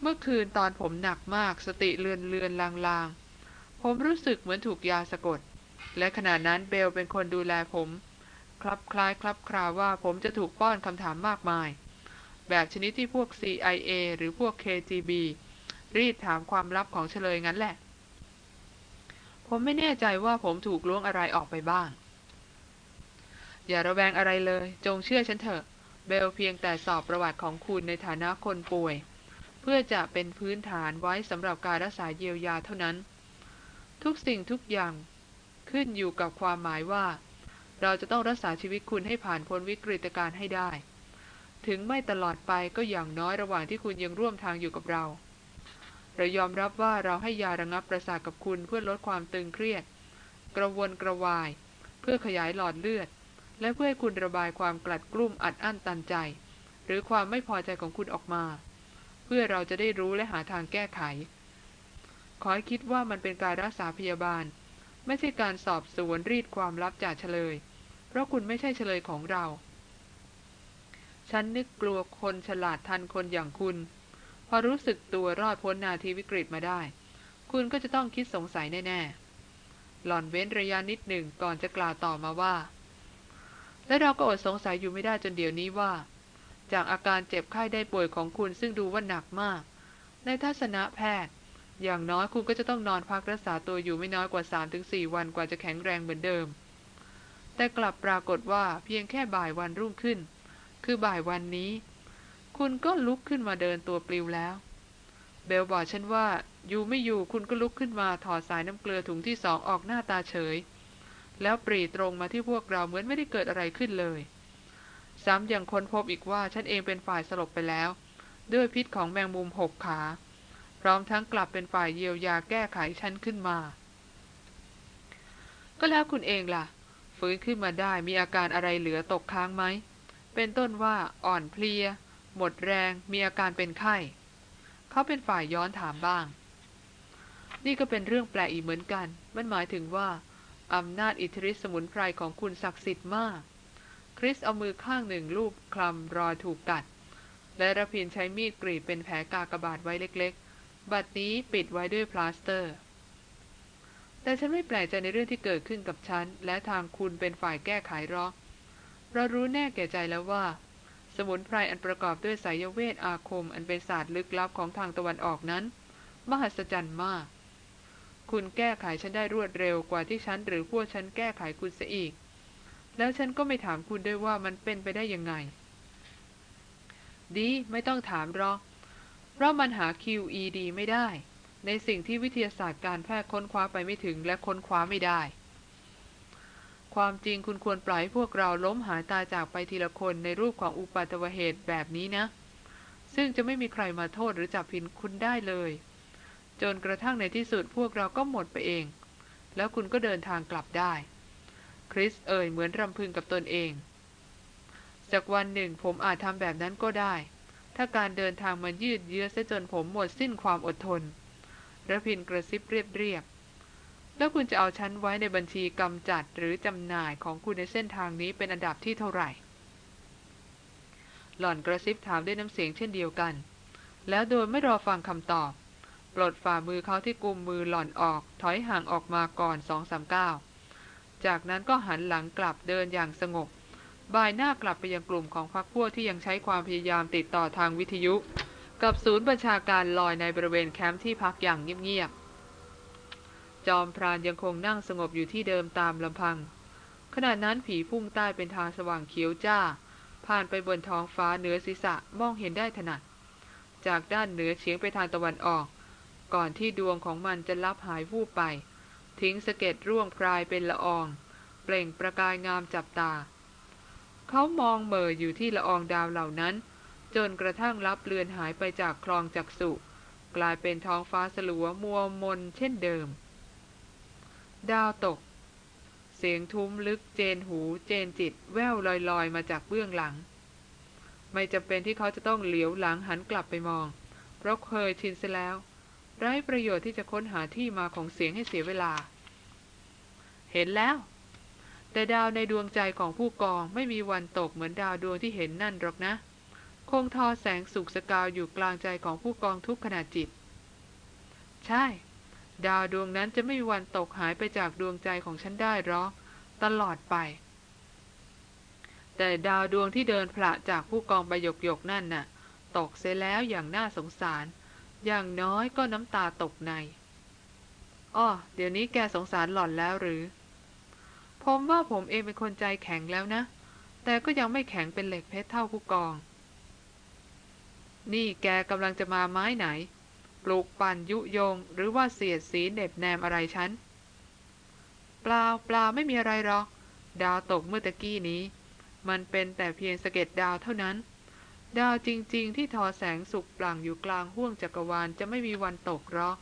เมื่อคืนตอนผมหนักมากสติเลือนเลือนลางๆ ผมรู้สึกเหมือนถูกยาสะกด และขณะนั้นเบลเป็นคนดูแลผมคลับคล้ายคลับคราวว่าผมจะถูกป้อนคำถามมากมาย แบบชนิดที่พวก CIA หรือพวก KGB รีดถามความลับของเฉลยงั้นแหละ ผมไม่แน่ใจว่าผมถูกล้วงอะไรออกไปบ้าง อย่าระแวงอะไรเลย จงเชื่อฉันเถอะ เบลเพียงแต่สอบประวัติของคุณในฐานะคนป่วย เพื่อจะเป็นพื้นฐานไว้สำหรับการรักษาเยียวยาเท่านั้น ทุกสิ่งทุกอย่างขึ้นอยู่กับความหมายว่า เราจะต้องรักษาชีวิตคุณให้ผ่านพ้นวิกฤตการณ์ให้ได้ ถึงไม่ตลอดไปก็อย่างน้อยระหว่างที่คุณยังร่วมทางอยู่กับเรา เรายอมรับว่าเราให้ยาระงับประสาทกับคุณเพื่อลดความตึงเครียด กระวนกระวาย เพื่อขยายหลอดเลือด และเพื่อให้คุณระบายความกลัดกลุ้มอัดอั้นตันใจ หรือความไม่พอใจของคุณออกมา เพื่อเราจะได้รู้และหาทางแก้ไข ขอให้คิดว่ามันเป็นการรักษาพยาบาล ไม่ใช่การสอบสวนรีดความลับจากเฉลย เพราะคุณไม่ใช่เฉลยของเรา ฉันนึกกลัวคนฉลาดทันคนอย่างคุณ พอรู้สึกตัวรอดพ้นนาทีวิกฤตมาได้ คุณก็จะต้องคิดสงสัยแน่ๆ หล่อนเว้นระยะนิดหนึ่งก่อนจะกล่าวต่อมาว่า และเราก็อดสงสัยอยู่ไม่ได้จนเดี๋ยวนี้ว่า จากอาการเจ็บไข้ได้ป่วยของคุณซึ่งดูว่าหนักมาก ในทัศนะแพทย์ อย่างน้อยคุณก็จะต้องนอนพักรักษาตัวอยู่ไม่น้อยกว่า 3-4 วันกว่าจะแข็งแรงเหมือนเดิม แต่กลับปรากฏว่าเพียงแค่บ่ายวันรุ่งขึ้น คือบ่ายวันนี้ คุณก็ลุกขึ้นมาเดินตัวปลิวแล้ว เบลบอกฉันว่าอยู่ไม่อยู่คุณก็ลุกขึ้นมาถอดสายน้ำเกลือถุงที่สองออกหน้าตาเฉย แล้วปรีตรงมาที่พวกเราเหมือนไม่ได้เกิดอะไรขึ้นเลย ซ้ำยังค้นพบอีกว่าฉันเองเป็นฝ่ายสลบไปแล้ว ด้วยพิษของแมงมุมหกขา พร้อมทั้งกลับเป็นฝ่ายเยียวยาแก้ไขฉันขึ้นมา ก็แล้วคุณเองล่ะ ฟื้นขึ้นมาได้มีอาการอะไรเหลือตกค้างไหม เป็นต้นว่าอ่อนเพลีย หมดแรง มีอาการเป็นไข้ เขาเป็นฝ่ายย้อนถามบ้าง นี่ก็เป็นเรื่องแปลกอีกเหมือนกัน มันหมายถึงว่าอำนาจอิทธิฤทธิ์สมุนไพรของคุณศักดิ์สิทธิ์มาก คริสเอามือข้างหนึ่งลูบคลำรอยถูกกัด และรพินทร์ใช้มีดกรีดเป็นแผลกากบาทไว้เล็กๆ บัดนี้ปิดไว้ด้วยพลาสเตอร์ แต่ฉันไม่แปลกใจในเรื่องที่เกิดขึ้นกับฉัน และทางคุณเป็นฝ่ายแก้ไขหรอก เรารู้แน่แก่ใจแล้วว่า สมุนไพรอันประกอบด้วยไสยเวทอาคม อันเป็นศาสตร์ลึกลับของทางตะวันออกนั้น มหัศจรรย์มาก คุณแก้ไขฉันได้รวดเร็วกว่าที่ฉันหรือพวกฉันแก้ไขคุณเสียอีก แล้วฉันก็ไม่ถามคุณด้วยว่ามันเป็นไปได้ยังไง ดีไม่ต้องถามหรอกเพราะมันหา QED ไม่ได้ ในสิ่งที่วิทยาศาสตร์การแพทย์ค้นคว้าไปไม่ถึงและค้นคว้าไม่ได้ ความจริงคุณควรปล่อยให้พวกเราล้มหายตายจากไปทีละคนในรูปของอุปัตวเหตุแบบนี้นะ ซึ่งจะไม่มีใครมาโทษหรือจับผิดคุณได้เลย จนกระทั่งในที่สุดพวกเราก็หมดไปเอง แล้วคุณก็เดินทางกลับได้ คริสเอ่ยเหมือนรำพึงกับตนเอง จากวันหนึ่งผมอาจทำแบบนั้นก็ได้ ถ้าการเดินทางมันยืดเยื้อซะจนผมหมดสิ้นความอดทนระพินกระซิบเรียบเรียบ แล้วคุณจะเอาฉันไว้ในบัญชีกำจัดหรือจำหน่ายของคุณในเส้นทางนี้เป็นอันดับที่เท่าไหร่ หล่อนกระซิบถามด้วยน้ำเสียงเช่นเดียวกัน แล้วโดยไม่รอฟังคำตอบ ปลดฝ่ามือเขาที่กุมมือหล่อนออก ถอยห่างออกมาก่อนสองสามก้าวจากนั้นก็หันหลังกลับเดินอย่างสงบบายหน้ากลับไปยังกลุ่มของพรรคพวกที่ยังใช้ความพยายามติดต่อทางวิทยุ กับศูนย์บัญชาการลอยในบริเวณแคมป์ที่พักอย่างเงียบๆ จอมพรานยังคงนั่งสงบอยู่ที่เดิมตามลำพัง ขณะนั้นผีพุ่งใต้เป็นทางสว่างเขียวจ้า ผ่านไปบนท้องฟ้าเหนือศีรษะมองเห็นได้ถนัด จากด้านเหนือเฉียงไปทางตะวันออก ก่อนที่ดวงของมันจะลับหายวูบไป ทิ้งสะเก็ดร่วงพรายเป็นละออง เปล่งประกายงามจับตา เขามองเมออยู่ที่ละอองดาวเหล่านั้น จนกระทั่งลับเลือนหายไปจากคลองจักสุกลายเป็นท้องฟ้าสลัวมัวมนเช่นเดิม ดาวตก เสียงทุ้มลึกเจนหูเจนจิตแววลอยๆ มาจากเบื้องหลัง ไม่จำเป็นที่เขาจะต้องเหลียวหลังหันกลับไปมอง เพราะเคยชินเสียแล้ว ไร้ประโยชน์ที่จะค้นหาที่มาของเสียงให้เสียเวลา เห็นแล้ว แต่ดาวในดวงใจของผู้กองไม่มีวันตกเหมือนดาวดวงที่เห็นนั่นหรอกนะ คงทอแสงสุกสกาวอยู่กลางใจของผู้กองทุกขณะจิต ใช่ ดาวดวงนั้นจะไม่มีวันตกหายไปจากดวงใจของฉันได้หรอกตลอดไป แต่ดาวดวงที่เดินพระจากผู้กองใบหยกหยกนั่นน่ะ ตกเสียแล้วอย่างน่าสงสาร อย่างน้อยก็น้ำตาตกในอ้อเดี๋ยวนี้แกสงสารหล่อนแล้วหรือ ผมว่าผมเองเป็นคนใจแข็งแล้วนะ แต่ก็ยังไม่แข็งเป็นเหล็กเพชรเท่าผู้กอง นี่แกกำลังจะมาไม้ไหน ปลูกปั่นยุยง หรือว่าเสียดสีเน็บแนมอะไรฉัน เปล่าเปล่าไม่มีอะไรหรอก ดาวตกเมื่อตะกี้นี้ มันเป็นแต่เพียงสะเก็ดดาวเท่านั้น ดาวจริง ๆ ที่ทอแสงสุกปล่งอยู่กลางห้วงจักรวาลจะไม่มีวันตกหรอก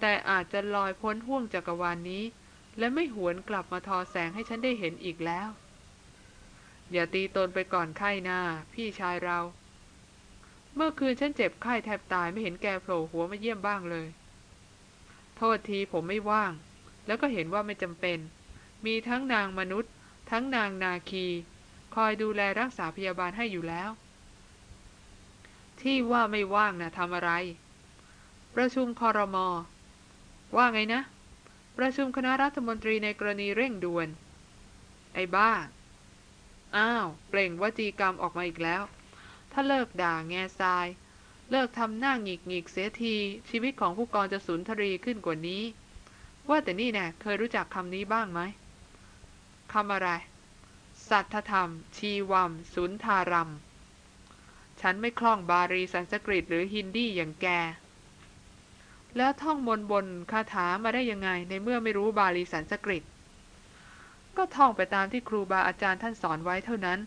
แต่อาจจะลอยพ้นห้วงจักรวาลนนี้ และไม่หวนกลับมาทอแสงให้ฉันได้เห็นอีกแล้ว อย่าตีตนไปก่อนไข้หน้า พี่ชายเรา เมื่อคืนฉันเจ็บไข้แทบตายไม่เห็นแกโผล่หัวมาเยี่ยมบ้างเลย โทษทีผมไม่ว่าง แล้วก็เห็นว่าไม่จำเป็น มีทั้งนางมนุษย์ ทั้งนางนาคี คอยดูแลรักษาพยาบาลให้อยู่แล้ว ที่ว่าไม่ว่างนะทำอะไร ประชุมคอรมอว่าไงนะ ประชุมคณะรัฐมนตรีในกรณีเร่งด่วน ไอ้บ้า อ้าว เปล่งวจีกรรมออกมาอีกแล้ว ถ้าเลิกด่าแง่ทราย เลิกทำหน้าหงิกหงิกเสียที ชีวิตของผู้กองจะสุนทรีขึ้นกว่านี้ ว่าแต่นี่แน่เคยรู้จักคำนี้บ้างไหมคำอะไร สัทธธรรม ชีวัมสุนทารัม ฉันไม่คล่องบาลีสันสกฤตหรือฮินดีอย่างแก แล้วท่องมนบนคาถามาได้ยังไง ในเมื่อไม่รู้บาลีสันสกฤต ก็ท่องไปตามที่ครูบาอาจารย์ท่านสอนไว้เท่านั้น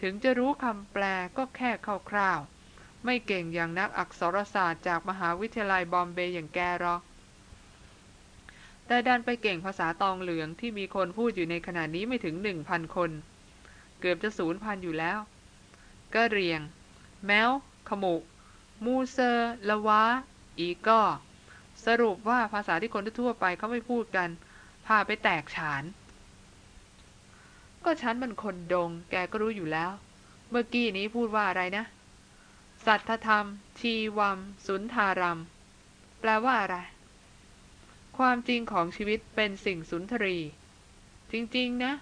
ถึงจะรู้คำแปลก็แค่คร่าวๆ ไม่เก่งอย่างนักอักษรศาสตร์จากมหาวิทยาลัยบอมเบย์อย่างแกหรอก แต่ดันไปเก่งภาษาตองเหลืองที่มีคนพูดอยู่ในขณะนี้ไม่ถึงหนึ่งพันคน เกือบจะศูนย์พันอยู่แล้ว ก็เรียง แมว ขมุก มูเซอร์ละวะ อีก็ สรุปว่าภาษาที่คนทั่วไปเขาไม่พูดกัน พาไปแตกฉาน ก็ฉันมันคนดง แกก็รู้อยู่แล้ว เมื่อกี้นี้พูดว่าอะไรนะ สัทธธรรม ชีวัมสุนทารัม แปลว่าอะไร ความจริงของชีวิตเป็นสิ่งสุนทรี จริง ๆ นะ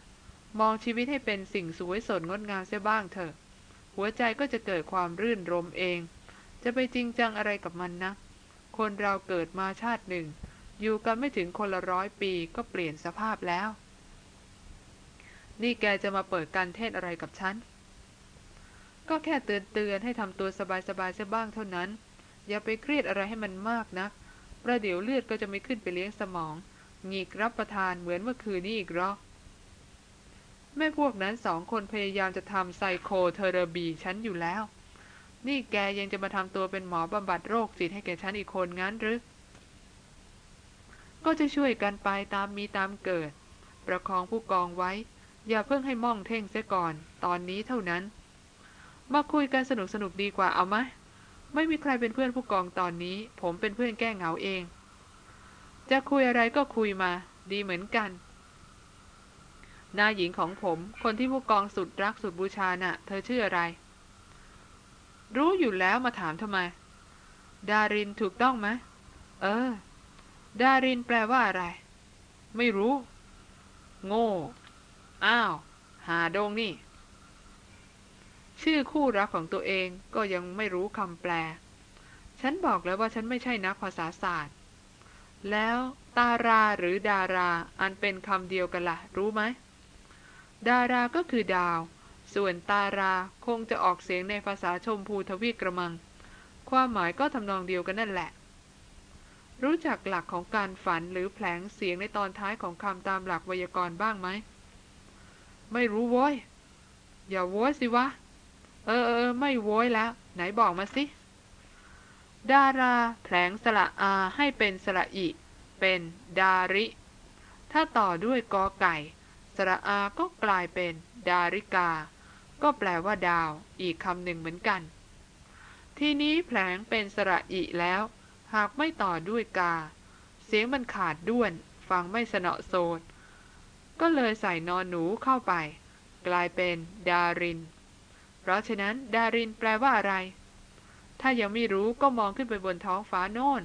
มองชีวิตให้เป็นสิ่งสวยสดงดงามเสียบ้างเถอะ หัวใจก็จะเกิดความรื่นรมเอง จะไปจริงจังอะไรกับมันนะ คนเราเกิดมาชาติหนึ่ง อยู่กันไม่ถึงคนละร้อยปีก็เปลี่ยนสภาพแล้ว นี่แกจะมาเปิดการเทศอะไรกับฉัน ก็แค่เตือนเตือนให้ทำตัวสบายๆเสียบ้างเท่านั้น อย่าไปเครียดอะไรให้มันมากนัก ประเดี๋ยวเลือดก็จะไม่ขึ้นไปเลี้ยงสมองงีกรับประทานเหมือนเมื่อคืนนี้อีกหรอกแม่พวกนั้นสองคนพยายามจะทำไซโคเทอราบีฉันอยู่แล้ว นี่แกยังจะมาทำตัวเป็นหมอบำบัดโรคจิตให้แกฉันอีกคนงั้นหรือ ก็จะช่วยกันไปตามมีตามเกิด ประคองผู้กองไว้ อย่าเพิ่งให้ม่องเท่งเสียก่อน ตอนนี้เท่านั้น มาคุยกันสนุกสนุกดีกว่าเอาไหมไม่มีใครเป็นเพื่อนผู้กองตอนนี้ ผมเป็นเพื่อนแก้เหงาเอง จะคุยอะไรก็คุยมา ดีเหมือนกันนายหญิงของผม คนที่ผู้กองสุดรักสุดบูชาน่ะ เธอชื่ออะไร รู้อยู่แล้วมาถามทำไม ดารินถูกต้องไหมเออ ดารินแปลว่าอะไร ไม่รู้ โง่ อ้าว หาดงนี่ ชื่อคู่รักของตัวเองก็ยังไม่รู้คำแปล ฉันบอกแล้วว่าฉันไม่ใช่นักภาษาศาสตร์ แล้วตาราหรือดาราอันเป็นคำเดียวกันละ่ะ รู้ไหม ดาราก็คือดาว ส่วนตาราคงจะออกเสียงในภาษาชมพูทวีกระมัง ความหมายก็ทำนองเดียวกันนั่นแหละรู้จักหลักของการฝันหรือแผลงเสียงในตอนท้ายของคำตามหลักไวยากรณ์บ้างไหม ไม่รู้โว้ย อย่าโว้ยสิวะ เออเออไม่โว้ยแล้ว ไหนบอกมาสิ ดาราแผลงสระอาให้เป็นสระอิ เป็นดาริ ถ้าต่อด้วยกอไก่ สระอาก็กลายเป็นดาริกา ก็แปลว่าดาว อีกคำหนึ่งเหมือนกัน ทีนี้แผลงเป็นสระอิแล้ว หากไม่ต่อด้วยกา เสียงมันขาดด้วน ฟังไม่สนอโซน ก็เลยใส่นอนหนูเข้าไป กลายเป็นดาริน เพราะฉะนั้นดารินแปลว่าอะไร ถ้ายังไม่รู้ก็มองขึ้นไปบนท้องฟ้าโน่น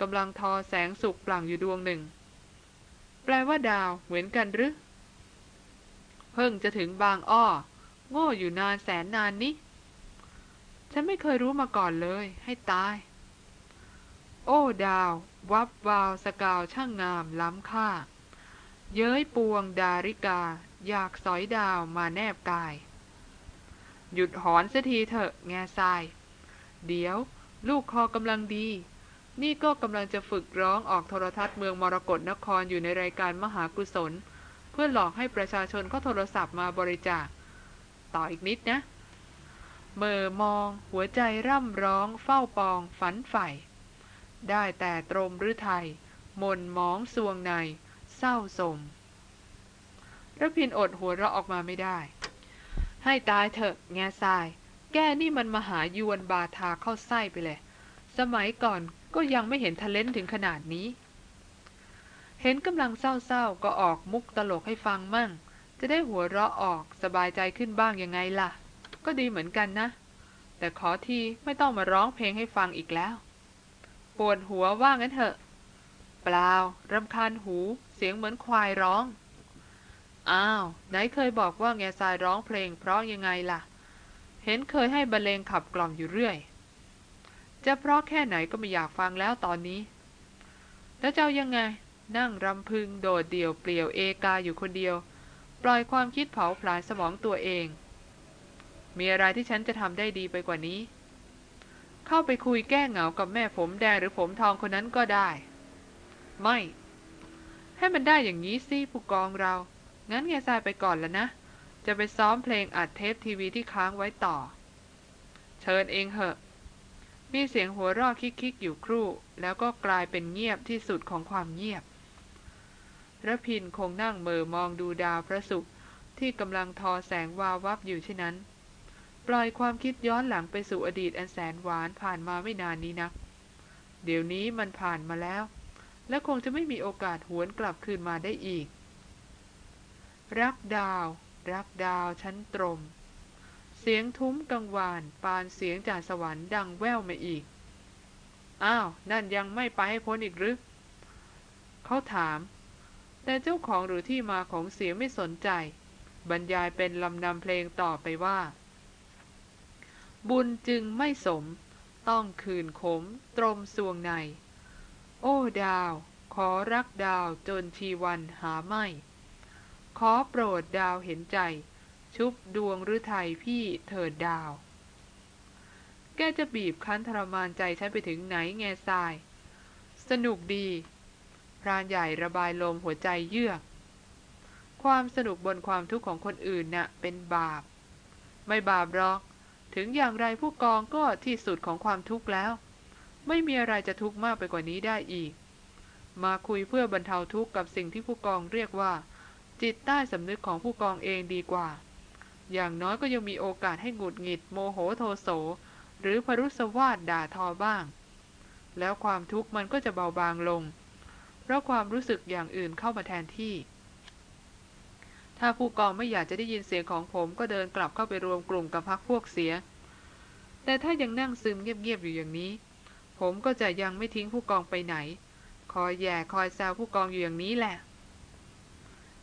กำลังทอแสงสุกปลั่งอยู่ดวงหนึ่ง แปลว่าดาวเหมือนกันหรือเพิ่งจะถึงบางอ้อ โง่อยู่นานแสนนานนี้ ฉันไม่เคยรู้มาก่อนเลย ให้ตาย โอ้ดาว วับวาวสกาวช่างงามล้ำค่า เย้ยปวงดาริกา อยากสอยดาวมาแนบกาย หยุดหอนเสียทีเถอะแง่ทราย เดี๋ยว ลูกคอกำลังดี นี่ก็กำลังจะฝึกร้องออกโทรทัศน์เมืองมรกรนครอยู่ในรายการมหากุศล เพื่อหลอกให้ประชาชนเขาโทรศัพท์มาบริจาค ต่ออีกนิดนะเมื่อมอง หัวใจร่ำร้องเฝ้าปองฝันใฝ่ ได้แต่ตรมหรือไทยมนมองสวงใน เศร้าสมระพินอดหัวเราะออกมาไม่ได้ ให้ตายเถอะ แง่ทราย แกนี่มันมหายวนบาทาเข้าไส้ไปเลย สมัยก่อนก็ยังไม่เห็นทะเลนถึงขนาดนี้ เห็นกำลังเศร้าๆ ก็ออกมุกตลกให้ฟังมั่ง จะได้หัวเราะออกสบายใจขึ้นบ้างยังไงล่ะ ก็ดีเหมือนกันนะ แต่ขอทีไม่ต้องมาร้องเพลงให้ฟังอีกแล้ว ปวดหัวว่างั้นเถอะ เปล่ารำคาญหู เสียงเหมือนควายร้อง อ้าว ไหนเคยบอกว่าแง่ทรายร้องเพลงเพราะยังไงล่ะ เห็นเคยให้บรรเลงขับกล่อมอยู่เรื่อย จะเพราะแค่ไหนก็ไม่อยากฟังแล้วตอนนี้ แล้วเจ้ายังไง นั่งรำพึงโดดเดี่ยวเปลี่ยวเอกาอยู่คนเดียว ปล่อยความคิดเผาผลาญสมองตัวเอง มีอะไรที่ฉันจะทำได้ดีไปกว่านี้เข้าไปคุยแก้เหงากับแม่ผมแดงหรือผมทองคนนั้นก็ได้ ไม่ ให้มันได้อย่างนี้สิผู้กองเรา งั้นแง่ทรายไปก่อนแล้วนะ จะไปซ้อมเพลงอัดเทปทีวีที่ค้างไว้ต่อ เชิญเองเหอะ มีเสียงหัวเราะคิกๆอยู่ครู่ แล้วก็กลายเป็นเงียบที่สุดของความเงียบระพินคงนั่งเมอมองดูดาวพระศุกร์ที่กำลังทอแสงวาววับอยู่เช่นนั้น ปล่อยความคิดย้อนหลังไปสู่อดีตอันแสนหวานผ่านมาไม่นานนี้นัก เดี๋ยวนี้มันผ่านมาแล้ว และคงจะไม่มีโอกาสหวนกลับคืนมาได้อีก รักดาว รักดาวชั้นตรม เสียงทุ้มกังวาน ปานเสียงจากสวรรค์ดังแว่วมาอีก อ้าว นั่นยังไม่ไปให้พ้นอีกหรือเขาถาม แต่เจ้าของหรือที่มาของเสียงไม่สนใจ บรรยายเป็นลำนำเพลงต่อไปว่า บุญจึงไม่สม ต้องคืนขม ตรมสวงใน โอ้ดาว ขอรักดาวจนทีวันหาไม่ ขอโปรดดาวเห็นใจ ชุบดวงหรือไทยพี่เถิดดาว แกจะบีบคั้นทรมานใจฉันไปถึงไหนแง่ทราย สนุกดี พรานใหญ่ระบายลมหัวใจเยือก ความสนุกบนความทุกข์ของคนอื่นน่ะเป็นบาป ไม่บาปหรอก ถึงอย่างไรผู้กองก็ที่สุดของความทุกข์แล้ว ไม่มีอะไรจะทุกข์มากไปกว่านี้ได้อีก มาคุยเพื่อบรรเทาทุกข์กับสิ่งที่ผู้กองเรียกว่า จิตใต้สำนึกของผู้กองเองดีกว่า อย่างน้อยก็ยังมีโอกาสให้หงุดหงิด โมโหโทโส หรือพรุษวาดด่าทอบ้าง แล้วความทุกข์มันก็จะเบาบางลง เพราะความรู้สึกอย่างอื่นเข้ามาแทนที่ ถ้าผู้กองไม่อยากจะได้ยินเสียงของผมก็เดินกลับเข้าไปรวมกลุ่มกับพักพวกเสีย แต่ถ้ายังนั่งซึมเงียบๆอยู่อย่างนี้ ผมก็จะยังไม่ทิ้งผู้กองไปไหน คอยแย่คอยแซวผู้กองอยู่อย่างนี้แหละ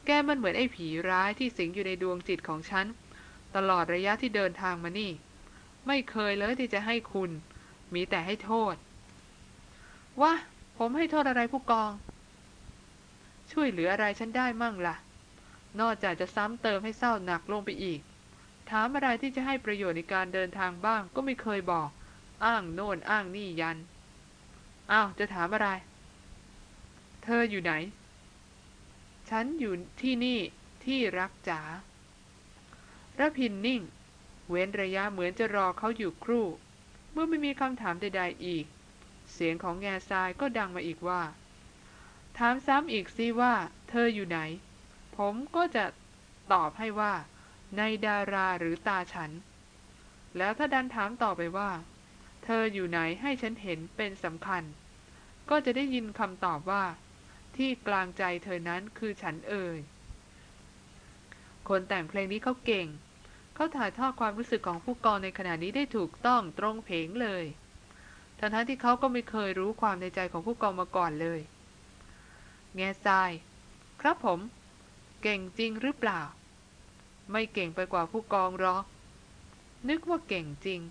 แกมันเหมือนไอ้ผีร้ายที่สิงอยู่ในดวงจิตของฉัน ตลอดระยะที่เดินทางมานี่ ไม่เคยเลยที่จะให้คุณ มีแต่ให้โทษว่าผมให้โทษอะไรผู้กอง ช่วยเหลืออะไรฉันได้มั่งล่ะ นอกจากจะซ้ำเติมให้เศร้าหนักลงไปอีก ถามอะไรที่จะให้ประโยชน์ในการเดินทางบ้างก็ไม่เคยบอก อ้างโน่นอ้างนี่ยัน อ้าวจะถามอะไร เธออยู่ไหน ฉันอยู่ที่นี่ที่รักจ๋าระพินนิ่ง เว้นระยะเหมือนจะรอเขาอยู่ครู่ เมื่อไม่มีคำถามใดๆอีก เสียงของแง่ทรายก็ดังมาอีกว่า ถามซ้ำอีกสิว่า เธออยู่ไหน ผมก็จะตอบให้ว่า ในดาราหรือตาฉัน แล้วถ้าดันถามต่อไปว่า เธออยู่ไหนให้ฉันเห็นเป็นสำคัญ ก็จะได้ยินคำตอบว่า ที่กลางใจเธอนั้นคือฉันเอ่ย คนแต่งเพลงนี้เขาเก่ง เขาถ่ายทอดความรู้สึกของผู้กองในขณะนี้ได้ถูกต้องตรงเพงเลย ทั้งทั้งที่เขาก็ไม่เคยรู้ความในใจของผู้กองมาก่อนเลย แง่ทราย ครับผม เก่งจริงหรือเปล่า ไม่เก่งไปกว่าผู้กองหรอกนึกว่าเก่งจริง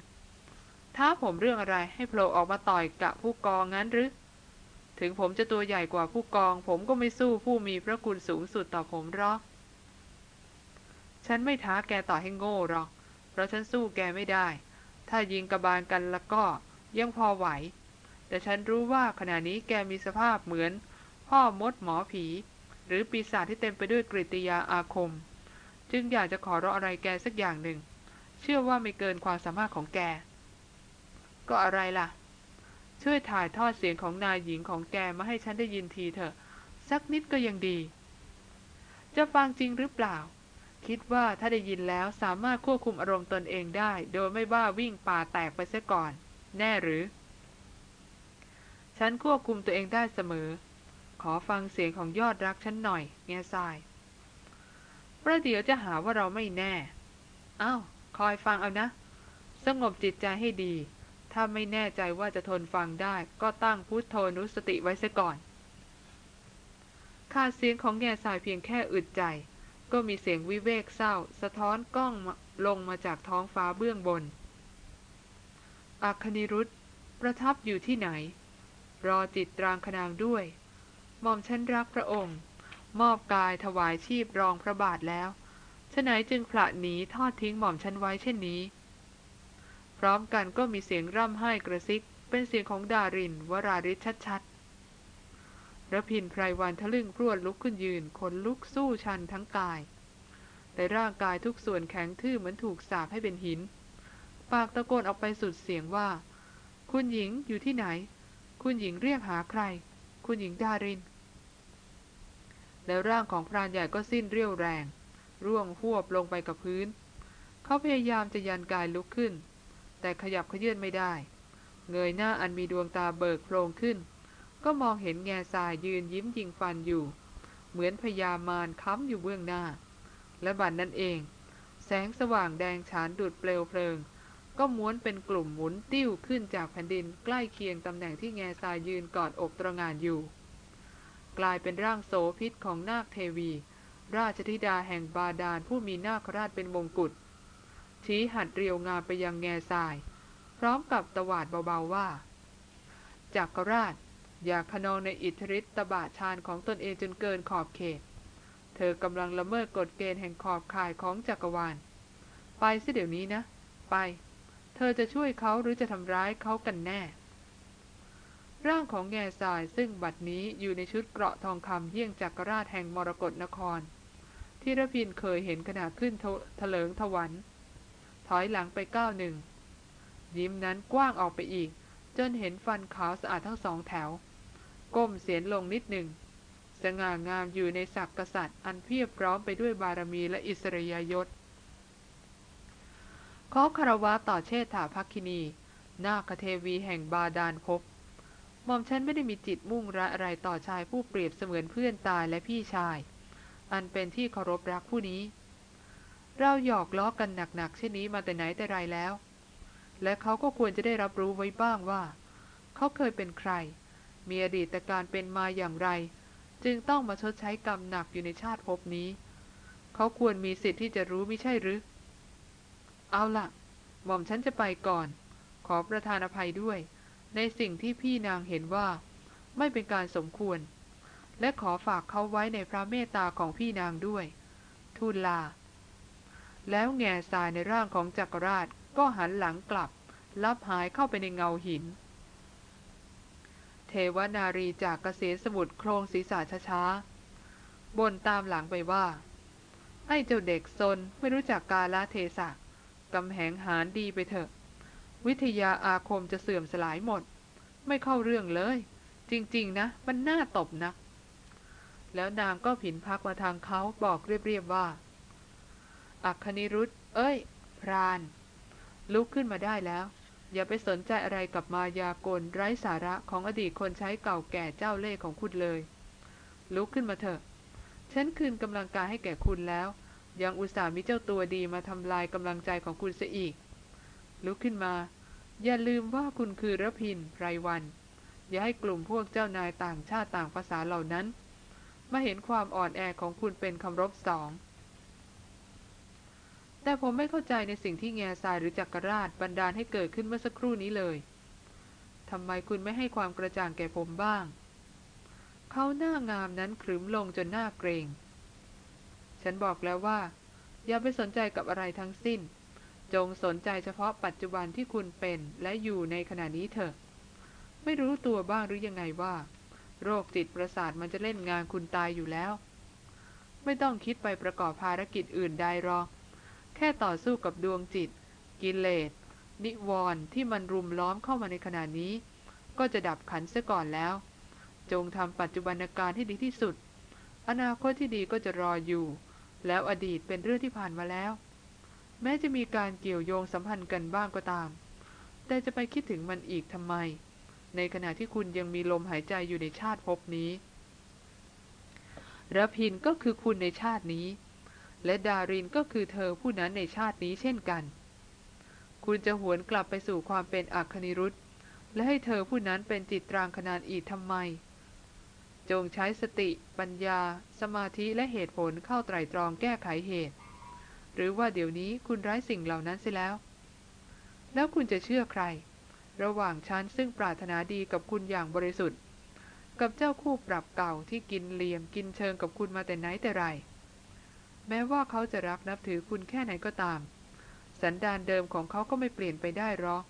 ท้าผมเรื่องอะไรให้โผล่ออกมาต่อยกับผู้กองงั้นหรือ ถึงผมจะตัวใหญ่กว่าผู้กอง ผมก็ไม่สู้ผู้มีพระคุณสูงสุดต่อผมหรอก ฉันไม่ท้าแกต่อให้โง่หรอก เพราะฉันสู้แกไม่ได้ ถ้ายิงกระบาลกันแล้วก็ยังพอไหว แต่ฉันรู้ว่าขณะนี้แกมีสภาพเหมือน พ่อมดหมอผี หรือปีศาจที่เต็มไปด้วยกริยาอาคม จึงอยากจะขอร้องอะไรแกสักอย่างหนึ่ง เชื่อว่าไม่เกินความสามารถของแก ก็อะไรล่ะ ช่วยถ่ายทอดเสียงของนายหญิงของแกมาให้ฉันได้ยินทีเถอะ สักนิดก็ยังดี จะฟังจริงหรือเปล่า คิดว่าถ้าได้ยินแล้วสามารถควบคุมอารมณ์ตนเองได้ โดยไม่บ้าวิ่งป่าแตกไปเสียก่อน แน่หรือ ฉันควบคุมตัวเองได้เสมอ ขอฟังเสียงของยอดรักฉันหน่อย แง่ทรายประเดี๋ยวจะหาว่าเราไม่แน่ อ้าว คอยฟังเอานะ สงบจิตใจให้ดี ถ้าไม่แน่ใจว่าจะทนฟังได้ ก็ตั้งพุทโธนุสติไว้เสียก่อนขาเสียงของแง่ทรายเพียงแค่อึดใจ ก็มีเสียงวิเวกเศร้า สะท้อนกล้องลงมาจากท้องฟ้าเบื้องบน อัคนิรุธประทับอยู่ที่ไหน รอจิตตรางคนางด้วยหม่อมฉันรักพระองค์ มอบกายถวายชีพรองพระบาทแล้วฉไหนจึงพระหนีทอดทิ้งหม่อมฉันไว้เช่นนี้ ร้อมกันก็มีเสียงร่ำไห้กระซิก เป็นเสียงของดารินวราริศชัดๆระพินไพรวันทะลึ่งพรวดลุกขึ้นยืนขนลุกสู้ชันทั้งกาย แต่ร่างกายทุกส่วนแข็งทื่อเหมือนถูกสาบให้เป็นหิน ปากตะโกนออกไปสุดเสียงว่า คุณหญิงอยู่ที่ไหน คุณหญิงเรียกหาใคร คุณหญิงดาริน แล้วร่างของพรานใหญ่ก็สิ้นเรี่ยวแรง ร่วงหวบลงไปกับพื้น เขาพยายามจะยันกายลุกขึ้น แต่ขยับขยื่นไม่ได้ เงยหน้าอันมีดวงตาเบิกโพลงขึ้น ก็มองเห็นแง่ทรายยืนยิ้มยิงฟันอยู่ เหมือนพยามารค้ำอยู่เบื้องหน้า และบัดนนั้นเอง แสงสว่างแดงฉานดุดเปลวเพลิง ก็ม้วนเป็นกลุ่มหมุนติ้วขึ้นจากแผ่นดินใกล้เคียงตำแหน่งที่แง่ทรายยืนกอดอกตรงานอยู่ กลายเป็นร่างโสพิษของนาคเทวี ราชธิดาแห่งบาดาลผู้มีนาคราชเป็นมงกุฎ ชี้หัดเรียวงามไปยังแง่ทราย พร้อมกับตวาดเบาๆว่าจักรราช อย่าขนองในอิทธิฤทธิตบะชานของตนเองจนเกินขอบเขต เธอกำลังละเมิดกฎเกณฑ์แห่งขอบข่ายของจักรวาล ไปสิเดี๋ยวนี้นะ ไป เธอจะช่วยเขาหรือจะทำร้ายเขากันแน่ ร่างของแง่ทรายซึ่งบัดนี้อยู่ในชุดเกราะทองคำเยี่ยงจักรราชแห่งมรกรนครที่ระพินเคยเห็นขณะขึ้นเถลิงถวัน ถอยหลังไปก้าวหนึ่ง ยิ้มนั้นกว้างออกไปอีก จนเห็นฟันขาวสะอาดทั้งสองแถว ก้มเสียนลงนิดหนึ่ง สง่างามอยู่ในศักดิ์กษัตริย์อันเพียบพร้อมไปด้วยบารมีและอิสริยยศขอคารวะต่อเชษฐาภักคินี นาคเทวีแห่งบาดาลภพหม่อมฉันไม่ได้มีจิตมุ่งระอะไรต่อชายผู้เปรียบเสมือนเพื่อนตายและพี่ชาย อันเป็นที่เคารพรักผู้นี้ เราหยอกล้อกันหนักๆเช่นนี้มาแต่ไหนแต่ไรแล้ว และเขาก็ควรจะได้รับรู้ไว้บ้างว่า เขาเคยเป็นใคร มีอดีตการเป็นมาอย่างไร จึงต้องมาชดใช้กรรมหนักอยู่ในชาติภพนี้ เขาควรมีสิทธิ์ที่จะรู้ไม่ใช่หรือ เอาล่ะหม่อมฉันจะไปก่อน ขอประทานอภัยด้วย ในสิ่งที่พี่นางเห็นว่า ไม่เป็นการสมควร และขอฝากเขาไว้ในพระเมตตาของพี่นางด้วย ทูลลา แล้วแง่ทรายในร่างของจักรราชก็หันหลังกลับ ลับหายเข้าไปในเงาหิน เทวนารีจากเกษตรสมุทรโครงศีรษะช้าๆบนตามหลังไปว่า ไอ้เจ้าเด็กซนไม่รู้จักกาลเทศะกำแหงหารดีไปเถอะ วิทยาอาคมจะเสื่อมสลายหมด ไม่เข้าเรื่องเลย จริง ๆ นะ มันน่าตบนะ แล้วนางก็ผินพักมาทางเขาบอกเรียบๆว่า อัคคณิรุธเอ้ย พราน ลุกขึ้นมาได้แล้ว อย่าไปสนใจอะไรกับมายากลไร้สาระของอดีตคนใช้เก่าแก่เจ้าเล่ห์ของคุณเลย ลุกขึ้นมาเถอะ ฉันคืนกำลังกายให้แก่คุณแล้ว ยังอุตส่าห์มีเจ้าตัวดีมาทำลายกำลังใจของคุณเสียอีก ลุกขึ้นมา อย่าลืมว่าคุณคือระพินไพรวัน อย่าให้กลุ่มพวกเจ้านายต่างชาติต่างภาษาเหล่านั้น มาเห็นความอ่อนแอของคุณเป็นคำรบสอง แต่ผมไม่เข้าใจในสิ่งที่แง่ทรายหรือจักรราชบันดาลให้เกิดขึ้นเมื่อสักครู่นี้เลยทำไมคุณไม่ให้ความกระจ่างแก่ผมบ้าง เขาหน้างามนั้นขรึมลงจนหน้าเกรง ฉันบอกแล้วว่า อย่าไปสนใจกับอะไรทั้งสิ้น จงสนใจเฉพาะปัจจุบันที่คุณเป็นและอยู่ในขณะนี้เถอะ ไม่รู้ตัวบ้างหรือยังไงว่า โรคจิตประสาทมันจะเล่นงานคุณตายอยู่แล้ว ไม่ต้องคิดไปประกอบภารกิจอื่นใดหรอก แค่ต่อสู้กับดวงจิต กิเลส นิวรณ์ที่มันรุมล้อมเข้ามาในขณะนี้ ก็จะดับขันเสียก่อนแล้ว จงทำปัจจุบันการให้ดีที่สุด อนาคตที่ดีก็จะรออยู่ แล้วอดีตเป็นเรื่องที่ผ่านมาแล้ว แม้จะมีการเกี่ยวโยงสัมพันธ์กันบ้างก็ตาม แต่จะไปคิดถึงมันอีกทำไม ในขณะที่คุณยังมีลมหายใจอยู่ในชาติภพนี้ระพินก็คือคุณในชาตินี้ และดารินก็คือเธอผู้นั้นในชาตินี้เช่นกัน คุณจะหวนกลับไปสู่ความเป็นอัคนิรุธและให้เธอผู้นั้นเป็นจิตตรางคนานอีกทำไม จงใช้สติ ปัญญา สมาธิและเหตุผลเข้าไตร่ตรองแก้ไขเหตุ หรือว่าเดี๋ยวนี้คุณไร้สิ่งเหล่านั้นเสียแล้ว แล้วคุณจะเชื่อใคร ระหว่างฉันซึ่งปรารถนาดีกับคุณอย่างบริสุทธิ์ กับเจ้าคู่ปรับเก่าที่กินเหลี่ยมกินเชิงกับคุณมาแต่ไหนแต่ไร แม้ว่าเขาจะรักนับถือคุณแค่ไหนก็ตาม สันดานเดิมของเขาก็ไม่เปลี่ยนไปได้หรอก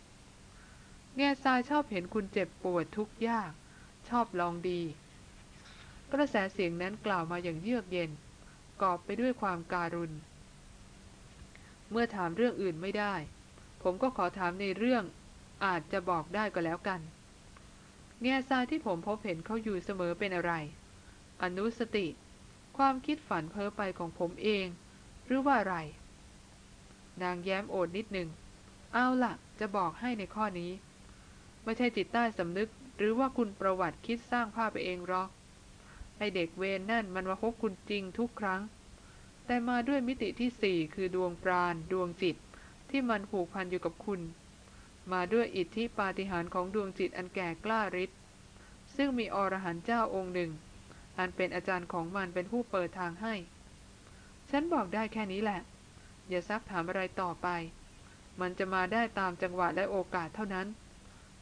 แง่ทรายชอบเห็นคุณเจ็บปวดทุกข์ยาก ชอบลองดี กระแสเสียงนั้นกล่าวมาอย่างเยือกเย็น กอบไปด้วยความการุณ เมื่อถามเรื่องอื่นไม่ได้ ผมก็ขอถามในเรื่องอาจจะบอกได้ก็แล้วกัน แง่ทรายที่ผมพบเห็นเขาอยู่เสมอเป็นอะไร อนุสติ ความคิดฝันเพ้อไปของผมเอง หรือว่าอะไร นางแย้มโอดนิดหนึ่ง เอาล่ะ จะบอกให้ในข้อนี้ ไม่ใช่จิตใต้สำนึก หรือว่าคุณประวัติคิดสร้างภาพไปเองหรอกไอเด็กเวนนั่นมันมาพบคุณจริงทุกครั้ง แต่มาด้วยมิติที่สี่คือดวงปราณ ดวงจิต ที่มันผูกพันอยู่กับคุณ มาด้วยอิทธิปาฏิหาริย์ของดวงจิตอันแก่กล้าฤทธิ์ซึ่งมีอรหันต์เจ้าองค์หนึ่ง อันเป็นอาจารย์ของมันเป็นผู้เปิดทางให้ ฉันบอกได้แค่นี้แหละ อย่าซักถามอะไรต่อไป มันจะมาได้ตามจังหวะและโอกาสเท่านั้น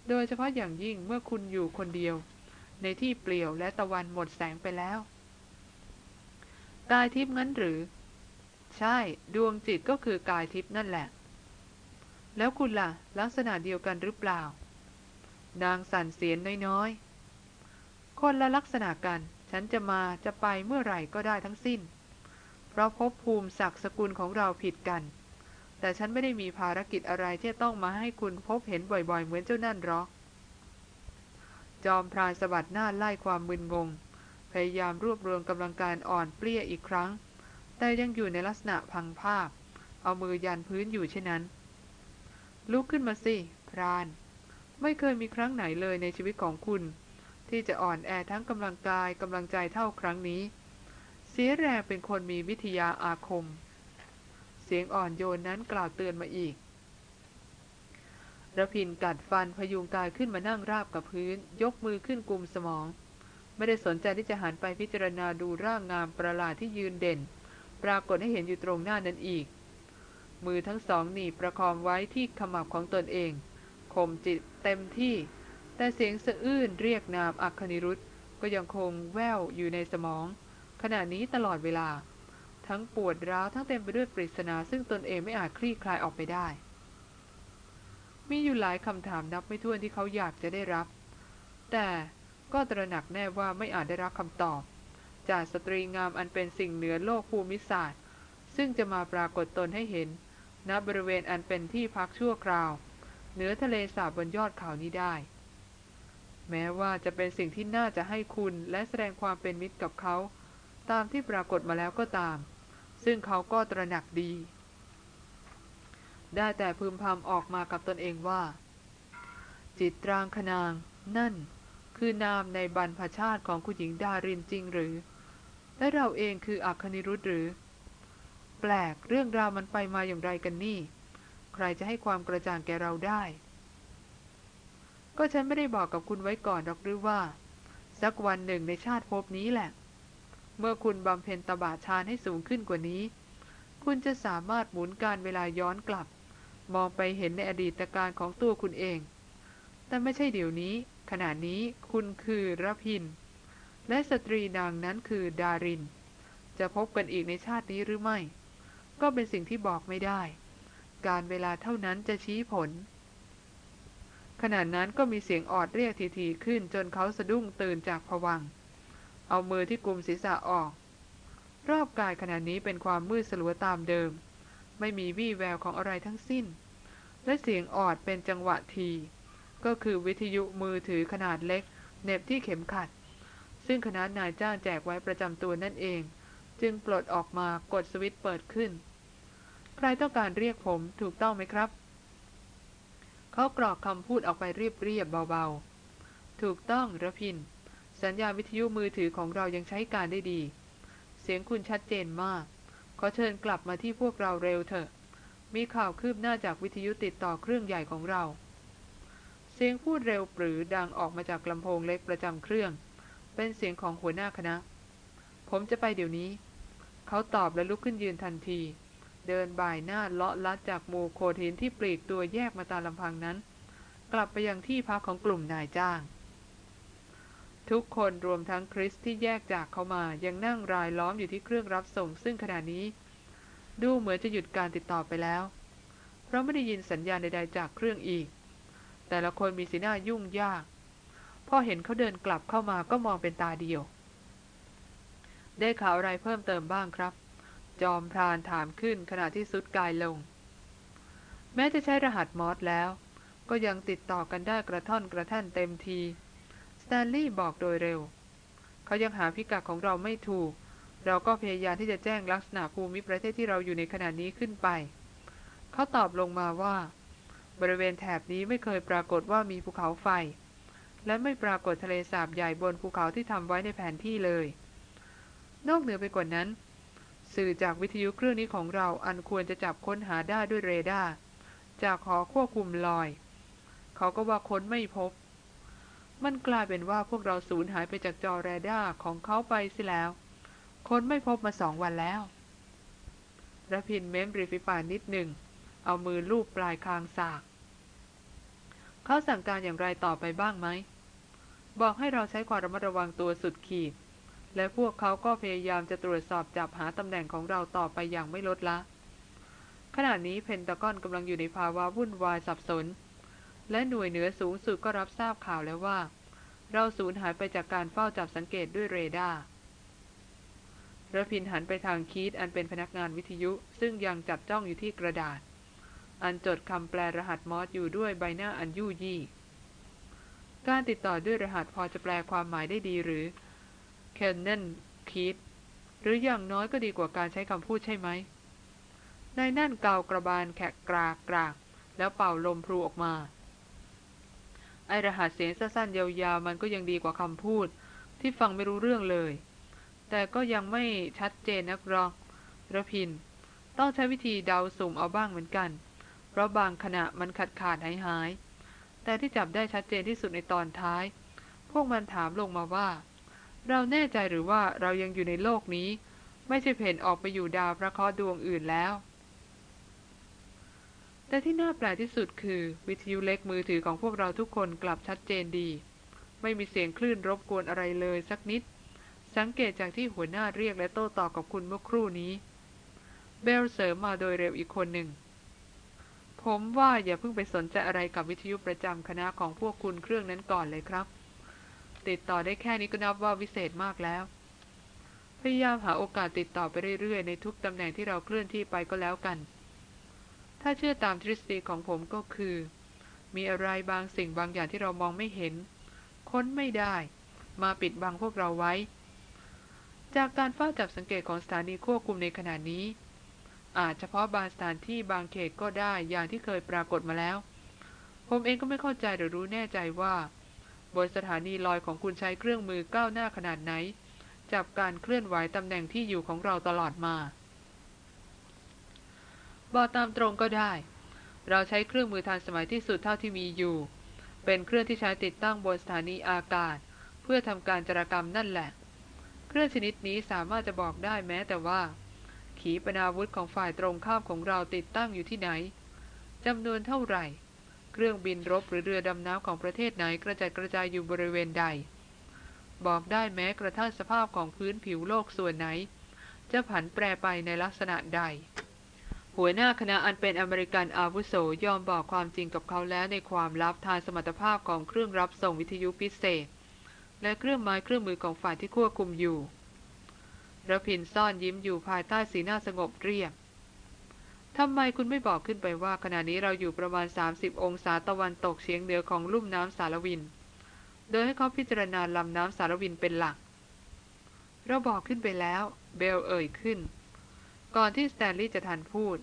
โดยเฉพาะอย่างยิ่งเมื่อคุณอยู่คนเดียว ในที่เปลี่ยวและตะวันหมดแสงไปแล้ว กายทิพย์งั้นหรือ ใช่ ดวงจิตก็คือกายทิพย์นั่นแหละ แล้วคุณล่ะ ลักษณะเดียวกันหรือเปล่า นางสั่นเสียงน้อยๆ คนละลักษณะกัน ฉันจะมาจะไปเมื่อไหร่ก็ได้ทั้งสิ้น เพราะภพภูมิศักดิ์สกุลของเราผิดกัน แต่ฉันไม่ได้มีภารกิจอะไรที่ต้องมาให้คุณพบเห็นบ่อยๆ เหมือนเจ้านั่นหรอก จอมพรานสะบัดหน้าไล่ความมึนงง พยายามรวบรวมกำลังการอ่อนเปลี้ยอีกครั้ง แต่ยังอยู่ในลักษณะพังภาพ เอามือยันพื้นอยู่เช่นนั้น ลุกขึ้นมาสิ พราน ไม่เคยมีครั้งไหนเลยในชีวิตของคุณ ที่จะอ่อนแอทั้งกำลังกายกำลังใจเท่าครั้งนี้ เสียแรงเป็นคนมีวิทยาอาคม เสียงอ่อนโยนนั้นกล่าวเตือนมาอีกระพินกัดฟันพยุงกายขึ้นมานั่งราบกับพื้น ยกมือขึ้นกุมสมอง ไม่ได้สนใจที่จะหันไปพิจารณาดูร่างงามประหลาดที่ยืนเด่น ปรากฏให้เห็นอยู่ตรงหน้านั้นอีก มือทั้งสองหนีประคองไว้ที่ขมับของตนเองข่มจิตเต็มที่ แต่เสียงสะอื้นเรียกนามอัคคณิรุธก็ยังคงแว่วอยู่ในสมอง ขณะนี้ตลอดเวลา ทั้งปวดร้าวทั้งเต็มไปด้วยปริศนาซึ่งตนเองไม่อาจคลี่คลายออกไปได้ มีอยู่หลายคำถามนับไม่ถ้วนที่เขาอยากจะได้รับ แต่ก็ตระหนักแน่ว่าไม่อาจได้รับคำตอบ จากสตรีงามอันเป็นสิ่งเหนือโลกภูมิศาสตร์ ซึ่งจะมาปรากฏตนให้เห็นณบริเวณอันเป็นที่พักชั่วคราว เหนือทะเลสาบบนยอดเขานี้ได้ แม้ว่าจะเป็นสิ่งที่น่าจะให้คุณและแสดงความเป็นมิตรกับเขา ตามที่ปรากฏมาแล้วก็ตาม ซึ่งเขาก็ตระหนักดี ได้แต่พึมพำออกมากับตนเองว่า จิตรางคนาง นั่น คือนามในบรรพชาติของคุณหญิงดารินจริงหรือ และเราเองคืออัคนิรุธหรือ แปลกเรื่องราวมันไปมาอย่างไรกันนี่ ใครจะให้ความกระจ่างแก่เราได้ ก็ฉันไม่ได้บอกกับคุณไว้ก่อนหรอกหรือว่า สักวันหนึ่งในชาติภพนี้แหละ เมื่อคุณบำเพ็ญตบะฌานให้สูงขึ้นกว่านี้ คุณจะสามารถหมุนการเวลาย้อนกลับ มองไปเห็นในอดีตการของตัวคุณเอง แต่ไม่ใช่เดี๋ยวนี้ ขณะนี้คุณคือรพิน และสตรีนางนั้นคือดาริน จะพบกันอีกในชาตินี้หรือไม่ ก็เป็นสิ่งที่บอกไม่ได้ การเวลาเท่านั้นจะชี้ผล ขณะนั้นก็มีเสียงออดเรียกทีๆขึ้นจนเขาสะดุ้งตื่นจากผวัง เอามือที่กุมศีรษะออก รอบกายขณะนี้เป็นความมืดสลัวตามเดิม ไม่มีวี่แววของอะไรทั้งสิ้น และเสียงออดเป็นจังหวะที ก็คือวิทยุมือถือขนาดเล็กเน็บที่เข็มขัด ซึ่งคณะนายจ้างแจกไว้ประจำตัวนั่นเอง จึงปลดออกมากดสวิตช์เปิดขึ้น ใครต้องการเรียกผมถูกต้องไหมครับ เขากรอกคำพูดออกไปเรียบๆเบาๆ ถูกต้องระพิน สัญญาณวิทยุมือถือของเรายังใช้การได้ดี เสียงคุณชัดเจนมาก ขอเชิญกลับมาที่พวกเราเร็วเถอะ มีข่าวคืบหน้าจากวิทยุติดต่อเครื่องใหญ่ของเรา เสียงพูดเร็วปรือดังออกมาจากลำโพงเล็กประจำเครื่อง เป็นเสียงของหัวหน้าคณะ ผมจะไปเดี๋ยวนี้ เขาตอบและลุกขึ้นยืนทันที เดินบ่ายหน้าเลาะลัดจากหมู่โคทินที่ปลีกตัวแยกมาตามลำพังนั้น กลับไปยังที่พักของกลุ่มนายจ้าง ทุกคนรวมทั้งคริสที่แยกจากเขามายังนั่งรายล้อมอยู่ที่เครื่องรับส่ง ซึ่งขณะนี้ ดูเหมือนจะหยุดการติดต่อไปแล้ว เพราะไม่ได้ยินสัญญาณใดๆจากเครื่องอีก แต่ละคนมีสีหน้ายุ่งยากพอเห็นเขาเดินกลับเข้ามาก็มองเป็นตาเดียว ได้ข่าวอะไรเพิ่มเติมบ้างครับ จอมพรานถามขึ้นขณะที่สุดกายลง แม้จะใช้รหัสมอสแล้ว ก็ยังติดต่อกันได้กระท่อนกระแท่นเต็มที สแตนลีย์บอกโดยเร็ว เขายังหาพิกัดของเราไม่ถูก เราก็พยายามที่จะแจ้งลักษณะภูมิประเทศที่เราอยู่ในขณะนี้ขึ้นไป เขาตอบลงมาว่า บริเวณแถบนี้ไม่เคยปรากฏว่ามีภูเขาไฟ และไม่ปรากฏทะเลสาบใหญ่บนภูเขาที่ทำไว้ในแผนที่เลย นอกเหนือไปกว่านั้น สื่อจากวิทยุเครื่องนี้ของเราอันควรจะจับค้นหาได้ด้วยเรดาร์จากหอควบคุมลอย เขาก็ว่าค้นไม่พบ มันกลายเป็นว่าพวกเราสูญหายไปจากจอเรดาร์ของเขาไปสิแล้ว ค้นไม่พบมาสองวันแล้วระพินเม้มริฟิปานิดหนึ่ง เอามือลูบปลายคางสาก เขาสั่งการอย่างไรต่อไปบ้างไหม บอกให้เราใช้ความระมัดระวังตัวสุดขีด และพวกเขาก็พยายามจะตรวจสอบจับหาตำแหน่งของเราต่อไปอย่างไม่ลดละ ขณะนี้เพนตากอนกำลังอยู่ในภาวะวุ่นวายสับสน และหน่วยเหนือสูงสุดก็รับทราบข่าวแล้วว่า เราสูญหายไปจากการเฝ้าจับสังเกตด้วยเรดาร์ระพินหันไปทางคีตอันเป็นพนักงานวิทยุ ซึ่งยังจับจ้องอยู่ที่กระดาษ อันจดคำแปลรหัสมอสอยู่ด้วยใบหน้าอันยู่ยี่ การติดต่อด้วยรหัสพอจะแปลความหมายได้ดีหรือ เคนเนนคีตหรืออย่างน้อยก็ดีกว่าการใช้คำพูดใช่ไหมนายนั่นเกากระบาลแขกกรากกราก แล้วเป่าลมพลูออกมา ไอรหัสเสียงสั้นๆยาวๆมันก็ยังดีกว่าคำพูด ที่ฟังไม่รู้เรื่องเลย แต่ก็ยังไม่ชัดเจนนักรองระพิน ต้องใช้วิธีเดาสุ่มเอาบ้างเหมือนกัน เพราะบางขณะมันขาดขาดหายหาย แต่ที่จับได้ชัดเจนที่สุดในตอนท้าย พวกมันถามลงมาว่า เราแน่ใจหรือว่าเรายังอยู่ในโลกนี้ ไม่ใช่เพ่นออกไปอยู่ดาวพระเคราะห์ดวงอื่นแล้ว แต่ที่น่าแปลกที่สุดคือ วิทยุเล็กมือถือของพวกเราทุกคนกลับชัดเจนดี ไม่มีเสียงคลื่นรบกวนอะไรเลยสักนิด สังเกตจากที่หัวหน้าเรียกและโต้ตอบกับคุณเมื่อครู่นี้ เบลเสริมมาโดยเร็วอีกคนหนึ่งผมว่าอย่าเพิ่งไปสนใจอะไรกับวิทยุประจำคณะของพวกคุณเครื่องนั้นก่อนเลยครับ ติดต่อได้แค่นี้ก็นับว่าวิเศษมากแล้ว พยายามหาโอกาสติดต่อไปเรื่อยๆ ในทุกตำแหน่งที่เราเคลื่อนที่ไปก็แล้วกัน ถ้าเชื่อตามทฤษฎีของผมก็คือ มีอะไรบางสิ่งบางอย่างที่เรามองไม่เห็น ค้นไม่ได้ มาปิดบังพวกเราไว้ จากการเฝ้าจับสังเกตของสถานีควบคุมในขณะนี้ อาจเฉพาะบางสถานที่บางเขตก็ได้อย่างที่เคยปรากฏมาแล้ว ผมเองก็ไม่เข้าใจหรือรู้แน่ใจว่า บนสถานีลอยของคุณใช้เครื่องมือก้าวหน้าขนาดไหน จับการเคลื่อนไหวตำแหน่งที่อยู่ของเราตลอดมา บอกตามตรงก็ได้ เราใช้เครื่องมือทันสมัยที่สุดเท่าที่มีอยู่ เป็นเครื่องที่ใช้ติดตั้งบนสถานีอากาศ เพื่อทำการจรกรรมนั่นแหละ เครื่องชนิดนี้สามารถจะบอกได้แม้แต่ว่า ขีปนาวุธของฝ่ายตรงข้ามของเราติดตั้งอยู่ที่ไหนจำนวนเท่าไหร่ เครื่องบินรบหรือเรือดำน้ำของประเทศไหนกระจัดกระจายอยู่บริเวณใด บอกได้แม้กระทั่งสภาพของพื้นผิวโลกส่วนไหน จะผันแปรไปในลักษณะใด หัวหน้าคณะอันเป็นอเมริกันอาวุโสยอมบอกความจริงกับเขาแล้วในความลับทางสมรรถภาพของเครื่องรับส่งวิทยุพิเศษ และเครื่องไม้เครื่องมือของฝ่ายที่ควบคุมอยู่ระพินซ่อนยิ้มอยู่ภายใต้สีหน้าสงบเรียบ ทำไมคุณไม่บอกขึ้นไปว่าขณะนี้เราอยู่ประมาณ 30 องศาตะวันตกเฉียงเหนือของลุ่มน้ำสารวิน โดยให้เขาพิจารณาลำน้ำสารวินเป็นหลัก เราบอกขึ้นไปแล้ว เบลเอ่ยขึ้น ก่อนที่สแตนลีย์จะทันพูด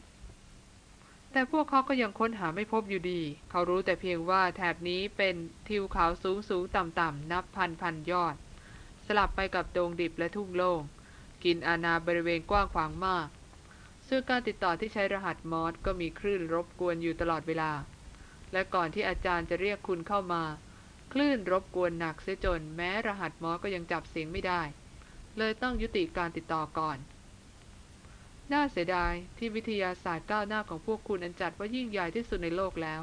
แต่พวกเขาก็ยังค้นหาไม่พบอยู่ดี เขารู้แต่เพียงว่าแถบนี้เป็นทิวเขาสูงสูงต่ำต่ำนับพันพันยอด สลับไปกับโดงดิบและทุ่งโล่ง กินอาณาบริเวณกว้างขวางมาก ซึ่งการติดต่อที่ใช้รหัสมอสก็มีคลื่นรบกวนอยู่ตลอดเวลา และก่อนที่อาจารย์จะเรียกคุณเข้ามา คลื่นรบกวนหนักเสียจนแม้รหัสมอสก็ยังจับเสียงไม่ได้ เลยต้องยุติการติดต่อก่อน น่าเสียดายที่วิทยาศาสตร์ก้าวหน้าของพวกคุณอันจัดว่ายิ่งใหญ่ที่สุดในโลกแล้ว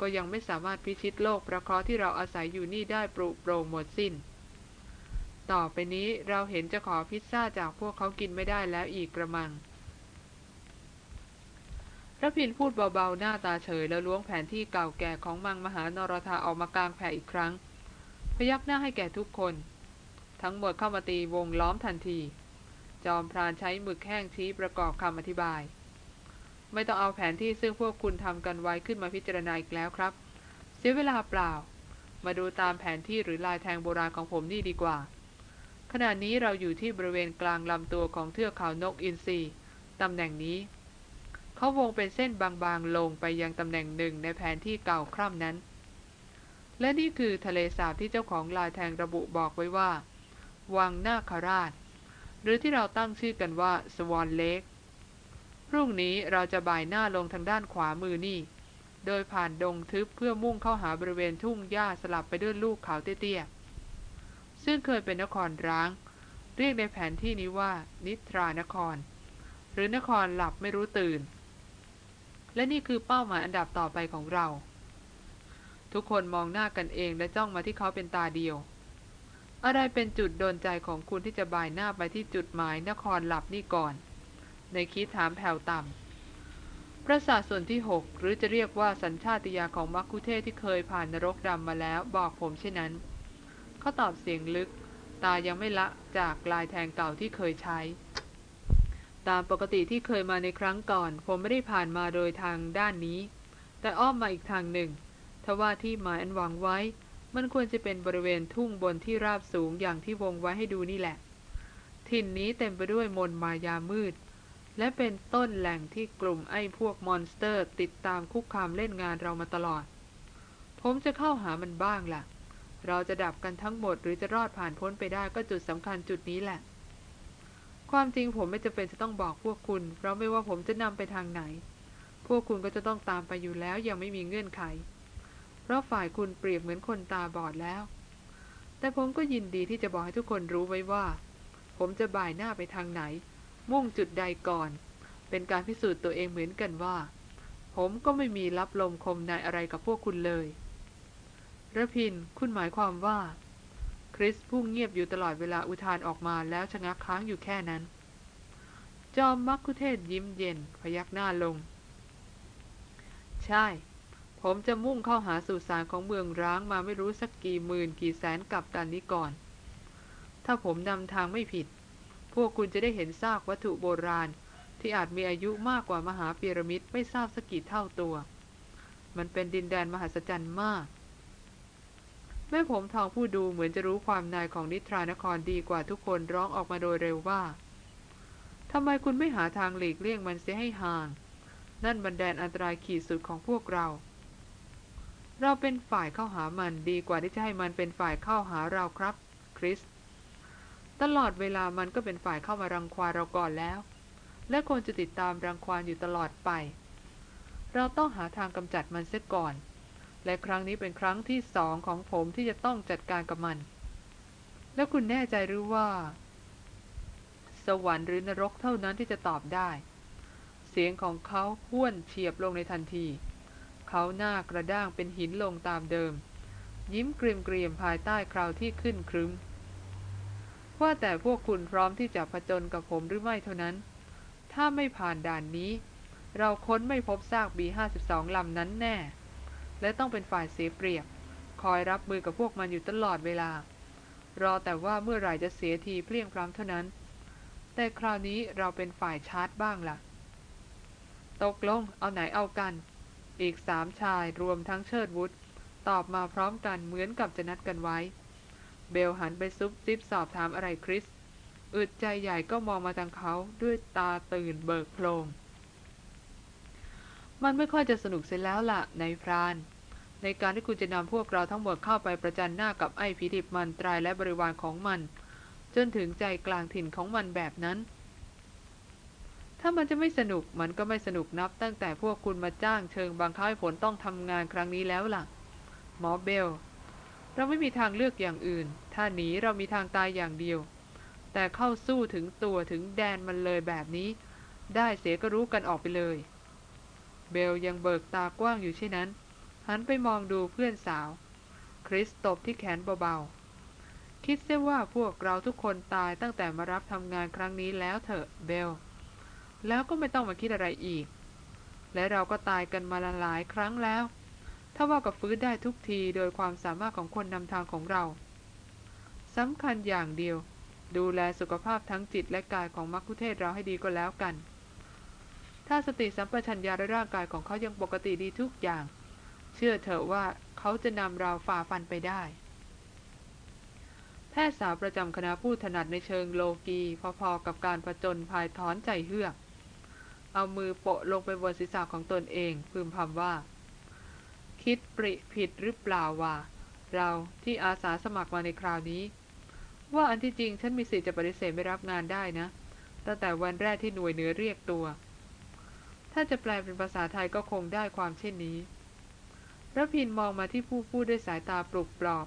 ก็ยังไม่สามารถพิชิตโลกประเคราะห์ที่เราอาศัยอยู่นี่ได้ปรุโปร่งหมดสิน้น ต่อไปนี้เราเห็นจะขอพิซซ่าจากพวกเขากินไม่ได้แล้วอีกกระมัง ระพินพูดเบาๆ หน้าตาเฉยแล้วล้วงแผนที่เก่าแก่ของมังมหานรธาออกมากลางแผ่อีกครั้ง พยักหน้าให้แก่ทุกคน ทั้งหมดเข้ามาตีวงล้อมทันที จอมพรานใช้หมึกแห้งชี้ประกอบคำอธิบาย ไม่ต้องเอาแผนที่ซึ่งพวกคุณทำกันไว้ขึ้นมาพิจารณาอีกแล้วครับ เสียเวลาเปล่า มาดูตามแผนที่หรือลายแทงโบราณของผมนี่ดีกว่า ขณะนี้เราอยู่ที่บริเวณกลางลำตัวของเทือกเขานกอินทรีตำแหน่งนี้ เขาวงเป็นเส้นบางๆลงไปยังตำแหน่งหนึ่งในแผนที่เก่าคร่ำนั้น และนี่คือทะเลสาบที่เจ้าของลายแทงระบุบอกไว้ว่า วังนาคาราช หรือที่เราตั้งชื่อกันว่าสวอนเลกพรุ่งนี้เราจะบ่ายหน้าลงทางด้านขวามือนี่ โดยผ่านดงทึบเพื่อมุ่งเข้าหาบริเวณทุ่งหญ้าสลับไปด้วยลูกเขาเตี้ยๆ ซึ่งเคยเป็นนครร้าง เรียกในแผนที่นี้ว่า นิทรานคร หรือนครหลับไม่รู้ตื่น และนี่คือเป้าหมายอันดับต่อไปของเรา ทุกคนมองหน้ากันเองและจ้องมาที่เขาเป็นตาเดียว อะไรเป็นจุดโดนใจของคุณที่จะบ่ายหน้าไปที่จุดหมายนครหลับนี่ก่อน ในคิดถามแผ่วต่ำประสาทส่วนที่ 6 หรือจะเรียกว่าสัญชาติญาของมักคุเทศที่เคยผ่านนรกดำมาแล้วบอกผมเช่นนั้น เขาตอบเสียงลึก ตายังไม่ละจากลายแทงเก่าที่เคยใช้ ตามปกติที่เคยมาในครั้งก่อน ผมไม่ได้ผ่านมาโดยทางด้านนี้ แต่อ้อมมาอีกทางหนึ่งทว่าที่หมายอันหวังไว้ มันควรจะเป็นบริเวณทุ่งบนที่ราบสูงอย่างที่วงไว้ให้ดูนี่แหละ ถิ่นนี้เต็มไปด้วยมนมายามืด และเป็นต้นแหล่งที่กลุ่มไอ้พวกมอนสเตอร์ ติดตามคุกคามเล่นงานเรามาตลอด ผมจะเข้าหามันบ้างล่ะ เราจะดับกันทั้งหมดหรือจะรอดผ่านพ้นไปได้ก็จุดสำคัญจุดนี้แหละ ความจริงผมไม่จำเป็นจะต้องบอกพวกคุณ เพราะไม่ว่าผมจะนำไปทางไหน พวกคุณก็จะต้องตามไปอยู่แล้วยังไม่มีเงื่อนไข เพราะฝ่ายคุณเปรียบเหมือนคนตาบอดแล้ว แต่ผมก็ยินดีที่จะบอกให้ทุกคนรู้ไว้ว่า ผมจะบ่ายหน้าไปทางไหน มุ่งจุดใดก่อน เป็นการพิสูจน์ตัวเองเหมือนกันว่า ผมก็ไม่มีรับลมคมในอะไรกับพวกคุณเลยระพิน คุณหมายความว่า คริสผู้เงียบอยู่ตลอดเวลาอุทานออกมาแล้วชะงักค้างอยู่แค่นั้น จอมมักคุเทศยิ้มเย็นพยักหน้าลง ใช่ ผมจะมุ่งเข้าหาสุสานของเมืองร้างมาไม่รู้สักกี่หมื่นกี่แสนกับตันนี้ก่อน ถ้าผมนำทางไม่ผิด พวกคุณจะได้เห็นซากวัตถุโบราณ ที่อาจมีอายุมากกว่ามหาพีระมิดไม่ทราบสักกี่เท่าตัว มันเป็นดินแดนมหัศจรรย์มาก แม่ผมทองผู้ดูเหมือนจะรู้ความนายของนิทรานครดีกว่าทุกคนร้องออกมาโดยเร็วว่าทำไมคุณไม่หาทางหลีกเลี่ยงมันเสียให้ห่าง นั่นบันแดนอันตรายขีดสุดของพวกเรา เราเป็นฝ่ายเข้าหามันดีกว่าที่จะให้มันเป็นฝ่ายเข้าหาเราครับ คริส ตลอดเวลามันก็เป็นฝ่ายเข้ามารังควานเราก่อนแล้ว และควรจะติดตามรังควานอยู่ตลอดไป เราต้องหาทางกำจัดมันเสียก่อน และครั้งนี้เป็นครั้งที่สองของผมที่จะต้องจัดการกับมัน แล้วคุณแน่ใจหรือว่า สวรรค์หรือนรกเท่านั้นที่จะตอบได้ เสียงของเขาห้วนเฉียบลงในทันที เขาหน้ากระด้างเป็นหินลงตามเดิม ยิ้มเกรียมเกรียมภายใต้คราวที่ขึ้นครึ้ม ว่าแต่พวกคุณพร้อมที่จะผจญกับผมหรือไม่เท่านั้น ถ้าไม่ผ่านด่านนี้ เราค้นไม่พบซากบี52ลำนั้นแน่ และต้องเป็นฝ่ายเสียเปรียบ คอยรับมือกับพวกมันอยู่ตลอดเวลา รอแต่ว่าเมื่อไหร่จะเสียทีเพลียงพร้ำเท่านั้น แต่คราวนี้เราเป็นฝ่ายชาร์จบ้างละ่ะ ตกลงเอาไหนเอากัน อีกสามชายรวมทั้งเชิดวุฒตอบมาพร้อมกันเหมือนกับจะนัดกันไว้ เบลหันไปซุบซิบสอบถามอะไรคริสอึดใจใหญ่ก็มองมาทางเขาด้วยตาตื่นเบิกโพลงมันไม่ค่อยจะสนุกเสียแล้วล่ะในพราน ในการที่คุณจะนำพวกเราทั้งหมดเข้าไปประจันหน้ากับไอ้ผีดิบมันตรายและบริวารของมัน จนถึงใจกลางถิ่นของมันแบบนั้น ถ้ามันจะไม่สนุกมันก็ไม่สนุกนับ ตั้งแต่พวกคุณมาจ้างเชิงบังคับให้ผลต้องทำงานครั้งนี้แล้วล่ะ หมอเบล เราไม่มีทางเลือกอย่างอื่น ถ้าหนีเรามีทางตายอย่างเดียว แต่เข้าสู้ถึงตัวถึงแดนมันเลยแบบนี้ ได้เสียก็รู้กันออกไปเลย เบลยังเบิกตากว้างอยู่เช่นนั้น หันไปมองดูเพื่อนสาว คริสตบที่แขนเบาๆ คิดเสียว่าพวกเราทุกคนตายตั้งแต่มารับทำงานครั้งนี้แล้วเถอะเบล แล้วก็ไม่ต้องมาคิดอะไรอีก และเราก็ตายกันมาหลายครั้งแล้ว ถ้าว่ากับฟื้นได้ทุกทีโดยความสามารถของคนนำทางของเราสำคัญอย่างเดียว ดูแลสุขภาพทั้งจิตและกายของมักคุเทศเราให้ดีก็แล้วกัน ถ้าสติสัมปชัญญะและร่างกายของเขายังปกติดีทุกอย่าง เชื่อเถอะว่าเขาจะนำเราฝ่าฟันไปได้ แพทย์สาวประจำคณะผู้ถนัดในเชิงโลกีพอๆกับการประจนภายถอนใจเฮือก เอามือโปะลงไปบนศีรษะของตนเองพึมพำว่า คิดปริผิดหรือเปล่าว่า เราที่อาสาสมัครมาในคราวนี้ ว่าอันที่จริงฉันมีสิทธิ์จะปฏิเสธไม่รับงานได้นะ ตั้งแต่วันแรกที่หน่วยเหนือเรียกตัวถ้าจะแปลเป็นภาษาไทยก็คงได้ความเช่นนี้ ระพินมองมาที่ผู้พูดด้วยสายตาปลุกปลอบ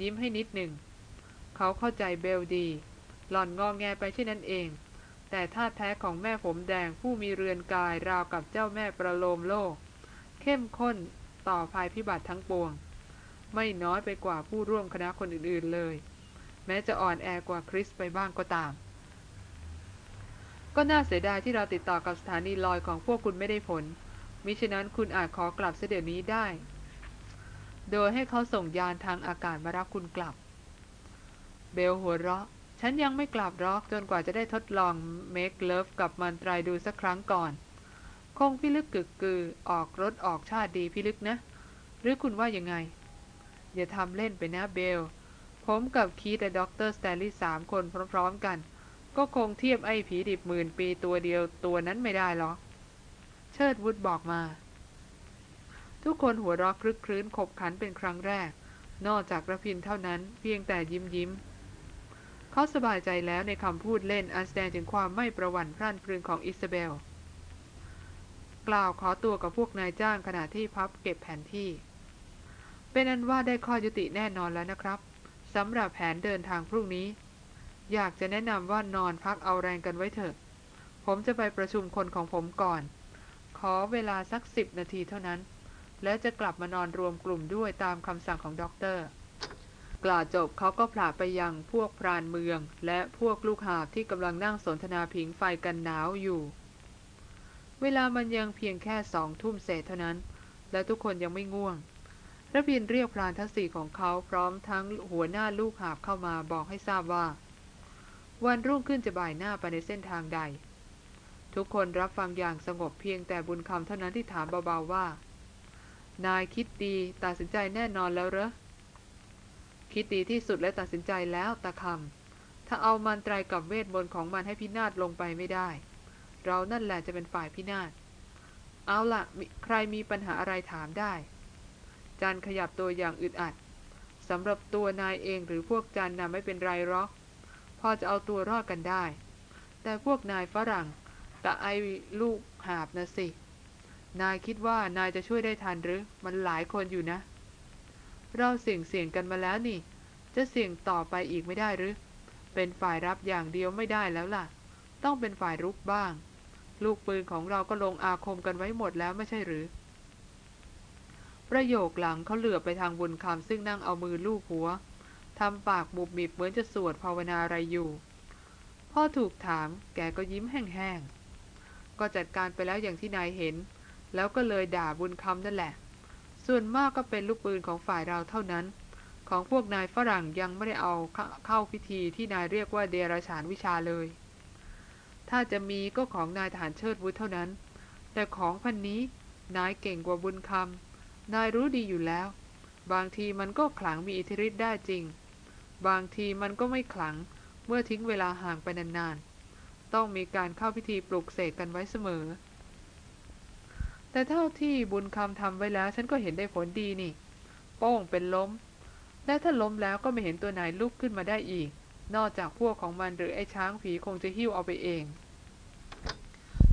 ยิ้มให้นิดหนึ่ง เขาเข้าใจเบลดี หล่อนงองแงไปเช่นนั้นเอง แต่ท่าแท้ของแม่ผมแดงผู้มีเรือนกายราวกับเจ้าแม่ประโลมโลก เข้มข้นต่อภัยพิบัติทั้งปวง ไม่น้อยไปกว่าผู้ร่วมคณะคนอื่นๆเลย แม้จะอ่อนแอกว่าคริสไปบ้างก็ตาม ก็น่าเสียดายที่เราติดต่อกับสถานีลอยของพวกคุณไม่ได้ผลมิฉะนั้นคุณอาจขอกลับเสเดี๋ยวนี้ได้ โดยให้เขาส่งยานทางอากาศมารับคุณกลับ เบลหัวเราะ ฉันยังไม่กลับหรอกจนกว่าจะได้ทดลอง make love กับมันตรัยดูสักครั้งก่อน คงพิลึกกึกกือ ออกรสออกชาติดีพิลึกนะ หรือคุณว่ายังไง อย่าทำเล่นไปนะเบล ผมกับคีตและด็อกเตอร์สแตนลีย์สามคนพร้อมๆกัน ก็คงเทียบไอ้ผีดิบหมื่นปีตัวเดียวตัวนั้นไม่ได้หรอก เชิดวุฒบอกมา ทุกคนหัวเราะคลึกครื้นขบขันเป็นครั้งแรก นอกจากระพินเท่านั้นเพียงแต่ยิ้มยิ้ม เขาสบายใจแล้วในคำพูดเล่นอันแสดงถึงความไม่ประวัติพรั่นพรึงของอิซาเบล กล่าวขอตัวกับพวกนายจ้างขณะที่พับเก็บแผนที่ เป็นอันว่าได้ข้อยุติแน่นอนแล้วนะครับสำหรับแผนเดินทางพรุ่งนี้ อยากจะแนะนำว่านอนพักเอาแรงกันไว้เถอะ ผมจะไปประชุมคนของผมก่อน ขอเวลาสักสิบนาทีเท่านั้น แล้วจะกลับมานอนรวมกลุ่มด้วยตามคำสั่งของด็อกเตอร์กล่าวจบเขาก็ผลาไปยังพวกพรานเมือง และพวกลูกหาบที่กำลังนั่งสนทนาผิงไฟกันหนาวอยู่ เวลามันยังเพียงแค่สองทุ่มเศษเท่านั้น และทุกคนยังไม่ง่วงระพินเรียกพรานทั้งสี่ของเขาพร้อมทั้งหัวหน้าลูกหาบเข้ามาบอกให้ทราบว่า วันรุ่งขึ้นจะบ่ายหน้าไปในเส้นทางใด ทุกคนรับฟังอย่างสงบเพียงแต่บุญคำเท่านั้นที่ถามเบาๆว่า นายคิดดีตัดสินใจแน่นอนแล้วเหรอ คิดดีที่สุดและตัดสินใจแล้วตาคำถ้าเอามันตรายกับเวทมนต์ของมันให้พินาศลงไปไม่ได้ เรานั่นแหละจะเป็นฝ่ายพินาศ เอาละใครมีปัญหาอะไรถามได้จันขยับตัวอย่างอึดอัดสำหรับตัวนายเองหรือพวกจันน่ะไม่เป็นไรหรอก พอจะเอาตัวรอดกันได้ แต่พวกนายฝรั่งกับไอ้ลูกหาบนะสิ นายคิดว่านายจะช่วยได้ทันหรือ มันหลายคนอยู่นะ เราเสี่ยงเสี่ยงกันมาแล้วนี่ จะเสี่ยงต่อไปอีกไม่ได้หรือ เป็นฝ่ายรับอย่างเดียวไม่ได้แล้วล่ะ ต้องเป็นฝ่ายรุกบ้าง ลูกปืนของเราก็ลงอาคมกันไว้หมดแล้วไม่ใช่หรือ ประโยคหลังเขาเหลือไปทางบุญคำซึ่งนั่งเอามือลูบหัวทำปากบุบมิบเหมือนจะสวดภาวนาอะไรอยู่ พ่อถูกถามแกก็ยิ้มแห้งๆ ก็จัดการไปแล้วอย่างที่นายเห็น แล้วก็เลยด่าบุญคำนั่นแหละ ส่วนมากก็เป็นลูกปืนของฝ่ายเราเท่านั้น ของพวกนายฝรั่งยังไม่ได้เอาเข้าพิธีที่นายเรียกว่าเดรฉานวิชาเลย ถ้าจะมีก็ของนายฐานเชิดวุฒเท่านั้น แต่ของพันนี้นายเก่งกว่าบุญคำนายรู้ดีอยู่แล้ว บางทีมันก็ขลังมีอิทธิฤทธิ์ได้จริง บางทีมันก็ไม่ขลังเมื่อทิ้งเวลาห่างไปนานๆ ต้องมีการเข้าพิธีปลุกเสกกันไว้เสมอ แต่เท่าที่บุญคำทำไว้แล้ว ฉันก็เห็นได้ผลดีนี่ โป้งเป็นล้ม และถ้าล้มแล้วก็ไม่เห็นตัวไหนลุกขึ้นมาได้อีก นอกจากพวกของมันหรือไอ้ช้างผีคงจะหิ้วเอาไปเอง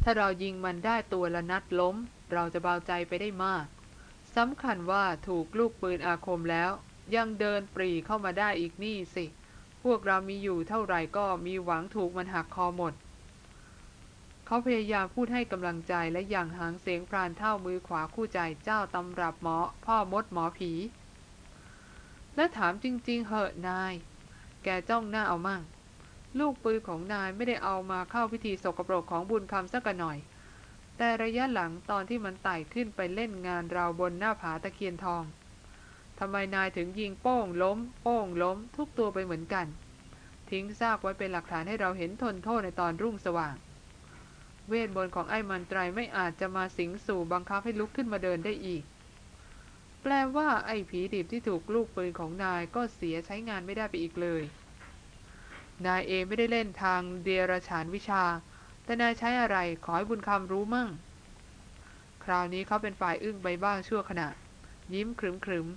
ถ้าเรายิงมันได้ตัวละนัดล้ม เราจะเบาใจไปได้มากสำคัญว่าถูกลูกปืนอาคมแล้ว ยังเดินปรีเข้ามาได้อีกนี่สิ พวกเรามีอยู่เท่าไหร่ก็มีหวังถูกมันหักคอหมด เขาพยายามพูดให้กำลังใจและอย่างหางเสียงพรานเท่ามือขวาคู่ใจเจ้าตำรับหมอ พ่อมดหมอผี และถามจริง ๆ เหอะนาย แกจ้องหน้าเอามั่ง ลูกปืนของนายไม่ได้เอามาเข้าพิธีสกปรกของบุญคำสักหน่อย แต่ระยะหลังตอนที่มันไต่ขึ้นไปเล่นงานเราบนหน้าผาตะเคียนทองทำไมนายถึงยิงโป้งล้ม โป้งล้ม ทุกตัวไปเหมือนกัน ทิ้งซากไว้เป็นหลักฐานให้เราเห็นทนโทษในตอนรุ่งสว่าง เวทมนต์ของไอ้มันไตรไม่อาจจะมาสิงสู่บังคับให้ลุกขึ้นมาเดินได้อีก แปลว่าไอ้ผีดิบที่ถูกลูกปืนของนายก็เสียใช้งานไม่ได้ไปอีกเลย นายเอไม่ได้เล่นทางเดรฉานวิชา แต่นายใช้อะไรขอให้บุญคำรู้มั่ง คราวนี้เขาเป็นฝ่ายอึ้งไปบ้างชั่วขณะ ยิ้มขรึมขรึม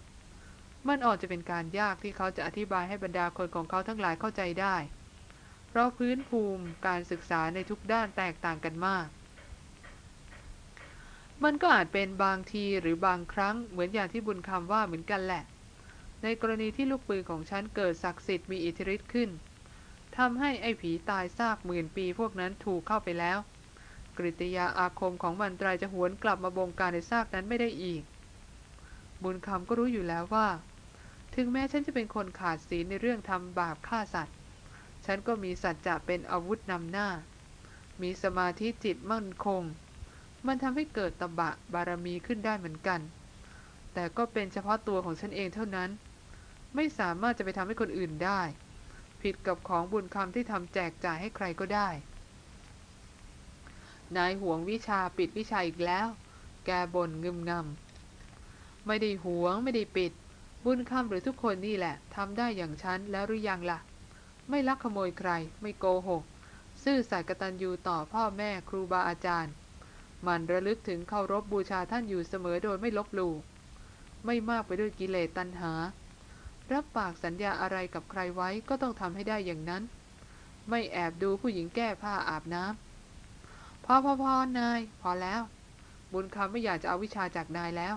มันออกจะเป็นการยากที่เขาจะอธิบายให้บรรดาคนของเขาทั้งหลายเข้าใจได้ เพราะพื้นภูมิการศึกษาในทุกด้านแตกต่างกันมาก มันก็อาจเป็นบางทีหรือบางครั้งเหมือนอย่างที่บุญคำว่าเหมือนกันแหละ ในกรณีที่ลูกปืนของฉันเกิดศักดิ์สิทธิ์มีอิทธิฤทธิ์ขึ้นทำให้ไอ้ผีตายซากหมื่นปีพวกนั้นถูกเข้าไปแล้ว กริยาอาคมของมันตรายจะหวนกลับมาบงการในซากนั้นไม่ได้อีก บุญคำก็รู้อยู่แล้วว่า ถึงแม้ฉันจะเป็นคนขาดศีลในเรื่องทำบาปฆ่าสัตว์ ฉันก็มีสัจจะเป็นอาวุธนำหน้า มีสมาธิจิตมั่นคง มันทำให้เกิดตบะบารมีขึ้นได้เหมือนกัน แต่ก็เป็นเฉพาะตัวของฉันเองเท่านั้น ไม่สามารถจะไปทำให้คนอื่นได้ ผิดกับของบุญคำที่ทำแจกจ่ายให้ใครก็ได้ นายห่วงวิชาปิดวิชาอีกแล้ว แกบ่นงึมงำไม่ได้ห่วงไม่ได้ปิด บุญคำหรือทุกคนนี่แหละทำได้อย่างฉันแล้วหรือยังละ่ะ ไม่ลักขโมยใคร ไม่โกหก ซื่อสัตย์กตัญญูต่อพ่อแม่ครูบาอาจารย์ มันระลึกถึงเคารพบบูชาท่านอยู่เสมอโดยไม่ลบหลู่ไม่มากไปด้วยกิเลสตัณหา รับปากสัญญาอะไรกับใครไว้ก็ต้องทำให้ได้อย่างนั้น ไม่แอบดูผู้หญิงแก้ผ้าอาบน้ำพอพอพอนาย พอแล้ว บุญคำไม่อยากจะเอาวิชาจากนายแล้ว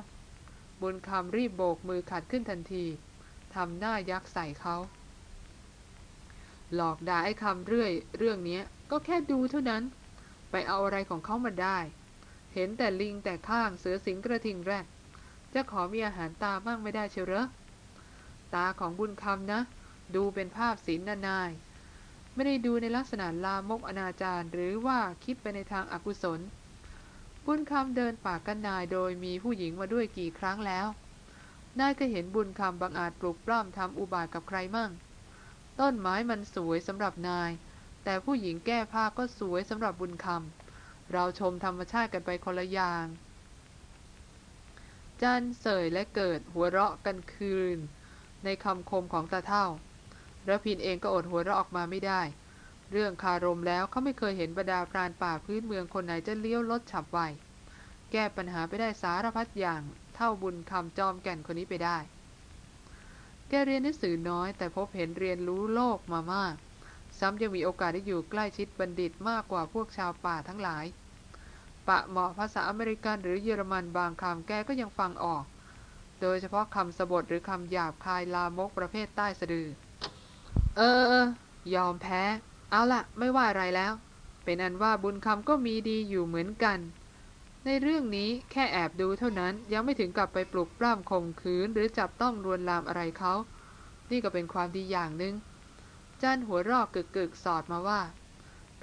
บุญคำรีบโบกมือขัดขึ้นทันทีทำหน้ายักษ์ใส่เขา หลอกด่าไอ้คำเรื่อยเรื่องนี้ก็แค่ดูเท่านั้น ไปเอาอะไรของเขามาได้ เห็นแต่ลิงแต่ข้างเสือสิงกระทิงแรดจะขอมีอาหารตามั่งไม่ได้เชียวเหรอตาของบุญคำนะ ดูเป็นภาพศีลนานาย ไม่ได้ดูในลักษณะลามกอนาจารหรือว่าคิดไปในทางอากุศล บุญคำเดินป่ากันนายโดยมีผู้หญิงมาด้วยกี่ครั้งแล้วนายก็เห็นบุญคำบางอาจปลุกปล้ำทำอุบาทกับใครมั่ง ต้นไม้มันสวยสำหรับนาย แต่ผู้หญิงแก้ผ้าก็สวยสำหรับบุญคำเราชมธรรมชาติกันไปคนละอย่าง จันเสยและเกิดหัวเราะกันคืน ในคำคมของตาเท่าระพินเองก็อดหัวเราะออกมาไม่ได้ เรื่องคารมแล้วเขาไม่เคยเห็นบรรดาพรานป่าพื้นเมืองคนไหนจะเลี้ยวรถฉับไวแก้ปัญหาไปได้สารพัดอย่าง เท่าบุญคำจอมแก่นคนนี้ไปได้ แกเรียนหนังสือน้อย แต่พบเห็นเรียนรู้โลกมามาก ซ้ำยังมีโอกาสได้อยู่ใกล้ชิดบัณฑิตมากกว่าพวกชาวป่าทั้งหลาย ปะเหมาะภาษาอเมริกันหรือเยอรมันบางคำแกก็ยังฟังออก โดยเฉพาะคำสบทหรือคำหยาบคายลามกประเภทใต้สะดือ เออเออยอมแพ้ เอาละไม่ว่าอะไรแล้ว เป็นอันว่าบุญคำก็มีดีอยู่เหมือนกัน ในเรื่องนี้แค่แอบดูเท่านั้นยังไม่ถึงกับไปปลุกปล้ำข่มขืน หรือจับต้องรวนลามอะไรเขา นี่ก็เป็นความดีอย่างหนึง่งจันหัวรอกกึกกึกสอดมาว่า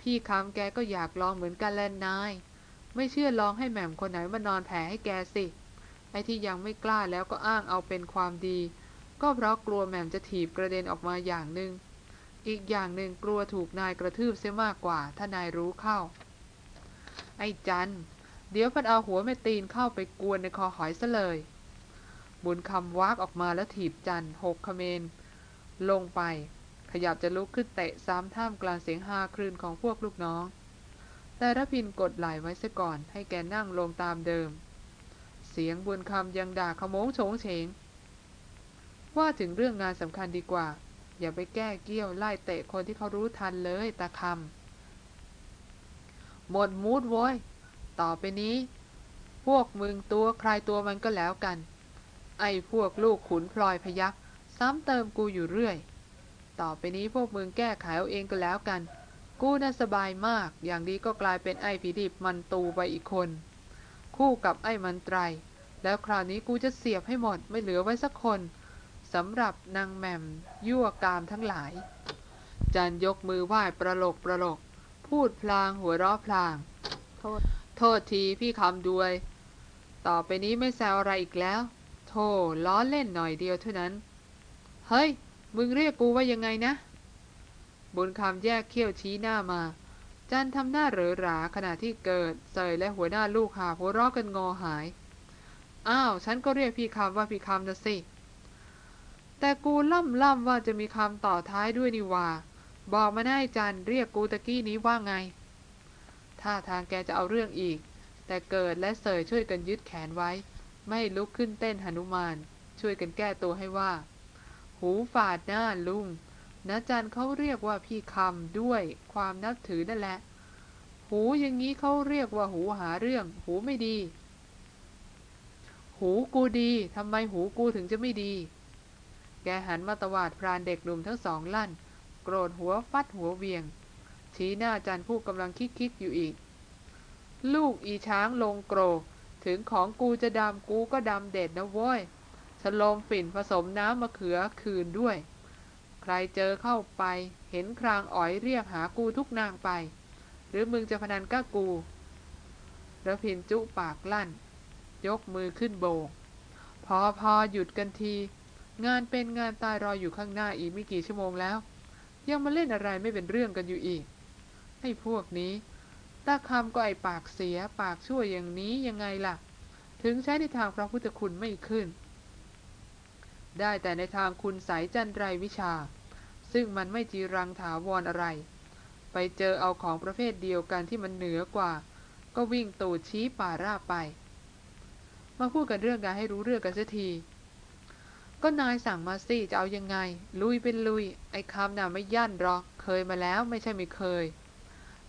พี่คำแกก็อยากลองเหมือนกันแลนนาย ไม่เชื่อลองให้แหม่มคนไหนมานอนแผลให้แกสิ ไอ้ที่ยังไม่กล้าแล้วก็อ้างเอาเป็นความดี ก็เพราะกลัวแหม่มจะถีบกระเด็นออกมาอย่างหนึง่งอีกอย่างหนึ่งกลัวถูกนายกระทืบเสียมากกว่า ถ้านายรู้เข้า ไอ้จัน เดี๋ยวพัดเอาหัวแม่ตีนเข้าไปกวนในคอหอยซะเลย บุญคำวักออกมาแล้วถีบจันหกขเมน ลงไป ขยับจะลุกขึ้นเตะซ้ำท่ามกลางเสียงฮาคลื่นของพวกลูกน้อง แต่ระพินกดไหลไว้ซะก่อนให้แกนั่งลงตามเดิม เสียงบุญคำยังด่าขโมงโฉงเฉง ว่าถึงเรื่องงานสำคัญดีกว่า อย่าไปแก้เกี้ยวไล่เตะคนที่เขารู้ทันเลยตาคำหมดมูดโว้ย ต่อไปนี้ พวกมึงตัวใครตัวมันก็แล้วกัน ไอ้พวกลูกขุนพลอยพยักซ้ำเติมกูอยู่เรื่อย ต่อไปนี้พวกมึงแก้ไขเอาเองก็แล้วกัน กูน่าสบายมาก อย่างดีก็กลายเป็นไอ้ผีดิบมันตูไปอีกคน คู่กับไอ้มันไตร แล้วคราวนี้กูจะเสียบให้หมดไม่เหลือไว้สักคนสำหรับนางแหม่มยั่วกามทั้งหลาย จันยกมือไหว้ประโลกประโลก พูดพลางหัวเราะพลาง โทษ โทษทีพี่คำด้วย ต่อไปนี้ไม่แซวอะไรอีกแล้ว โธ่ล้อเล่นหน่อยเดียวเท่านั้น เฮ้ย มึงเรียกกูว่ายังไงนะ บุญคำแยกเขี้ยวชี้หน้ามา จันทำหน้าเหรอหราขณะที่เกิดเสยและหัวหน้าลูกหาหัวเราะกันงอหาย อ้าว ฉันก็เรียกพี่คำว่าพี่คำนะสิ แต่กูล่ำล่ำว่าจะมีคำต่อท้ายด้วยนี่ว่า บอกมาได้จันเรียกกูตะกี้นี้ว่าไง ถ้าทางแกจะเอาเรื่องอีก แต่เกิดและเสยช่วยกันยึดแขนไว้ ไม่ลุกขึ้นเต้นหนุมานชช่วยกันแก้ตัวให้ว่า หูฝาดหน้าลุงนะจันเขาเรียกว่าพี่คำด้วยความนับถือนั่นแหละ หูอย่างนี้เขาเรียกว่าหูหาเรื่อง หูไม่ดี หูกูดีทำไมหูกูถึงจะไม่ดี แกหันมาตวาดพรานเด็กหนุ่มทั้งสองลั่น โกรธหัวฟัดหัวเวียง ชี้หน้าจันผู้กำลังคิดคิดอยู่อีก ลูกอีช้างลงโกรถึงของกูจะดำกูก็ดำเด็ดนะโว้ยฉลมฝิ่นผสมน้ำมะเขือคืนด้วย ใครเจอเข้าไป เห็นครางอ๋อยเรียกหากูทุกนางไป หรือมึงจะพนันก้ากูระพินจุปากลั่น ยกมือขึ้นโบก พอพอหยุดกันที งานเป็นงานตายรออยู่ข้างหน้าอีกไม่กี่ชั่วโมงแล้ว ยังมาเล่นอะไรไม่เป็นเรื่องกันอยู่อีก ให้พวกนี้ตาคำก็ไอปากเสียปากชั่วอย่างนี้ยังไงล่ะ ถึงใช้ในทางพระพุทธคุณไม่ขึ้น ได้แต่ในทางคุณสายจันไรวิชา ซึ่งมันไม่จีรังถาวรออะไร ไปเจอเอาของประเภทเดียวกันที่มันเหนือกว่า ก็วิ่งตูดชี้ป่าราบไป มาพูดกันเรื่องการให้รู้เรื่องกันสักทีก็นายสั่งมาสิจะเอายังไง ลุยเป็นลุย ไอ้คำน่ะไม่ยั่นหรอก เคยมาแล้วไม่ใช่ไม่เคย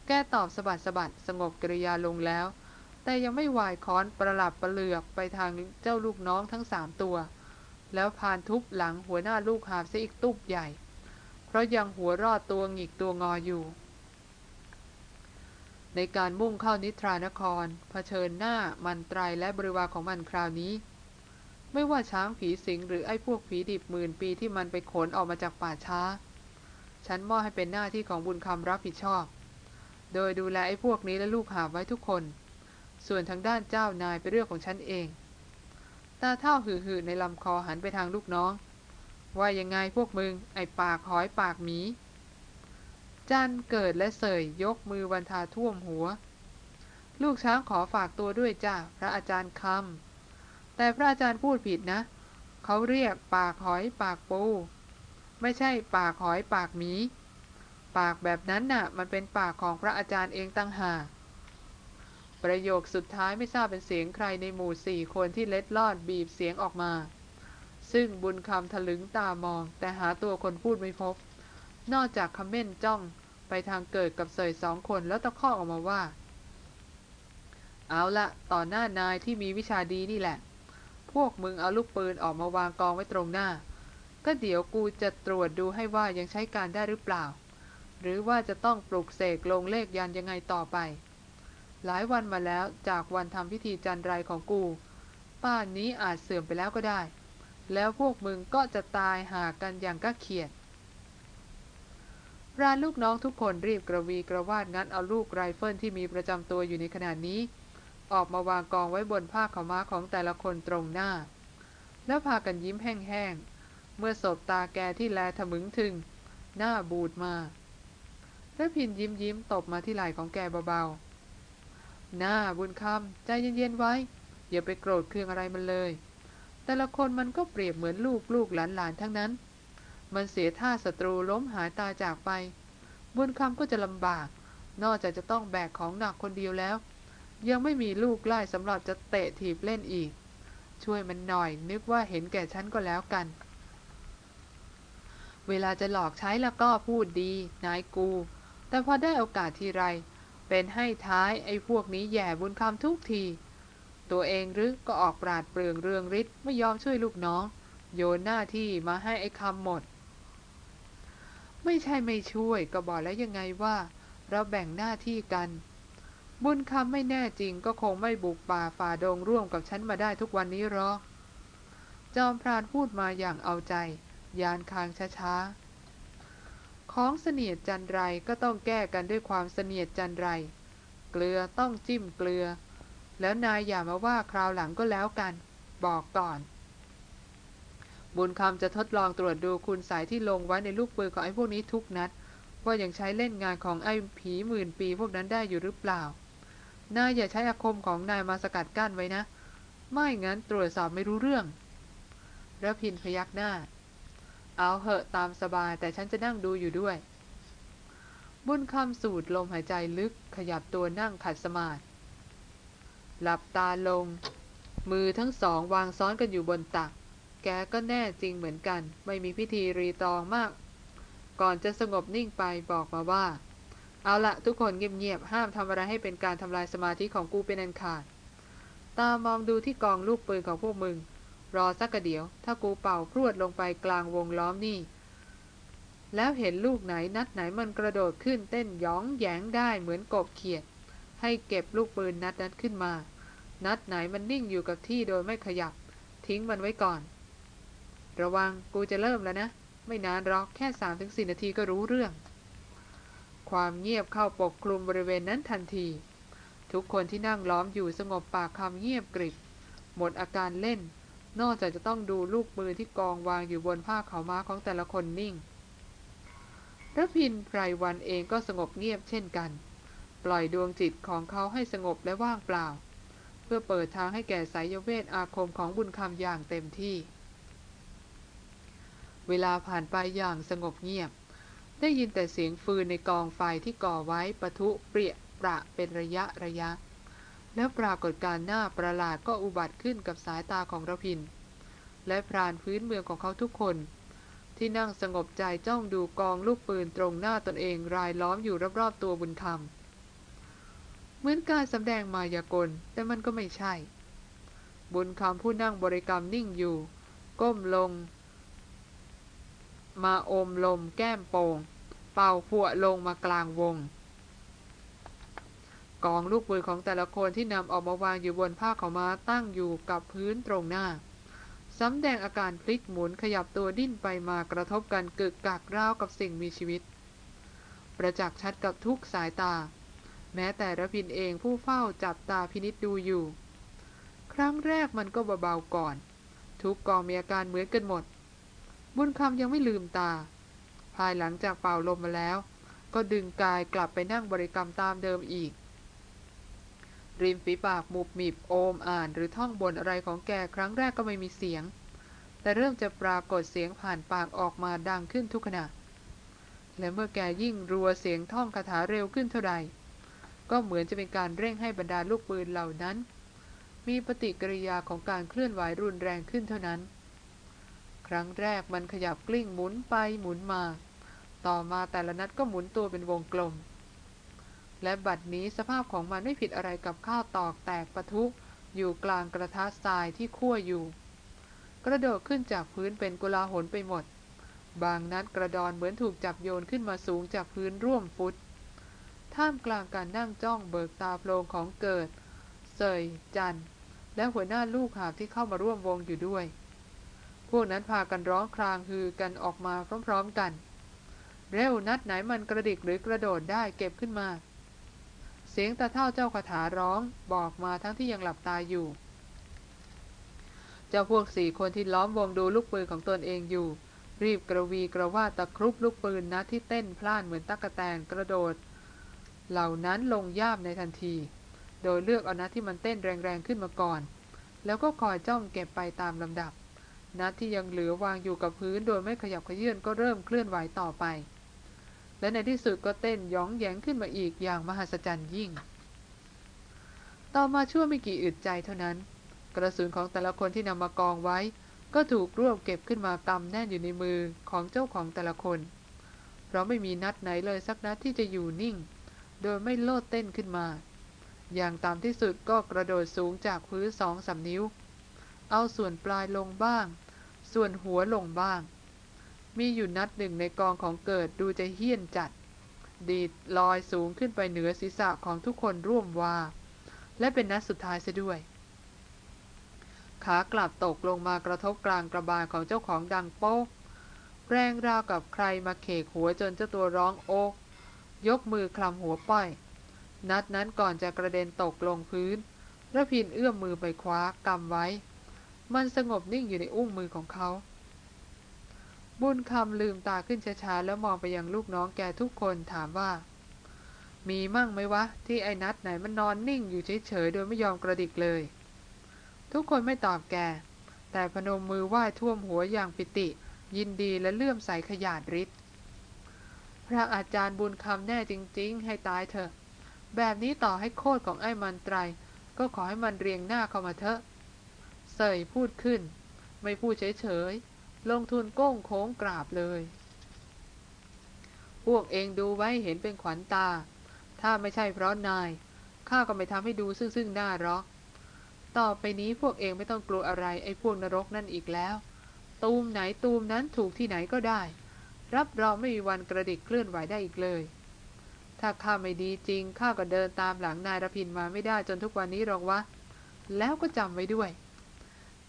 แก้ตอบสะบัดสะบัดสงบกริยาลงแล้ว แต่ยังไม่วายค้อนประหลับประเหลือกไปทางเจ้าลูกน้องทั้งสามตัว แล้วพานทุบหลังหัวหน้าลูกหาบซะอีกตุบใหญ่ เพราะยังหัวรอดตัวหงิกตัวงออยู่ ในการมุ่งเข้านิทรานครเผชิญหน้ามันตรายและบริวารของมันคราวนี้ ไม่ว่าช้างผีสิงหรือไอ้พวกผีดิบหมื่นปีที่มันไปขนออกมาจากป่าช้า ฉันมอบให้เป็นหน้าที่ของบุญคำรับผิดชอบ โดยดูแลไอ้พวกนี้และลูกหาไว้ทุกคน ส่วนทางด้านเจ้านายเป็นเรื่องของฉันเอง ตาเท่าหือๆในลำคอหันไปทางลูกน้อง ว่ายังไงพวกมึง ไอ้ปากหอยปากหมี จันเกิดและเสยยกมือวันทาท่วมหัว ลูกช้างขอฝากตัวด้วยจ้าพระอาจารย์คำ แต่พระอาจารย์พูดผิดนะ เขาเรียกปากหอยปากปู ไม่ใช่ปากหอยปากหมี ปากแบบนั้นน่ะ มันเป็นปากของพระอาจารย์เองตั้งหากประโยคสุดท้ายไม่ทราบเป็นเสียงใครในหมู่สี่คนที่เล็ดลอดบีบเสียงออกมา ซึ่งบุญคำถลึงตามอง แต่หาตัวคนพูดไม่พบ นอกจากคำเม่นจ้องไปทางเกิดกับเสยสองคนแล้วตะคอกออกมาว่า เอาละต่อหน้านายที่มีวิชาดีนี่แหละ พวกมึงเอาลูกปืนออกมาวางกองไว้ตรงหน้า ก็เดี๋ยวกูจะตรวจดูให้ว่ายังใช้การได้หรือเปล่า หรือว่าจะต้องปลุกเสกลงเลขยันยังไงต่อไป หลายวันมาแล้วจากวันทำพิธีจันไรของกู ป้านนี้อาจเสื่อมไปแล้วก็ได้ แล้วพวกมึงก็จะตายหากันอย่างกะเขียด พรานลูกน้องทุกคนรีบกระวีกระวาดงัดเอาลูกไรเฟิลที่มีประจำตัวอยู่ในขณะนี้ ออกมาวางกองไว้บนผ้าขาวม้าของแต่ละคนตรงหน้า แล้วพากันยิ้มแห้งๆ เมื่อสบตาแกที่แลถมึงทึง หน้าบูดมา รพินทร์ยิ้มยิ้มตบมาที่ไหล่ของแกเบาๆน่าบุญคำใจเย็นๆไว้ อย่าไปโกรธเคืองอะไรมันเลย แต่ละคนมันก็เปรียบเหมือนลูกลูกหลานๆทั้งนั้น มันเสียท่าศัตรูล้มหายตายจากไป บุญคำก็จะลำบาก นอกจากจะต้องแบกของหนักคนเดียวแล้ว ยังไม่มีลูกไล่สำหรับจะเตะถีบเล่นอีก ช่วยมันหน่อยนึกว่าเห็นแก่ฉันก็แล้วกันเวลาจะหลอกใช้แล้วก็พูดดี นายกู แต่พอได้โอกาสทีไร เป็นให้ท้ายไอ้พวกนี้แย่บุญคำทุกที ตัวเองหรือก็ออกปราดเปรื่องเรืองฤทธิ์ไม่ยอมช่วยลูกน้อง โยนหน้าที่มาให้ไอ้คำหมด ไม่ใช่ไม่ช่วยก็บอกแล้วยังไงว่า เราแบ่งหน้าที่กัน บุญคำไม่แน่จริงก็คงไม่บุกป่าฝ่าดงร่วมกับฉันมาได้ทุกวันนี้หรอกจอมพรานพูดมาอย่างเอาใจ ยานคางช้าๆ ของเสนียดจันไรก็ต้องแก้กันด้วยความเสนียดจันไร เกลือต้องจิ้มเกลือ แล้วนายอย่ามาว่าคราวหลังก็แล้วกัน บอกก่อน บุญคำจะทดลองตรวจดูคุณสายที่ลงไว้ในลูกปืนของไอ้พวกนี้ทุกนัด ว่ายังใช้เล่นงานของไอ้ผีหมื่นปีพวกนั้นได้อยู่หรือเปล่า นายอย่าใช้อาคมของนายมาสกัดกั้นไว้นะ ไม่งั้นตรวจสอบไม่รู้เรื่องระพินพยักหน้า เอาเหอะตามสบายแต่ฉันจะนั่งดูอยู่ด้วย บุญคำสูดลมหายใจลึกขยับตัวนั่งขัดสมาธิหลับตาลง มือทั้งสองวางซ้อนกันอยู่บนตัก แกก็แน่จริงเหมือนกัน ไม่มีพิธีรีตองมาก ก่อนจะสงบนิ่งไปบอกมาว่า เอาละทุกคนเงียบๆห้ามทำอะไรให้เป็นการทำลายสมาธิของกูเป็นอันขาด ตามองดูที่กองลูกปืนของพวกมึง รอสักกระเดี๋ยว ถ้ากูเป่าพรวดลงไปกลางวงล้อมนี่ แล้วเห็นลูกไหนนัดไหนมันกระโดดขึ้นเต้นย้องแยงได้เหมือนกบเขียด ให้เก็บลูกปืนนัดนั้นขึ้นมา นัดไหนมันนิ่งอยู่กับที่โดยไม่ขยับ ทิ้งมันไว้ก่อน ระวังกูจะเริ่มแล้วนะ ไม่นานหรอกแค่สามถึงสี่นาทีก็รู้เรื่อง ความเงียบเข้าปกคลุมบริเวณนั้นทันที ทุกคนที่นั่งล้อมอยู่สงบปากคำเงียบกริบหมดอาการเล่น นอกจากจะต้องดูลูกปืนที่กองวางอยู่บนผ้าขาวม้าของแต่ละคนนิ่งระพินไพรวันเองก็สงบเงียบเช่นกัน ปล่อยดวงจิตของเขาให้สงบและว่างเปล่า เพื่อเปิดทางให้แก่สายเวทอาคมของบุญคำอย่างเต็มที่ เวลาผ่านไปอย่างสงบเงียบ ได้ยินแต่เสียงฟืนในกองไฟที่ก่อไว้ปะทุเปรียประเป็นระยะระยะ แล้วปรากฏการหน้าประหลาดก็อุบัติขึ้นกับสายตาของระพิน และพรานพื้นเมืองของเขาทุกคน ที่นั่งสงบใจจ้องดูกองลูกปืนตรงหน้าตนเองรายล้อมอยู่รอบๆตัวบุญคำเหมือนการสำแดงมายากล แต่มันก็ไม่ใช่ บุญคำผู้นั่งบริกรรมนิ่งอยู่ ก้มลง มาอมลมแก้มโปงเป่าผัวลงมากลางวง กองลูกปืนของแต่ละคนที่นำออกมาวางอยู่บนผ้าขาม้าตั้งอยู่กับพื้นตรงหน้าสำแดงอาการพลิกหมุนขยับตัวดิ้นไปมากระทบกันกึกกักราวกับสิ่งมีชีวิต ประจักษ์ชัดกับทุกสายตา แม้แต่ระพินเองผู้เฝ้าจับตาพินิษดูอยู่ ครั้งแรกมันก็เบาๆก่อน ทุกกองมีอาการเหมือนกันหมด บุญคำยังไม่ลืมตา ภายหลังจากเป่าลมมาแล้ว ก็ดึงกายกลับไปนั่งบริกรรมตามเดิมอีก ริมฝีปากมุบมิบโอมอ่านหรือท่องบนอะไรของแกครั้งแรกก็ไม่มีเสียง แต่เริ่มจะปรากฏเสียงผ่านปากออกมาดังขึ้นทุกขณะ และเมื่อแกยิ่งรัวเสียงท่องคาถาเร็วขึ้นเท่าใด ก็เหมือนจะเป็นการเร่งให้บรรดาลูกปืนเหล่านั้น มีปฏิกิริยาของการเคลื่อนไหวรุนแรงขึ้นเท่านั้น ครั้งแรกมันขยับกลิ้งหมุนไปหมุนมา ต่อมาแต่ละนัดก็หมุนตัวเป็นวงกลม และบัดนี้สภาพของมันไม่ผิดอะไรกับข้าวตอกแตกปะทุอยู่กลางกระทะทรายที่คั่วอยู่ กระโดดขึ้นจากพื้นเป็นกุลาหนไปหมด บางนัดกระดอนเหมือนถูกจับโยนขึ้นมาสูงจากพื้นร่วมฟุต ท่ามกลางการนั่งจ้องเบิกตาโพลงของเกิด เสยจัน และหัวหน้าลูกหาบที่เข้ามาร่วมวงอยู่ด้วย พวกนั้นพากันร้องครางฮือกันออกมาพร้อมๆกัน เร็วนัดไหนมันกระดิกหรือกระโดดได้เก็บขึ้นมา เสียงตาเท่าเจ้าคาถาร้องบอกมาทั้งที่ยังหลับตาอยู่ เจ้าพวกสี่คนที่ล้อมวงดูลูกปืนของตนเองอยู่ รีบกระวีกระว่าตะครุบลูกปืนนะที่เต้นพล่านเหมือนตั๊กแตนกระโดด เหล่านั้นลงย่ามในทันที โดยเลือกเอานัดที่มันเต้นแรงๆขึ้นมาก่อน แล้วก็คอยจ้องเก็บไปตามลำดับนัดที่ยังเหลือวางอยู่กับพื้นโดยไม่ขยับขยื่นก็เริ่มเคลื่อนไหวต่อไป และในที่สุดก็เต้นย้องแยงขึ้นมาอีกอย่างมหัศจรรย์ยิ่ง ต่อมาชั่วไม่กี่อึดใจเท่านั้น กระสุนของแต่ละคนที่นำมากองไว้ ก็ถูกรวบเก็บขึ้นมากำแน่นอยู่ในมือของเจ้าของแต่ละคน เพราะไม่มีนัดไหนเลยสักนัดที่จะอยู่นิ่ง โดยไม่โลดเต้นขึ้นมา อย่างตามที่สุดก็กระโดดสูงจากพื้นสองสานิ้ว เอาส่วนปลายลงบ้าง ส่วนหัวลงบ้าง มีอยู่นัดหนึ่งในกองของเกิดดูจะเฮี้ยนจัด ดีดลอยสูงขึ้นไปเหนือศีรษะของทุกคนร่วมว่า และเป็นนัดสุดท้ายซะด้วย ขากลับตกลงมากระทบกลางกระบาลของเจ้าของดังโป๊ก แรงราวกับใครมาเขกหัวจนเจ้าตัวร้องโอกยกมือคลำหัวป้อย นัดนั้นก่อนจะกระเด็นตกลงพื้นระพินเอื้อมมือไปคว้ากำไว้ มันสงบนิ่งอยู่ในอุ้งมือของเขา บุญคำลืมตาขึ้นช้าๆแล้วมองไปยังลูกน้องแกทุกคนถามว่า มีมั่งไหมวะ ที่ไอ้นัดไหนมันนอนนิ่งอยู่เฉยๆโดยไม่ยอมกระดิกเลย ทุกคนไม่ตอบแก แต่พนมมือไหว้ท่วมหัวอย่างปิติ ยินดีและเลื่อมใสขยาดริศพระอาจารย์บุญคำแน่จริง ๆ ให้ตายเถอะ แบบนี้ต่อให้โคตรของไอ้มันไตร ก็ขอให้มันเรียงหน้าเข้ามาเถอะเสยพูดขึ้น ไม่พูดเฉยๆ ลงทุนโก้งโค้งกราบเลย พวกเองดูไว้เห็นเป็นขวัญตา ถ้าไม่ใช่เพราะนาย ข้าก็ไม่ทำให้ดูซึ่งซึ่งหน้าหรอก ต่อไปนี้พวกเองไม่ต้องกลัวอะไรไอ้พวกนรกนั่นอีกแล้ว ตูมไหนตูมนั้นถูกที่ไหนก็ได้ รับรองไม่มีวันกระดิกเคลื่อนไหวได้อีกเลย ถ้าข้าไม่ดีจริงข้าก็เดินตามหลังนายรพินมาไม่ได้จนทุกวันนี้หรอกวะ แล้วก็จำไว้ด้วย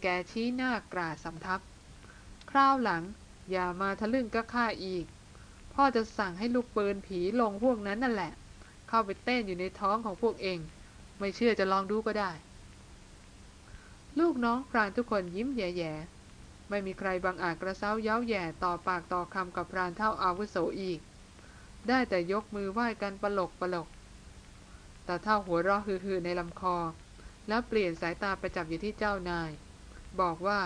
แกชี้หน้ากราดสำทับ ราวหลัง อย่ามาทะลึ่งก็ข้าอีก พ่อจะสั่งให้ลูกปืนผีลงพวกนั้นนั่นแหละ เข้าไปเต้นอยู่ในท้องของพวกเอง ไม่เชื่อจะลองดูก็ได้ ลูกน้องพรานทุกคนยิ้มแย่ๆ ไม่มีใครบังอาจกระเซ้าเย้าแย่ต่อปากต่อคำกับพรานเท่าอาวุโสอีก ได้แต่ยกมือไหว้กันปลกปลกแต่เท่าหัวเราะฮือๆในลำคอ แล้วเปลี่ยนสายตาไปจับอยู่ที่เจ้านาย บอกว่า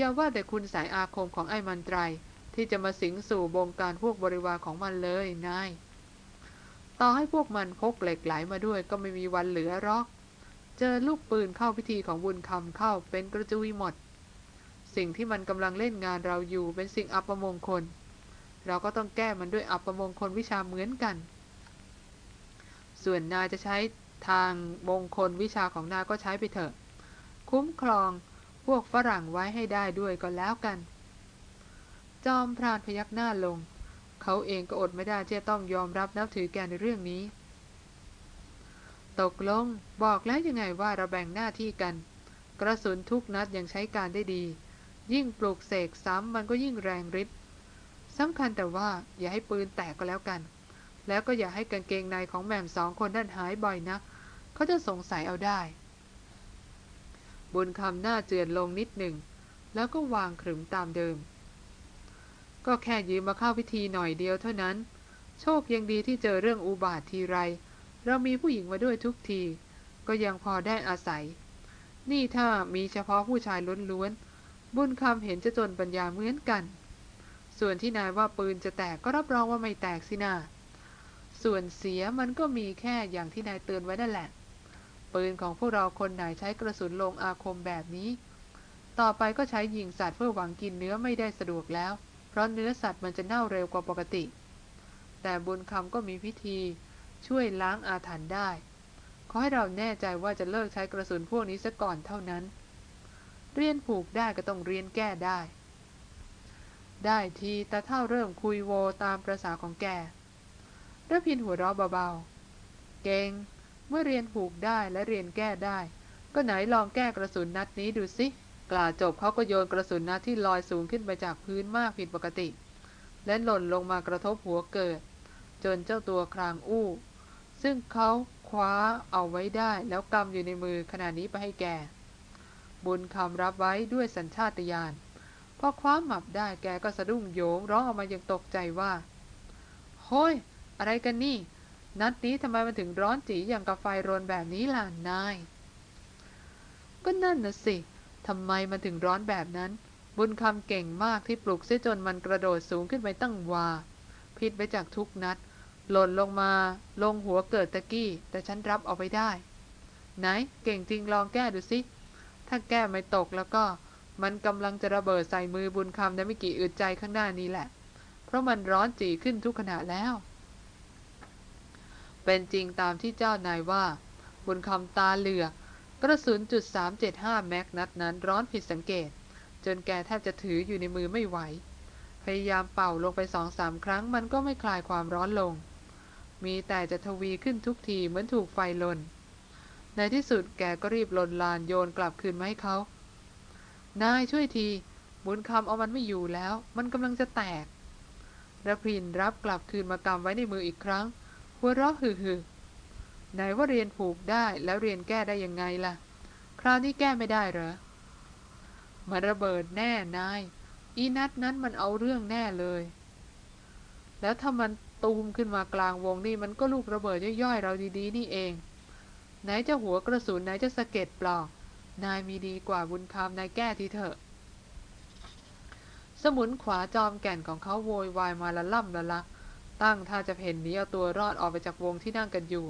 อย่าว่าแต่คุณสายอาคมของไอ้มันไตรที่จะมาสิงสู่บงการพวกบริวารของมันเลยนาย ต่อให้พวกมันพกเหล็กไหลมาด้วยก็ไม่มีวันเหลือหรอก เจอลูกปืนเข้าพิธีของบุญคำเข้าเป็นกระจุยหมด สิ่งที่มันกำลังเล่นงานเราอยู่เป็นสิ่งอัปมงคล เราก็ต้องแก้มันด้วยอัปมงคลวิชาเหมือนกัน ส่วนนายจะใช้ทางมงคลวิชาของนายก็ใช้ไปเถอะ คุ้มครอง วกฝรั่งไว้ให้ได้ด้วยก็แล้วกัน จอมพรานพยักหน้าลง เขาเองก็อดไม่ได้ที่จะต้องยอมรับนับถือแกในเรื่องนี้ ตกลงบอกแล้วยังไงว่าเราแบ่งหน้าที่กัน กระสุนทุกนัดยังใช้การได้ดี ยิ่งปลูกเสกซ้ำมันก็ยิ่งแรงฤทธิ์สำคัญแต่ว่าอย่าให้ปืนแตกก็แล้วกัน แล้วก็อย่าให้กางเกงในของแม่มสองคนนั่นหายบ่อยนักเขาจะสงสัยเอาได้ บุญคำหน้าเจือนลงนิดหนึ่ง แล้วก็วางขรึมตามเดิม ก็แค่ยืมมาเข้าพิธีหน่อยเดียวเท่านั้น โชคยังดีที่เจอเรื่องอุบาททีไร เรามีผู้หญิงมาด้วยทุกที ก็ยังพอได้อาศัย นี่ถ้ามีเฉพาะผู้ชายล้วนๆ บุญคำเห็นจะจนปัญญาเหมือนกัน ส่วนที่นายว่าปืนจะแตกก็รับรองว่าไม่แตกสินา ส่วนเสียมันก็มีแค่อย่างที่นายเตือนไว้นั่นแหละ ปืนของพวกเราคนไหนใช้กระสุนลงอาคมแบบนี้ ต่อไปก็ใช้ยิงสัตว์เพื่อหวังกินเนื้อไม่ได้สะดวกแล้ว เพราะเนื้อสัตว์มันจะเน่าเร็วกว่าปกติ แต่บุญคำก็มีพิธีช่วยล้างอาถรรพ์ได้ ขอให้เราแน่ใจว่าจะเลิกใช้กระสุนพวกนี้ซะก่อนเท่านั้น เรียนผูกได้ก็ต้องเรียนแก้ได้ ได้ทีตาเท่าเริ่มคุยโวตามประษาของแกระพินหัวเราะเบาๆ เก่ง เมื่อเรียนผูกได้และเรียนแก้ได้ ก็ไหนลองแก้กระสุนนัดนี้ดูสิกล่าวจบเขาก็โยนกระสุนนัดที่ลอยสูงขึ้นไปจากพื้นมากผิดปกติ และหล่นลงมากระทบหัวเกิด จนเจ้าตัวครางอู้ ซึ่งเขาคว้าเอาไว้ได้แล้วกำอยู่ในมือขณะนี้ไปให้แกบุญคำรับไว้ด้วยสัญชาตญาณพอคว้าหมับได้แกก็สะดุ้งโยงร้องออกมาอย่างตกใจว่าโฮ้ย อะไรกันนี่ นัดนี้ทำไมมันถึงร้อนจีอย่างกับไฟรนแบบนี้ล่ะนาย ก็นั่นน่ะสิทำไมมันถึงร้อนแบบนั้น บุญคำเก่งมากที่ปลุกเสียจนมันกระโดดสูงขึ้นไปตั้งวา พิษไปจากทุกนัด หล่นลงมา ลงหัวเกิดตะกี้ แต่ฉันรับเอาไปได้ ไหน เก่งจริงลองแก้ดูสิ ถ้าแก้ไม่ตกแล้วก็ มันกำลังจะระเบิดใส่มือบุญคำในไม่กี่อึดใจข้างหน้านี้แหละ เพราะมันร้อนจีขึ้นทุกขณะแล้ว เป็นจริงตามที่เจ้านายว่าบุญคำตาเหลือกกระสุนจุด375แม็กนัดนั้นร้อนผิดสังเกต จนแกแทบจะถืออยู่ในมือไม่ไหว พยายามเป่าลงไปสองสามครั้งมันก็ไม่คลายความร้อนลง มีแต่จะทวีขึ้นทุกทีเหมือนถูกไฟลน ในที่สุดแกก็รีบลนลานโยนกลับคืนมาให้เขา นายช่วยทีบุญคำเอามันไม่อยู่แล้ว มันกำลังจะแตกระพินรับกลับคืนมากำไว้ในมืออีกครั้ง หัวเราะฮือๆไหนว่าเรียนผูกได้แล้วเรียนแก้ได้ยังไงล่ะ คราวนี้แก้ไม่ได้เหรอมันระเบิดแน่นาย อีนัดนั้นมันเอาเรื่องแน่เลย แล้วถ้ามันตูมขึ้นมากลางวงนี่มันก็ลูกระเบิดย่อยๆเราดีๆ นี่เอง ไหนจะหัวกระสุนไหนจะสะเก็ดปลอก นายมีดีกว่าบุญคำนายแก้ทีเถอะ สมุนขวาจอมแก่นของเขาโวยวายมาละล่ำละลัก ตั้งท่าจะเพ่นหนีเอาตัวรอดออกไปจากวงที่นั่งกันอยู่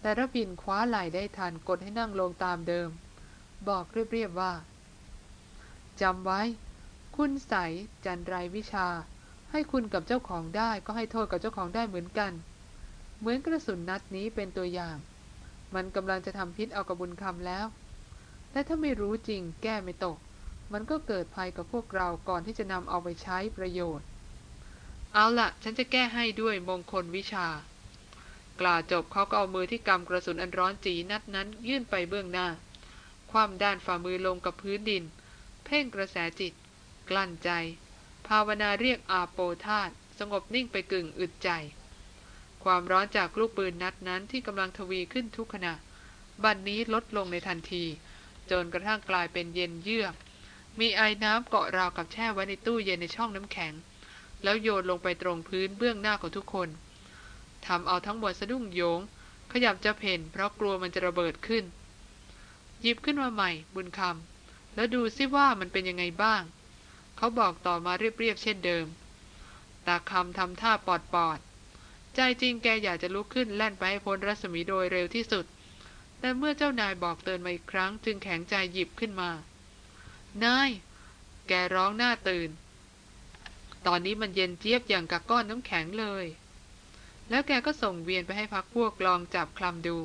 แต่ระพินคว้าไหล่ได้ทันกดให้นั่งลงตามเดิม บอกเรียบๆว่าจำไว้ คุณใสจันไรวิชา ให้คุณกับเจ้าของได้ก็ให้โทษกับเจ้าของได้เหมือนกัน เหมือนกระสุนนัดนี้เป็นตัวอย่าง มันกำลังจะทำพิษเอากับบุญคำแล้ว และถ้าไม่รู้จริงแก้ไม่ตก มันก็เกิดภัยกับพวกเราก่อนที่จะนำเอาไปใช้ประโยชน์ เอาละฉันจะแก้ให้ด้วยมงคลวิชา กล่าวจบเขาก็เอามือที่กำกระสุนอันร้อนจีนัดนั้น ยื่นไปเบื้องหน้า ความด้านฝ่ามือลงกับพื้นดิน เพ่งกระแสจิต กลั้นใจ ภาวนาเรียกอาโปธาตสงบนิ่งไปกึ่งอึดใจ ความร้อนจากลูกปืนนัดนั้นที่กำลังทวีขึ้นทุกขณะ บัดนนี้ลดลงในทันที จนกระทั่งกลายเป็นเย็นเยือก มีไอ้น้ำเกาะราวกับแช่ไว้ในตู้เย็นในช่องน้ำแข็ง แล้วโยนลงไปตรงพื้นเบื้องหน้าของทุกคนทำเอาทั้งหมดสะดุ้งโยง ขยับจะเพ่นเพราะกลัวมันจะระเบิดขึ้น หยิบขึ้นมาใหม่บุญคำแล้วดูซิว่ามันเป็นยังไงบ้าง เขาบอกต่อมาเรียบๆเช่นเดิม ตาคำทำท่าปอดปอดใจจริงแกอยากจะลุกขึ้นแล่นไปให้พ้นรัศมีโดยเร็วที่สุด แต่เมื่อเจ้านายบอกเตือนมาอีกครั้ง จึงแข็งใจหยิบขึ้นมา นาย แกร้องหน้าตื่น ตอนนี้มันเย็นเจี๊ยบอย่างกับก้อนน้ำแข็งเลย แล้วแกก็ส่งเวียนไปให้พักพวกลองจับคลำดู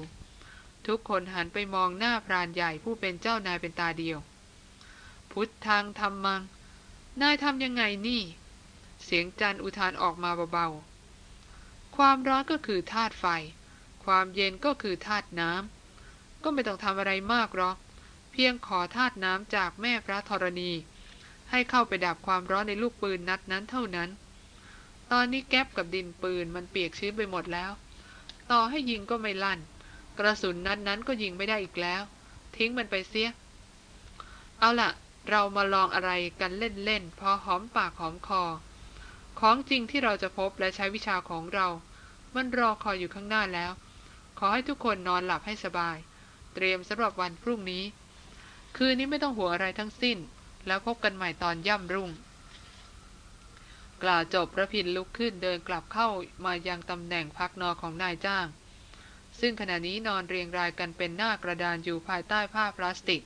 ทุกคนหันไปมองหน้าพรานใหญ่ผู้เป็นเจ้านายเป็นตาเดียว พุทธทางทำมัง นายทำยังไงนี่ เสียงจันอุทานออกมาเบาๆ ความร้อนก็คือธาตุไฟ ความเย็นก็คือธาตุน้ำก็ไม่ต้องทำอะไรมากหรอก เพียงขอธาตุน้ำจากแม่พระธรณี ให้เข้าไปดับความร้อนในลูกปืนนัดนั้นเท่านั้น ตอนนี้แก๊ปกับดินปืนมันเปียกชื้นไปหมดแล้ว ต่อให้ยิงก็ไม่ลั่น กระสุนนัดนั้นก็ยิงไม่ได้อีกแล้ว ทิ้งมันไปเสีย เอาล่ะเรามาลองอะไรกันเล่นๆ พอหอมปากหอมคอ ของจริงที่เราจะพบและใช้วิชาของเรา มันรอคอยอยู่ข้างหน้าแล้ว ขอให้ทุกคนนอนหลับให้สบาย เตรียมสำหรับวันพรุ่งนี้ คืนนี้ไม่ต้องหัวอะไรทั้งสิ้น แล้วพบกันใหม่ตอนย่ำรุ่ง กล่าวจบพระพินลุกขึ้นเดินกลับเข้ามายังตำแหน่งพักนอนของนายจ้าง ซึ่งขณะนี้นอนเรียงรายกันเป็นหน้ากระดานอยู่ภายใต้ผ้าพลาสติก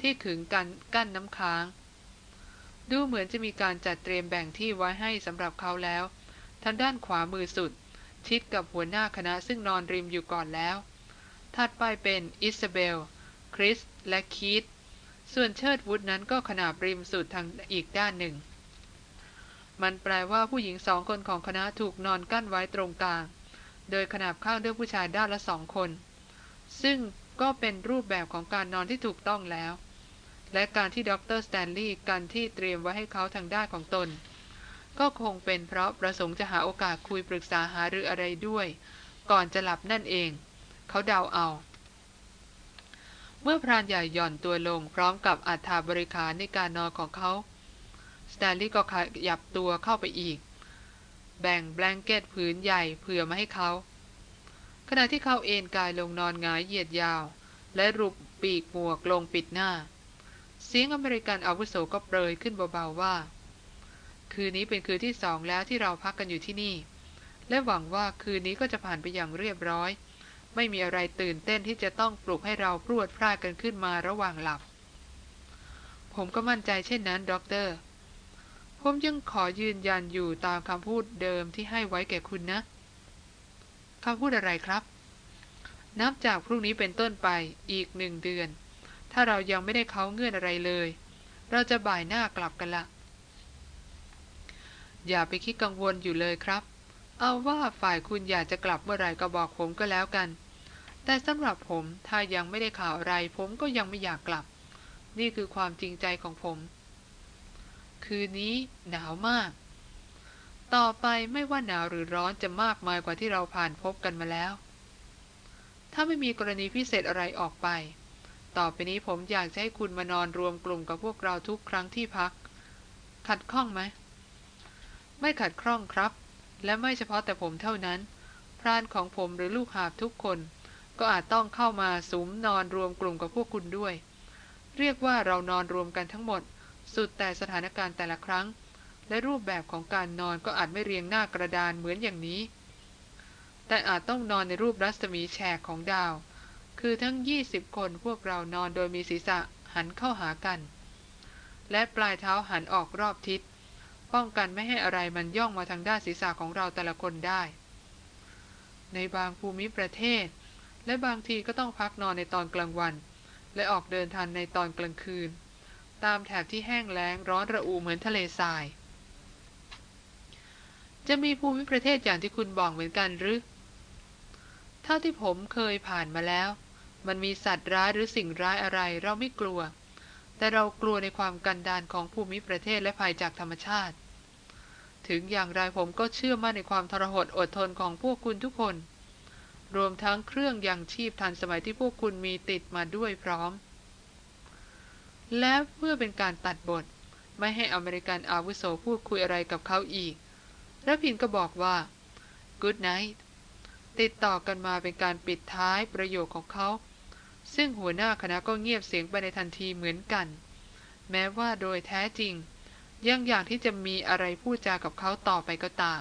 ที่ขึงกันกั้นน้ำค้าง ดูเหมือนจะมีการจัดเตรียมแบ่งที่ไว้ให้สำหรับเขาแล้วทางด้านขวามือสุด ชิดกับหัวหน้าคณะซึ่งนอนริมอยู่ก่อนแล้ว ถัดไปเป็นอิซาเบล คริส และคีต ส่วนเชิดวุฒนั้นก็ขนาบริมสุดทางอีกด้านหนึ่ง มันแปลว่าผู้หญิงสองคนของคณะถูกนอนกั้นไว้ตรงกลาง โดยขนาบข้างด้วยผู้ชายด้านละสองคน ซึ่งก็เป็นรูปแบบของการนอนที่ถูกต้องแล้ว และการที่ดรสแตนลีย์กันที่เตรียมไว้ให้เขาทางด้านของตน ก็คงเป็นเพราะประสงค์จะหาโอกาสคุยปรึกษาหารืออะไรด้วย ก่อนจะหลับนั่นเอง เขาเดาเอา เมื่อพรานใหญ่หย่อนตัวลงพร้อมกับอัฐาบริขารในการนอนของเขาสแตนลีย์ก็ขยับตัวเข้าไปอีก แบ่งแบงเก็ตผืนใหญ่เผื่อมาให้เขา ขณะที่เขาเอนกายลงนอนงายเหยียดยาว และรูปปีกหมวกลงปิดหน้า เสียงอเมริกันอาวุโสก็เปรยขึ้นเบาๆว่า คืนนี้เป็นคืนที่สองแล้วที่เราพักกันอยู่ที่นี่ และหวังว่าคืนนี้ก็จะผ่านไปอย่างเรียบร้อย ไม่มีอะไรตื่นเต้นที่จะต้องปลุกให้เราพรวดพลาดกันขึ้นมาระหว่างหลับ ผมก็มั่นใจเช่นนั้นด็อกเตอร์ผมยังขอยืนยันอยู่ตามคำพูดเดิมที่ให้ไว้แก่คุณนะคำพูดอะไรครับ นับจากพรุ่งนี้เป็นต้นไปอีกหนึ่งเดือน ถ้าเรายังไม่ได้เขาเงื่อนอะไรเลย เราจะบ่ายหน้ากลับกันละ อย่าไปคิดกังวลอยู่เลยครับ เอาว่าฝ่ายคุณอยากจะกลับเมื่อไหร่ก็บอกผมก็แล้วกัน แต่สำหรับผมถ้ายังไม่ได้ข่าวอะไร ผมก็ยังไม่อยากกลับ นี่คือความจริงใจของผม คืนนี้หนาวมาก ต่อไปไม่ว่าหนาวหรือร้อนจะมากมายกว่าที่เราผ่านพบกันมาแล้ว ถ้าไม่มีกรณีพิเศษอะไรออกไป ต่อไปนี้ผมอยากจะให้คุณมานอนรวมกลุ่มกับพวกเราทุกครั้งที่พัก ขัดข้องไหม ไม่ขัดข้องครับ และไม่เฉพาะแต่ผมเท่านั้น พรานของผมหรือลูกหาบทุกคน ก็อาจต้องเข้ามาสุมนอนรวมกลุ่มกับพวกคุณด้วย เรียกว่าเรานอนรวมกันทั้งหมด สุดแต่สถานการณ์แต่ละครั้ง และรูปแบบของการนอนก็อาจไม่เรียงหน้ากระดานเหมือนอย่างนี้ แต่อาจต้องนอนในรูปรัศมีแฉกของดาว คือทั้ง 20 คนพวกเรานอนโดยมีศีรษะหันเข้าหากัน และปลายเท้าหันออกรอบทิศ ป้องกันไม่ให้อะไรมันย่องมาทางด้านศีรษะของเราแต่ละคนได้ ในบางภูมิประเทศ และบางทีก็ต้องพักนอนในตอนกลางวัน และออกเดินทางในตอนกลางคืน ตามแถบที่แห้งแล้งร้อนระอุเหมือนทะเลทราย จะมีภูมิประเทศอย่างที่คุณบอกเหมือนกันหรือเท่าที่ผมเคยผ่านมาแล้ว มันมีสัตว์ร้ายหรือสิ่งร้ายอะไรเราไม่กลัว แต่เรากลัวในความกันดานของภูมิประเทศและภัยจากธรรมชาติ ถึงอย่างไรผมก็เชื่อมั่นในความทรหดอดทนของพวกคุณทุกคน รวมทั้งเครื่องยังชีพทันสมัยที่พวกคุณมีติดมาด้วยพร้อม และเพื่อเป็นการตัดบท ไม่ให้อเมริกันอาวุโสพูดคุยอะไรกับเขาอีกระพินก็บอกว่า Good night ติดต่อกันมาเป็นการปิดท้ายประโยคของเขา ซึ่งหัวหน้าคณะก็เงียบเสียงไปในทันทีเหมือนกัน แม้ว่าโดยแท้จริง ยังอยากที่จะมีอะไรพูดจากับเขาต่อไปก็ตาม